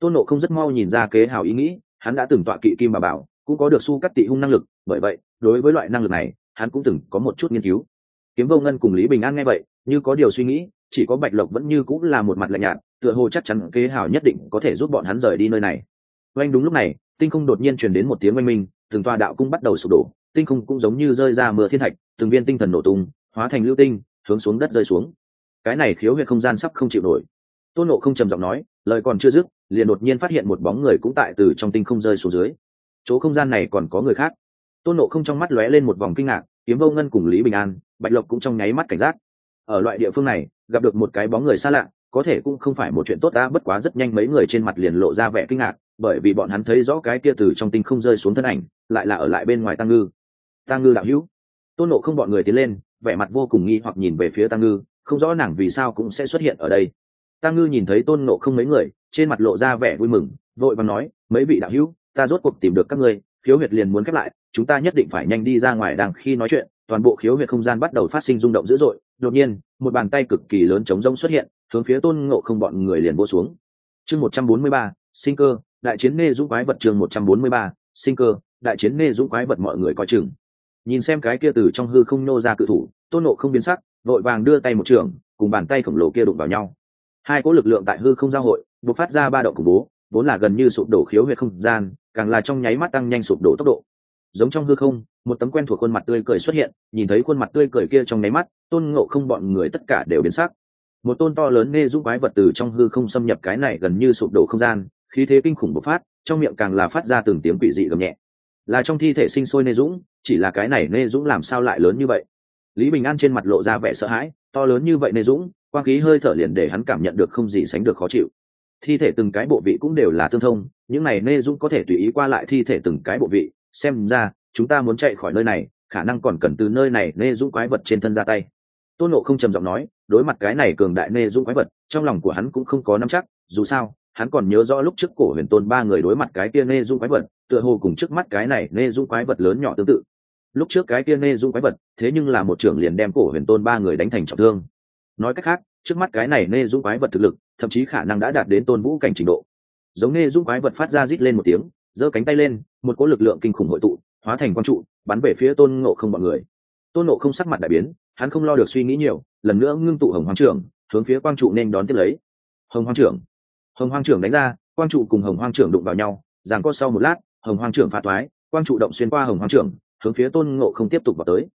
S1: Tôn nộ không rất mau nhìn ra kế hào ý nghĩ, hắn đã từng tọa kỵ kim bà bảo, cũng có được su cắt tị hung năng lực, bởi vậy, đối với loại năng lực này, hắn cũng từng có một chút nghiên cứu kiếm vô ngân cùng lý bình an nghe vậy, như có điều suy nghĩ, chỉ có bạch lộc vẫn như cũng là một mặt lạnh nhạt, tựa hồ chắc chắn kế hào nhất định có thể giúp bọn hắn rời đi nơi này. Oanh đúng lúc này, tinh không đột nhiên truyền đến một tiếng oanh minh, từng tòa đạo cung bắt đầu sụp đổ, tinh không cũng giống như rơi ra mưa thiên thạch, từng viên tinh thần nổ tung, hóa thành lưu tinh, hướng xuống đất rơi xuống. Cái này khiếu huyệt không gian sắp không chịu nổi. Tôn nộ không trầm giọng nói, lời còn chưa dứt, liền đột nhiên phát hiện một bóng người cũng tại từ trong tinh không rơi xuống dưới. Chỗ không gian này còn có người khác. Tôn nộ không trong mắt lóe lên một vòng kinh ngạc, kiếm vô ngân cùng lý bình an bạch lộc cũng trong nháy mắt cảnh giác. Ở loại địa phương này, gặp được một cái bóng người xa lạ, có thể cũng không phải một chuyện tốt đã, bất quá rất nhanh mấy người trên mặt liền lộ ra vẻ kinh ngạc, bởi vì bọn hắn thấy rõ cái kia từ trong tinh không rơi xuống thân ảnh, lại là ở lại bên ngoài tăng ngư. Tăng ngư đạo hữu. Tôn nộ không bọn người tiến lên, vẻ mặt vô cùng nghi hoặc nhìn về phía tăng ngư, không rõ nàng vì sao cũng sẽ xuất hiện ở đây. Tăng ngư nhìn thấy tôn nộ không mấy người, trên mặt lộ ra vẻ vui mừng, vội và nói, mấy vị đạo hữu, ta rốt cuộc tìm được các ngươi, khiếu huyệt liền muốn khép lại, chúng ta nhất định phải nhanh đi ra ngoài đang khi nói chuyện toàn bộ khiếu huyệt không gian bắt đầu phát sinh rung động dữ dội, đột nhiên, một bàn tay cực kỳ lớn chống rông xuất hiện, hướng phía tôn ngộ không bọn người liền vô xuống. Chương một trăm bốn mươi ba, sinh cơ, đại chiến nê dũng quái vật chương một trăm bốn mươi ba, sinh cơ, đại chiến nê dũng quái vật mọi người coi chừng. Nhìn xem cái kia từ trong hư không nô ra cự thủ, tôn nộ không biến sắc, vội vàng đưa tay một trường, cùng bàn tay khổng lồ kia đụng vào nhau. Hai cỗ lực lượng tại hư không giao hội b ộ c phát ra ba động khủng bố, vốn là gần như sụp đổ khiếu huyệt không gian, càng là trong nháy mắt tăng nhanh sụp đổ tốc độ. Giống trong hư không một tấm quen thuộc khuôn mặt tươi cười xuất hiện, nhìn thấy khuôn mặt tươi cười kia trong nháy mắt, tôn ngộ không bọn người tất cả đều biến sắc. Một tôn to lớn nê giúp quái vật từ trong hư không xâm nhập cái này gần như sụp đổ không gian, khí thế kinh khủng bộc phát, trong miệng càng là phát ra từng tiếng quỷ dị gầm nhẹ. Là trong thi thể sinh sôi nê dũng, chỉ là cái này nê dũng làm sao lại lớn như vậy? Lý bình an trên mặt lộ ra vẻ sợ hãi, to lớn như vậy nê dũng, quang khí hơi thở liền để hắn cảm nhận được không gì sánh được khó chịu. Thi thể từng cái bộ vị cũng đều là tương thông, những này nê dũng có thể tùy ý qua lại thi thể từng cái bộ vị, xem ra chúng ta muốn chạy khỏi nơi này, khả năng còn cần từ nơi này nê dũng quái vật trên thân ra tay. Tôn nộ không trầm giọng nói, đối mặt cái này cường đại nê dũng quái vật, trong lòng của hắn cũng không có nắm chắc, dù sao, hắn còn nhớ rõ lúc trước cổ huyền tôn ba người đối mặt cái kia nê dũng quái vật, tựa hồ cùng trước mắt cái này nê dũng quái vật lớn nhỏ tương tự. Lúc trước cái kia nê dũng quái vật, thế nhưng là một trưởng liền đem cổ huyền tôn ba người đánh thành trọng thương. Nói cách khác, trước mắt cái này nê dũng quái vật thực lực, thậm chí khả năng đã đạt đến tôn vũ cảnh trình độ. Giống nê dũng quái vật phát ra rít lên một tiếng, giơ cánh tay lên, một cỗ lực lượng kinh khủng hội tụ hóa thành quang trụ, bắn về phía tôn ngộ không bọn người. Tôn ngộ không sắc mặt đại biến, hắn không lo được suy nghĩ nhiều, lần nữa ngưng tụ hồng hoàng trưởng, hướng phía quang trụ nên đón tiếp lấy. Hồng hoàng trưởng. Hồng hoàng trưởng đánh ra, quang trụ cùng hồng hoàng trưởng đụng vào nhau, giằng co sau một lát, hồng hoàng trưởng phá toái, quang trụ động xuyên qua hồng hoàng trưởng, hướng phía tôn ngộ không tiếp tục vào tới.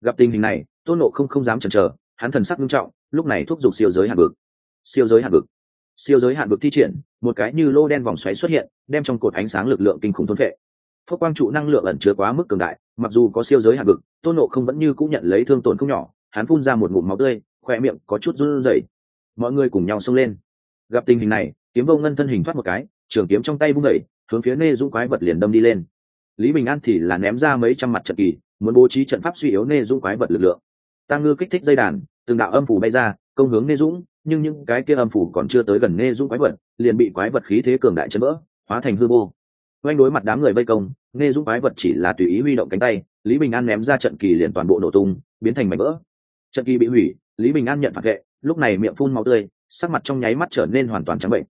S1: Gặp tình hình này, tôn ngộ không không dám chần chờ, hắn thần sắc nghiêm trọng, lúc này thúc giục siêu giới hạn vực. Siêu giới hạn vực. Siêu giới hạn vực thi triển, một cái như lô đen vòng xoáy xuất hiện, đem trong cột ánh sáng lực lượng kinh khủng thôn vệ phốc quang trụ năng lượng ẩn chứa quá mức cường đại, mặc dù có siêu giới hạn vực, tôn nộ không vẫn như cũng nhận lấy thương tổn không nhỏ, hắn phun ra một ngụm máu tươi khoe miệng có chút run rẩy. Mọi người cùng nhau xông lên. Gặp tình hình này, kiếm vô ngân thân hình thoát một cái, trường kiếm trong tay vung đẩy, hướng phía nê dũng quái vật liền đâm đi lên. Lý bình an thì là ném ra mấy trăm mặt trận kỳ, muốn bố trí trận pháp suy yếu nê dũng quái vật lực lượng. Tăng ngư kích thích dây đàn, từng đạo âm phủ bay ra, công hướng nê dũng, nhưng những cái kia âm phủ còn chưa tới gần nê dũng quái vật, liền bị quái vật khí thế cường đại chấn vỡ, hóa thành hư vô oanh đối mặt đám người vây công nghe dũng quái vật chỉ là tùy ý huy động cánh tay, lý bình an ném ra trận kỳ liền toàn bộ nổ tung, biến thành mảnh vỡ. Trận kỳ bị hủy, lý bình an nhận phạt vệ, lúc này miệng phun máu tươi, sắc mặt trong nháy mắt trở nên hoàn toàn trắng bệnh.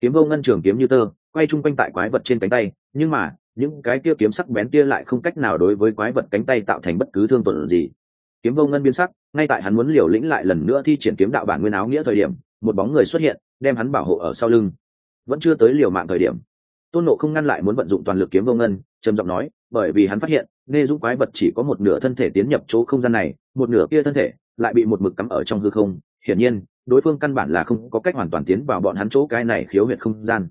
S1: Kiếm vô ngân trường kiếm như tơ, quay chung quanh tại quái vật trên cánh tay, nhưng mà, những cái kia kiếm sắc bén kia lại không cách nào đối với quái vật cánh tay tạo thành bất cứ thương tổn gì. Kiếm vô ngân biến sắc, ngay tại hắn muốn liều lĩnh lại lần nữa thi triển kiếm đạo bản nguyên áo nghĩa thời điểm, một bóng người xuất hiện, đem hắn bảo hộ ở sau lưng. Vẫn chưa tới liều mạng thời điểm tôn nộ không ngăn lại muốn vận dụng toàn lực kiếm vô ngân, trầm giọng nói, bởi vì hắn phát hiện, Nê dũng quái vật chỉ có một nửa thân thể tiến nhập chỗ không gian này, một nửa kia thân thể lại bị một mực cắm ở trong hư không. Hiển nhiên, đối phương căn bản là không có cách hoàn toàn tiến vào bọn hắn chỗ cái này khiếu huyệt không gian.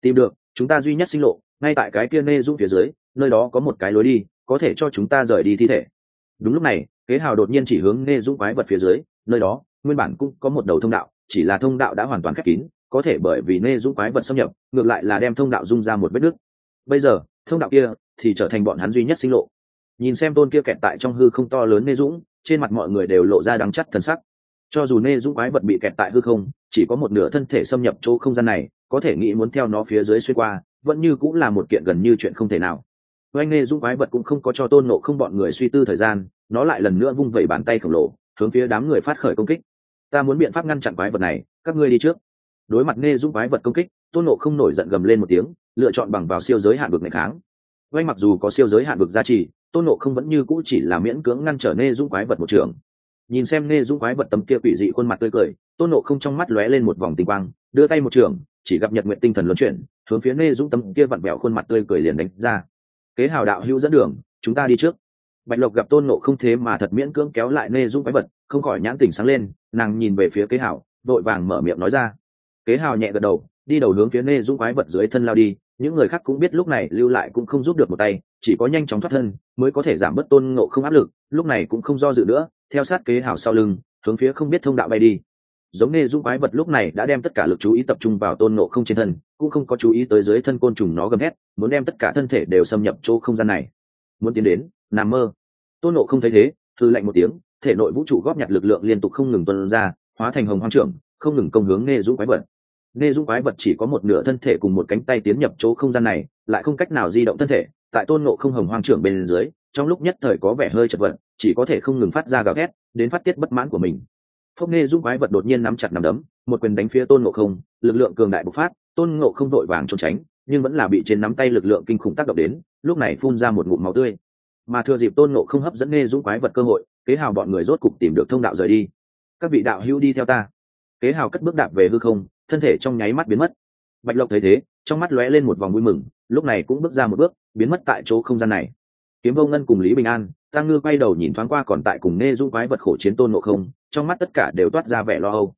S1: Tìm được, chúng ta duy nhất sinh lộ, ngay tại cái kia nê dũng phía dưới, nơi đó có một cái lối đi, có thể cho chúng ta rời đi thi thể. Đúng lúc này, kế hào đột nhiên chỉ hướng nê dũng quái vật phía dưới, nơi đó, nguyên bản cũng có một đầu thông đạo, chỉ là thông đạo đã hoàn toàn khép kín có thể bởi vì nê dũng quái vật xâm nhập, ngược lại là đem thông đạo dung ra một vết nứt. Bây giờ, thông đạo kia thì trở thành bọn hắn duy nhất sinh lộ. Nhìn xem tôn kia kẹt tại trong hư không to lớn nê dũng, trên mặt mọi người đều lộ ra đắng chắt thần sắc. Cho dù nê dũng quái vật bị kẹt tại hư không, chỉ có một nửa thân thể xâm nhập chỗ không gian này, có thể nghĩ muốn theo nó phía dưới xuyên qua, vẫn như cũng là một kiện gần như chuyện không thể nào. Oanh nê dũng quái vật cũng không có cho tôn nộ không bọn người suy tư thời gian, nó lại lần nữa vung vẩy bàn tay khổng lồ, hướng phía đám người phát khởi công kích. Ta muốn biện pháp ngăn chặn quái vật này, các ngươi đi trước đối mặt nê dũng quái vật công kích, tôn nộ không nổi giận gầm lên một tiếng, lựa chọn bằng vào siêu giới hạn vực này kháng. Oanh mặc dù có siêu giới hạn vực gia trì, tôn nộ không vẫn như cũ chỉ là miễn cưỡng ngăn trở nê dũng quái vật một trường. Nhìn xem nê dũng quái vật tấm kia quỷ dị khuôn mặt tươi cười, tôn nộ không trong mắt lóe lên một vòng tinh quang, đưa tay một trường, chỉ gặp nhật nguyện tinh thần luân chuyển, hướng phía nê dũng tấm kia vặn vẹo khuôn mặt tươi cười liền đánh ra. Kế hào đạo hữu dẫn đường, chúng ta đi trước. Bạch lộc gặp tôn nộ không thế mà thật miễn cưỡng kéo lại nê dũng quái vật, không khỏi nhãn tỉnh sáng lên, nàng nhìn về phía kế hào, vội vàng mở miệng nói ra kế hào nhẹ gật đầu, đi đầu hướng phía nê dũng quái vật dưới thân lao đi. Những người khác cũng biết lúc này lưu lại cũng không giúp được một tay, chỉ có nhanh chóng thoát thân mới có thể giảm bớt tôn ngộ không áp lực, lúc này cũng không do dự nữa, theo sát kế hào sau lưng, hướng phía không biết thông đạo bay đi. Giống nê dũng quái vật lúc này đã đem tất cả lực chú ý tập trung vào tôn ngộ không trên thân, cũng không có chú ý tới dưới thân côn trùng nó gầm hét muốn đem tất cả thân thể đều xâm nhập chỗ không gian này. Muốn tiến đến, nằm mơ. Tôn ngộ không thấy thế thư lạnh một tiếng, thể nội vũ trụ góp nhặt lực lượng liên tục không ngừng tuân ra, hóa thành hồng hoang trưởng, không ngừng công hướng nê dũng quái vật nê Dung quái vật chỉ có một nửa thân thể cùng một cánh tay tiến nhập chỗ không gian này, lại không cách nào di động thân thể, tại tôn nộ không hồng hoang trưởng bên dưới, trong lúc nhất thời có vẻ hơi chật vật, chỉ có thể không ngừng phát ra gào thét, đến phát tiết bất mãn của mình. Phúc nê Dung quái vật đột nhiên nắm chặt nằm đấm, một quyền đánh phía tôn Nộ không, lực lượng cường đại bộc phát, tôn Nộ không đội vàng trốn tránh, nhưng vẫn là bị trên nắm tay lực lượng kinh khủng tác động đến, lúc này phun ra một ngụm máu tươi. Mà thừa dịp tôn Nộ không hấp dẫn nê Dung quái vật cơ hội, kế hào bọn người rốt cục tìm được thông đạo rời đi. Các vị đạo hữu đi theo ta. Kế hào cất bước đạp về hư không thân thể trong nháy mắt biến mất. Bạch lộc thấy thế, trong mắt lóe lên một vòng vui mừng, lúc này cũng bước ra một bước, biến mất tại chỗ không gian này. Kiếm vô ngân cùng lý bình an tăng ngư quay đầu nhìn thoáng qua còn tại cùng nê du quái vật khổ chiến tôn ngộ không, trong mắt tất cả đều toát ra vẻ lo âu.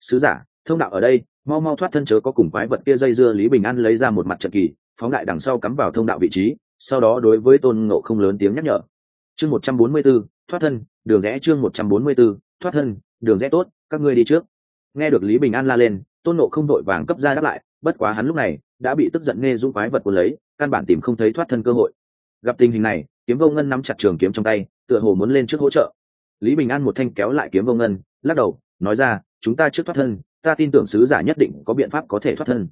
S1: Sứ giả, thông đạo ở đây, mau mau thoát thân chớ có cùng quái vật kia dây dưa. Lý bình an lấy ra một mặt trận kỳ, phóng đại đằng sau cắm vào thông đạo vị trí, sau đó đối với tôn ngộ không lớn tiếng nhắc nhở. Chương một trăm bốn mươi b ố thoát thân, đường rẽ chương một trăm bốn mươi b ố thoát thân, đường rẽ tốt, các ngươi đi trước. Nghe được lý bình an la lên tôn nộ không đội vàng cấp ra đáp lại, bất quá hắn lúc này đã bị tức giận nghe dung quái vật cuốn lấy, căn bản tìm không thấy thoát thân cơ hội. Gặp tình hình này, kiếm vô ngân nắm chặt trường kiếm trong tay, tựa hồ muốn lên trước hỗ trợ. Lý bình an một thanh kéo lại kiếm vô ngân, lắc đầu, nói ra, chúng ta trước thoát thân, ta tin tưởng sứ giả nhất định có biện pháp có thể thoát thân.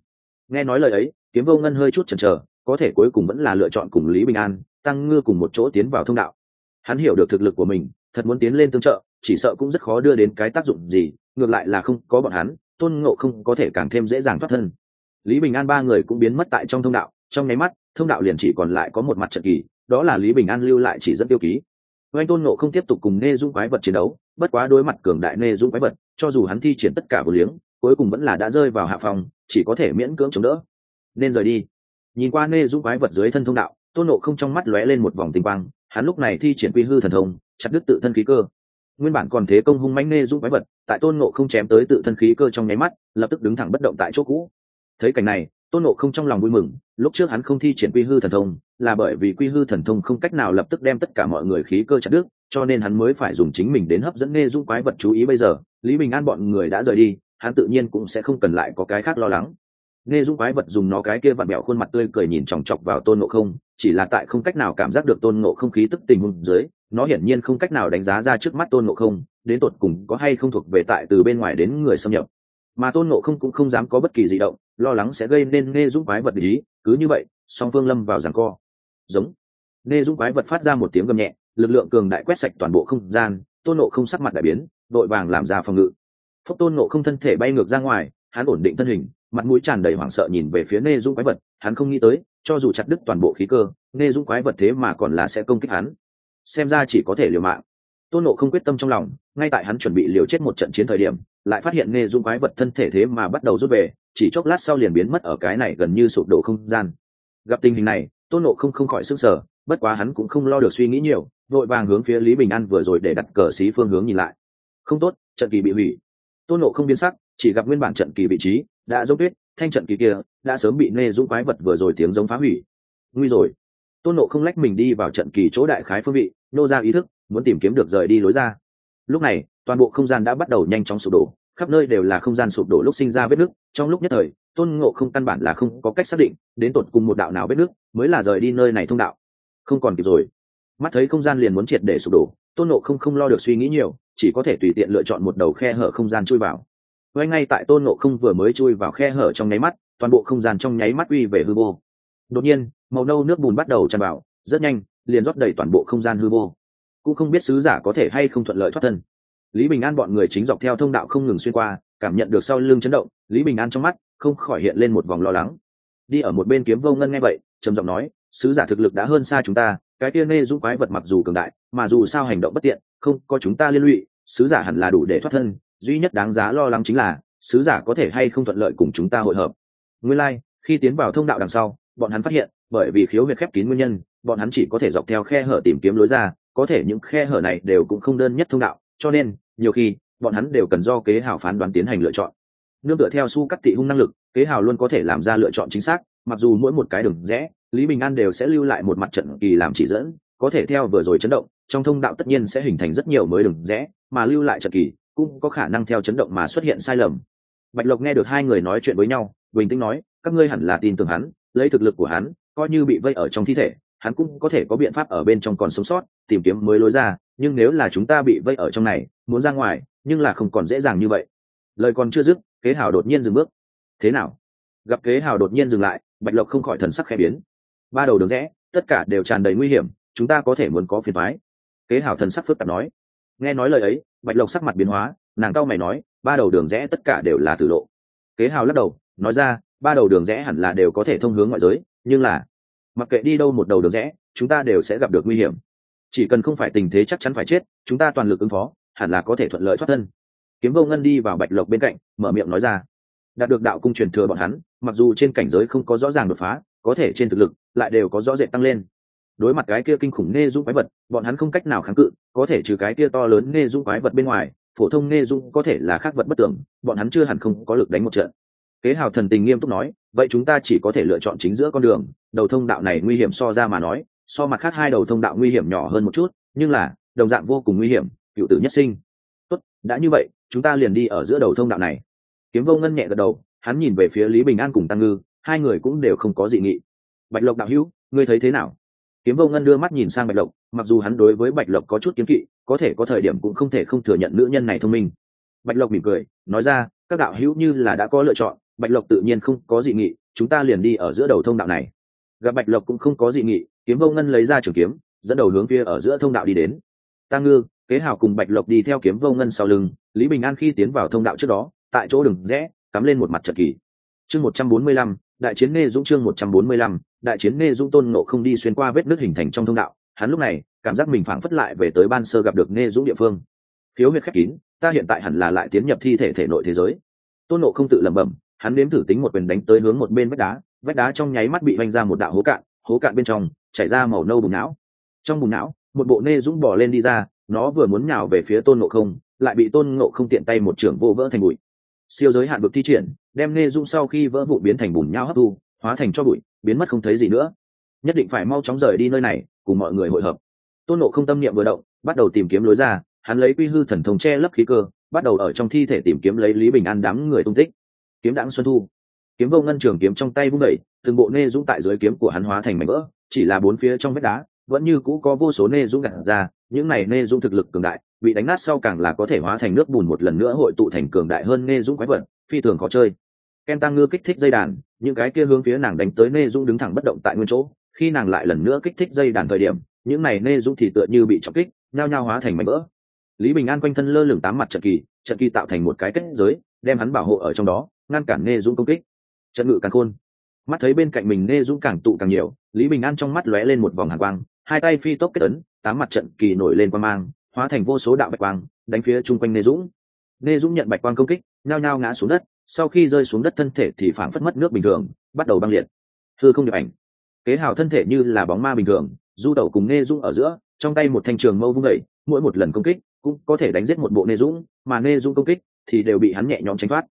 S1: Nghe nói lời ấy, kiếm vô ngân hơi chút chần chờ, có thể cuối cùng vẫn là lựa chọn cùng lý bình an, tăng ngư cùng một chỗ tiến vào thông đạo. Hắn hiểu được thực lực của mình, thật muốn tiến lên tương trợ, chỉ sợ cũng rất khó đưa đến cái tác dụng gì, ngược lại là không có bọn hắn tôn ngộ không có thể càng thêm dễ dàng thoát thân. Lý bình an ba người cũng biến mất tại trong thông đạo, trong nháy mắt, thông đạo liền chỉ còn lại có một mặt trận kỳ, đó là lý bình an lưu lại chỉ dẫn tiêu ký. Oanh tôn ngộ không tiếp tục cùng nê dung quái vật chiến đấu, bất quá đối mặt cường đại nê dung quái vật, cho dù hắn thi triển tất cả vô liếng, cuối cùng vẫn là đã rơi vào hạ phòng, chỉ có thể miễn cưỡng chống đỡ. Nên rời đi. Nhìn qua nê dung quái vật dưới thân thông đạo, tôn nộ không trong mắt lóe lên một vòng tinh quang, hắn lúc này thi triển quy hư thần thông, chặt đứt tự thân khí cơ nguyên bản còn thế công hung mãnh nê dung quái vật, tại tôn nộ không chém tới tự thân khí cơ trong nháy mắt, lập tức đứng thẳng bất động tại chỗ cũ. Thấy cảnh này, tôn nộ không trong lòng vui mừng, lúc trước hắn không thi triển quy hư thần thông, là bởi vì quy hư thần thông không cách nào lập tức đem tất cả mọi người khí cơ chặt đứt, cho nên hắn mới phải dùng chính mình đến hấp dẫn nê dung quái vật chú ý bây giờ. Lý bình an bọn người đã rời đi, hắn tự nhiên cũng sẽ không cần lại có cái khác lo lắng. Nê dung quái vật dùng nó cái kia vặn mẹo khuôn mặt tươi cười nhìn chòng chọc vào tôn nộ không, chỉ là tại không cách nào cảm giác được tôn nộ không khí tức tình hùng dưới nó hiển nhiên không cách nào đánh giá ra trước mắt tôn nộ không, đến tột cùng có hay không thuộc về tại từ bên ngoài đến người xâm nhập. Mà tôn nộ không cũng không dám có bất kỳ di động, lo lắng sẽ gây nên nghe dũng quái vật lý cứ như vậy, song phương lâm vào giằng co. Giống. Nghe dũng quái vật phát ra một tiếng gầm nhẹ, lực lượng cường đại quét sạch toàn bộ không gian, tôn nộ không sắc mặt đại biến, đội vàng làm ra phòng ngự. Phúc tôn nộ không thân thể bay ngược ra ngoài, hắn ổn định thân hình, mặt mũi tràn đầy hoảng sợ nhìn về phía nê dũng quái vật, hắn không nghĩ tới, cho dù chặt đứt toàn bộ khí cơ, nê dũng quái vật thế mà còn là sẽ công kích hắn xem ra chỉ có thể liều mạng. Tôn nộ không quyết tâm trong lòng, ngay tại hắn chuẩn bị liều chết một trận chiến thời điểm, lại phát hiện nghe dung quái vật thân thể thế mà bắt đầu rút về, chỉ chốc lát sau liền biến mất ở cái này gần như sụp đổ không gian. Gặp tình hình này, tôn nộ không không khỏi sức sở bất quá hắn cũng không lo được suy nghĩ nhiều, vội vàng hướng phía lý bình an vừa rồi để đặt cờ xí phương hướng nhìn lại. Không tốt, trận kỳ bị hủy. Tôn nộ không biến sắc, chỉ gặp nguyên bản trận kỳ vị trí đã dốc tuyết thanh trận kỳ kia đã sớm bị nê dũng quái vật vừa rồi tiếng giống phá hủy. Nguy rồi tôn nộ không lách mình đi vào trận kỳ chỗ đại khái phương vị, nô ra ý thức, muốn tìm kiếm được rời đi lối ra. Lúc này, toàn bộ không gian đã bắt đầu nhanh chóng sụp đổ, khắp nơi đều là không gian sụp đổ lúc sinh ra vết nứt. Trong lúc nhất thời, tôn ngộ không căn bản là không có cách xác định, đến tột cùng một đạo nào vết nứt mới là rời đi nơi này thông đạo. Không còn kịp rồi. Mắt thấy không gian liền muốn triệt để sụp đổ, tôn ngộ không không lo được suy nghĩ nhiều, chỉ có thể tùy tiện lựa chọn một đầu khe hở không gian chui vào. Ngay ngay tại tôn ngộ không vừa mới chui vào khe hở trong nháy mắt, toàn bộ không gian trong nháy mắt uy về hư vô. Đột nhiên màu nâu nước bùn bắt đầu tràn vào rất nhanh liền rót đầy toàn bộ không gian hư vô. Cũng không biết sứ giả có thể hay không thuận lợi thoát thân. Lý bình an bọn người chính dọc theo thông đạo không ngừng xuyên qua cảm nhận được sau lưng chấn động lý bình an trong mắt không khỏi hiện lên một vòng lo lắng. Đi ở một bên kiếm vô ngân nghe vậy trầm giọng nói sứ giả thực lực đã hơn xa chúng ta cái kia nê dũng quái vật mặc dù cường đại mà dù sao hành động bất tiện không có chúng ta liên lụy sứ giả hẳn là đủ để thoát thân duy nhất đáng giá lo lắng chính là sứ giả có thể hay không thuận lợi cùng chúng ta hội hợp. Nguyên lai、like, khi tiến vào thông đạo đằng sau bọn hắn phát hiện bởi vì khiếu huyệt khép kín nguyên nhân, bọn hắn chỉ có thể dọc theo khe hở tìm kiếm lối ra, có thể những khe hở này đều cũng không đơn nhất thông đạo, cho nên, nhiều khi, bọn hắn đều cần do kế hào phán đoán tiến hành lựa chọn. Nương tựa theo su cắt tị hung năng lực, kế hào luôn có thể làm ra lựa chọn chính xác, mặc dù mỗi một cái đường rẽ, lý bình an đều sẽ lưu lại một mặt trận kỳ làm chỉ dẫn, có thể theo vừa rồi chấn động, trong thông đạo tất nhiên sẽ hình thành rất nhiều mới đường rẽ, mà lưu lại trận kỳ cũng có khả năng theo chấn động mà xuất hiện sai lầm. Bạch lộc nghe được hai người nói chuyện với nhau, bình tĩnh nói, các ngươi hẳn là tin tưởng hắn, lấy thực lực của hắn coi như bị vây ở trong thi thể, hắn cũng có thể có biện pháp ở bên trong còn sống sót, tìm kiếm mới lối ra, nhưng nếu là chúng ta bị vây ở trong này, muốn ra ngoài, nhưng là không còn dễ dàng như vậy. Lời còn chưa dứt, kế hào đột nhiên dừng bước. Thế nào? Gặp kế hào đột nhiên dừng lại, bạch lộc không khỏi thần sắc khẽ biến. Ba đầu đường rẽ, tất cả đều tràn đầy nguy hiểm, chúng ta có thể muốn có phiền thoái kế hào thần sắc phức tạp nói. Nghe nói lời ấy, bạch lộc sắc mặt biến hóa, nàng cao mày nói, ba đầu đường rẽ tất cả đều là tử lộ. Kế hào lắc đầu, nói ra, ba đầu đường rẽ hẳn là đều có thể thông hướng ngoại giới nhưng là, mặc kệ đi đâu một đầu đường rẽ, chúng ta đều sẽ gặp được nguy hiểm. Chỉ cần không phải tình thế chắc chắn phải chết, chúng ta toàn lực ứng phó, hẳn là có thể thuận lợi thoát thân. Kiếm vô ngân đi vào bạch lộc bên cạnh, mở miệng nói ra. Đạt được đạo cung truyền thừa bọn hắn, mặc dù trên cảnh giới không có rõ ràng đột phá, có thể trên thực lực lại đều có rõ rệt tăng lên. Đối mặt cái kia kinh khủng nê dung quái vật, bọn hắn không cách nào kháng cự, có thể trừ cái kia to lớn nê dung quái vật bên ngoài, phổ thông nê dung có thể là khác vật bất tưởng, bọn hắn chưa hẳn không có lực đánh một trận kế hào thần tình nghiêm túc nói, vậy chúng ta chỉ có thể lựa chọn chính giữa con đường. Đầu thông đạo này nguy hiểm so ra mà nói, so mặt khác hai đầu thông đạo nguy hiểm nhỏ hơn một chút, nhưng là, đồng dạng vô cùng nguy hiểm, cựu tử nhất sinh. Tốt, đã như vậy, chúng ta liền đi ở giữa đầu thông đạo này. Kiếm vô ngân nhẹ gật đầu, hắn nhìn về phía lý bình an cùng tăng ngư, hai người cũng đều không có dị nghị. Bạch lộc đạo hữu, ngươi thấy thế nào? Kiếm vô ngân đưa mắt nhìn sang bạch lộc, mặc dù hắn đối với bạch lộc có chút kiếm kỵ, có thể có thời điểm cũng không thể không thừa nhận nữ nhân này thông minh. Bạch lộc mỉm cười, nói ra, các đạo hữu như là đã có lựa chọn bạch lộc tự nhiên không có dị nghị, chúng ta liền đi ở giữa đầu thông đạo này. Gặp bạch lộc cũng không có dị nghị, kiếm vô ngân lấy ra trường kiếm, dẫn đầu hướng phía ở giữa thông đạo đi đến. Tăng ngư, kế hào cùng bạch lộc đi theo kiếm vô ngân sau lưng, lý bình an khi tiến vào thông đạo trước đó, tại chỗ đường rẽ, cắm lên một mặt trật kỳ. Chương một trăm bốn mươi lăm, đại chiến nê dũng chương một trăm bốn mươi lăm, đại chiến nê dũng tôn nộ không đi xuyên qua vết nước hình thành trong thông đạo. Hắn lúc này, cảm giác mình phảng phất lại về tới ban sơ gặp được nê dũng địa phương. Khiếu Huyệt khép kín, ta hiện tại hẳn là lại tiến nhập thi thể thể nội thế giới. Tôn nộ không tự lẩm bẩm hắn nếm thử tính một quyền đánh tới hướng một bên vách đá vách đá trong nháy mắt bị vanh ra một đạo hố cạn hố cạn bên trong chảy ra màu nâu bùn não. Trong bùn não, một bộ nê dũng bỏ lên đi ra, nó vừa muốn nhào về phía tôn ngộ không, lại bị tôn ngộ không tiện tay một trưởng vô vỡ thành bụi. Siêu giới hạn vực thi triển, đem nê dũng sau khi vỡ vụ biến thành bùn nhau hấp thu, hóa thành cho bụi, biến mất không thấy gì nữa. Nhất định phải mau chóng rời đi nơi này, cùng mọi người hội hợp. Tôn nộ không tâm niệm vừa động, bắt đầu tìm kiếm lối ra, hắn lấy quy hư thần thông che lấp khí cơ, bắt đầu ở trong thi thể tìm kiếm lấy lý bình an đám người tung tích kiếm đãng xuân thu. Kiếm vô ngân trường kiếm trong tay vung đẩy, từng bộ nê dũng tại dưới kiếm của hắn hóa thành mảnh vỡ, chỉ là bốn phía trong vết đá, vẫn như cũ có vô số nê dũng gặt ra, những này nê dũng thực lực cường đại, bị đánh nát sau càng là có thể hóa thành nước bùn một lần nữa hội tụ thành cường đại hơn nê dũng quái vật, phi thường khó chơi. Ken tăng ngư kích thích dây đàn, những cái kia hướng phía nàng đánh tới nê dũng đứng thẳng bất động tại nguyên chỗ, khi nàng lại lần nữa kích thích dây đàn thời điểm, những này nê dũng thì tựa như bị trọng kích, nhao nhao hóa thành mảnh vỡ. Lý bình an quanh thân lơ lửng tám mặt trận kỳ trận kỳ tạo thành một cái kết giới, đem hắn bảo hộ ở trong đó ngăn cản nê dũng công kích. Trận ngự càng khôn, mắt thấy bên cạnh mình nê dũng càng tụ càng nhiều, lý bình an trong mắt lóe lên một vòng hàng quang, hai tay phi tốc kết ấn, tám mặt trận kỳ nổi lên qua mang, hóa thành vô số đạo bạch quang, đánh phía chung quanh nê dũng. Nê dũng nhận bạch quang công kích, nhao nhao ngã xuống đất, sau khi rơi xuống đất thân thể thì phản phất mất nước bình thường, bắt đầu băng liệt. Thư không nhập ảnh. Kế hào thân thể như là bóng ma bình thường, du đầu cùng nê dũng ở giữa, trong tay một thanh trường mâu vung đẩy mỗi một lần công kích cũng có thể đánh giết một bộ nê dũng, mà nê dũng công kích thì đều bị hắn nhẹ nhõm tránh thoát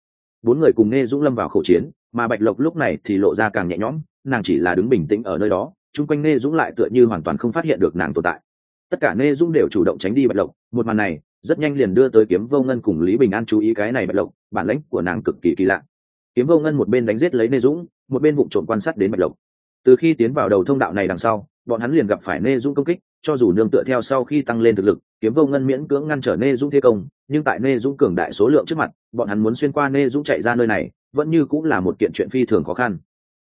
S1: bốn người cùng nê dũng lâm vào khẩu chiến, mà bạch lộc lúc này thì lộ ra càng nhẹ nhõm, nàng chỉ là đứng bình tĩnh ở nơi đó, chung quanh nê dũng lại tựa như hoàn toàn không phát hiện được nàng tồn tại. Tất cả nê dũng đều chủ động tránh đi bạch lộc, một màn này rất nhanh liền đưa tới kiếm vô ngân cùng lý bình an chú ý cái này bạch lộc, bản lãnh của nàng cực kỳ kỳ lạ. Kiếm vô ngân một bên đánh giết lấy nê dũng, một bên vụ trộm quan sát đến bạch lộc từ khi tiến vào đầu thông đạo này đằng sau, bọn hắn liền gặp phải nê dũng công kích, cho dù nương tựa theo sau khi tăng lên thực lực, kiếm vô ngân miễn cưỡng ngăn trở nê dũng thế công, nhưng tại nê dũng cường đại số lượng trước mặt, bọn hắn muốn xuyên qua nê dũng chạy ra nơi này, vẫn như cũng là một kiện chuyện phi thường khó khăn.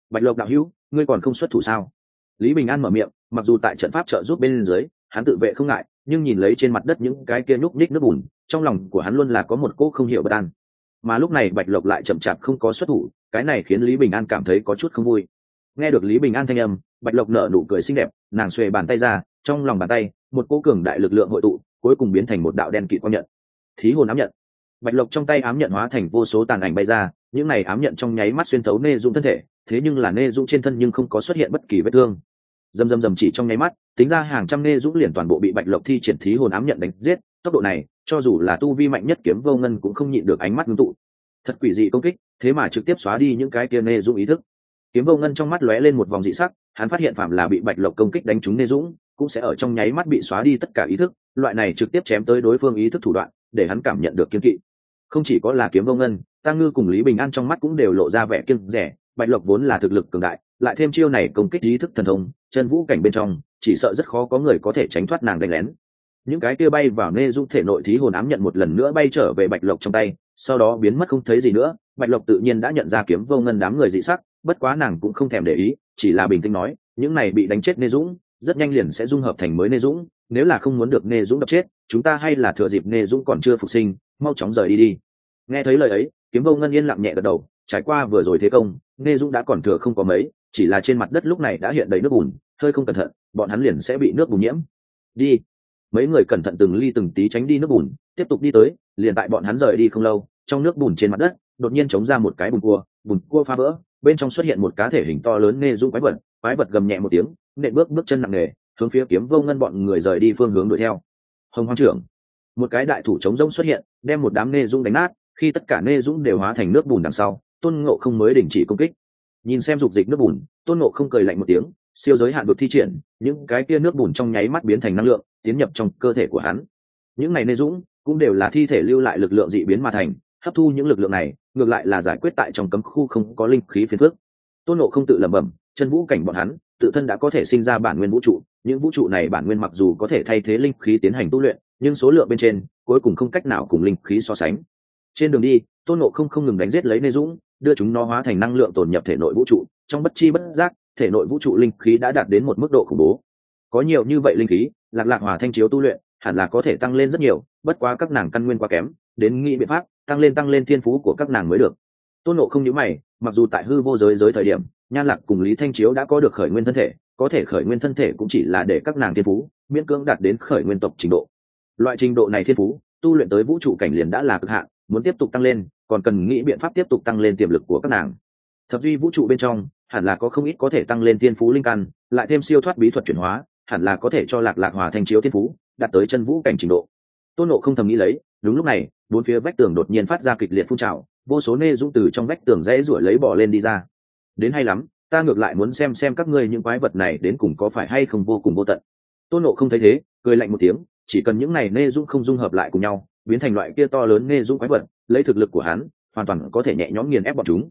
S1: Bạch lộc đạo hữu, ngươi còn không xuất thủ sao? Lý bình an mở miệng, mặc dù tại trận pháp trợ giúp bên dưới, hắn tự vệ không ngại, nhưng nhìn lấy trên mặt đất những cái kia nhúc nhích nước bùn, trong lòng của hắn luôn là có một cỗ không hiểu bất an. Mà lúc này bạch lộc lại chậm chạp không có xuất thủ, cái này khiến lý bình an cảm thấy có chút không vui nghe được lý bình an thanh âm, bạch lộc nở nụ cười xinh đẹp, nàng xuề bàn tay ra, trong lòng bàn tay, một cỗ cường đại lực lượng hội tụ, cuối cùng biến thành một đạo đen kỵ quang nhận. Thí hồn ám nhận. Bạch lộc trong tay ám nhận hóa thành vô số tàn ảnh bay ra, những này ám nhận trong nháy mắt xuyên thấu nê dung thân thể, thế nhưng là nê dung trên thân nhưng không có xuất hiện bất kỳ vết thương. Dầm dầm dầm chỉ trong nháy mắt, tính ra hàng trăm nê dũng liền toàn bộ bị bạch lộc thi triển thí hồn ám nhận đánh giết, tốc độ này, cho dù là tu vi mạnh nhất kiếm vô ngân cũng không nhịn được ánh mắt ngưng tụ. Thật quỷ dị công kích, thế mà trực tiếp xóa đi những cái kia nê dũng ý thức kiếm vô ngân trong mắt lóe lên một vòng dị sắc, hắn phát hiện phạm là bị bạch lộc công kích đánh trúng nê dũng, cũng sẽ ở trong nháy mắt bị xóa đi tất cả ý thức, loại này trực tiếp chém tới đối phương ý thức thủ đoạn, để hắn cảm nhận được kiếm kỵ. Không chỉ có là kiếm vô ngân, tăng ngư cùng lý bình an trong mắt cũng đều lộ ra vẻ kiên rẻ, bạch lộc vốn là thực lực cường đại, lại thêm chiêu này công kích ý thức thần thông, chân vũ cảnh bên trong, chỉ sợ rất khó có người có thể tránh thoát nàng đánh lén. Những cái kia bay vào nê dung thể nội thí hồn ám nhận một lần nữa bay trở về bạch lộc trong tay sau đó biến mất không thấy gì nữa, bạch lộc tự nhiên đã nhận ra kiếm vô ngân đám người dị sắc, bất quá nàng cũng không thèm để ý, chỉ là bình tĩnh nói, những này bị đánh chết nê dũng, rất nhanh liền sẽ dung hợp thành mới nê dũng, nếu là không muốn được nê dũng đập chết, chúng ta hay là thừa dịp nê dũng còn chưa phục sinh, mau chóng rời đi đi. Nghe thấy lời ấy, kiếm vô ngân yên lặng nhẹ gật đầu, trải qua vừa rồi thế công, nê dũng đã còn thừa không có mấy, chỉ là trên mặt đất lúc này đã hiện đầy nước bùn, hơi không cẩn thận, bọn hắn liền sẽ bị nước bùn nhiễm. Đi. Mấy người cẩn thận từng ly từng tí tránh đi nước bùn, tiếp tục đi tới, liền tại bọn hắn rời đi không lâu trong nước bùn trên mặt đất, đột nhiên chống ra một cái bùn cua bùn cua phá vỡ, bên trong xuất hiện một cá thể hình to lớn nê du quái vật quái vật gầm nhẹ một tiếng, nện bước bước chân nặng nề, hướng phía kiếm vô ngân bọn người rời đi phương hướng đuổi theo. Hồng hoang trưởng, một cái đại thủ chống rông xuất hiện, đem một đám nê dung đánh nát, khi tất cả nê dũng đều hóa thành nước bùn đằng sau, tôn ngộ không mới đình chỉ công kích. Nhìn xem dục dịch nước bùn, tôn ngộ không cười lạnh một tiếng, siêu giới hạn được thi triển, những cái kia nước bùn trong nháy mắt biến thành năng lượng, tiến nhập trong cơ thể của hắn. Những này nê dũng cũng đều là thi thể lưu lại lực lượng dị biến mà thành hấp thu những lực lượng này, ngược lại là giải quyết tại trong cấm khu không có linh khí phiền phước tôn nộ không tự lẩm bẩm, chân vũ cảnh bọn hắn, tự thân đã có thể sinh ra bản nguyên vũ trụ, những vũ trụ này bản nguyên mặc dù có thể thay thế linh khí tiến hành tu luyện, nhưng số lượng bên trên, cuối cùng không cách nào cùng linh khí so sánh. Trên đường đi, tôn nộ không không ngừng đánh giết lấy nê dũng, đưa chúng nó hóa thành năng lượng tồn nhập thể nội vũ trụ, trong bất chi bất giác, thể nội vũ trụ linh khí đã đạt đến một mức độ khủng bố. Có nhiều như vậy linh khí, lạc lạc hòa thanh chiếu tu luyện, hẳn là có thể tăng lên rất nhiều, bất quá các nàng căn nguyên quá kém đến nghĩ biện pháp tăng lên tăng lên thiên phú của các nàng mới được. Tôn nộ không nhớ mày, mặc dù tại hư vô giới giới thời điểm, nhan lạc cùng lý thanh chiếu đã có được khởi nguyên thân thể, có thể khởi nguyên thân thể cũng chỉ là để các nàng thiên phú miễn cưỡng đạt đến khởi nguyên tộc trình độ. Loại trình độ này thiên phú, tu luyện tới vũ trụ cảnh liền đã là cực hạn, muốn tiếp tục tăng lên, còn cần nghĩ biện pháp tiếp tục tăng lên tiềm lực của các nàng. Thập duy vũ trụ bên trong, hẳn là có không ít có thể tăng lên thiên phú linh căn, lại thêm siêu thoát bí thuật chuyển hóa, hẳn là có thể cho lạc lạc hòa thanh chiếu thiên phú, đạt tới chân vũ cảnh trình độ tôn nộ không thầm nghĩ lấy, đúng lúc này, bốn phía vách tường đột nhiên phát ra kịch liệt phun trào, vô số nê dũng từ trong vách tường rẽ ruổi lấy bỏ lên đi ra. Đến hay lắm, ta ngược lại muốn xem xem các ngươi những quái vật này đến cùng có phải hay không vô cùng vô tận. Tôn nộ không thấy thế, cười lạnh một tiếng, chỉ cần những này nê dũng không dung hợp lại cùng nhau, biến thành loại kia to lớn nê dũng quái vật, lấy thực lực của hắn, hoàn toàn có thể nhẹ nhõm nghiền ép bọn chúng.